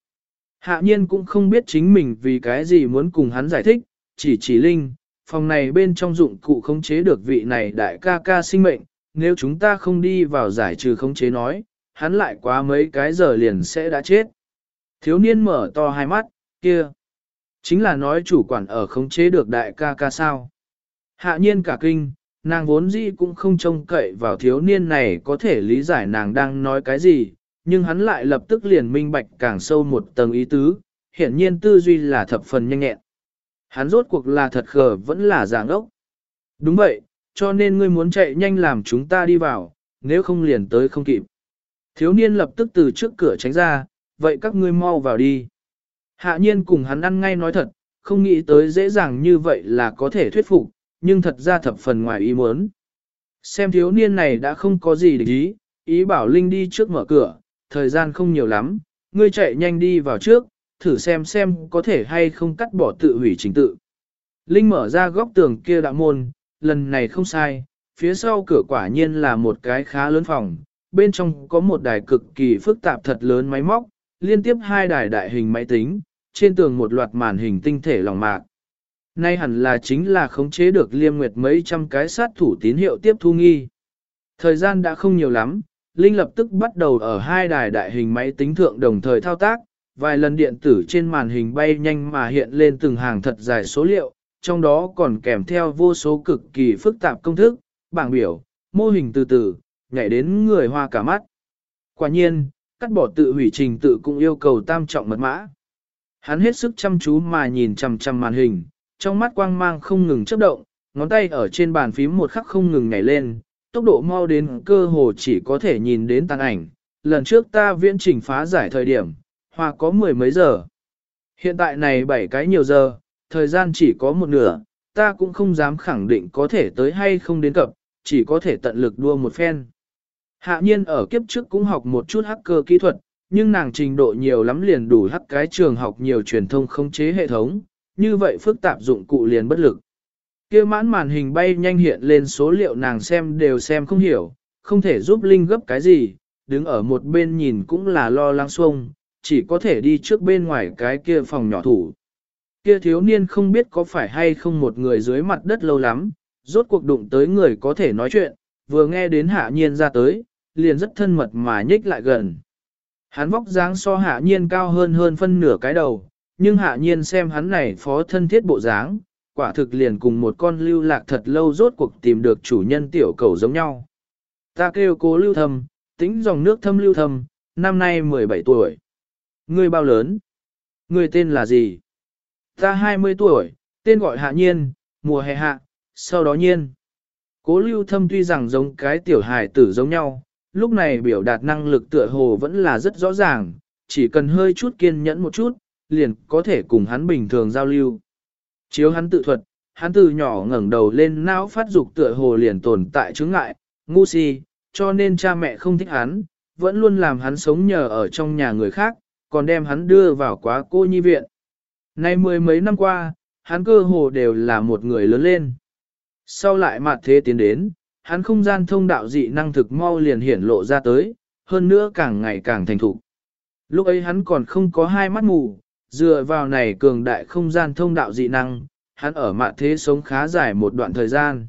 Hạ nhiên cũng không biết chính mình vì cái gì muốn cùng hắn giải thích, chỉ chỉ linh, phòng này bên trong dụng cụ khống chế được vị này đại ca ca sinh mệnh, nếu chúng ta không đi vào giải trừ khống chế nói, hắn lại quá mấy cái giờ liền sẽ đã chết. Thiếu niên mở to hai mắt, kia. Chính là nói chủ quản ở khống chế được đại ca ca sao. Hạ nhiên cả kinh, nàng vốn dĩ cũng không trông cậy vào thiếu niên này có thể lý giải nàng đang nói cái gì, nhưng hắn lại lập tức liền minh bạch càng sâu một tầng ý tứ, hiển nhiên tư duy là thập phần nhanh nhẹn. Hắn rốt cuộc là thật khờ vẫn là dạng ốc. Đúng vậy, cho nên ngươi muốn chạy nhanh làm chúng ta đi vào, nếu không liền tới không kịp. Thiếu niên lập tức từ trước cửa tránh ra, vậy các ngươi mau vào đi. Hạ nhiên cùng hắn ăn ngay nói thật, không nghĩ tới dễ dàng như vậy là có thể thuyết phục, nhưng thật ra thập phần ngoài ý muốn. Xem thiếu niên này đã không có gì để ý, ý bảo Linh đi trước mở cửa, thời gian không nhiều lắm, ngươi chạy nhanh đi vào trước, thử xem xem có thể hay không cắt bỏ tự hủy trình tự. Linh mở ra góc tường kia đạo môn, lần này không sai, phía sau cửa quả nhiên là một cái khá lớn phòng, bên trong có một đài cực kỳ phức tạp thật lớn máy móc, liên tiếp hai đài đại hình máy tính, trên tường một loạt màn hình tinh thể lòng mạc. Nay hẳn là chính là khống chế được liêm nguyệt mấy trăm cái sát thủ tín hiệu tiếp thu nghi. Thời gian đã không nhiều lắm, Linh lập tức bắt đầu ở hai đài đại hình máy tính thượng đồng thời thao tác, vài lần điện tử trên màn hình bay nhanh mà hiện lên từng hàng thật dài số liệu, trong đó còn kèm theo vô số cực kỳ phức tạp công thức, bảng biểu, mô hình từ từ, nhảy đến người hoa cả mắt. Quả nhiên, cắt bỏ tự hủy trình tự cũng yêu cầu tam trọng mật mã. Hắn hết sức chăm chú mà nhìn chằm chằm màn hình, trong mắt quang mang không ngừng chớp động, ngón tay ở trên bàn phím một khắc không ngừng nhảy lên, tốc độ mau đến cơ hồ chỉ có thể nhìn đến tàn ảnh. Lần trước ta viễn trình phá giải thời điểm, hoa có mười mấy giờ. Hiện tại này bảy cái nhiều giờ, thời gian chỉ có một nửa, ta cũng không dám khẳng định có thể tới hay không đến cập, chỉ có thể tận lực đua một phen. Hạ nhiên ở kiếp trước cũng học một chút hacker kỹ thuật, nhưng nàng trình độ nhiều lắm liền đủ hắc cái trường học nhiều truyền thông khống chế hệ thống, như vậy phức tạp dụng cụ liền bất lực. kia mãn màn hình bay nhanh hiện lên số liệu nàng xem đều xem không hiểu, không thể giúp Linh gấp cái gì, đứng ở một bên nhìn cũng là lo lắng xuông, chỉ có thể đi trước bên ngoài cái kia phòng nhỏ thủ. Kia thiếu niên không biết có phải hay không một người dưới mặt đất lâu lắm, rốt cuộc đụng tới người có thể nói chuyện, vừa nghe đến hạ nhiên ra tới, liền rất thân mật mà nhích lại gần. Hắn vóc dáng so hạ nhiên cao hơn hơn phân nửa cái đầu, nhưng hạ nhiên xem hắn này phó thân thiết bộ dáng, quả thực liền cùng một con lưu lạc thật lâu rốt cuộc tìm được chủ nhân tiểu cầu giống nhau. Ta kêu cố lưu thâm, tính dòng nước thâm lưu thâm, năm nay 17 tuổi. Ngươi bao lớn? Ngươi tên là gì? Ta 20 tuổi, tên gọi hạ nhiên, mùa hè hạ, sau đó nhiên. Cố lưu thâm tuy rằng giống cái tiểu hài tử giống nhau, lúc này biểu đạt năng lực tựa hồ vẫn là rất rõ ràng, chỉ cần hơi chút kiên nhẫn một chút, liền có thể cùng hắn bình thường giao lưu. Chiếu hắn tự thuật, hắn từ nhỏ ngẩng đầu lên não phát dục tựa hồ liền tồn tại chứng ngại, ngu si, cho nên cha mẹ không thích hắn, vẫn luôn làm hắn sống nhờ ở trong nhà người khác, còn đem hắn đưa vào quá cô nhi viện. Nay mười mấy năm qua, hắn cơ hồ đều là một người lớn lên. Sau lại mặt thế tiến đến, hắn không gian thông đạo dị năng thực mau liền hiển lộ ra tới, hơn nữa càng ngày càng thành thục. Lúc ấy hắn còn không có hai mắt mù, dựa vào này cường đại không gian thông đạo dị năng, hắn ở mạn thế sống khá dài một đoạn thời gian.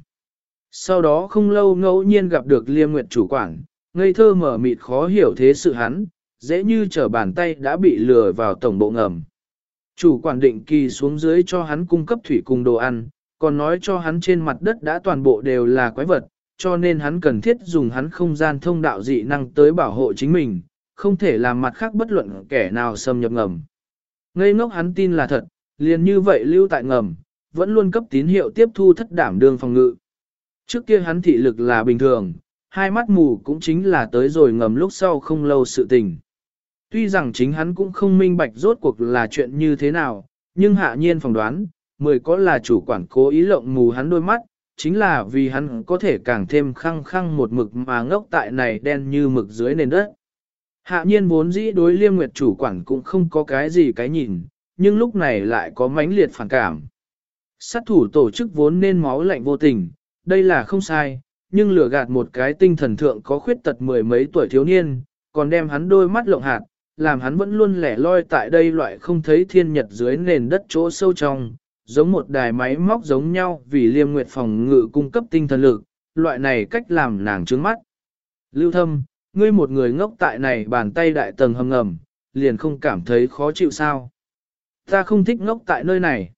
Sau đó không lâu ngẫu nhiên gặp được liêm nguyệt chủ quản, ngây thơ mở mịt khó hiểu thế sự hắn, dễ như trở bàn tay đã bị lừa vào tổng bộ ngầm. Chủ quản định kỳ xuống dưới cho hắn cung cấp thủy cùng đồ ăn, còn nói cho hắn trên mặt đất đã toàn bộ đều là quái vật, cho nên hắn cần thiết dùng hắn không gian thông đạo dị năng tới bảo hộ chính mình, không thể làm mặt khác bất luận kẻ nào xâm nhập ngầm. Ngây ngốc hắn tin là thật, liền như vậy lưu tại ngầm, vẫn luôn cấp tín hiệu tiếp thu thất đảm đương phòng ngự. Trước kia hắn thị lực là bình thường, hai mắt mù cũng chính là tới rồi ngầm lúc sau không lâu sự tình. Tuy rằng chính hắn cũng không minh bạch rốt cuộc là chuyện như thế nào, nhưng hạ nhiên phỏng đoán, mười có là chủ quản cố ý lộng mù hắn đôi mắt, chính là vì hắn có thể càng thêm khăng khăng một mực mà ngốc tại này đen như mực dưới nền đất. Hạ nhiên vốn dĩ đối liêm nguyệt chủ quản cũng không có cái gì cái nhìn, nhưng lúc này lại có mãnh liệt phản cảm. Sát thủ tổ chức vốn nên máu lạnh vô tình, đây là không sai, nhưng lừa gạt một cái tinh thần thượng có khuyết tật mười mấy tuổi thiếu niên, còn đem hắn đôi mắt lộng hạt, làm hắn vẫn luôn lẻ loi tại đây loại không thấy thiên nhật dưới nền đất chỗ sâu trong, giống một đài máy móc giống nhau vì liêm nguyệt phòng ngự cung cấp tinh thần lực, loại này cách làm nàng trướng mắt. Lưu thâm, ngươi một người ngốc tại này bàn tay đại tầng hầm ngầm, liền không cảm thấy khó chịu sao. Ta không thích ngốc tại nơi này.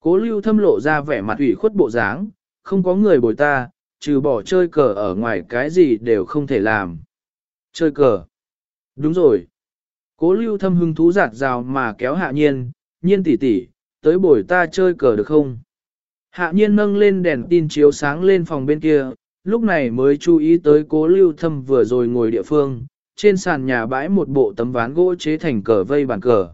Cố lưu thâm lộ ra vẻ mặt ủy khuất bộ dáng, không có người bồi ta, trừ bỏ chơi cờ ở ngoài cái gì đều không thể làm. Chơi cờ. Đúng rồi. Cố lưu thâm hưng thú giạt rào mà kéo hạ nhiên, nhiên tỷ tỷ, tới bồi ta chơi cờ được không? Hạ nhiên nâng lên đèn tin chiếu sáng lên phòng bên kia, lúc này mới chú ý tới cố lưu thâm vừa rồi ngồi địa phương, trên sàn nhà bãi một bộ tấm ván gỗ chế thành cờ vây bàn cờ.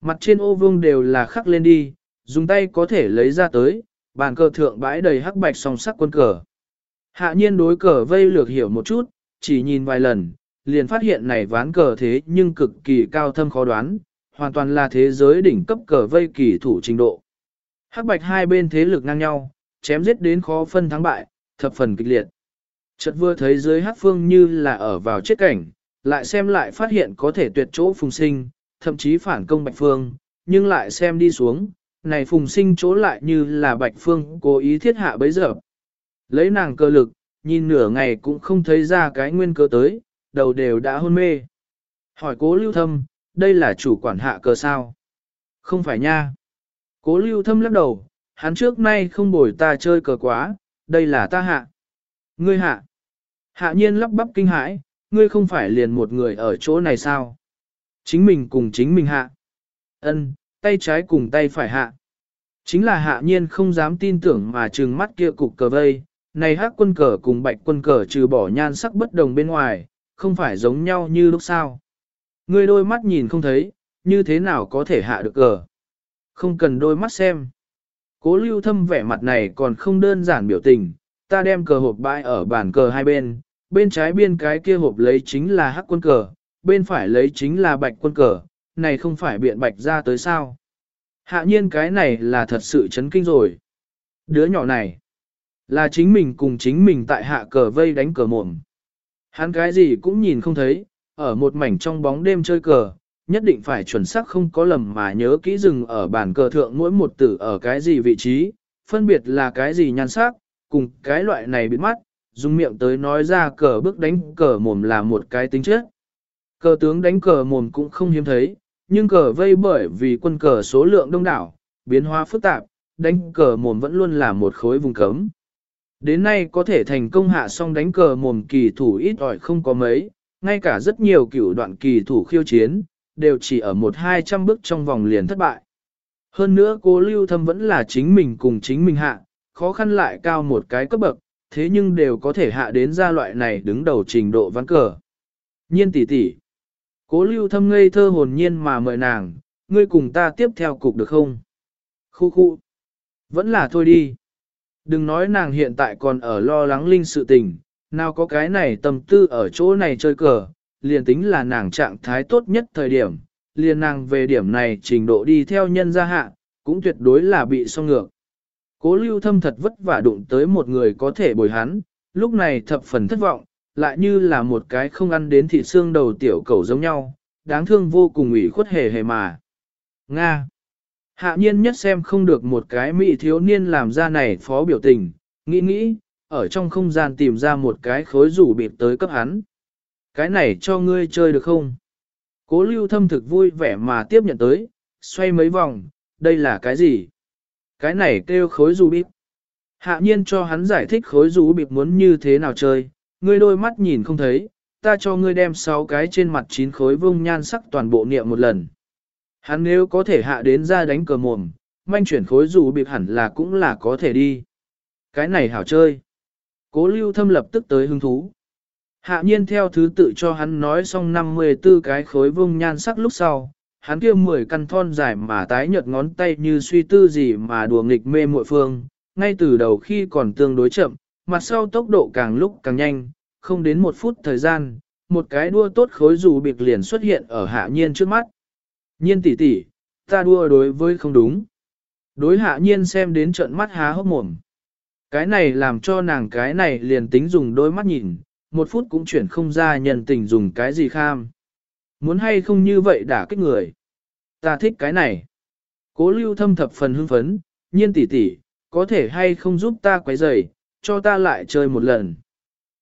Mặt trên ô vương đều là khắc lên đi, dùng tay có thể lấy ra tới, bàn cờ thượng bãi đầy hắc bạch song sắc quân cờ. Hạ nhiên đối cờ vây lược hiểu một chút, chỉ nhìn vài lần, liền phát hiện này ván cờ thế nhưng cực kỳ cao thâm khó đoán, hoàn toàn là thế giới đỉnh cấp cờ vây kỳ thủ trình độ. Hắc bạch hai bên thế lực ngang nhau, chém giết đến khó phân thắng bại, thập phần kịch liệt. Chợt vừa thấy dưới hắc phương như là ở vào chết cảnh, lại xem lại phát hiện có thể tuyệt chỗ phùng sinh, thậm chí phản công bạch phương, nhưng lại xem đi xuống, này phùng sinh chỗ lại như là bạch phương cố ý thiết hạ bấy giờ. Lấy nàng cơ lực, nhìn nửa ngày cũng không thấy ra cái nguyên cơ tới, đầu đều đã hôn mê. Hỏi cố lưu thâm, đây là chủ quản hạ cờ sao? Không phải nha. Cố lưu thâm lắc đầu, hắn trước nay không bồi ta chơi cờ quá, đây là ta hạ. Ngươi hạ. Hạ nhiên lắp bắp kinh hãi, ngươi không phải liền một người ở chỗ này sao? Chính mình cùng chính mình hạ. Ân, tay trái cùng tay phải hạ. Chính là hạ nhiên không dám tin tưởng mà trừng mắt kia cục cờ vây, này hắc quân cờ cùng bạch quân cờ trừ bỏ nhan sắc bất đồng bên ngoài, không phải giống nhau như lúc sao. Ngươi đôi mắt nhìn không thấy, như thế nào có thể hạ được cờ. Không cần đôi mắt xem. Cố lưu thâm vẻ mặt này còn không đơn giản biểu tình, ta đem cờ hộp bãi ở bàn cờ hai bên, bên trái biên cái kia hộp lấy chính là hắc quân cờ, bên phải lấy chính là bạch quân cờ, này không phải biện bạch ra tới sao. Hạ nhiên cái này là thật sự chấn kinh rồi. Đứa nhỏ này, là chính mình cùng chính mình tại hạ cờ vây đánh cờ mồm. Hắn cái gì cũng nhìn không thấy, ở một mảnh trong bóng đêm chơi cờ, nhất định phải chuẩn xác không có lầm mà nhớ kỹ rừng ở bàn cờ thượng mỗi một tử ở cái gì vị trí, phân biệt là cái gì nhan sắc, cùng cái loại này biến mắt, dùng miệng tới nói ra cờ bước đánh cờ mồm là một cái tính chất. Cờ tướng đánh cờ mồm cũng không hiếm thấy, nhưng cờ vây bởi vì quân cờ số lượng đông đảo, biến hóa phức tạp, đánh cờ mồm vẫn luôn là một khối vùng cấm. Đến nay có thể thành công hạ xong đánh cờ mồm kỳ thủ ít ỏi không có mấy, ngay cả rất nhiều cửu đoạn kỳ thủ khiêu chiến, đều chỉ ở một hai trăm bước trong vòng liền thất bại. Hơn nữa cô lưu thâm vẫn là chính mình cùng chính mình hạ, khó khăn lại cao một cái cấp bậc, thế nhưng đều có thể hạ đến gia loại này đứng đầu trình độ ván cờ. Nhiên tỷ tỷ, cố lưu thâm ngây thơ hồn nhiên mà mời nàng, ngươi cùng ta tiếp theo cục được không? Khu khu, vẫn là thôi đi. Đừng nói nàng hiện tại còn ở lo lắng linh sự tình, nào có cái này tâm tư ở chỗ này chơi cờ, liền tính là nàng trạng thái tốt nhất thời điểm, liền nàng về điểm này trình độ đi theo nhân gia hạ, cũng tuyệt đối là bị song ngược. Cố lưu thâm thật vất vả đụng tới một người có thể bồi hắn, lúc này thập phần thất vọng, lại như là một cái không ăn đến thịt xương đầu tiểu cầu giống nhau, đáng thương vô cùng ủy khuất hề hề mà. Nga Hạ nhiên nhất xem không được một cái mỹ thiếu niên làm ra này phó biểu tình, nghĩ nghĩ, ở trong không gian tìm ra một cái khối rủ bịp tới cấp hắn. Cái này cho ngươi chơi được không? Cố lưu thâm thực vui vẻ mà tiếp nhận tới, xoay mấy vòng, đây là cái gì? Cái này kêu khối rủ bịp. Hạ nhiên cho hắn giải thích khối rủ bịp muốn như thế nào chơi, ngươi đôi mắt nhìn không thấy, ta cho ngươi đem 6 cái trên mặt 9 khối vông nhan sắc toàn bộ niệm một lần. Hắn nếu có thể hạ đến ra đánh cờ mồm, manh chuyển khối dù bịp hẳn là cũng là có thể đi. Cái này hảo chơi. Cố lưu thâm lập tức tới hứng thú. Hạ nhiên theo thứ tự cho hắn nói xong 54 cái khối vông nhan sắc lúc sau, hắn kia 10 căn thon dài mà tái nhợt ngón tay như suy tư gì mà đùa nghịch mê muội phương, ngay từ đầu khi còn tương đối chậm, mặt sau tốc độ càng lúc càng nhanh, không đến một phút thời gian, một cái đua tốt khối dù bịp liền xuất hiện ở hạ nhiên trước mắt. Nhiên tỷ tỷ, ta đua đối với không đúng. Đối hạ nhiên xem đến trận mắt há hốc mồm. Cái này làm cho nàng cái này liền tính dùng đôi mắt nhìn, một phút cũng chuyển không ra nhân tình dùng cái gì kham. Muốn hay không như vậy đả kích người. Ta thích cái này. Cố lưu thâm thập phần hưng phấn, nhiên tỷ tỷ, có thể hay không giúp ta quấy rầy, cho ta lại chơi một lần.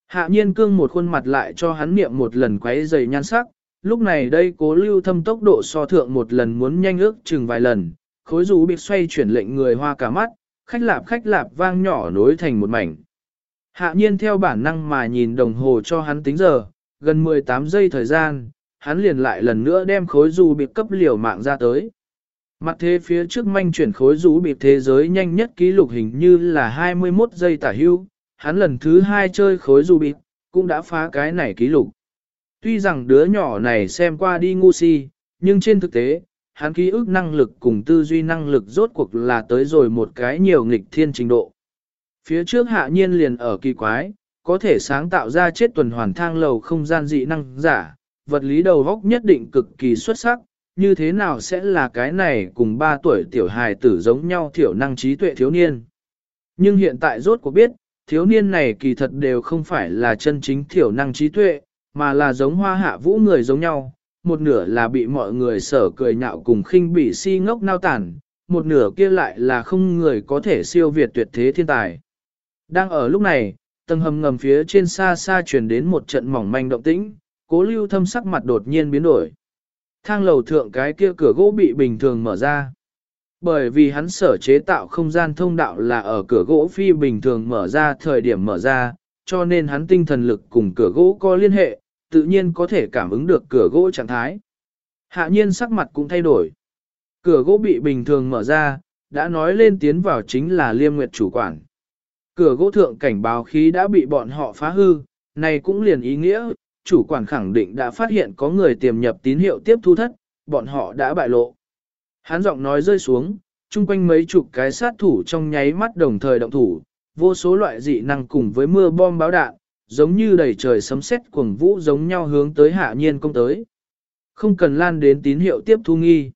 Hạ nhiên cương một khuôn mặt lại cho hắn niệm một lần quấy rầy nhan sắc, lúc này đây cố lưu thâm tốc độ so thượng một lần muốn nhanh ước chừng vài lần, khối rú bị xoay chuyển lệnh người hoa cả mắt, khách lạp khách lạp vang nhỏ nối thành một mảnh. Hạ nhiên theo bản năng mà nhìn đồng hồ cho hắn tính giờ, gần 18 giây thời gian, hắn liền lại lần nữa đem khối rú bị cấp liều mạng ra tới. Mặt thế phía trước manh chuyển khối rũ bịp thế giới nhanh nhất ký lục hình như là 21 giây tả hưu, hắn lần thứ hai chơi khối rũ bịp, cũng đã phá cái này ký lục. Tuy rằng đứa nhỏ này xem qua đi ngu si, nhưng trên thực tế, hắn ký ức năng lực cùng tư duy năng lực rốt cuộc là tới rồi một cái nhiều nghịch thiên trình độ. Phía trước hạ nhiên liền ở kỳ quái, có thể sáng tạo ra chết tuần hoàn thang lầu không gian dị năng giả, vật lý đầu vóc nhất định cực kỳ xuất sắc, như thế nào sẽ là cái này cùng 3 tuổi tiểu hài tử giống nhau thiểu năng trí tuệ thiếu niên. Nhưng hiện tại rốt cuộc biết, thiếu niên này kỳ thật đều không phải là chân chính thiểu năng trí tuệ, mà là giống hoa hạ vũ người giống nhau, một nửa là bị mọi người sở cười nhạo cùng khinh bỉ si ngốc nao tản, một nửa kia lại là không người có thể siêu việt tuyệt thế thiên tài. Đang ở lúc này, tầng hầm ngầm phía trên xa xa truyền đến một trận mỏng manh động tĩnh, cố lưu thâm sắc mặt đột nhiên biến đổi. Thang lầu thượng cái kia cửa gỗ bị bình thường mở ra. Bởi vì hắn sở chế tạo không gian thông đạo là ở cửa gỗ phi bình thường mở ra thời điểm mở ra, cho nên hắn tinh thần lực cùng cửa gỗ có liên hệ, tự nhiên có thể cảm ứng được cửa gỗ trạng thái. Hạ nhiên sắc mặt cũng thay đổi. Cửa gỗ bị bình thường mở ra, đã nói lên tiến vào chính là liêm nguyệt chủ quản. Cửa gỗ thượng cảnh báo khí đã bị bọn họ phá hư, này cũng liền ý nghĩa, chủ quản khẳng định đã phát hiện có người tiềm nhập tín hiệu tiếp thu thất, bọn họ đã bại lộ. Hán giọng nói rơi xuống, chung quanh mấy chục cái sát thủ trong nháy mắt đồng thời động thủ, vô số loại dị năng cùng với mưa bom báo đạn, giống như đầy trời sấm sét cuồng vũ giống nhau hướng tới hạ nhiên công tới. Không cần lan đến tín hiệu tiếp thu nghi.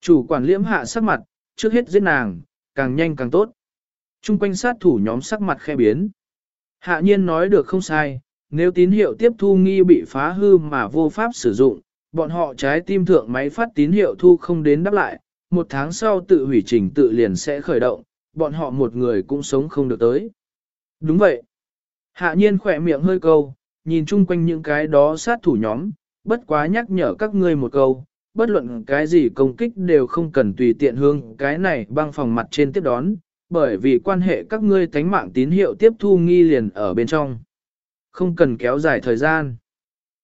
Chủ quản liễm hạ sắc mặt, trước hết giết nàng, càng nhanh càng tốt. Trung quanh sát thủ nhóm sắc mặt khe biến. Hạ nhiên nói được không sai, nếu tín hiệu tiếp thu nghi bị phá hư mà vô pháp sử dụng, bọn họ trái tim thượng máy phát tín hiệu thu không đến đáp lại, một tháng sau tự hủy trình tự liền sẽ khởi động, bọn họ một người cũng sống không được tới. Đúng vậy. Hạ nhiên khỏe miệng hơi câu, nhìn chung quanh những cái đó sát thủ nhóm, bất quá nhắc nhở các ngươi một câu, bất luận cái gì công kích đều không cần tùy tiện hương cái này băng phòng mặt trên tiếp đón, bởi vì quan hệ các ngươi tánh mạng tín hiệu tiếp thu nghi liền ở bên trong. Không cần kéo dài thời gian.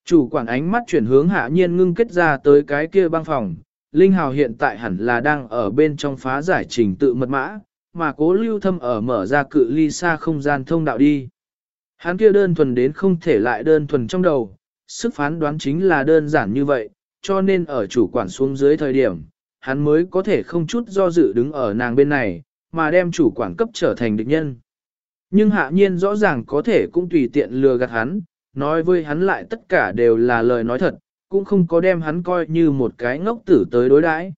Chủ quản ánh mắt chuyển hướng hạ nhiên ngưng kết ra tới cái kia băng phòng. Linh Hào hiện tại hẳn là đang ở bên trong phá giải trình tự mật mã, mà cố lưu thâm ở mở ra cự ly xa không gian thông đạo đi. Hắn kia đơn thuần đến không thể lại đơn thuần trong đầu, sức phán đoán chính là đơn giản như vậy, cho nên ở chủ quản xuống dưới thời điểm, hắn mới có thể không chút do dự đứng ở nàng bên này, mà đem chủ quản cấp trở thành địch nhân. Nhưng hạ nhiên rõ ràng có thể cũng tùy tiện lừa gạt hắn, nói với hắn lại tất cả đều là lời nói thật, cũng không có đem hắn coi như một cái ngốc tử tới đối đãi.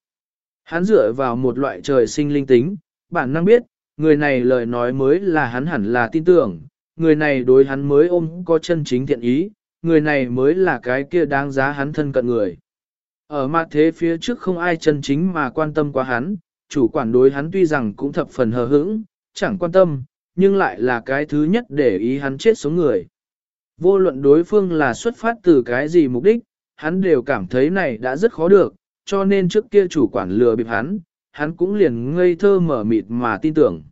Hắn dựa vào một loại trời sinh linh tính, bản năng biết, người này lời nói mới là hắn hẳn là tin tưởng, người này đối hắn mới ôm có chân chính thiện ý, người này mới là cái kia đáng giá hắn thân cận người. Ở mặt thế phía trước không ai chân chính mà quan tâm quá hắn, chủ quản đối hắn tuy rằng cũng thập phần hờ hững, chẳng quan tâm, nhưng lại là cái thứ nhất để ý hắn chết sống người. Vô luận đối phương là xuất phát từ cái gì mục đích, hắn đều cảm thấy này đã rất khó được, cho nên trước kia chủ quản lừa bịp hắn, hắn cũng liền ngây thơ mở mịt mà tin tưởng.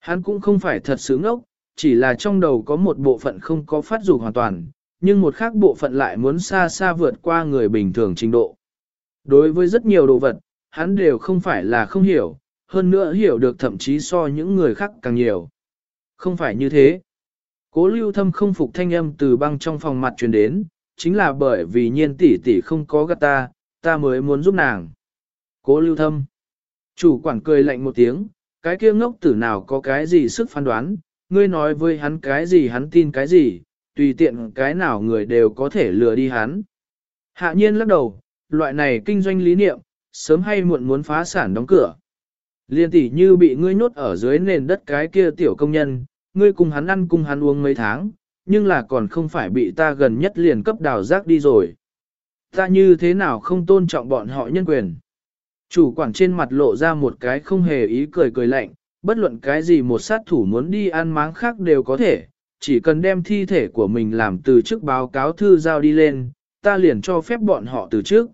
Hắn cũng không phải thật sự ngốc, chỉ là trong đầu có một bộ phận không có phát dục hoàn toàn, nhưng một khác bộ phận lại muốn xa xa vượt qua người bình thường trình độ. Đối với rất nhiều đồ vật, hắn đều không phải là không hiểu, hơn nữa hiểu được thậm chí so những người khác càng nhiều. Không phải như thế. Cố lưu thâm không phục thanh âm từ băng trong phòng mặt truyền đến, chính là bởi vì nhiên tỷ tỷ không có gắt ta, ta mới muốn giúp nàng. Cố lưu thâm. Chủ quản cười lạnh một tiếng, cái kia ngốc tử nào có cái gì sức phán đoán, ngươi nói với hắn cái gì hắn tin cái gì, tùy tiện cái nào người đều có thể lừa đi hắn. Hạ nhiên lắc đầu, loại này kinh doanh lý niệm, sớm hay muộn muốn phá sản đóng cửa. Liên tỷ như bị ngươi nhốt ở dưới nền đất cái kia tiểu công nhân, ngươi cùng hắn ăn cùng hắn uống mấy tháng, nhưng là còn không phải bị ta gần nhất liền cấp đào rác đi rồi. Ta như thế nào không tôn trọng bọn họ nhân quyền. Chủ quản trên mặt lộ ra một cái không hề ý cười cười lạnh, bất luận cái gì một sát thủ muốn đi ăn máng khác đều có thể, chỉ cần đem thi thể của mình làm từ chức báo cáo thư giao đi lên, ta liền cho phép bọn họ từ trước.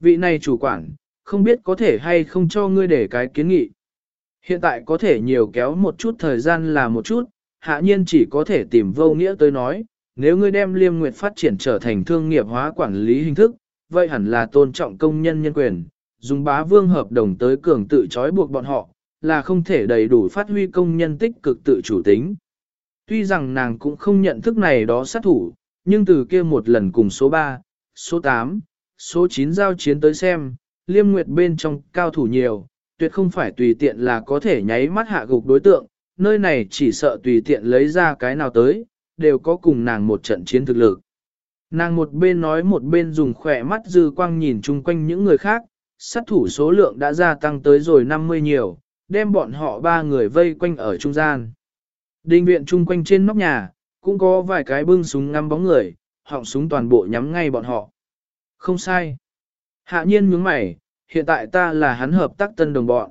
Vị này chủ quản, không biết có thể hay không cho ngươi để cái kiến nghị. Hiện tại có thể nhiều kéo một chút thời gian là một chút, hạ nhiên chỉ có thể tìm vô nghĩa tới nói, nếu ngươi đem liêm nguyệt phát triển trở thành thương nghiệp hóa quản lý hình thức, vậy hẳn là tôn trọng công nhân nhân quyền, dùng bá vương hợp đồng tới cường tự trói buộc bọn họ, là không thể đầy đủ phát huy công nhân tích cực tự chủ tính. Tuy rằng nàng cũng không nhận thức này đó sát thủ, nhưng từ kia một lần cùng số 3, số 8, số 9 giao chiến tới xem, liêm nguyệt bên trong cao thủ nhiều, tuyệt không phải tùy tiện là có thể nháy mắt hạ gục đối tượng, nơi này chỉ sợ tùy tiện lấy ra cái nào tới, đều có cùng nàng một trận chiến thực lực. Nàng một bên nói một bên dùng khỏe mắt dư quang nhìn chung quanh những người khác, sát thủ số lượng đã gia tăng tới rồi 50 nhiều, đem bọn họ ba người vây quanh ở trung gian. Đình viện chung quanh trên nóc nhà, cũng có vài cái bưng súng ngắm bóng người, họng súng toàn bộ nhắm ngay bọn họ. Không sai. Hạ nhiên nhướng mày, hiện tại ta là hắn hợp tác tân đồng bọn.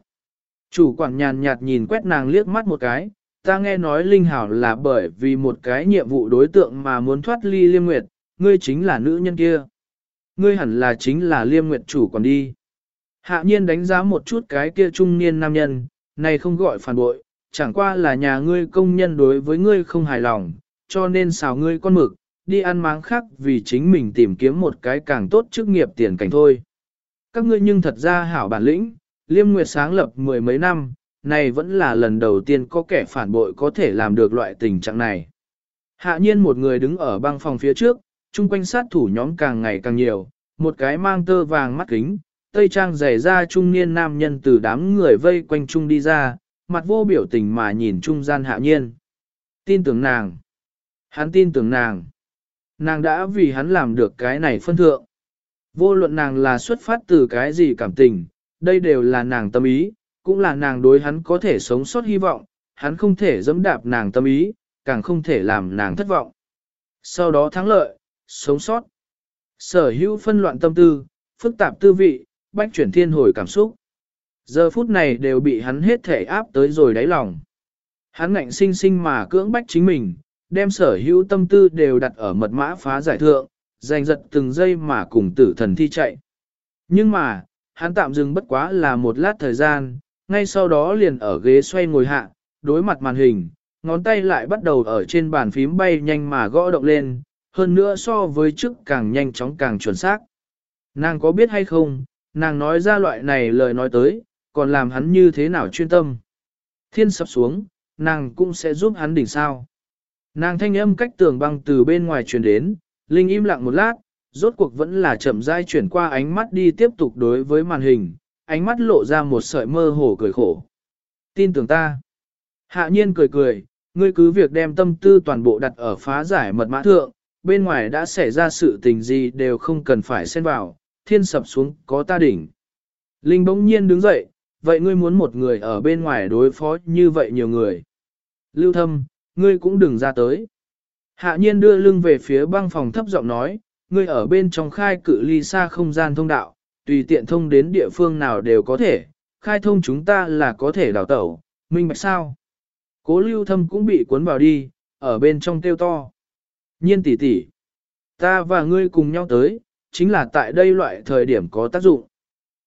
Chủ quản nhàn nhạt nhìn quét nàng liếc mắt một cái, ta nghe nói Linh Hảo là bởi vì một cái nhiệm vụ đối tượng mà muốn thoát ly liêm nguyệt, ngươi chính là nữ nhân kia. Ngươi hẳn là chính là liêm nguyệt chủ quản đi. Hạ nhiên đánh giá một chút cái kia trung niên nam nhân, này không gọi phản bội, chẳng qua là nhà ngươi công nhân đối với ngươi không hài lòng, cho nên xào ngươi con mực, đi ăn máng khác vì chính mình tìm kiếm một cái càng tốt chức nghiệp tiền cảnh thôi. Các ngươi nhưng thật ra hảo bản lĩnh, liêm nguyệt sáng lập mười mấy năm, này vẫn là lần đầu tiên có kẻ phản bội có thể làm được loại tình trạng này. Hạ nhiên một người đứng ở băng phòng phía trước, chung quanh sát thủ nhóm càng ngày càng nhiều, một cái mang tơ vàng mắt kính, tây trang dày ra trung niên nam nhân từ đám người vây quanh trung đi ra, mặt vô biểu tình mà nhìn trung gian hạ nhiên. Tin tưởng nàng. Hắn tin tưởng nàng. Nàng đã vì hắn làm được cái này phân thượng. Vô luận nàng là xuất phát từ cái gì cảm tình, đây đều là nàng tâm ý, cũng là nàng đối hắn có thể sống sót hy vọng, hắn không thể dẫm đạp nàng tâm ý, càng không thể làm nàng thất vọng. Sau đó thắng lợi, sống sót. Sở hữu phân loạn tâm tư, phức tạp tư vị, bách chuyển thiên hồi cảm xúc. Giờ phút này đều bị hắn hết thể áp tới rồi đáy lòng. Hắn ngạnh sinh sinh mà cưỡng bách chính mình, đem sở hữu tâm tư đều đặt ở mật mã phá giải thượng, giành giật từng giây mà cùng tử thần thi chạy. Nhưng mà, hắn tạm dừng bất quá là một lát thời gian, ngay sau đó liền ở ghế xoay ngồi hạ, đối mặt màn hình, ngón tay lại bắt đầu ở trên bàn phím bay nhanh mà gõ động lên, hơn nữa so với trước càng nhanh chóng càng chuẩn xác. Nàng có biết hay không, nàng nói ra loại này lời nói tới, còn làm hắn như thế nào chuyên tâm. Thiên sập xuống, nàng cũng sẽ giúp hắn đỉnh sao. Nàng thanh âm cách tường băng từ bên ngoài truyền đến, Linh im lặng một lát, rốt cuộc vẫn là chậm rãi chuyển qua ánh mắt đi tiếp tục đối với màn hình, ánh mắt lộ ra một sợi mơ hồ cười khổ. Tin tưởng ta. Hạ nhiên cười cười, ngươi cứ việc đem tâm tư toàn bộ đặt ở phá giải mật mã thượng, bên ngoài đã xảy ra sự tình gì đều không cần phải xen vào, thiên sập xuống có ta đỉnh. Linh bỗng nhiên đứng dậy, vậy ngươi muốn một người ở bên ngoài đối phó như vậy nhiều người. Lưu thâm, ngươi cũng đừng ra tới. Hạ nhiên đưa lưng về phía băng phòng thấp giọng nói, ngươi ở bên trong khai cự ly xa không gian thông đạo, tùy tiện thông đến địa phương nào đều có thể, khai thông chúng ta là có thể đào tẩu, minh bạch sao. Cố lưu thâm cũng bị cuốn vào đi, ở bên trong tiêu to. Nhiên tỷ tỷ, ta và ngươi cùng nhau tới, chính là tại đây loại thời điểm có tác dụng.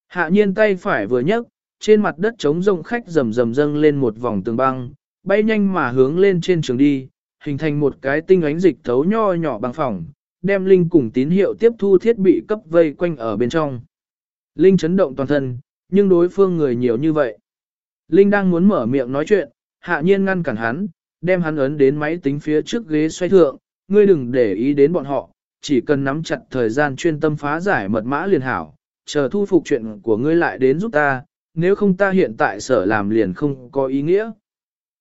Hạ nhiên tay phải vừa nhấc, trên mặt đất trống rông khách rầm rầm dâng lên một vòng tường băng, bay nhanh mà hướng lên trên trường đi, hình thành một cái tinh ánh dịch thấu nho nhỏ bằng phòng, đem Linh cùng tín hiệu tiếp thu thiết bị cấp vây quanh ở bên trong. Linh chấn động toàn thân, nhưng đối phương người nhiều như vậy. Linh đang muốn mở miệng nói chuyện, hạ nhiên ngăn cản hắn, đem hắn ấn đến máy tính phía trước ghế xoay thượng, ngươi đừng để ý đến bọn họ, chỉ cần nắm chặt thời gian chuyên tâm phá giải mật mã liền hảo, chờ thu phục chuyện của ngươi lại đến giúp ta, nếu không ta hiện tại sở làm liền không có ý nghĩa.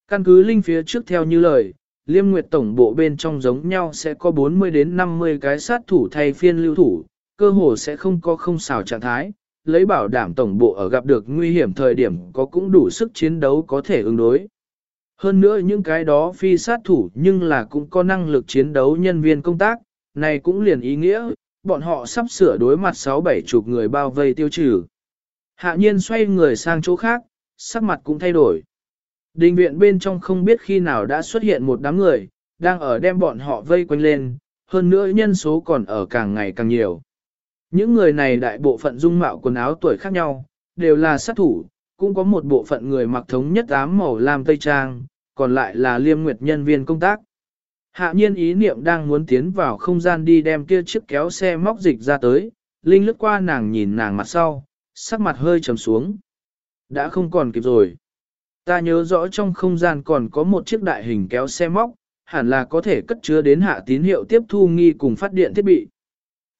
Căn cứ Linh phía trước theo như lời, Liêm Nguyệt tổng bộ bên trong giống nhau sẽ có 40 đến 50 cái sát thủ thay phiên lưu thủ, cơ hồ sẽ không có không xào trạng thái, lấy bảo đảm tổng bộ ở gặp được nguy hiểm thời điểm có cũng đủ sức chiến đấu có thể ứng đối. Hơn nữa những cái đó phi sát thủ nhưng là cũng có năng lực chiến đấu nhân viên công tác, này cũng liền ý nghĩa, bọn họ sắp sửa đối mặt 6-7 chục người bao vây tiêu trừ. Hạ nhiên xoay người sang chỗ khác, sắc mặt cũng thay đổi. Đình viện bên trong không biết khi nào đã xuất hiện một đám người, đang ở đem bọn họ vây quanh lên, hơn nữa nhân số còn ở càng ngày càng nhiều. Những người này đại bộ phận dung mạo quần áo tuổi khác nhau, đều là sát thủ, cũng có một bộ phận người mặc thống nhất ám màu lam tây trang, còn lại là liêm nguyệt nhân viên công tác. Hạ nhiên ý niệm đang muốn tiến vào không gian đi đem kia chiếc kéo xe móc dịch ra tới, Linh lướt qua nàng nhìn nàng mặt sau, sắc mặt hơi trầm xuống. Đã không còn kịp rồi. Ta nhớ rõ trong không gian còn có một chiếc đại hình kéo xe móc, hẳn là có thể cất chứa đến hạ tín hiệu tiếp thu nghi cùng phát điện thiết bị.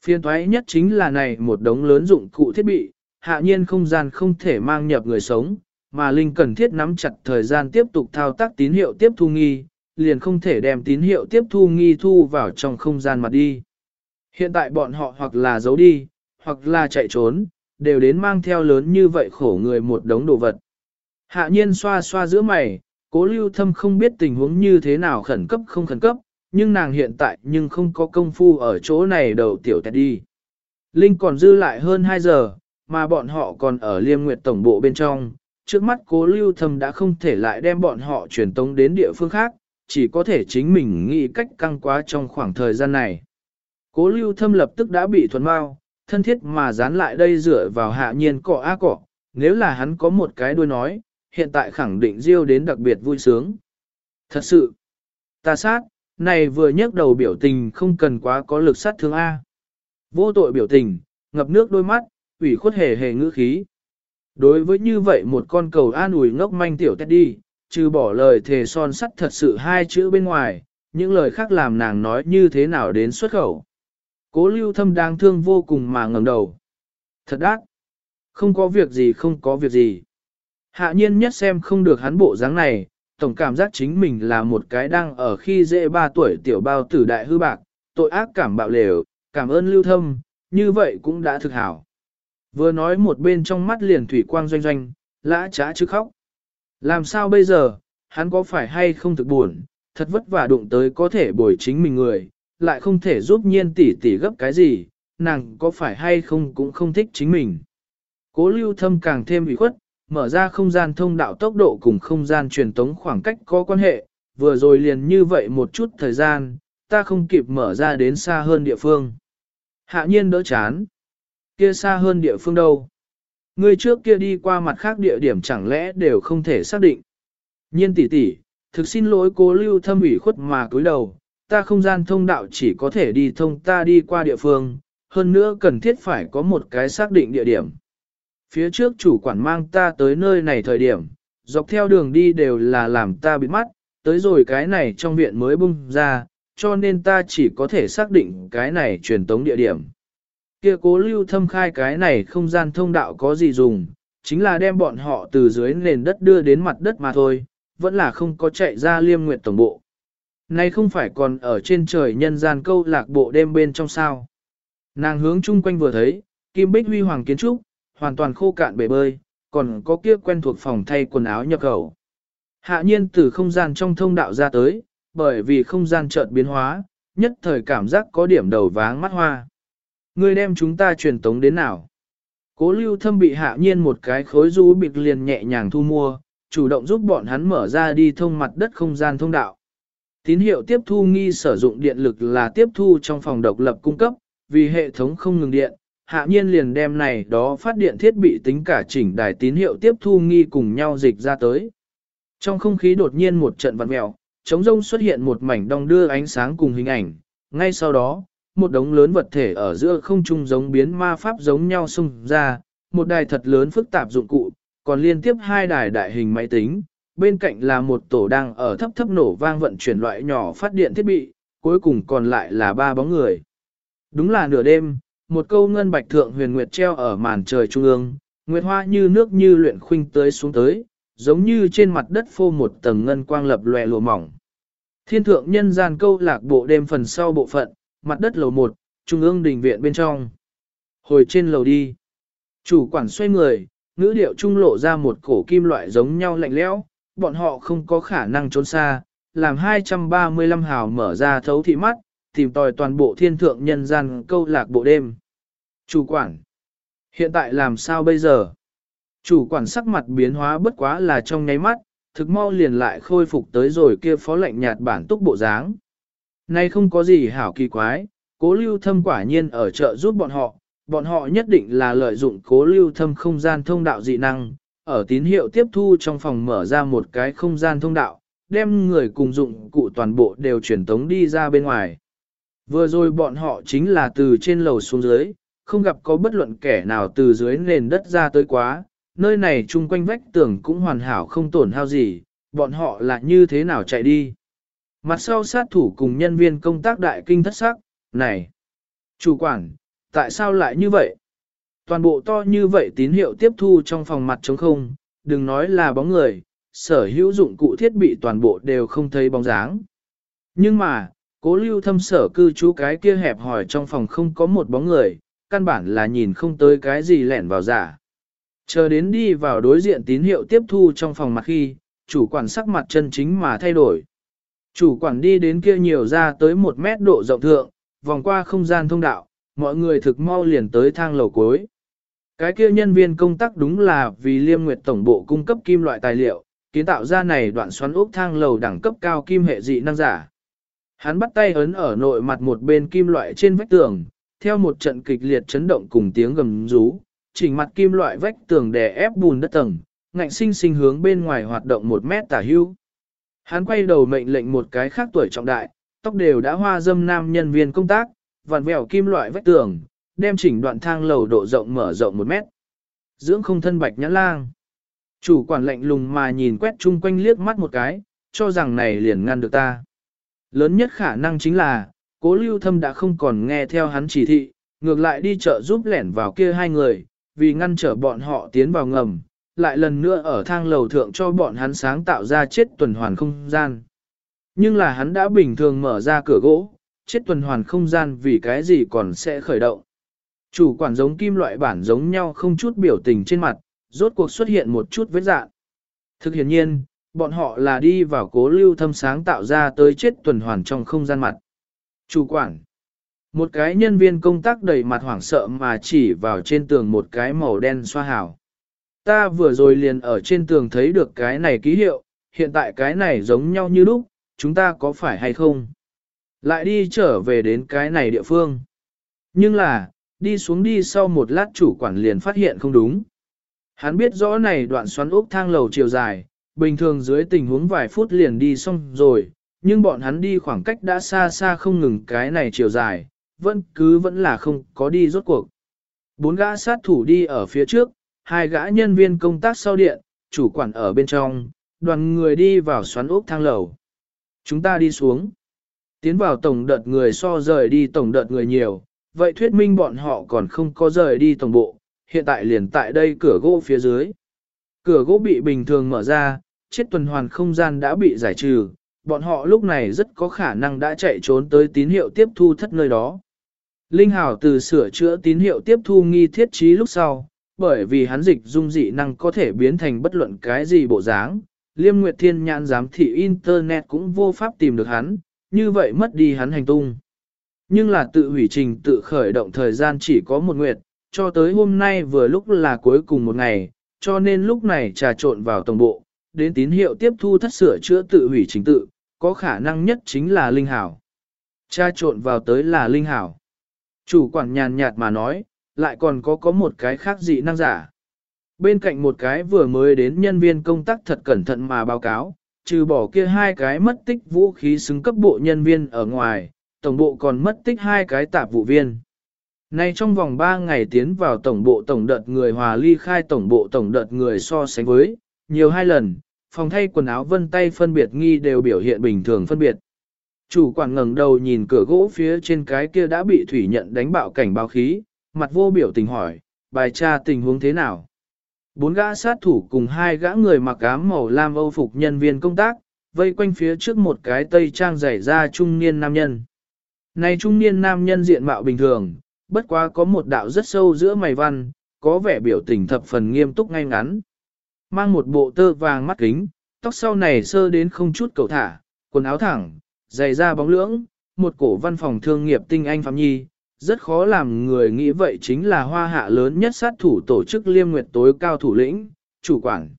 Phiên thoái nhất chính là này một đống lớn dụng cụ thiết bị, hạ nhiên không gian không thể mang nhập người sống, mà Linh cần thiết nắm chặt thời gian tiếp tục thao tác tín hiệu tiếp thu nghi, liền không thể đem tín hiệu tiếp thu nghi thu vào trong không gian mặt đi. Hiện tại bọn họ hoặc là giấu đi, hoặc là chạy trốn, đều đến mang theo lớn như vậy khổ người một đống đồ vật. Hạ nhiên xoa xoa giữa mày, cố lưu thâm không biết tình huống như thế nào khẩn cấp không khẩn cấp, nhưng nàng hiện tại nhưng không có công phu ở chỗ này đầu tiểu tẹt đi. Linh còn dư lại hơn 2 giờ, mà bọn họ còn ở liêm nguyệt tổng bộ bên trong, trước mắt cố lưu thâm đã không thể lại đem bọn họ truyền tống đến địa phương khác, chỉ có thể chính mình nghĩ cách căng quá trong khoảng thời gian này. Cố lưu thâm lập tức đã bị thuần mau, thân thiết mà dán lại đây dựa vào hạ nhiên cọ á cọ, nếu là hắn có một cái đuôi nói, hiện tại khẳng định riêu đến đặc biệt vui sướng. Thật sự, ta sát, này vừa nhấc đầu biểu tình không cần quá có lực sát thương A. Vô tội biểu tình, ngập nước đôi mắt, ủy khuất hề hề ngữ khí. Đối với như vậy một con cầu an ủi ngốc manh tiểu tét đi, trừ bỏ lời thề son sắt thật sự hai chữ bên ngoài, những lời khác làm nàng nói như thế nào đến xuất khẩu. Cố lưu thâm đang thương vô cùng mà ngẩng đầu. Thật đắc. Không có việc gì không có việc gì. Hạ nhiên nhất xem không được hắn bộ dáng này, tổng cảm giác chính mình là một cái đang ở khi dễ ba tuổi tiểu bao tử đại hư bạc, tội ác cảm bạo lều, cảm ơn lưu thâm, như vậy cũng đã thực hảo. Vừa nói một bên trong mắt liền thủy quang doanh doanh, lã trá chứ khóc. Làm sao bây giờ, hắn có phải hay không thực buồn, thật vất vả đụng tới có thể bồi chính mình người, lại không thể giúp nhiên tỷ tỷ gấp cái gì, nàng có phải hay không cũng không thích chính mình. Cố lưu thâm càng thêm ủy khuất, mở ra không gian thông đạo tốc độ cùng không gian truyền tống khoảng cách có quan hệ, vừa rồi liền như vậy một chút thời gian, ta không kịp mở ra đến xa hơn địa phương. Hạ nhiên đỡ chán. Kia xa hơn địa phương đâu? Người trước kia đi qua mặt khác địa điểm chẳng lẽ đều không thể xác định. Nhiên tỷ tỷ, thực xin lỗi cố lưu thâm ủy khuất mà cúi đầu, ta không gian thông đạo chỉ có thể đi thông ta đi qua địa phương, hơn nữa cần thiết phải có một cái xác định địa điểm. Phía trước chủ quản mang ta tới nơi này thời điểm, dọc theo đường đi đều là làm ta bị mắt, tới rồi cái này trong viện mới bung ra, cho nên ta chỉ có thể xác định cái này truyền tống địa điểm. Kia cố lưu thâm khai cái này không gian thông đạo có gì dùng, chính là đem bọn họ từ dưới nền đất đưa đến mặt đất mà thôi, vẫn là không có chạy ra liêm nguyện tổng bộ. Nay không phải còn ở trên trời nhân gian câu lạc bộ đêm bên trong sao. Nàng hướng chung quanh vừa thấy, kim bích huy hoàng kiến trúc, hoàn toàn khô cạn bể bơi, còn có kia quen thuộc phòng thay quần áo nhập khẩu. Hạ nhiên từ không gian trong thông đạo ra tới, bởi vì không gian chợt biến hóa, nhất thời cảm giác có điểm đầu váng mắt hoa. Ngươi đem chúng ta truyền tống đến nào? Cố lưu thâm bị hạ nhiên một cái khối rú bịt liền nhẹ nhàng thu mua, chủ động giúp bọn hắn mở ra đi thông mặt đất không gian thông đạo. Tín hiệu tiếp thu nghi sử dụng điện lực là tiếp thu trong phòng độc lập cung cấp, vì hệ thống không ngừng điện, hạ nhiên liền đem này đó phát điện thiết bị tính cả chỉnh đài tín hiệu tiếp thu nghi cùng nhau dịch ra tới. Trong không khí đột nhiên một trận vặn mèo, trống rông xuất hiện một mảnh đong đưa ánh sáng cùng hình ảnh, ngay sau đó, một đống lớn vật thể ở giữa không trung giống biến ma pháp giống nhau xung ra, một đài thật lớn phức tạp dụng cụ, còn liên tiếp hai đài đại hình máy tính, bên cạnh là một tổ đang ở thấp thấp nổ vang vận chuyển loại nhỏ phát điện thiết bị, cuối cùng còn lại là ba bóng người. Đúng là nửa đêm, một câu ngân bạch thượng huyền nguyệt treo ở màn trời trung ương, nguyệt hoa như nước như luyện khuynh tới xuống tới, giống như trên mặt đất phô một tầng ngân quang lập lòe lụa mỏng. Thiên thượng nhân gian câu lạc bộ đêm phần sau bộ phận, mặt đất lầu một, trung ương đình viện bên trong. Hồi trên lầu đi. Chủ quản xoay người, ngữ điệu trung lộ ra một cổ kim loại giống nhau lạnh lẽo, bọn họ không có khả năng trốn xa, làm 235 hào mở ra thấu thị mắt, tìm tòi toàn bộ thiên thượng nhân gian câu lạc bộ đêm. Chủ quản, hiện tại làm sao bây giờ? Chủ quản sắc mặt biến hóa bất quá là trong nháy mắt, thực mau liền lại khôi phục tới rồi kia phó lệnh nhạt bản túc bộ dáng. Nay không có gì hảo kỳ quái, cố lưu thâm quả nhiên ở chợ giúp bọn họ, bọn họ nhất định là lợi dụng cố lưu thâm không gian thông đạo dị năng, ở tín hiệu tiếp thu trong phòng mở ra một cái không gian thông đạo, đem người cùng dụng cụ toàn bộ đều chuyển tống đi ra bên ngoài. Vừa rồi bọn họ chính là từ trên lầu xuống dưới, không gặp có bất luận kẻ nào từ dưới nền đất ra tới quá, nơi này chung quanh vách tường cũng hoàn hảo không tổn hao gì, bọn họ là như thế nào chạy đi. Mặt sau sát thủ cùng nhân viên công tác đại kinh thất sắc, này, chủ quản, tại sao lại như vậy? Toàn bộ to như vậy tín hiệu tiếp thu trong phòng mặt trống không, đừng nói là bóng người, sở hữu dụng cụ thiết bị toàn bộ đều không thấy bóng dáng. Nhưng mà, cố lưu thâm sở cư trú cái kia hẹp hỏi trong phòng không có một bóng người, căn bản là nhìn không tới cái gì lẻn vào giả. Chờ đến đi vào đối diện tín hiệu tiếp thu trong phòng mặt khi, chủ quản sắc mặt chân chính mà thay đổi. Chủ quản đi đến kia nhiều ra tới một mét độ rộng thượng, vòng qua không gian thông đạo, mọi người thực mau liền tới thang lầu cuối. Cái kia nhân viên công tác đúng là vì Liêm Nguyệt Tổng bộ cung cấp kim loại tài liệu, kiến tạo ra này đoạn xoắn ốc thang lầu đẳng cấp cao kim hệ dị năng giả. Hắn bắt tay ấn ở nội mặt một bên kim loại trên vách tường, theo một trận kịch liệt chấn động cùng tiếng gầm rú, chỉnh mặt kim loại vách tường đè ép bùn đất tầng, ngạnh sinh sinh hướng bên ngoài hoạt động một mét tả hưu. Hắn quay đầu mệnh lệnh một cái khác tuổi trọng đại, tóc đều đã hoa dâm nam nhân viên công tác, vặn vẹo kim loại vách tường, đem chỉnh đoạn thang lầu độ rộng mở rộng một mét. Dưỡng không thân bạch nhãn lang. Chủ quản lệnh lùng mà nhìn quét chung quanh liếc mắt một cái, cho rằng này liền ngăn được ta. Lớn nhất khả năng chính là, cố lưu thâm đã không còn nghe theo hắn chỉ thị, ngược lại đi chợ giúp lẻn vào kia hai người, vì ngăn trở bọn họ tiến vào ngầm, lại lần nữa ở thang lầu thượng cho bọn hắn sáng tạo ra chết tuần hoàn không gian. Nhưng là hắn đã bình thường mở ra cửa gỗ, chết tuần hoàn không gian vì cái gì còn sẽ khởi động. Chủ quản giống kim loại bản giống nhau không chút biểu tình trên mặt, rốt cuộc xuất hiện một chút vết dạng. Thực hiện nhiên, bọn họ là đi vào cố lưu thâm sáng tạo ra tới chết tuần hoàn trong không gian mặt. Chủ quản. Một cái nhân viên công tác đầy mặt hoảng sợ mà chỉ vào trên tường một cái màu đen xoa hào. Ta vừa rồi liền ở trên tường thấy được cái này ký hiệu, hiện tại cái này giống nhau như lúc, chúng ta có phải hay không? Lại đi trở về đến cái này địa phương. Nhưng là, đi xuống đi sau một lát chủ quản liền phát hiện không đúng. Hắn biết rõ này đoạn xoắn ốc thang lầu chiều dài, bình thường dưới tình huống vài phút liền đi xong rồi, nhưng bọn hắn đi khoảng cách đã xa xa không ngừng cái này chiều dài, vẫn cứ vẫn là không có đi rốt cuộc. Bốn gã sát thủ đi ở phía trước, hai gã nhân viên công tác sau điện, chủ quản ở bên trong, đoàn người đi vào xoắn ốc thang lầu. Chúng ta đi xuống. Tiến vào tổng đợt người so rời đi tổng đợt người nhiều, vậy thuyết minh bọn họ còn không có rời đi tổng bộ, hiện tại liền tại đây cửa gỗ phía dưới. Cửa gỗ bị bình thường mở ra, chết tuần hoàn không gian đã bị giải trừ, bọn họ lúc này rất có khả năng đã chạy trốn tới tín hiệu tiếp thu thất nơi đó. Linh Hảo từ sửa chữa tín hiệu tiếp thu nghi thiết trí lúc sau, bởi vì hắn dịch dung dị năng có thể biến thành bất luận cái gì bộ dáng, Liêm Nguyệt Thiên nhãn giám thị Internet cũng vô pháp tìm được hắn, như vậy mất đi hắn hành tung. Nhưng là tự hủy trình tự khởi động thời gian chỉ có một nguyệt, cho tới hôm nay vừa lúc là cuối cùng một ngày, cho nên lúc này trà trộn vào tổng bộ, đến tín hiệu tiếp thu thất sửa chữa tự hủy trình tự, có khả năng nhất chính là Linh Hảo. Trà trộn vào tới là Linh Hảo. Chủ quản nhàn nhạt mà nói, lại còn có có một cái khác dị năng giả. Bên cạnh một cái vừa mới đến nhân viên công tác thật cẩn thận mà báo cáo, trừ bỏ kia hai cái mất tích vũ khí xứng cấp bộ nhân viên ở ngoài, tổng bộ còn mất tích hai cái tạp vụ viên. Nay trong vòng 3 ngày tiến vào tổng bộ tổng đợt người hòa ly khai tổng bộ tổng đợt người so sánh với, nhiều hai lần, phòng thay quần áo vân tay phân biệt nghi đều biểu hiện bình thường phân biệt. Chủ quản ngẩng đầu nhìn cửa gỗ phía trên cái kia đã bị thủy nhận đánh bạo cảnh báo khí, mặt vô biểu tình hỏi, bài tra tình huống thế nào? Bốn gã sát thủ cùng hai gã người mặc ám màu lam âu phục nhân viên công tác, vây quanh phía trước một cái tây trang rải ra trung niên nam nhân. Này trung niên nam nhân diện mạo bình thường, bất quá có một đạo rất sâu giữa mày văn, có vẻ biểu tình thập phần nghiêm túc ngay ngắn. Mang một bộ tơ vàng mắt kính, tóc sau này sơ đến không chút cầu thả, quần áo thẳng, giày da bóng lưỡng, một cổ văn phòng thương nghiệp tinh anh Phạm Nhi, rất khó làm người nghĩ vậy chính là hoa hạ lớn nhất sát thủ tổ chức Liêm Nguyệt tối cao thủ lĩnh, chủ quản.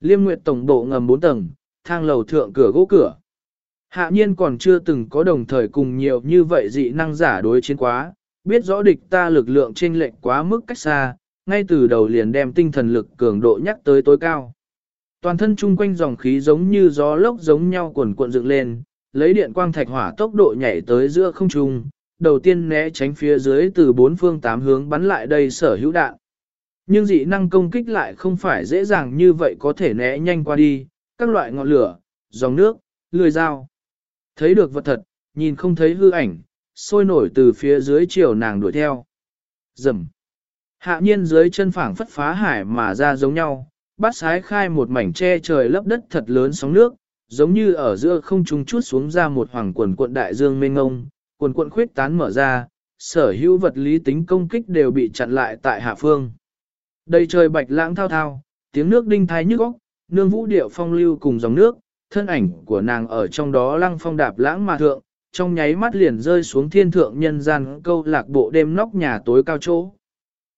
Liêm Nguyệt tổng bộ ngầm 4 tầng, thang lầu thượng cửa gỗ cửa. Hạ nhiên còn chưa từng có đồng thời cùng nhiều như vậy dị năng giả đối chiến quá, biết rõ địch ta lực lượng trên lệch quá mức cách xa, ngay từ đầu liền đem tinh thần lực cường độ nhắc tới tối cao. Toàn thân chung quanh dòng khí giống như gió lốc giống nhau cuộn cuộn dựng lên, lấy điện quang thạch hỏa tốc độ nhảy tới giữa không trung, đầu tiên né tránh phía dưới từ bốn phương tám hướng bắn lại đây sở hữu đạn. Nhưng dị năng công kích lại không phải dễ dàng như vậy có thể né nhanh qua đi, các loại ngọn lửa, dòng nước, lười dao. Thấy được vật thật, nhìn không thấy hư ảnh, sôi nổi từ phía dưới chiều nàng đuổi theo. Dầm. Hạ nhiên dưới chân phảng phất phá hải mà ra giống nhau, bát sái khai một mảnh che trời lấp đất thật lớn sóng nước, giống như ở giữa không trung chút xuống ra một hoàng quần cuộn đại dương mênh ngông, Cuộn cuộn khuyết tán mở ra, sở hữu vật lý tính công kích đều bị chặn lại tại hạ phương. Đầy trời bạch lãng thao thao, tiếng nước đinh thái nhức óc, nương vũ điệu phong lưu cùng dòng nước, thân ảnh của nàng ở trong đó lăng phong đạp lãng mà thượng, trong nháy mắt liền rơi xuống thiên thượng nhân gian câu lạc bộ đêm nóc nhà tối cao chỗ.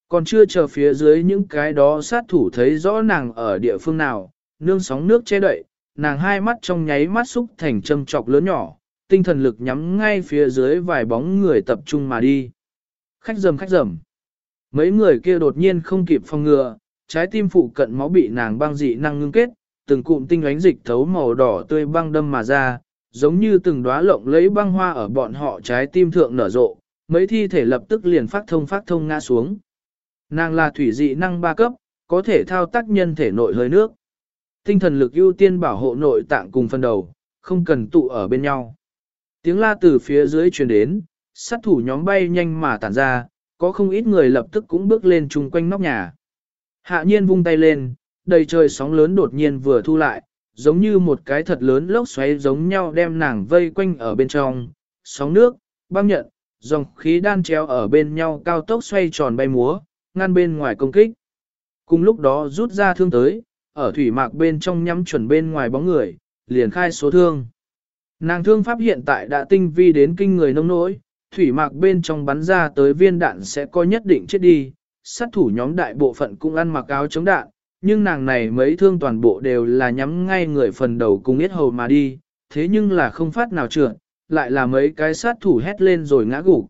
Còn chưa chờ phía dưới những cái đó sát thủ thấy rõ nàng ở địa phương nào, nương sóng nước che đậy, nàng hai mắt trong nháy mắt xúc thành châm trọc lớn nhỏ, tinh thần lực nhắm ngay phía dưới vài bóng người tập trung mà đi. Khách rầm khách rầm. Mấy người kia đột nhiên không kịp phòng ngừa, trái tim phụ cận máu bị nàng băng dị năng ngưng kết, từng cụm tinh ánh dịch thấu màu đỏ tươi băng đâm mà ra, giống như từng đóa lộng lấy băng hoa ở bọn họ trái tim thượng nở rộ, mấy thi thể lập tức liền phát thông phát thông ngã xuống. Nàng là thủy dị năng ba cấp, có thể thao tác nhân thể nội hơi nước. Tinh thần lực ưu tiên bảo hộ nội tạng cùng phân đầu, không cần tụ ở bên nhau. Tiếng la từ phía dưới truyền đến, sát thủ nhóm bay nhanh mà tản ra, có không ít người lập tức cũng bước lên chung quanh nóc nhà. Hạ nhiên vung tay lên, đầy trời sóng lớn đột nhiên vừa thu lại, giống như một cái thật lớn lốc xoáy giống nhau đem nàng vây quanh ở bên trong, sóng nước, băng nhận, dòng khí đan treo ở bên nhau cao tốc xoay tròn bay múa, ngăn bên ngoài công kích. Cùng lúc đó rút ra thương tới, ở thủy mạc bên trong nhắm chuẩn bên ngoài bóng người, liền khai số thương. Nàng thương pháp hiện tại đã tinh vi đến kinh người nông nỗi, thủy mạc bên trong bắn ra tới viên đạn sẽ có nhất định chết đi, sát thủ nhóm đại bộ phận cũng ăn mặc áo chống đạn, nhưng nàng này mấy thương toàn bộ đều là nhắm ngay người phần đầu cùng yết hầu mà đi, thế nhưng là không phát nào trượt, lại là mấy cái sát thủ hét lên rồi ngã gục.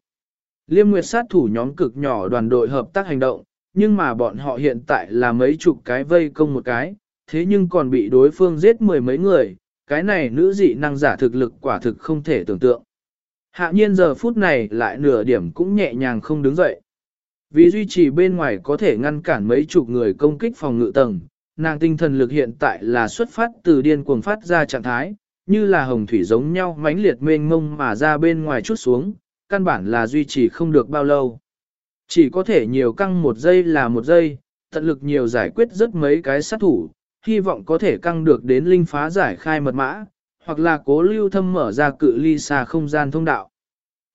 Liêm Nguyệt sát thủ nhóm cực nhỏ đoàn đội hợp tác hành động, nhưng mà bọn họ hiện tại là mấy chục cái vây công một cái, thế nhưng còn bị đối phương giết mười mấy người, cái này nữ dị năng giả thực lực quả thực không thể tưởng tượng. Hạ nhiên giờ phút này lại nửa điểm cũng nhẹ nhàng không đứng dậy. Vì duy trì bên ngoài có thể ngăn cản mấy chục người công kích phòng ngự tầng, nàng tinh thần lực hiện tại là xuất phát từ điên cuồng phát ra trạng thái, như là hồng thủy giống nhau mãnh liệt mênh mông mà ra bên ngoài chút xuống, căn bản là duy trì không được bao lâu. Chỉ có thể nhiều căng một giây là một giây, tận lực nhiều giải quyết rất mấy cái sát thủ, hy vọng có thể căng được đến linh phá giải khai mật mã, hoặc là cố lưu thâm mở ra cự ly xa không gian thông đạo.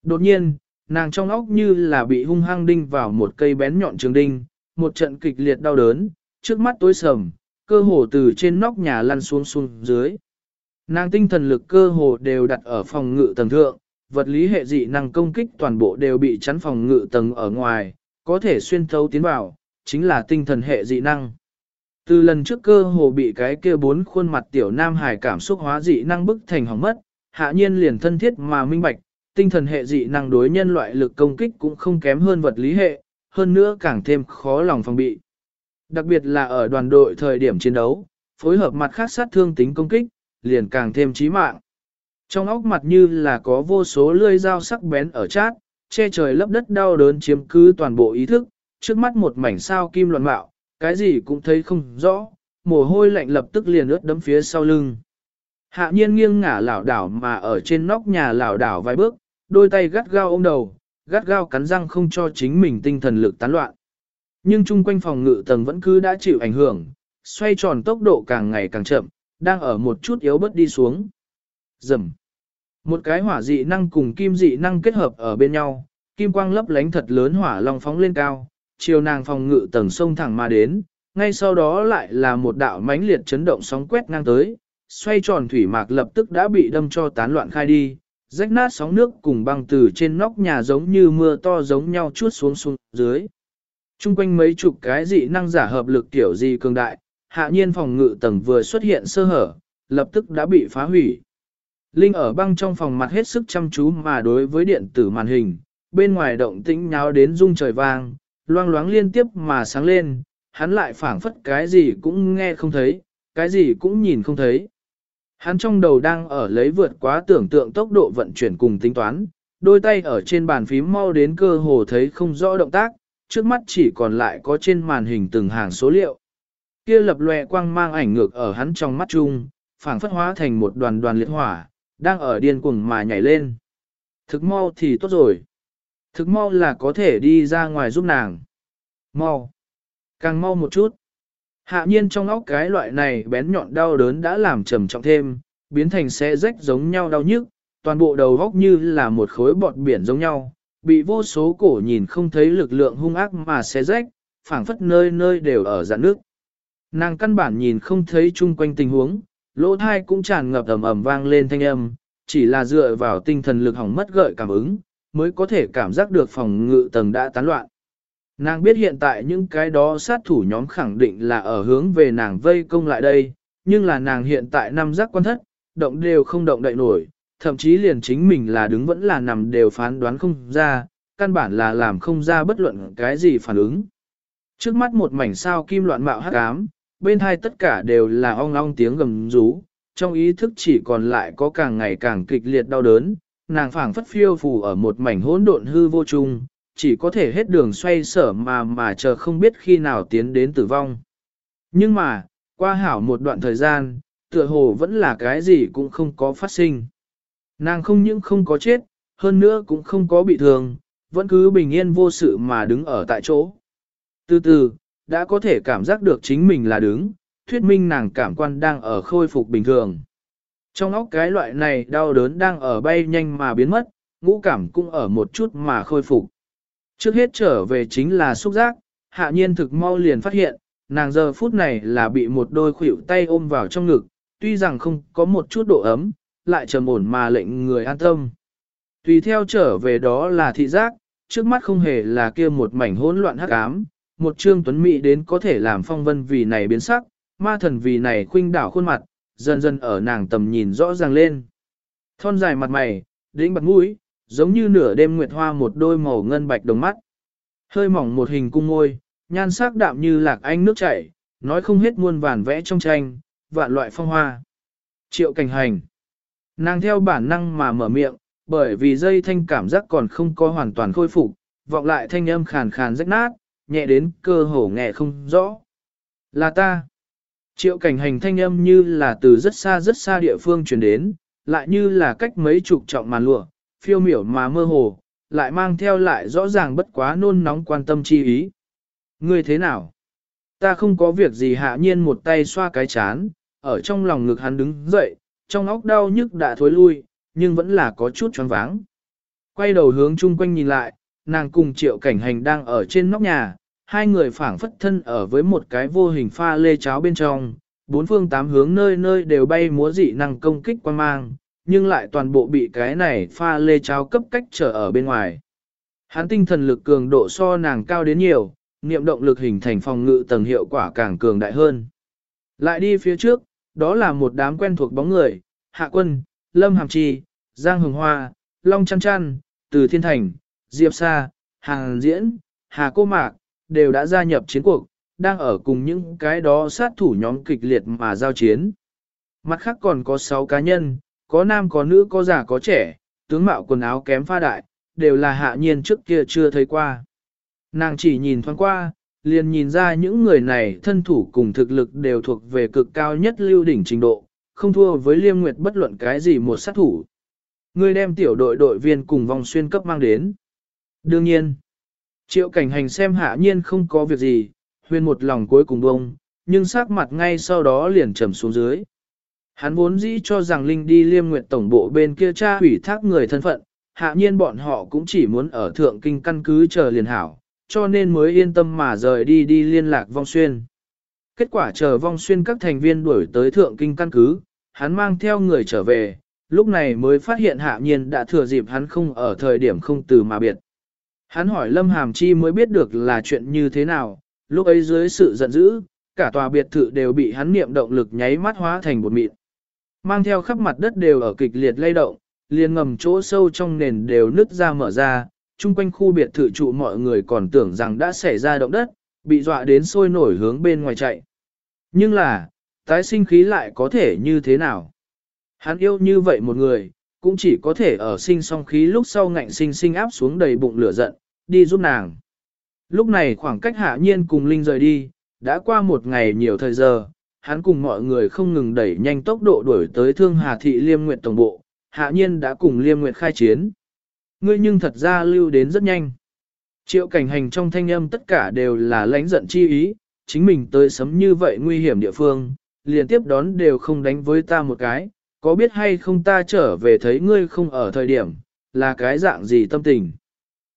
Đột nhiên, nàng trong óc như là bị hung hăng đinh vào một cây bén nhọn trường đinh, một trận kịch liệt đau đớn, trước mắt tối sầm, cơ hồ từ trên nóc nhà lăn xuống xuống dưới. Nàng tinh thần lực cơ hồ đều đặt ở phòng ngự tầng thượng, vật lý hệ dị năng công kích toàn bộ đều bị chắn phòng ngự tầng ở ngoài, có thể xuyên thấu tiến vào, chính là tinh thần hệ dị năng. Từ lần trước cơ hồ bị cái kia bốn khuôn mặt tiểu nam hải cảm xúc hóa dị năng bức thành hỏng mất, hạ nhiên liền thân thiết mà minh bạch, tinh thần hệ dị năng đối nhân loại lực công kích cũng không kém hơn vật lý hệ, hơn nữa càng thêm khó lòng phòng bị. Đặc biệt là ở đoàn đội thời điểm chiến đấu, phối hợp mặt khác sát thương tính công kích, liền càng thêm chí mạng. Trong óc mặt như là có vô số lưỡi dao sắc bén ở chát, che trời lấp đất đau đớn chiếm cứ toàn bộ ý thức, trước mắt một mảnh sao kim loạn mạo, cái gì cũng thấy không rõ, mồ hôi lạnh lập tức liền ướt đấm phía sau lưng. Hạ nhiên nghiêng ngả lảo đảo mà ở trên nóc nhà lảo đảo vài bước, đôi tay gắt gao ôm đầu, gắt gao cắn răng không cho chính mình tinh thần lực tán loạn. Nhưng chung quanh phòng ngự tầng vẫn cứ đã chịu ảnh hưởng, xoay tròn tốc độ càng ngày càng chậm, đang ở một chút yếu bớt đi xuống. Dầm. Một cái hỏa dị năng cùng kim dị năng kết hợp ở bên nhau, kim quang lấp lánh thật lớn hỏa long phóng lên cao, chiều nàng phòng ngự tầng sông thẳng mà đến, ngay sau đó lại là một đạo mãnh liệt chấn động sóng quét ngang tới, xoay tròn thủy mạc lập tức đã bị đâm cho tán loạn khai đi, rách nát sóng nước cùng băng từ trên nóc nhà giống như mưa to giống nhau chuốt xuống xuống dưới. Trung quanh mấy chục cái dị năng giả hợp lực tiểu gì cường đại, hạ nhiên phòng ngự tầng vừa xuất hiện sơ hở, lập tức đã bị phá hủy. Linh ở băng trong phòng mặt hết sức chăm chú mà đối với điện tử màn hình, bên ngoài động tĩnh nháo đến rung trời vang, loang loáng liên tiếp mà sáng lên, hắn lại phảng phất cái gì cũng nghe không thấy, cái gì cũng nhìn không thấy. Hắn trong đầu đang ở lấy vượt quá tưởng tượng tốc độ vận chuyển cùng tính toán, đôi tay ở trên bàn phím mau đến cơ hồ thấy không rõ động tác, trước mắt chỉ còn lại có trên màn hình từng hàng số liệu. Kia lập lòe quang mang ảnh ngược ở hắn trong mắt chung, phảng phất hóa thành một đoàn đoàn liệt hỏa, đang ở điên cuồng mà nhảy lên. Thực mau thì tốt rồi. Thực mau là có thể đi ra ngoài giúp nàng. Mau. Càng mau một chút. Hạ nhiên trong óc cái loại này bén nhọn đau đớn đã làm trầm trọng thêm, biến thành xe rách giống nhau đau nhức, toàn bộ đầu góc như là một khối bọt biển giống nhau, bị vô số cổ nhìn không thấy lực lượng hung ác mà xe rách, phảng phất nơi nơi đều ở dạng nước. Nàng căn bản nhìn không thấy chung quanh tình huống, lỗ thai cũng tràn ngập ầm ầm vang lên thanh âm, chỉ là dựa vào tinh thần lực hỏng mất gợi cảm ứng, mới có thể cảm giác được phòng ngự tầng đã tán loạn. Nàng biết hiện tại những cái đó sát thủ nhóm khẳng định là ở hướng về nàng vây công lại đây, nhưng là nàng hiện tại năm giác quan thất, động đều không động đậy nổi, thậm chí liền chính mình là đứng vẫn là nằm đều phán đoán không ra, căn bản là làm không ra bất luận cái gì phản ứng. Trước mắt một mảnh sao kim loạn mạo hắc ám, bên hai tất cả đều là ong ong tiếng gầm rú, trong ý thức chỉ còn lại có càng ngày càng kịch liệt đau đớn, nàng phảng phất phiêu phù ở một mảnh hỗn độn hư vô chung, chỉ có thể hết đường xoay sở mà mà chờ không biết khi nào tiến đến tử vong. Nhưng mà, qua hảo một đoạn thời gian, tựa hồ vẫn là cái gì cũng không có phát sinh. Nàng không những không có chết, hơn nữa cũng không có bị thương, vẫn cứ bình yên vô sự mà đứng ở tại chỗ. Từ từ, đã có thể cảm giác được chính mình là đứng, thuyết minh nàng cảm quan đang ở khôi phục bình thường. Trong óc cái loại này đau đớn đang ở bay nhanh mà biến mất, ngũ cảm cũng ở một chút mà khôi phục. Trước hết trở về chính là xúc giác, hạ nhiên thực mau liền phát hiện, nàng giờ phút này là bị một đôi khuỷu tay ôm vào trong ngực, tuy rằng không có một chút độ ấm, lại trầm ổn mà lệnh người an tâm. Tùy theo trở về đó là thị giác, trước mắt không hề là kia một mảnh hỗn loạn hắc ám, một trương tuấn mỹ đến có thể làm phong vân vì này biến sắc, ma thần vì này khuynh đảo khuôn mặt, dần dần ở nàng tầm nhìn rõ ràng lên. Thon dài mặt mày, đĩnh bật mũi, giống như nửa đêm nguyệt hoa một đôi màu ngân bạch đồng mắt. Hơi mỏng một hình cung môi, nhan sắc đạm như lạc anh nước chảy, nói không hết muôn vàn vẽ trong tranh, vạn loại phong hoa. Triệu cảnh hành. Nàng theo bản năng mà mở miệng, bởi vì dây thanh cảm giác còn không có hoàn toàn khôi phục, vọng lại thanh âm khàn khàn rách nát, nhẹ đến cơ hồ nghe không rõ. Là ta. Triệu cảnh hành thanh âm như là từ rất xa rất xa địa phương truyền đến, lại như là cách mấy chục trọng màn lụa, phiêu miểu mà mơ hồ, lại mang theo lại rõ ràng bất quá nôn nóng quan tâm chi ý. Ngươi thế nào? Ta không có việc gì hạ nhiên một tay xoa cái chán, ở trong lòng ngực hắn đứng dậy, trong óc đau nhức đã thối lui, nhưng vẫn là có chút choáng váng. Quay đầu hướng chung quanh nhìn lại, nàng cùng triệu cảnh hành đang ở trên nóc nhà, hai người phảng phất thân ở với một cái vô hình pha lê cháo bên trong, bốn phương tám hướng nơi nơi đều bay múa dị năng công kích quan mang, nhưng lại toàn bộ bị cái này pha lê cháo cấp cách trở ở bên ngoài. Hắn tinh thần lực cường độ so nàng cao đến nhiều, niệm động lực hình thành phòng ngự tầng hiệu quả càng cường đại hơn. Lại đi phía trước, đó là một đám quen thuộc bóng người, Hạ Quân, Lâm Hàm Chi, Giang Hồng Hoa, Long Chăn Chăn, Từ Thiên Thành, Diệp Sa, Hàng Diễn, Hà Cô Mạc, đều đã gia nhập chiến cuộc, đang ở cùng những cái đó sát thủ nhóm kịch liệt mà giao chiến. Mặt khác còn có 6 cá nhân, có nam có nữ có già có trẻ, tướng mạo quần áo kém pha đại, đều là hạ nhiên trước kia chưa thấy qua. Nàng chỉ nhìn thoáng qua, liền nhìn ra những người này thân thủ cùng thực lực đều thuộc về cực cao nhất lưu đỉnh trình độ, không thua với liêm nguyệt bất luận cái gì một sát thủ. Người đem tiểu đội đội viên cùng vòng xuyên cấp mang đến. Đương nhiên, triệu cảnh hành xem hạ nhiên không có việc gì, huyền một lòng cuối cùng bông, nhưng sắc mặt ngay sau đó liền trầm xuống dưới. Hắn vốn dĩ cho rằng Linh đi liêm nguyệt tổng bộ bên kia tra hủy thác người thân phận, hạ nhiên bọn họ cũng chỉ muốn ở thượng kinh căn cứ chờ liền hảo, cho nên mới yên tâm mà rời đi đi liên lạc vong xuyên. Kết quả chờ vong xuyên các thành viên đuổi tới thượng kinh căn cứ, hắn mang theo người trở về, lúc này mới phát hiện hạ nhiên đã thừa dịp hắn không ở thời điểm không từ mà biệt. Hắn hỏi Lâm Hàm Chi mới biết được là chuyện như thế nào, lúc ấy dưới sự giận dữ, cả tòa biệt thự đều bị hắn niệm động lực nháy mắt hóa thành bột mịn. Mang theo khắp mặt đất đều ở kịch liệt lay động, liền ngầm chỗ sâu trong nền đều nứt ra mở ra, chung quanh khu biệt thự trụ mọi người còn tưởng rằng đã xảy ra động đất, bị dọa đến sôi nổi hướng bên ngoài chạy. Nhưng là, tái sinh khí lại có thể như thế nào? Hắn yêu như vậy một người, cũng chỉ có thể ở sinh song khí lúc sau ngạnh sinh sinh áp xuống đầy bụng lửa giận, đi giúp nàng. Lúc này khoảng cách hạ nhiên cùng Linh rời đi, đã qua một ngày nhiều thời giờ, hắn cùng mọi người không ngừng đẩy nhanh tốc độ đuổi tới thương hà thị liêm Nguyệt tổng bộ, hạ nhiên đã cùng liêm Nguyệt khai chiến. Ngươi nhưng thật ra lưu đến rất nhanh. Triệu cảnh hành trong thanh âm tất cả đều là lãnh giận chi ý, chính mình tới sấm như vậy nguy hiểm địa phương, liền tiếp đón đều không đánh với ta một cái, có biết hay không ta trở về thấy ngươi không ở thời điểm, là cái dạng gì tâm tình.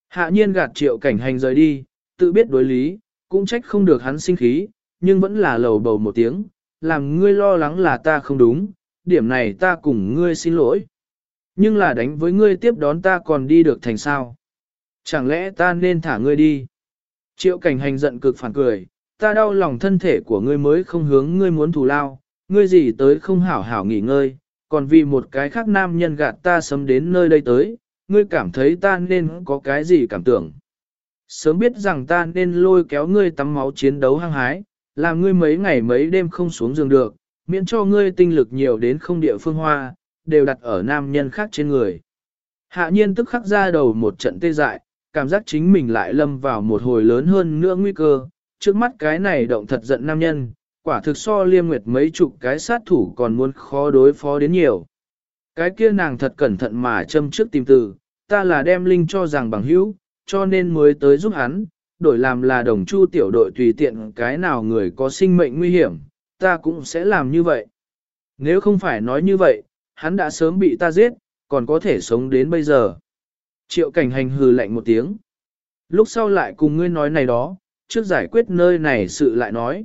Hạ nhiên gạt triệu cảnh hành rời đi, tự biết đối lý, cũng trách không được hắn sinh khí, nhưng vẫn là lầu bầu một tiếng, làm ngươi lo lắng là ta không đúng, điểm này ta cùng ngươi xin lỗi. Nhưng là đánh với ngươi tiếp đón ta còn đi được thành sao. Chẳng lẽ ta nên thả ngươi đi? Triệu cảnh hành giận cực phản cười, ta đau lòng thân thể của ngươi mới không hướng ngươi muốn thù lao, ngươi gì tới không hảo hảo nghỉ ngơi, còn vì một cái khác nam nhân gạt ta sớm đến nơi đây tới, ngươi cảm thấy ta nên có cái gì cảm tưởng. Sớm biết rằng ta nên lôi kéo ngươi tắm máu chiến đấu hăng hái, làm ngươi mấy ngày mấy đêm không xuống giường được, miễn cho ngươi tinh lực nhiều đến không địa phương hoa, đều đặt ở nam nhân khác trên người. Hạ nhiên tức khắc ra đầu một trận tê dại, cảm giác chính mình lại lâm vào một hồi lớn hơn nữa nguy cơ, trước mắt cái này động thật giận nam nhân, quả thực so liêm nguyệt mấy chục cái sát thủ còn muốn khó đối phó đến nhiều. Cái kia nàng thật cẩn thận mà châm trước tìm từ, ta là đem linh cho rằng bằng hữu, cho nên mới tới giúp hắn, đổi làm là đồng chu tiểu đội tùy tiện cái nào người có sinh mệnh nguy hiểm, ta cũng sẽ làm như vậy. Nếu không phải nói như vậy, hắn đã sớm bị ta giết, còn có thể sống đến bây giờ. Triệu cảnh hành hừ lạnh một tiếng. Lúc sau lại cùng ngươi nói này đó, trước giải quyết nơi này sự lại nói.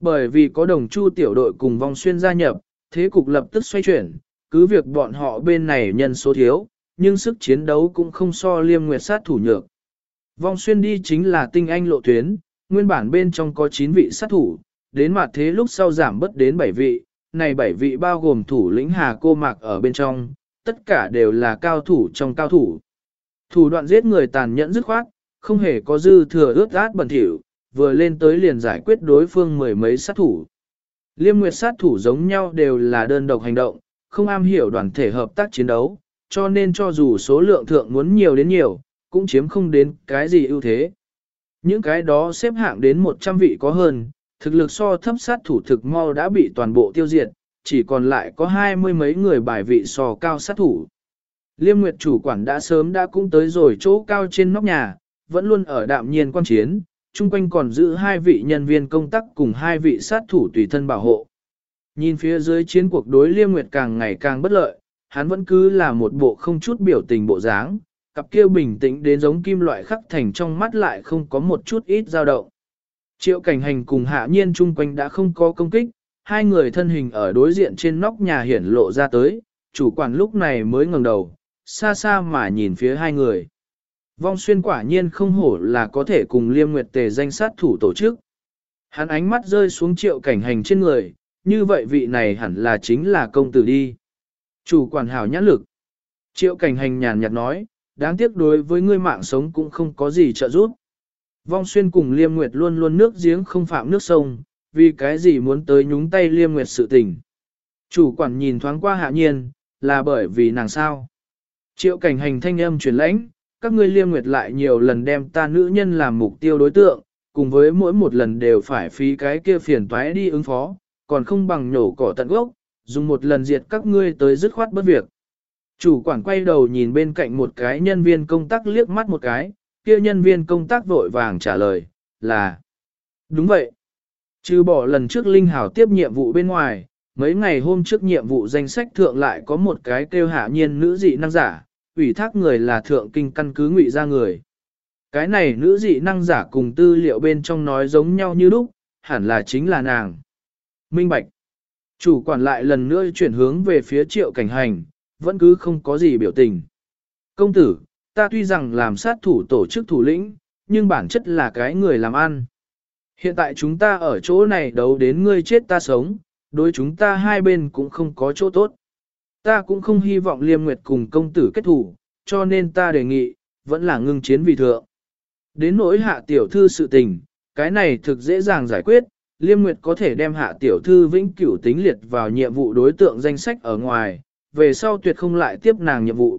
Bởi vì có đồng chu tiểu đội cùng vong xuyên gia nhập, thế cục lập tức xoay chuyển, cứ việc bọn họ bên này nhân số thiếu, nhưng sức chiến đấu cũng không so liêm nguyệt sát thủ nhược. Vong xuyên đi chính là tinh anh lộ tuyến, nguyên bản bên trong có 9 vị sát thủ, đến mặt thế lúc sau giảm bất đến 7 vị, này 7 vị bao gồm thủ lĩnh Hà Cô Mạc ở bên trong, tất cả đều là cao thủ trong cao thủ. Thủ đoạn giết người tàn nhẫn dứt khoát, không hề có dư thừa ướt át bẩn thỉu, vừa lên tới liền giải quyết đối phương mười mấy sát thủ. Liêm nguyệt sát thủ giống nhau đều là đơn độc hành động, không am hiểu đoàn thể hợp tác chiến đấu, cho nên cho dù số lượng thượng muốn nhiều đến nhiều, cũng chiếm không đến cái gì ưu thế. Những cái đó xếp hạng đến 100 vị có hơn, thực lực so thấp sát thủ thực mau đã bị toàn bộ tiêu diệt, chỉ còn lại có hai mươi mấy người bài vị so cao sát thủ. Liêm Nguyệt chủ quản đã sớm đã cũng tới rồi chỗ cao trên nóc nhà, vẫn luôn ở đạm nhiên quan chiến, chung quanh còn giữ hai vị nhân viên công tác cùng hai vị sát thủ tùy thân bảo hộ. Nhìn phía dưới chiến cuộc đối Liêm Nguyệt càng ngày càng bất lợi, hắn vẫn cứ là một bộ không chút biểu tình bộ dáng, cặp kia bình tĩnh đến giống kim loại khắc thành trong mắt lại không có một chút ít dao động. Triệu cảnh hành cùng hạ nhiên chung quanh đã không có công kích, hai người thân hình ở đối diện trên nóc nhà hiển lộ ra tới, chủ quản lúc này mới ngẩng đầu, xa xa mà nhìn phía hai người. Vong xuyên quả nhiên không hổ là có thể cùng liêm nguyệt tề danh sát thủ tổ chức. Hắn ánh mắt rơi xuống triệu cảnh hành trên người, như vậy vị này hẳn là chính là công tử đi. Chủ quản hảo nhãn lực. Triệu cảnh hành nhàn nhạt nói, đáng tiếc đối với ngươi mạng sống cũng không có gì trợ giúp. Vong xuyên cùng liêm nguyệt luôn luôn nước giếng không phạm nước sông, vì cái gì muốn tới nhúng tay liêm nguyệt sự tình. Chủ quản nhìn thoáng qua hạ nhiên, là bởi vì nàng sao. Triệu cảnh hành thanh âm truyền lãnh, các ngươi liêm nguyệt lại nhiều lần đem ta nữ nhân làm mục tiêu đối tượng, cùng với mỗi một lần đều phải phí cái kia phiền toái đi ứng phó, còn không bằng nhổ cỏ tận gốc, dùng một lần diệt các ngươi tới dứt khoát bất việc. Chủ quản quay đầu nhìn bên cạnh một cái nhân viên công tác liếc mắt một cái, kia nhân viên công tác vội vàng trả lời, là Đúng vậy. Trừ bỏ lần trước Linh Hảo tiếp nhiệm vụ bên ngoài, mấy ngày hôm trước nhiệm vụ danh sách thượng lại có một cái kêu hạ nhiên nữ dị năng giả, ủy thác người là thượng kinh căn cứ ngụy ra người. Cái này nữ dị năng giả cùng tư liệu bên trong nói giống nhau như lúc, hẳn là chính là nàng. Minh Bạch. Chủ quản lại lần nữa chuyển hướng về phía triệu cảnh hành, vẫn cứ không có gì biểu tình. Công tử, ta tuy rằng làm sát thủ tổ chức thủ lĩnh, nhưng bản chất là cái người làm ăn. Hiện tại chúng ta ở chỗ này đấu đến ngươi chết ta sống, đối chúng ta hai bên cũng không có chỗ tốt. Ta cũng không hy vọng Liêm Nguyệt cùng công tử kết thủ, cho nên ta đề nghị, vẫn là ngưng chiến vì thượng. Đến nỗi hạ tiểu thư sự tình, cái này thực dễ dàng giải quyết, Liêm Nguyệt có thể đem hạ tiểu thư vĩnh cửu tính liệt vào nhiệm vụ đối tượng danh sách ở ngoài, về sau tuyệt không lại tiếp nàng nhiệm vụ.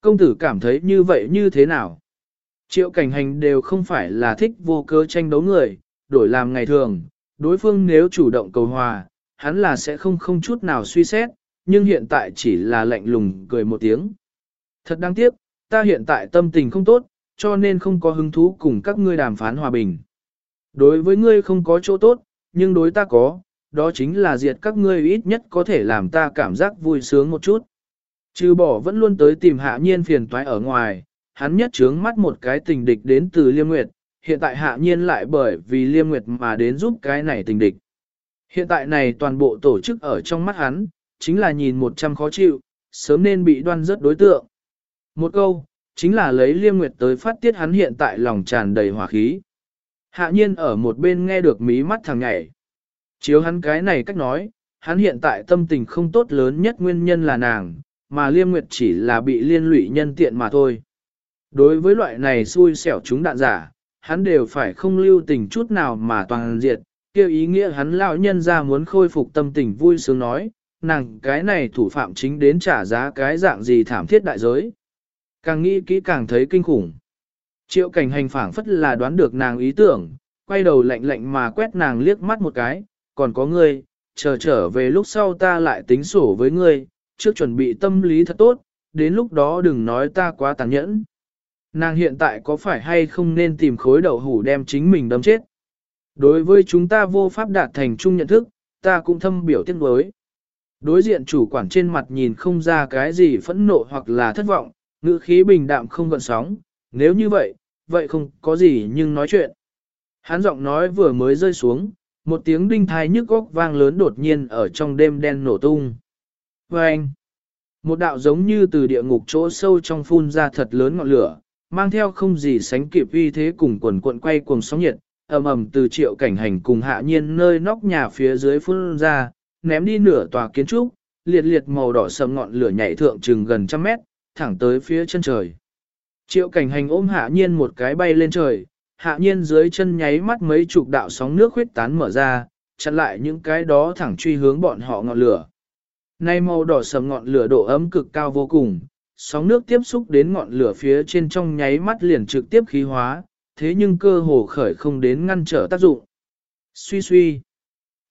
Công tử cảm thấy như vậy như thế nào? Triệu cảnh hành đều không phải là thích vô cớ tranh đấu người, đổi làm ngày thường, đối phương nếu chủ động cầu hòa, hắn là sẽ không không chút nào suy xét, nhưng hiện tại chỉ là lạnh lùng cười một tiếng. Thật đáng tiếc, ta hiện tại tâm tình không tốt, Cho nên không có hứng thú cùng các ngươi đàm phán hòa bình. Đối với ngươi không có chỗ tốt, nhưng đối ta có, đó chính là diệt các ngươi ít nhất có thể làm ta cảm giác vui sướng một chút. Trừ bỏ vẫn luôn tới tìm hạ nhiên phiền toái ở ngoài, hắn nhất trướng mắt một cái tình địch đến từ Liêm Nguyệt, hiện tại hạ nhiên lại bởi vì Liêm Nguyệt mà đến giúp cái này tình địch. Hiện tại này toàn bộ tổ chức ở trong mắt hắn, chính là nhìn một trăm khó chịu, sớm nên bị đoan rớt đối tượng. Một câu, chính là lấy Liêm Nguyệt tới phát tiết hắn hiện tại lòng tràn đầy hỏa khí. Hạ nhiên ở một bên nghe được mí mắt thằng nhảy. Chiếu hắn cái này cách nói, hắn hiện tại tâm tình không tốt lớn nhất nguyên nhân là nàng, mà Liêm Nguyệt chỉ là bị liên lụy nhân tiện mà thôi. Đối với loại này xui xẻo chúng đạn giả, hắn đều phải không lưu tình chút nào mà toàn diệt, kêu ý nghĩa hắn lão nhân ra muốn khôi phục tâm tình vui sướng nói, nàng cái này thủ phạm chính đến trả giá cái dạng gì thảm thiết đại giới. Càng nghĩ kỹ càng thấy kinh khủng. Triệu cảnh hành phảng phất là đoán được nàng ý tưởng, quay đầu lạnh lạnh mà quét nàng liếc mắt một cái, còn có ngươi, chờ trở về lúc sau ta lại tính sổ với ngươi, trước chuẩn bị tâm lý thật tốt, đến lúc đó đừng nói ta quá tàn nhẫn. Nàng hiện tại có phải hay không nên tìm khối đậu hủ đem chính mình đâm chết? Đối với chúng ta vô pháp đạt thành chung nhận thức, ta cũng thâm biểu tiếc đối. Đối diện chủ quản trên mặt nhìn không ra cái gì phẫn nộ hoặc là thất vọng, ngữ khí bình đạm không gợn sóng, nếu như vậy, vậy không có gì nhưng nói chuyện. Hắn giọng nói vừa mới rơi xuống, một tiếng đinh thai nhức góc vang lớn đột nhiên ở trong đêm đen nổ tung. Và anh, một đạo giống như từ địa ngục chỗ sâu trong phun ra thật lớn ngọn lửa, mang theo không gì sánh kịp uy thế cùng quần cuộn quay cuồng sóng nhiệt, ầm ầm từ triệu cảnh hành cùng hạ nhiên nơi nóc nhà phía dưới phun ra, ném đi nửa tòa kiến trúc, liệt liệt màu đỏ sầm ngọn lửa nhảy thượng chừng gần trăm mét, thẳng tới phía chân trời. Triệu cảnh hành ôm hạ nhiên một cái bay lên trời, hạ nhiên dưới chân nháy mắt mấy chục đạo sóng nước huyết tán mở ra, chặn lại những cái đó thẳng truy hướng bọn họ ngọn lửa. Nay màu đỏ sầm ngọn lửa độ ấm cực cao vô cùng, sóng nước tiếp xúc đến ngọn lửa phía trên trong nháy mắt liền trực tiếp khí hóa, thế nhưng cơ hồ khởi không đến ngăn trở tác dụng. Suy suy,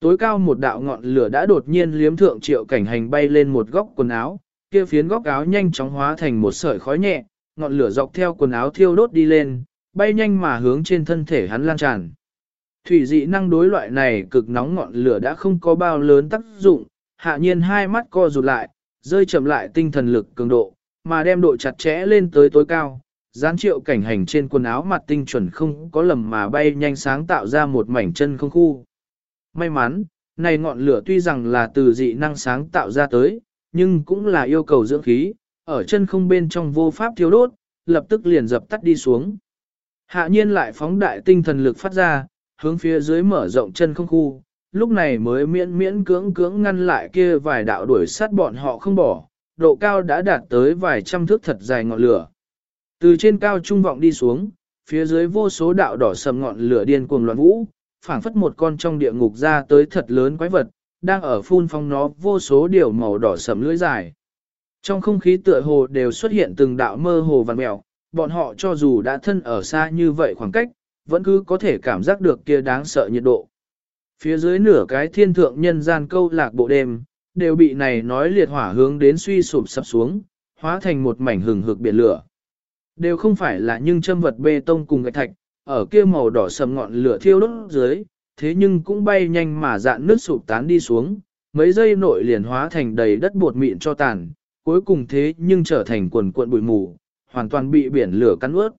tối cao một đạo ngọn lửa đã đột nhiên liếm thượng triệu cảnh hành bay lên một góc quần áo, kia phiến góc áo nhanh chóng hóa thành một sợi khói nhẹ, ngọn lửa dọc theo quần áo thiêu đốt đi lên, bay nhanh mà hướng trên thân thể hắn lan tràn. Thủy dị năng đối loại này cực nóng ngọn lửa đã không có bao lớn tác dụng, hạ nhiên hai mắt co rụt lại, rơi chậm lại tinh thần lực cường độ, mà đem độ chặt chẽ lên tới tối cao. Gián triệu cảnh hành trên quần áo mặt tinh chuẩn không có lầm mà bay nhanh sáng tạo ra một mảnh chân không khu. May mắn, này ngọn lửa tuy rằng là từ dị năng sáng tạo ra tới, nhưng cũng là yêu cầu dưỡng khí, ở chân không bên trong vô pháp thiếu đốt, lập tức liền dập tắt đi xuống. Hạ nhiên lại phóng đại tinh thần lực phát ra, hướng phía dưới mở rộng chân không khu, lúc này mới miễn miễn cưỡng cưỡng ngăn lại kia vài đạo đuổi sát bọn họ không bỏ, độ cao đã đạt tới vài trăm thước thật dài ngọn lửa. Từ trên cao trung vọng đi xuống, phía dưới vô số đạo đỏ sầm ngọn lửa điên cuồng loạn vũ, phảng phất một con trong địa ngục ra tới thật lớn quái vật, đang ở phun phong nó vô số điều màu đỏ sầm lưỡi dài. Trong không khí tựa hồ đều xuất hiện từng đạo mơ hồ vằn mèo, bọn họ cho dù đã thân ở xa như vậy khoảng cách, vẫn cứ có thể cảm giác được kia đáng sợ nhiệt độ. Phía dưới nửa cái thiên thượng nhân gian câu lạc bộ đêm, đều bị này nói liệt hỏa hướng đến suy sụp sập xuống, hóa thành một mảnh hừng hực biển lửa. Đều không phải là những châm vật bê tông cùng gạch thạch, ở kia màu đỏ sầm ngọn lửa thiêu đốt dưới, thế nhưng cũng bay nhanh mà dạn nước sụp tán đi xuống, mấy giây nội liền hóa thành đầy đất bột mịn cho tàn, cuối cùng thế nhưng trở thành quần cuộn bụi mù, hoàn toàn bị biển lửa cắn ướt.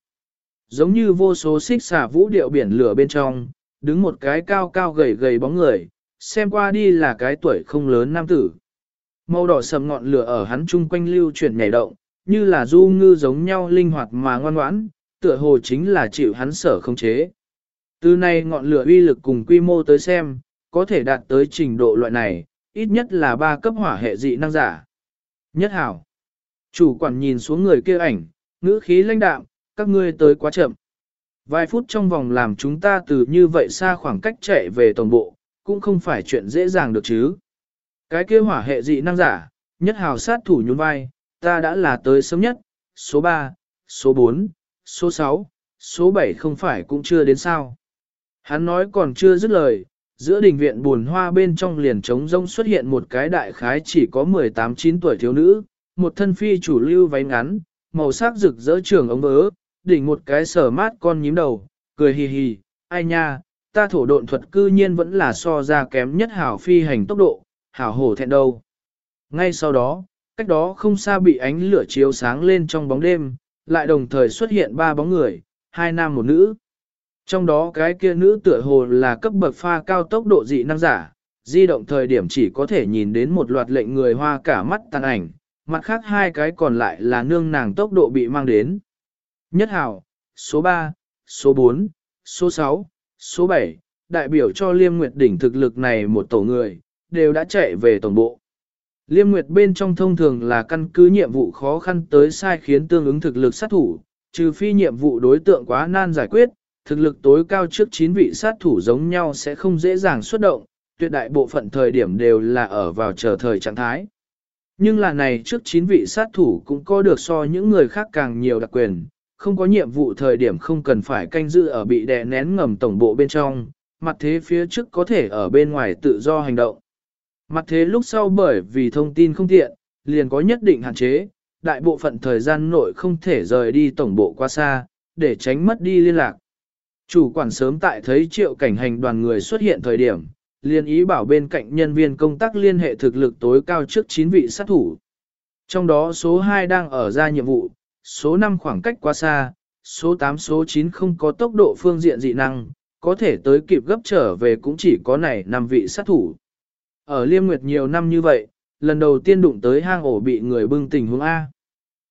Giống như vô số xích xả vũ điệu biển lửa bên trong, đứng một cái cao cao gầy gầy bóng người, xem qua đi là cái tuổi không lớn nam tử. Màu đỏ sầm ngọn lửa ở hắn chung quanh lưu chuyển nhảy động, như là du ngư giống nhau linh hoạt mà ngoan ngoãn, tựa hồ chính là chịu hắn sở không chế. Từ nay ngọn lửa uy lực cùng quy mô tới xem, có thể đạt tới trình độ loại này, ít nhất là ba cấp hỏa hệ dị năng giả. Nhất hảo. Chủ quản nhìn xuống người kia ảnh, ngữ khí lãnh đạm, các ngươi tới quá chậm. Vài phút trong vòng làm chúng ta từ như vậy xa khoảng cách chạy về tổng bộ, cũng không phải chuyện dễ dàng được chứ. Cái kia hỏa hệ dị năng giả, nhất hào sát thủ nhún vai, ta đã là tới sớm nhất, số 3, số 4, số 6, số 7 không phải cũng chưa đến sao. Hắn nói còn chưa dứt lời, giữa đình viện buồn hoa bên trong liền trống rông xuất hiện một cái đại khái chỉ có 18-9 tuổi thiếu nữ, một thân phi chủ lưu váy ngắn, màu sắc rực rỡ trường ống vớ, đỉnh một cái sở mát con nhím đầu, cười hì hì, ai nha, ta thổ độn thuật cư nhiên vẫn là so ra kém nhất hảo phi hành tốc độ, hảo hổ thẹn đâu. Ngay sau đó, cách đó không xa bị ánh lửa chiếu sáng lên trong bóng đêm, lại đồng thời xuất hiện ba bóng người, hai nam một nữ. Trong đó cái kia nữ tựa hồ là cấp bậc pha cao tốc độ dị năng giả, di động thời điểm chỉ có thể nhìn đến một loạt lệnh người hoa cả mắt tàn ảnh, mặt khác hai cái còn lại là nương nàng tốc độ bị mang đến. Nhất hảo, số 3, số 4, số 6, số 7, đại biểu cho Liêm Nguyệt đỉnh thực lực này một tổ người, đều đã chạy về tổng bộ. Liêm Nguyệt bên trong thông thường là căn cứ nhiệm vụ khó khăn tới sai khiến tương ứng thực lực sát thủ, trừ phi nhiệm vụ đối tượng quá nan giải quyết, thực lực tối cao trước 9 vị sát thủ giống nhau sẽ không dễ dàng xuất động, tuyệt đại bộ phận thời điểm đều là ở vào chờ thời trạng thái. Nhưng là này trước 9 vị sát thủ cũng có được so những người khác càng nhiều đặc quyền, không có nhiệm vụ thời điểm không cần phải canh giữ ở bị đè nén ngầm tổng bộ bên trong, mặt thế phía trước có thể ở bên ngoài tự do hành động. Mặt thế lúc sau bởi vì thông tin không tiện, liền có nhất định hạn chế, đại bộ phận thời gian nội không thể rời đi tổng bộ quá xa, để tránh mất đi liên lạc. Chủ quản sớm tại thấy triệu cảnh hành đoàn người xuất hiện thời điểm, liền ý bảo bên cạnh nhân viên công tác liên hệ thực lực tối cao trước 9 vị sát thủ. Trong đó số 2 đang ở ra nhiệm vụ, số 5 khoảng cách quá xa, số 8 số 9 không có tốc độ phương diện dị năng, có thể tới kịp gấp trở về cũng chỉ có này 5 vị sát thủ. Ở Liêm Nguyệt nhiều năm như vậy, lần đầu tiên đụng tới hang ổ bị người bưng tình huống A.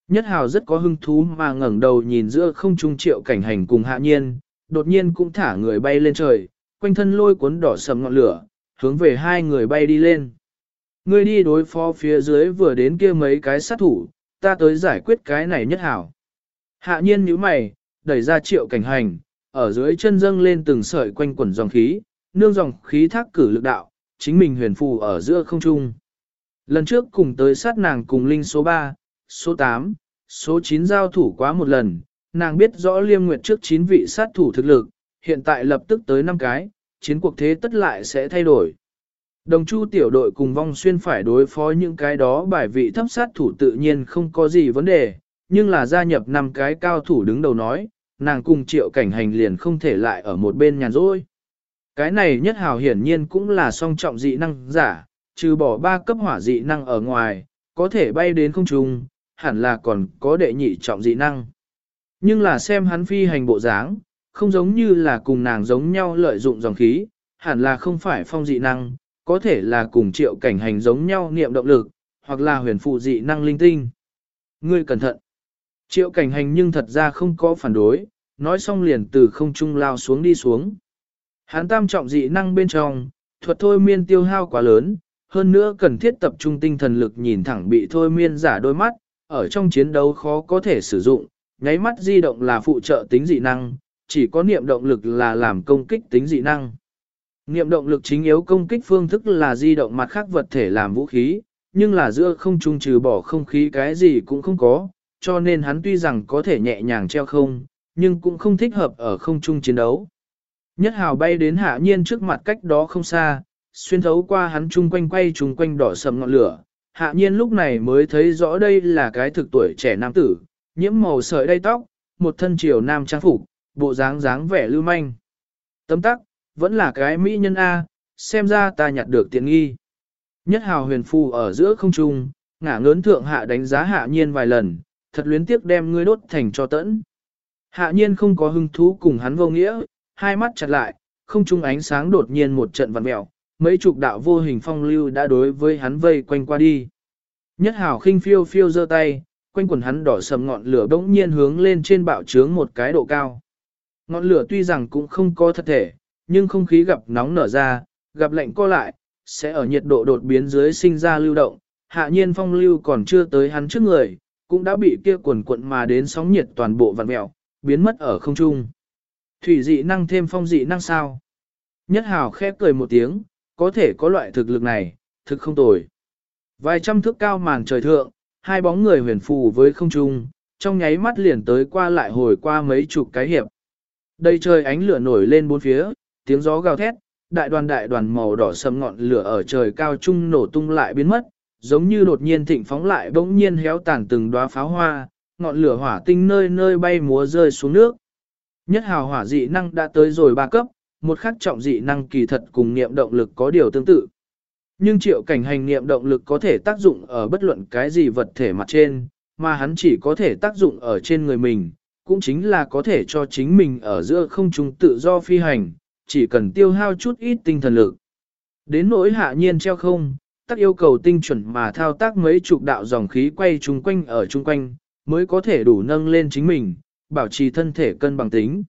Nhất hào rất có hứng thú mà ngẩng đầu nhìn giữa không trung triệu cảnh hành cùng hạ nhiên, đột nhiên cũng thả người bay lên trời, quanh thân lôi cuốn đỏ sầm ngọn lửa, hướng về hai người bay đi lên. Ngươi đi đối phó phía dưới vừa đến kia mấy cái sát thủ, ta tới giải quyết cái này nhất hảo. Hạ nhiên nhíu mày, đẩy ra triệu cảnh hành, ở dưới chân dâng lên từng sợi quanh quẩn dòng khí, nương dòng khí thác cử lực đạo, chính mình huyền phù ở giữa không trung. Lần trước cùng tới sát nàng cùng linh số 3, số 8, số 9 giao thủ quá một lần, nàng biết rõ liêm nguyệt trước 9 vị sát thủ thực lực, hiện tại lập tức tới 5 cái, chiến cuộc thế tất lại sẽ thay đổi. Đồng chu tiểu đội cùng vong xuyên phải đối phó những cái đó bài vị thấp sát thủ tự nhiên không có gì vấn đề, nhưng là gia nhập năm cái cao thủ đứng đầu nói, nàng cùng triệu cảnh hành liền không thể lại ở một bên nhàn rỗi. Cái này nhất hào hiển nhiên cũng là song trọng dị năng giả, trừ bỏ ba cấp hỏa dị năng ở ngoài, có thể bay đến không trung, hẳn là còn có đệ nhị trọng dị năng. Nhưng là xem hắn phi hành bộ dáng, không giống như là cùng nàng giống nhau lợi dụng dòng khí, hẳn là không phải phong dị năng, có thể là cùng triệu cảnh hành giống nhau niệm động lực, hoặc là huyền phụ dị năng linh tinh. Ngươi cẩn thận. Triệu cảnh hành nhưng thật ra không có phản đối, nói xong liền từ không trung lao xuống đi xuống. Hắn tam trọng dị năng bên trong, thuật thôi miên tiêu hao quá lớn, hơn nữa cần thiết tập trung tinh thần lực nhìn thẳng bị thôi miên giả đôi mắt, ở trong chiến đấu khó có thể sử dụng, nháy mắt di động là phụ trợ tính dị năng, chỉ có niệm động lực là làm công kích tính dị năng. Niệm động lực chính yếu công kích phương thức là di động mặt khác vật thể làm vũ khí, nhưng là giữa không trung trừ bỏ không khí cái gì cũng không có, cho nên hắn tuy rằng có thể nhẹ nhàng treo không, nhưng cũng không thích hợp ở không trung chiến đấu. Nhất hào bay đến hạ nhiên trước mặt cách đó không xa, xuyên thấu qua hắn chung quanh quay chung quanh đỏ sầm ngọn lửa. Hạ nhiên lúc này mới thấy rõ đây là cái thực tuổi trẻ nam tử, nhiễm màu sợi đay tóc, một thân triều nam trang phục, bộ dáng dáng vẻ lưu manh. Tấm tắc, vẫn là cái mỹ nhân A, xem ra ta nhặt được tiện nghi. Nhất hào huyền phù ở giữa không trung, ngả ngớn thượng hạ đánh giá hạ nhiên vài lần, thật luyến tiếc đem ngươi đốt thành cho tẫn. Hạ nhiên không có hứng thú cùng hắn vô nghĩa, hai mắt chặt lại, không trung ánh sáng đột nhiên một trận vặn mèo, mấy chục đạo vô hình phong lưu đã đối với hắn vây quanh qua đi. Nhất hào khinh phiêu phiêu giơ tay, quanh quần hắn đỏ sầm ngọn lửa bỗng nhiên hướng lên trên bạo trướng một cái độ cao. Ngọn lửa tuy rằng cũng không có thật thể, nhưng không khí gặp nóng nở ra, gặp lạnh co lại, sẽ ở nhiệt độ đột biến dưới sinh ra lưu động. Hạ nhiên phong lưu còn chưa tới hắn trước người, cũng đã bị kia quần cuộn mà đến sóng nhiệt toàn bộ vặn mẹo, biến mất ở không trung. Thủy dị năng thêm phong dị năng sao? Nhất hào khép cười một tiếng, có thể có loại thực lực này, thực không tồi. Vài trăm thước cao màn trời thượng, hai bóng người huyền phù với không trung, trong nháy mắt liền tới qua lại hồi qua mấy chục cái hiệp. Đây trời ánh lửa nổi lên bốn phía, tiếng gió gào thét, đại đoàn đại đoàn màu đỏ sầm ngọn lửa ở trời cao trung nổ tung lại biến mất, giống như đột nhiên thịnh phóng lại bỗng nhiên héo tàn từng đóa pháo hoa, ngọn lửa hỏa tinh nơi nơi bay múa rơi xuống nước. Nhất hào hỏa dị năng đã tới rồi ba cấp, một khắc trọng dị năng kỳ thật cùng niệm động lực có điều tương tự. Nhưng triệu cảnh hành niệm động lực có thể tác dụng ở bất luận cái gì vật thể mặt trên, mà hắn chỉ có thể tác dụng ở trên người mình, cũng chính là có thể cho chính mình ở giữa không trung tự do phi hành, chỉ cần tiêu hao chút ít tinh thần lực. Đến nỗi hạ nhiên treo không, tắc yêu cầu tinh chuẩn mà thao tác mấy chục đạo dòng khí quay chung quanh ở chung quanh, mới có thể đủ nâng lên chính mình, bảo trì thân thể cân bằng tính.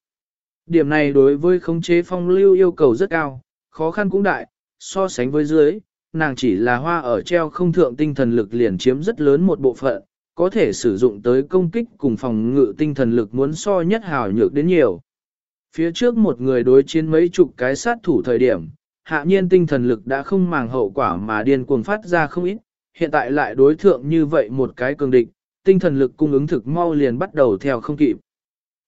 Điểm này đối với khống chế phong lưu yêu cầu rất cao, khó khăn cũng đại, so sánh với dưới, nàng chỉ là hoa ở treo không thượng tinh thần lực liền chiếm rất lớn một bộ phận, có thể sử dụng tới công kích cùng phòng ngự tinh thần lực muốn so nhất hào nhược đến nhiều. Phía trước một người đối chiến mấy chục cái sát thủ thời điểm, hạ nhiên tinh thần lực đã không màng hậu quả mà điên cuồng phát ra không ít, hiện tại lại đối thượng như vậy một cái cường địch, tinh thần lực cung ứng thực mau liền bắt đầu theo không kịp.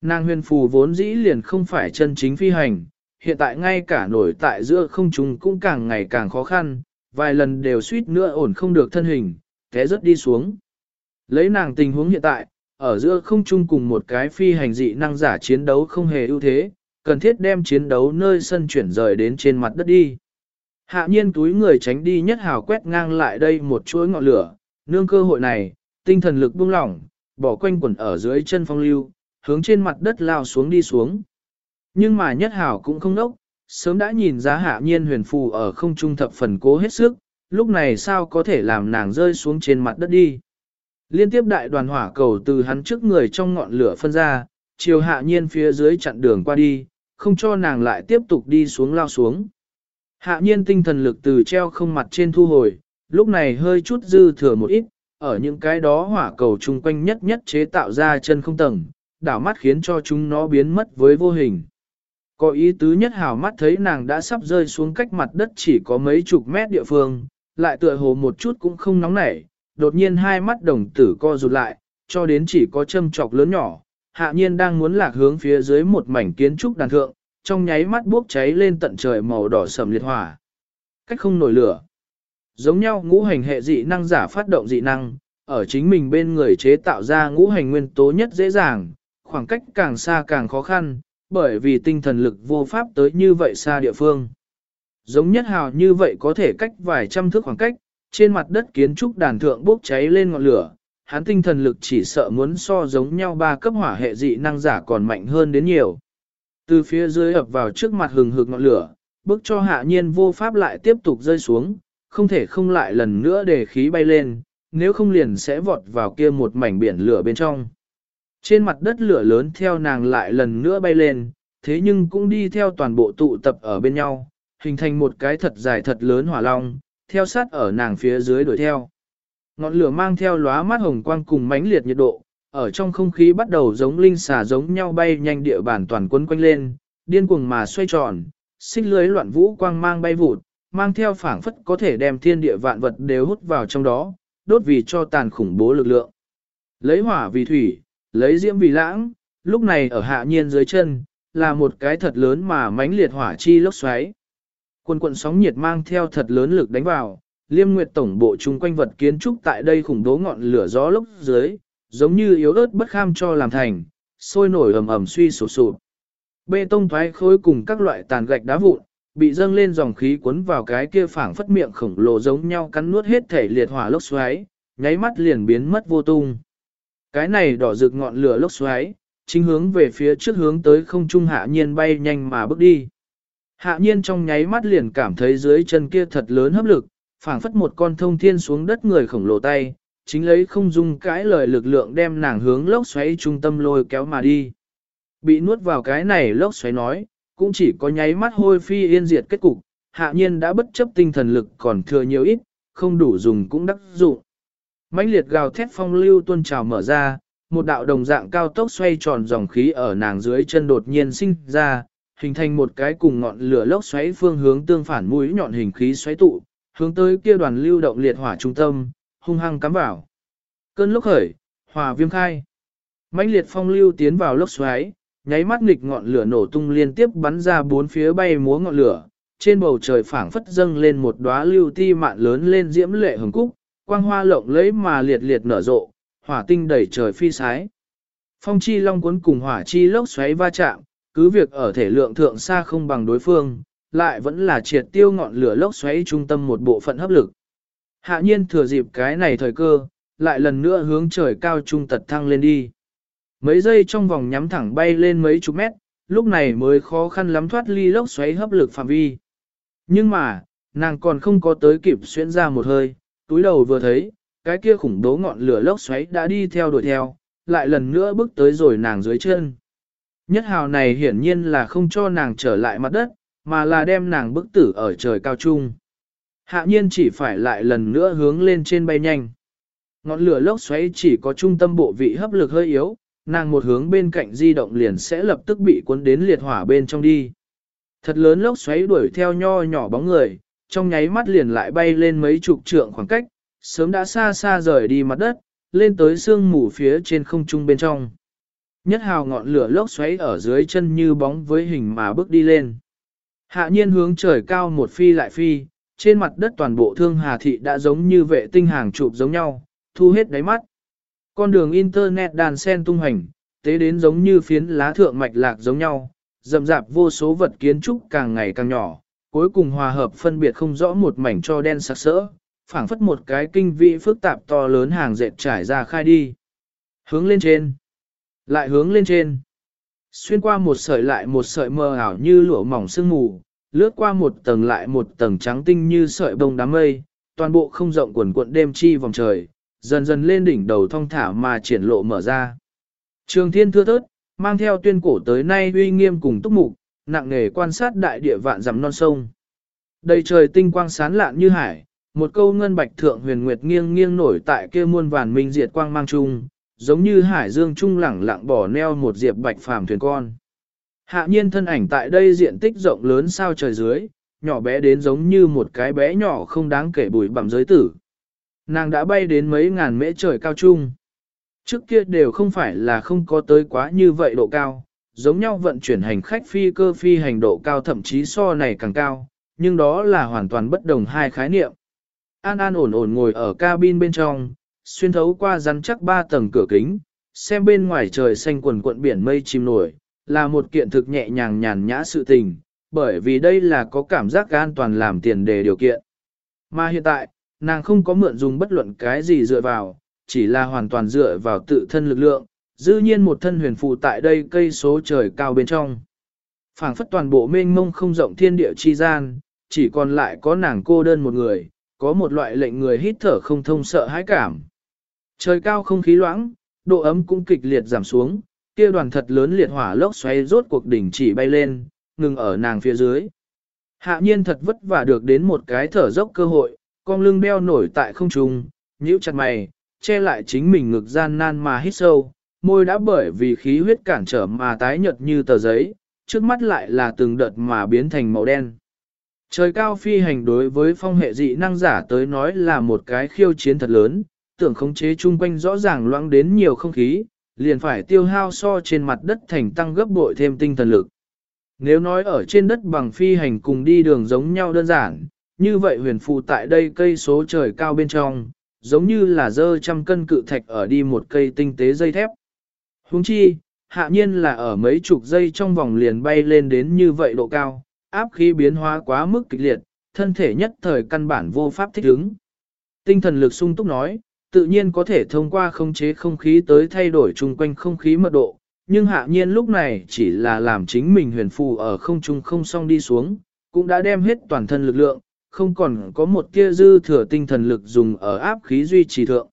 Nàng huyền phù vốn dĩ liền không phải chân chính phi hành, hiện tại ngay cả nổi tại giữa không trung cũng càng ngày càng khó khăn, vài lần đều suýt nữa ổn không được thân hình, té rất đi xuống. Lấy nàng tình huống hiện tại, ở giữa không trung cùng một cái phi hành dị năng giả chiến đấu không hề ưu thế, cần thiết đem chiến đấu nơi sân chuyển rời đến trên mặt đất đi. Hạ nhiên túi người tránh đi nhất hào quét ngang lại đây một chuỗi ngọn lửa, nương cơ hội này, tinh thần lực buông lỏng, bỏ quanh quẩn ở dưới chân phong lưu, hướng trên mặt đất lao xuống đi xuống. Nhưng mà nhất hào cũng không nốc, sớm đã nhìn ra hạ nhiên huyền phù ở không trung thập phần cố hết sức, lúc này sao có thể làm nàng rơi xuống trên mặt đất đi. Liên tiếp đại đoàn hỏa cầu từ hắn trước người trong ngọn lửa phân ra, chiều hạ nhiên phía dưới chặn đường qua đi, không cho nàng lại tiếp tục đi xuống lao xuống. Hạ nhiên tinh thần lực từ treo không mặt trên thu hồi, lúc này hơi chút dư thừa một ít, ở những cái đó hỏa cầu chung quanh nhất nhất chế tạo ra chân không tầng, đảo mắt khiến cho chúng nó biến mất với vô hình. Có ý tứ nhất hào mắt thấy nàng đã sắp rơi xuống cách mặt đất chỉ có mấy chục mét địa phương, lại tựa hồ một chút cũng không nóng nảy, đột nhiên hai mắt đồng tử co rụt lại, cho đến chỉ có châm trọc lớn nhỏ, hạ nhiên đang muốn lạc hướng phía dưới một mảnh kiến trúc đàn thượng, trong nháy mắt bốc cháy lên tận trời màu đỏ sầm liệt hỏa. Cách không nổi lửa. Giống nhau ngũ hành hệ dị năng giả phát động dị năng, ở chính mình bên người chế tạo ra ngũ hành nguyên tố nhất dễ dàng, khoảng cách càng xa càng khó khăn, bởi vì tinh thần lực vô pháp tới như vậy xa địa phương. Giống nhất hào như vậy có thể cách vài trăm thước khoảng cách, trên mặt đất kiến trúc đàn thượng bốc cháy lên ngọn lửa, hắn tinh thần lực chỉ sợ muốn so giống nhau ba cấp hỏa hệ dị năng giả còn mạnh hơn đến nhiều. Từ phía dưới ập vào trước mặt hừng hực ngọn lửa, bước cho hạ nhiên vô pháp lại tiếp tục rơi xuống, không thể không lại lần nữa để khí bay lên, nếu không liền sẽ vọt vào kia một mảnh biển lửa bên trong. Trên mặt đất lửa lớn theo nàng lại lần nữa bay lên, thế nhưng cũng đi theo toàn bộ tụ tập ở bên nhau, hình thành một cái thật dài thật lớn hỏa long, theo sát ở nàng phía dưới đuổi theo. Ngọn lửa mang theo lóa mắt hồng quang cùng mãnh liệt nhiệt độ, ở trong không khí bắt đầu giống linh xà giống nhau bay nhanh địa bản toàn quân quanh lên, điên cuồng mà xoay tròn, xích lưới loạn vũ quang mang bay vụt, mang theo phảng phất có thể đem thiên địa vạn vật đều hút vào trong đó, đốt vì cho tàn khủng bố lực lượng. Lấy hỏa vì thủy, lấy diễm vì lãng, lúc này ở hạ nhiên dưới chân, là một cái thật lớn mà mãnh liệt hỏa chi lốc xoáy. Quần quận sóng nhiệt mang theo thật lớn lực đánh vào, liêm nguyệt tổng bộ chung quanh vật kiến trúc tại đây khủng bố ngọn lửa gió lốc dưới, giống như yếu ớt bất kham cho làm thành, sôi nổi ầm ầm suy sụp sụp. Bê tông thoái khối cùng các loại tàn gạch đá vụn, bị dâng lên dòng khí cuốn vào cái kia phảng phất miệng khổng lồ giống nhau cắn nuốt hết thể liệt hỏa lốc xoáy, nháy mắt liền biến mất vô tung. Cái này đỏ rực ngọn lửa lốc xoáy, chính hướng về phía trước hướng tới không trung hạ nhiên bay nhanh mà bước đi. Hạ nhiên trong nháy mắt liền cảm thấy dưới chân kia thật lớn hấp lực, phảng phất một con thông thiên xuống đất người khổng lồ tay, chính lấy không dung cãi lời lực lượng đem nàng hướng lốc xoáy trung tâm lôi kéo mà đi. Bị nuốt vào cái này lốc xoáy nói, cũng chỉ có nháy mắt hôi phi yên diệt kết cục, hạ nhiên đã bất chấp tinh thần lực còn thừa nhiều ít, không đủ dùng cũng đắc dụng mãnh liệt gào thét phong lưu tuôn trào mở ra, một đạo đồng dạng cao tốc xoay tròn dòng khí ở nàng dưới chân đột nhiên sinh ra, hình thành một cái cùng ngọn lửa lốc xoáy phương hướng tương phản mũi nhọn hình khí xoáy tụ, hướng tới kia đoàn lưu động liệt hỏa trung tâm, hung hăng cắm vào. Cơn lốc khởi, hỏa viêm khai. mãnh liệt phong lưu tiến vào lốc xoáy, nháy mắt nghịch ngọn lửa nổ tung liên tiếp bắn ra bốn phía bay múa ngọn lửa, trên bầu trời phảng phất dâng lên một đóa lưu ti mạn lớn lên diễm lệ hồng cúc, quang hoa lộng lẫy mà liệt liệt nở rộ, hỏa tinh đẩy trời phi sái. Phong chi long cuốn cùng hỏa chi lốc xoáy va chạm, cứ việc ở thể lượng thượng xa không bằng đối phương, lại vẫn là triệt tiêu ngọn lửa lốc xoáy trung tâm một bộ phận hấp lực. Hạ nhiên thừa dịp cái này thời cơ, lại lần nữa hướng trời cao trung tật thăng lên đi. Mấy giây trong vòng nhắm thẳng bay lên mấy chục mét, lúc này mới khó khăn lắm thoát ly lốc xoáy hấp lực phạm vi. Nhưng mà, nàng còn không có tới kịp xuyên ra một hơi, túi đầu vừa thấy, cái kia khủng bố ngọn lửa lốc xoáy đã đi theo đuổi theo, lại lần nữa bước tới rồi nàng dưới chân. Nhất hào này hiển nhiên là không cho nàng trở lại mặt đất, mà là đem nàng bức tử ở trời cao trung. Hạ nhiên chỉ phải lại lần nữa hướng lên trên bay nhanh. Ngọn lửa lốc xoáy chỉ có trung tâm bộ vị hấp lực hơi yếu, nàng một hướng bên cạnh di động liền sẽ lập tức bị cuốn đến liệt hỏa bên trong đi. Thật lớn lốc xoáy đuổi theo nho nhỏ bóng người, trong nháy mắt liền lại bay lên mấy chục trượng khoảng cách, sớm đã xa xa rời đi mặt đất, lên tới sương mù phía trên không trung bên trong. Nhất hào ngọn lửa lốc xoáy ở dưới chân như bóng với hình mà bước đi lên. Hạ nhiên hướng trời cao một phi lại phi, trên mặt đất toàn bộ thương hà thị đã giống như vệ tinh hàng chụp giống nhau, thu hết đáy mắt. Con đường internet đàn sen tung hành, tế đến giống như phiến lá thượng mạch lạc giống nhau, rậm rạp vô số vật kiến trúc càng ngày càng nhỏ, cuối cùng hòa hợp phân biệt không rõ một mảnh cho đen sặc sỡ, phảng phất một cái kinh vị phức tạp to lớn hàng dệt trải ra khai đi. Hướng lên trên, lại hướng lên trên, xuyên qua một sợi lại một sợi mờ ảo như lụa mỏng sương mù, lướt qua một tầng lại một tầng trắng tinh như sợi bông đám mây, toàn bộ không rộng quần cuộn đêm chi vòng trời, dần dần lên đỉnh đầu thong thả mà triển lộ mở ra. Trường thiên thưa thớt, mang theo tuyên cổ tới nay uy nghiêm cùng túc mục, nặng nề quan sát đại địa vạn dặm non sông. Đầy trời tinh quang sán lạn như hải, một câu ngân bạch thượng huyền nguyệt nghiêng nghiêng nổi tại kia muôn vàn minh diệt quang mang chung, giống như hải dương trung lẳng lặng bỏ neo một diệp bạch phàm thuyền con. Hạ nhiên thân ảnh tại đây diện tích rộng lớn sao trời dưới, nhỏ bé đến giống như một cái bé nhỏ không đáng kể bùi bằm giới tử. Nàng đã bay đến mấy ngàn mễ trời cao trung. Trước kia đều không phải là không có tới quá như vậy độ cao, giống nhau vận chuyển hành khách phi cơ phi hành độ cao thậm chí so này càng cao, nhưng đó là hoàn toàn bất đồng hai khái niệm. An An ổn ổn ngồi ở cabin bên trong, xuyên thấu qua rắn chắc ba tầng cửa kính, xem bên ngoài trời xanh quần cuộn biển mây chim nổi, là một kiện thực nhẹ nhàng nhàn nhã sự tình, bởi vì đây là có cảm giác an toàn làm tiền đề điều kiện. Mà hiện tại, nàng không có mượn dùng bất luận cái gì dựa vào, chỉ là hoàn toàn dựa vào tự thân lực lượng, dư nhiên một thân huyền phụ tại đây cây số trời cao bên trong. phảng phất toàn bộ mênh mông không rộng thiên địa chi gian, chỉ còn lại có nàng cô đơn một người, có một loại lệnh người hít thở không thông sợ hãi cảm. Trời cao không khí loãng, độ ấm cũng kịch liệt giảm xuống, kia đoàn thật lớn liệt hỏa lốc xoáy rốt cuộc đỉnh chỉ bay lên, ngừng ở nàng phía dưới. Hạ nhiên thật vất vả được đến một cái thở dốc cơ hội, con lưng beo nổi tại không trung, nhíu chặt mày, che lại chính mình ngực gian nan mà hít sâu, môi đã bởi vì khí huyết cản trở mà tái nhợt như tờ giấy, trước mắt lại là từng đợt mà biến thành màu đen. Trời cao phi hành đối với phong hệ dị năng giả tới nói là một cái khiêu chiến thật lớn, tưởng khống chế chung quanh rõ ràng loãng đến nhiều không khí, liền phải tiêu hao so trên mặt đất thành tăng gấp bội thêm tinh thần lực. Nếu nói ở trên đất bằng phi hành cùng đi đường giống nhau đơn giản, như vậy huyền phù tại đây cây số trời cao bên trong, giống như là dơ trăm cân cự thạch ở đi một cây tinh tế dây thép. Huống chi, hạ nhiên là ở mấy chục giây trong vòng liền bay lên đến như vậy độ cao, áp khí biến hóa quá mức kịch liệt, thân thể nhất thời căn bản vô pháp thích ứng. Tinh thần lực sung túc nói, tự nhiên có thể thông qua khống chế không khí tới thay đổi chung quanh không khí mật độ, nhưng hạ nhiên lúc này chỉ là làm chính mình huyền phù ở không trung không song đi xuống, cũng đã đem hết toàn thân lực lượng, không còn có một tia dư thừa tinh thần lực dùng ở áp khí duy trì thượng.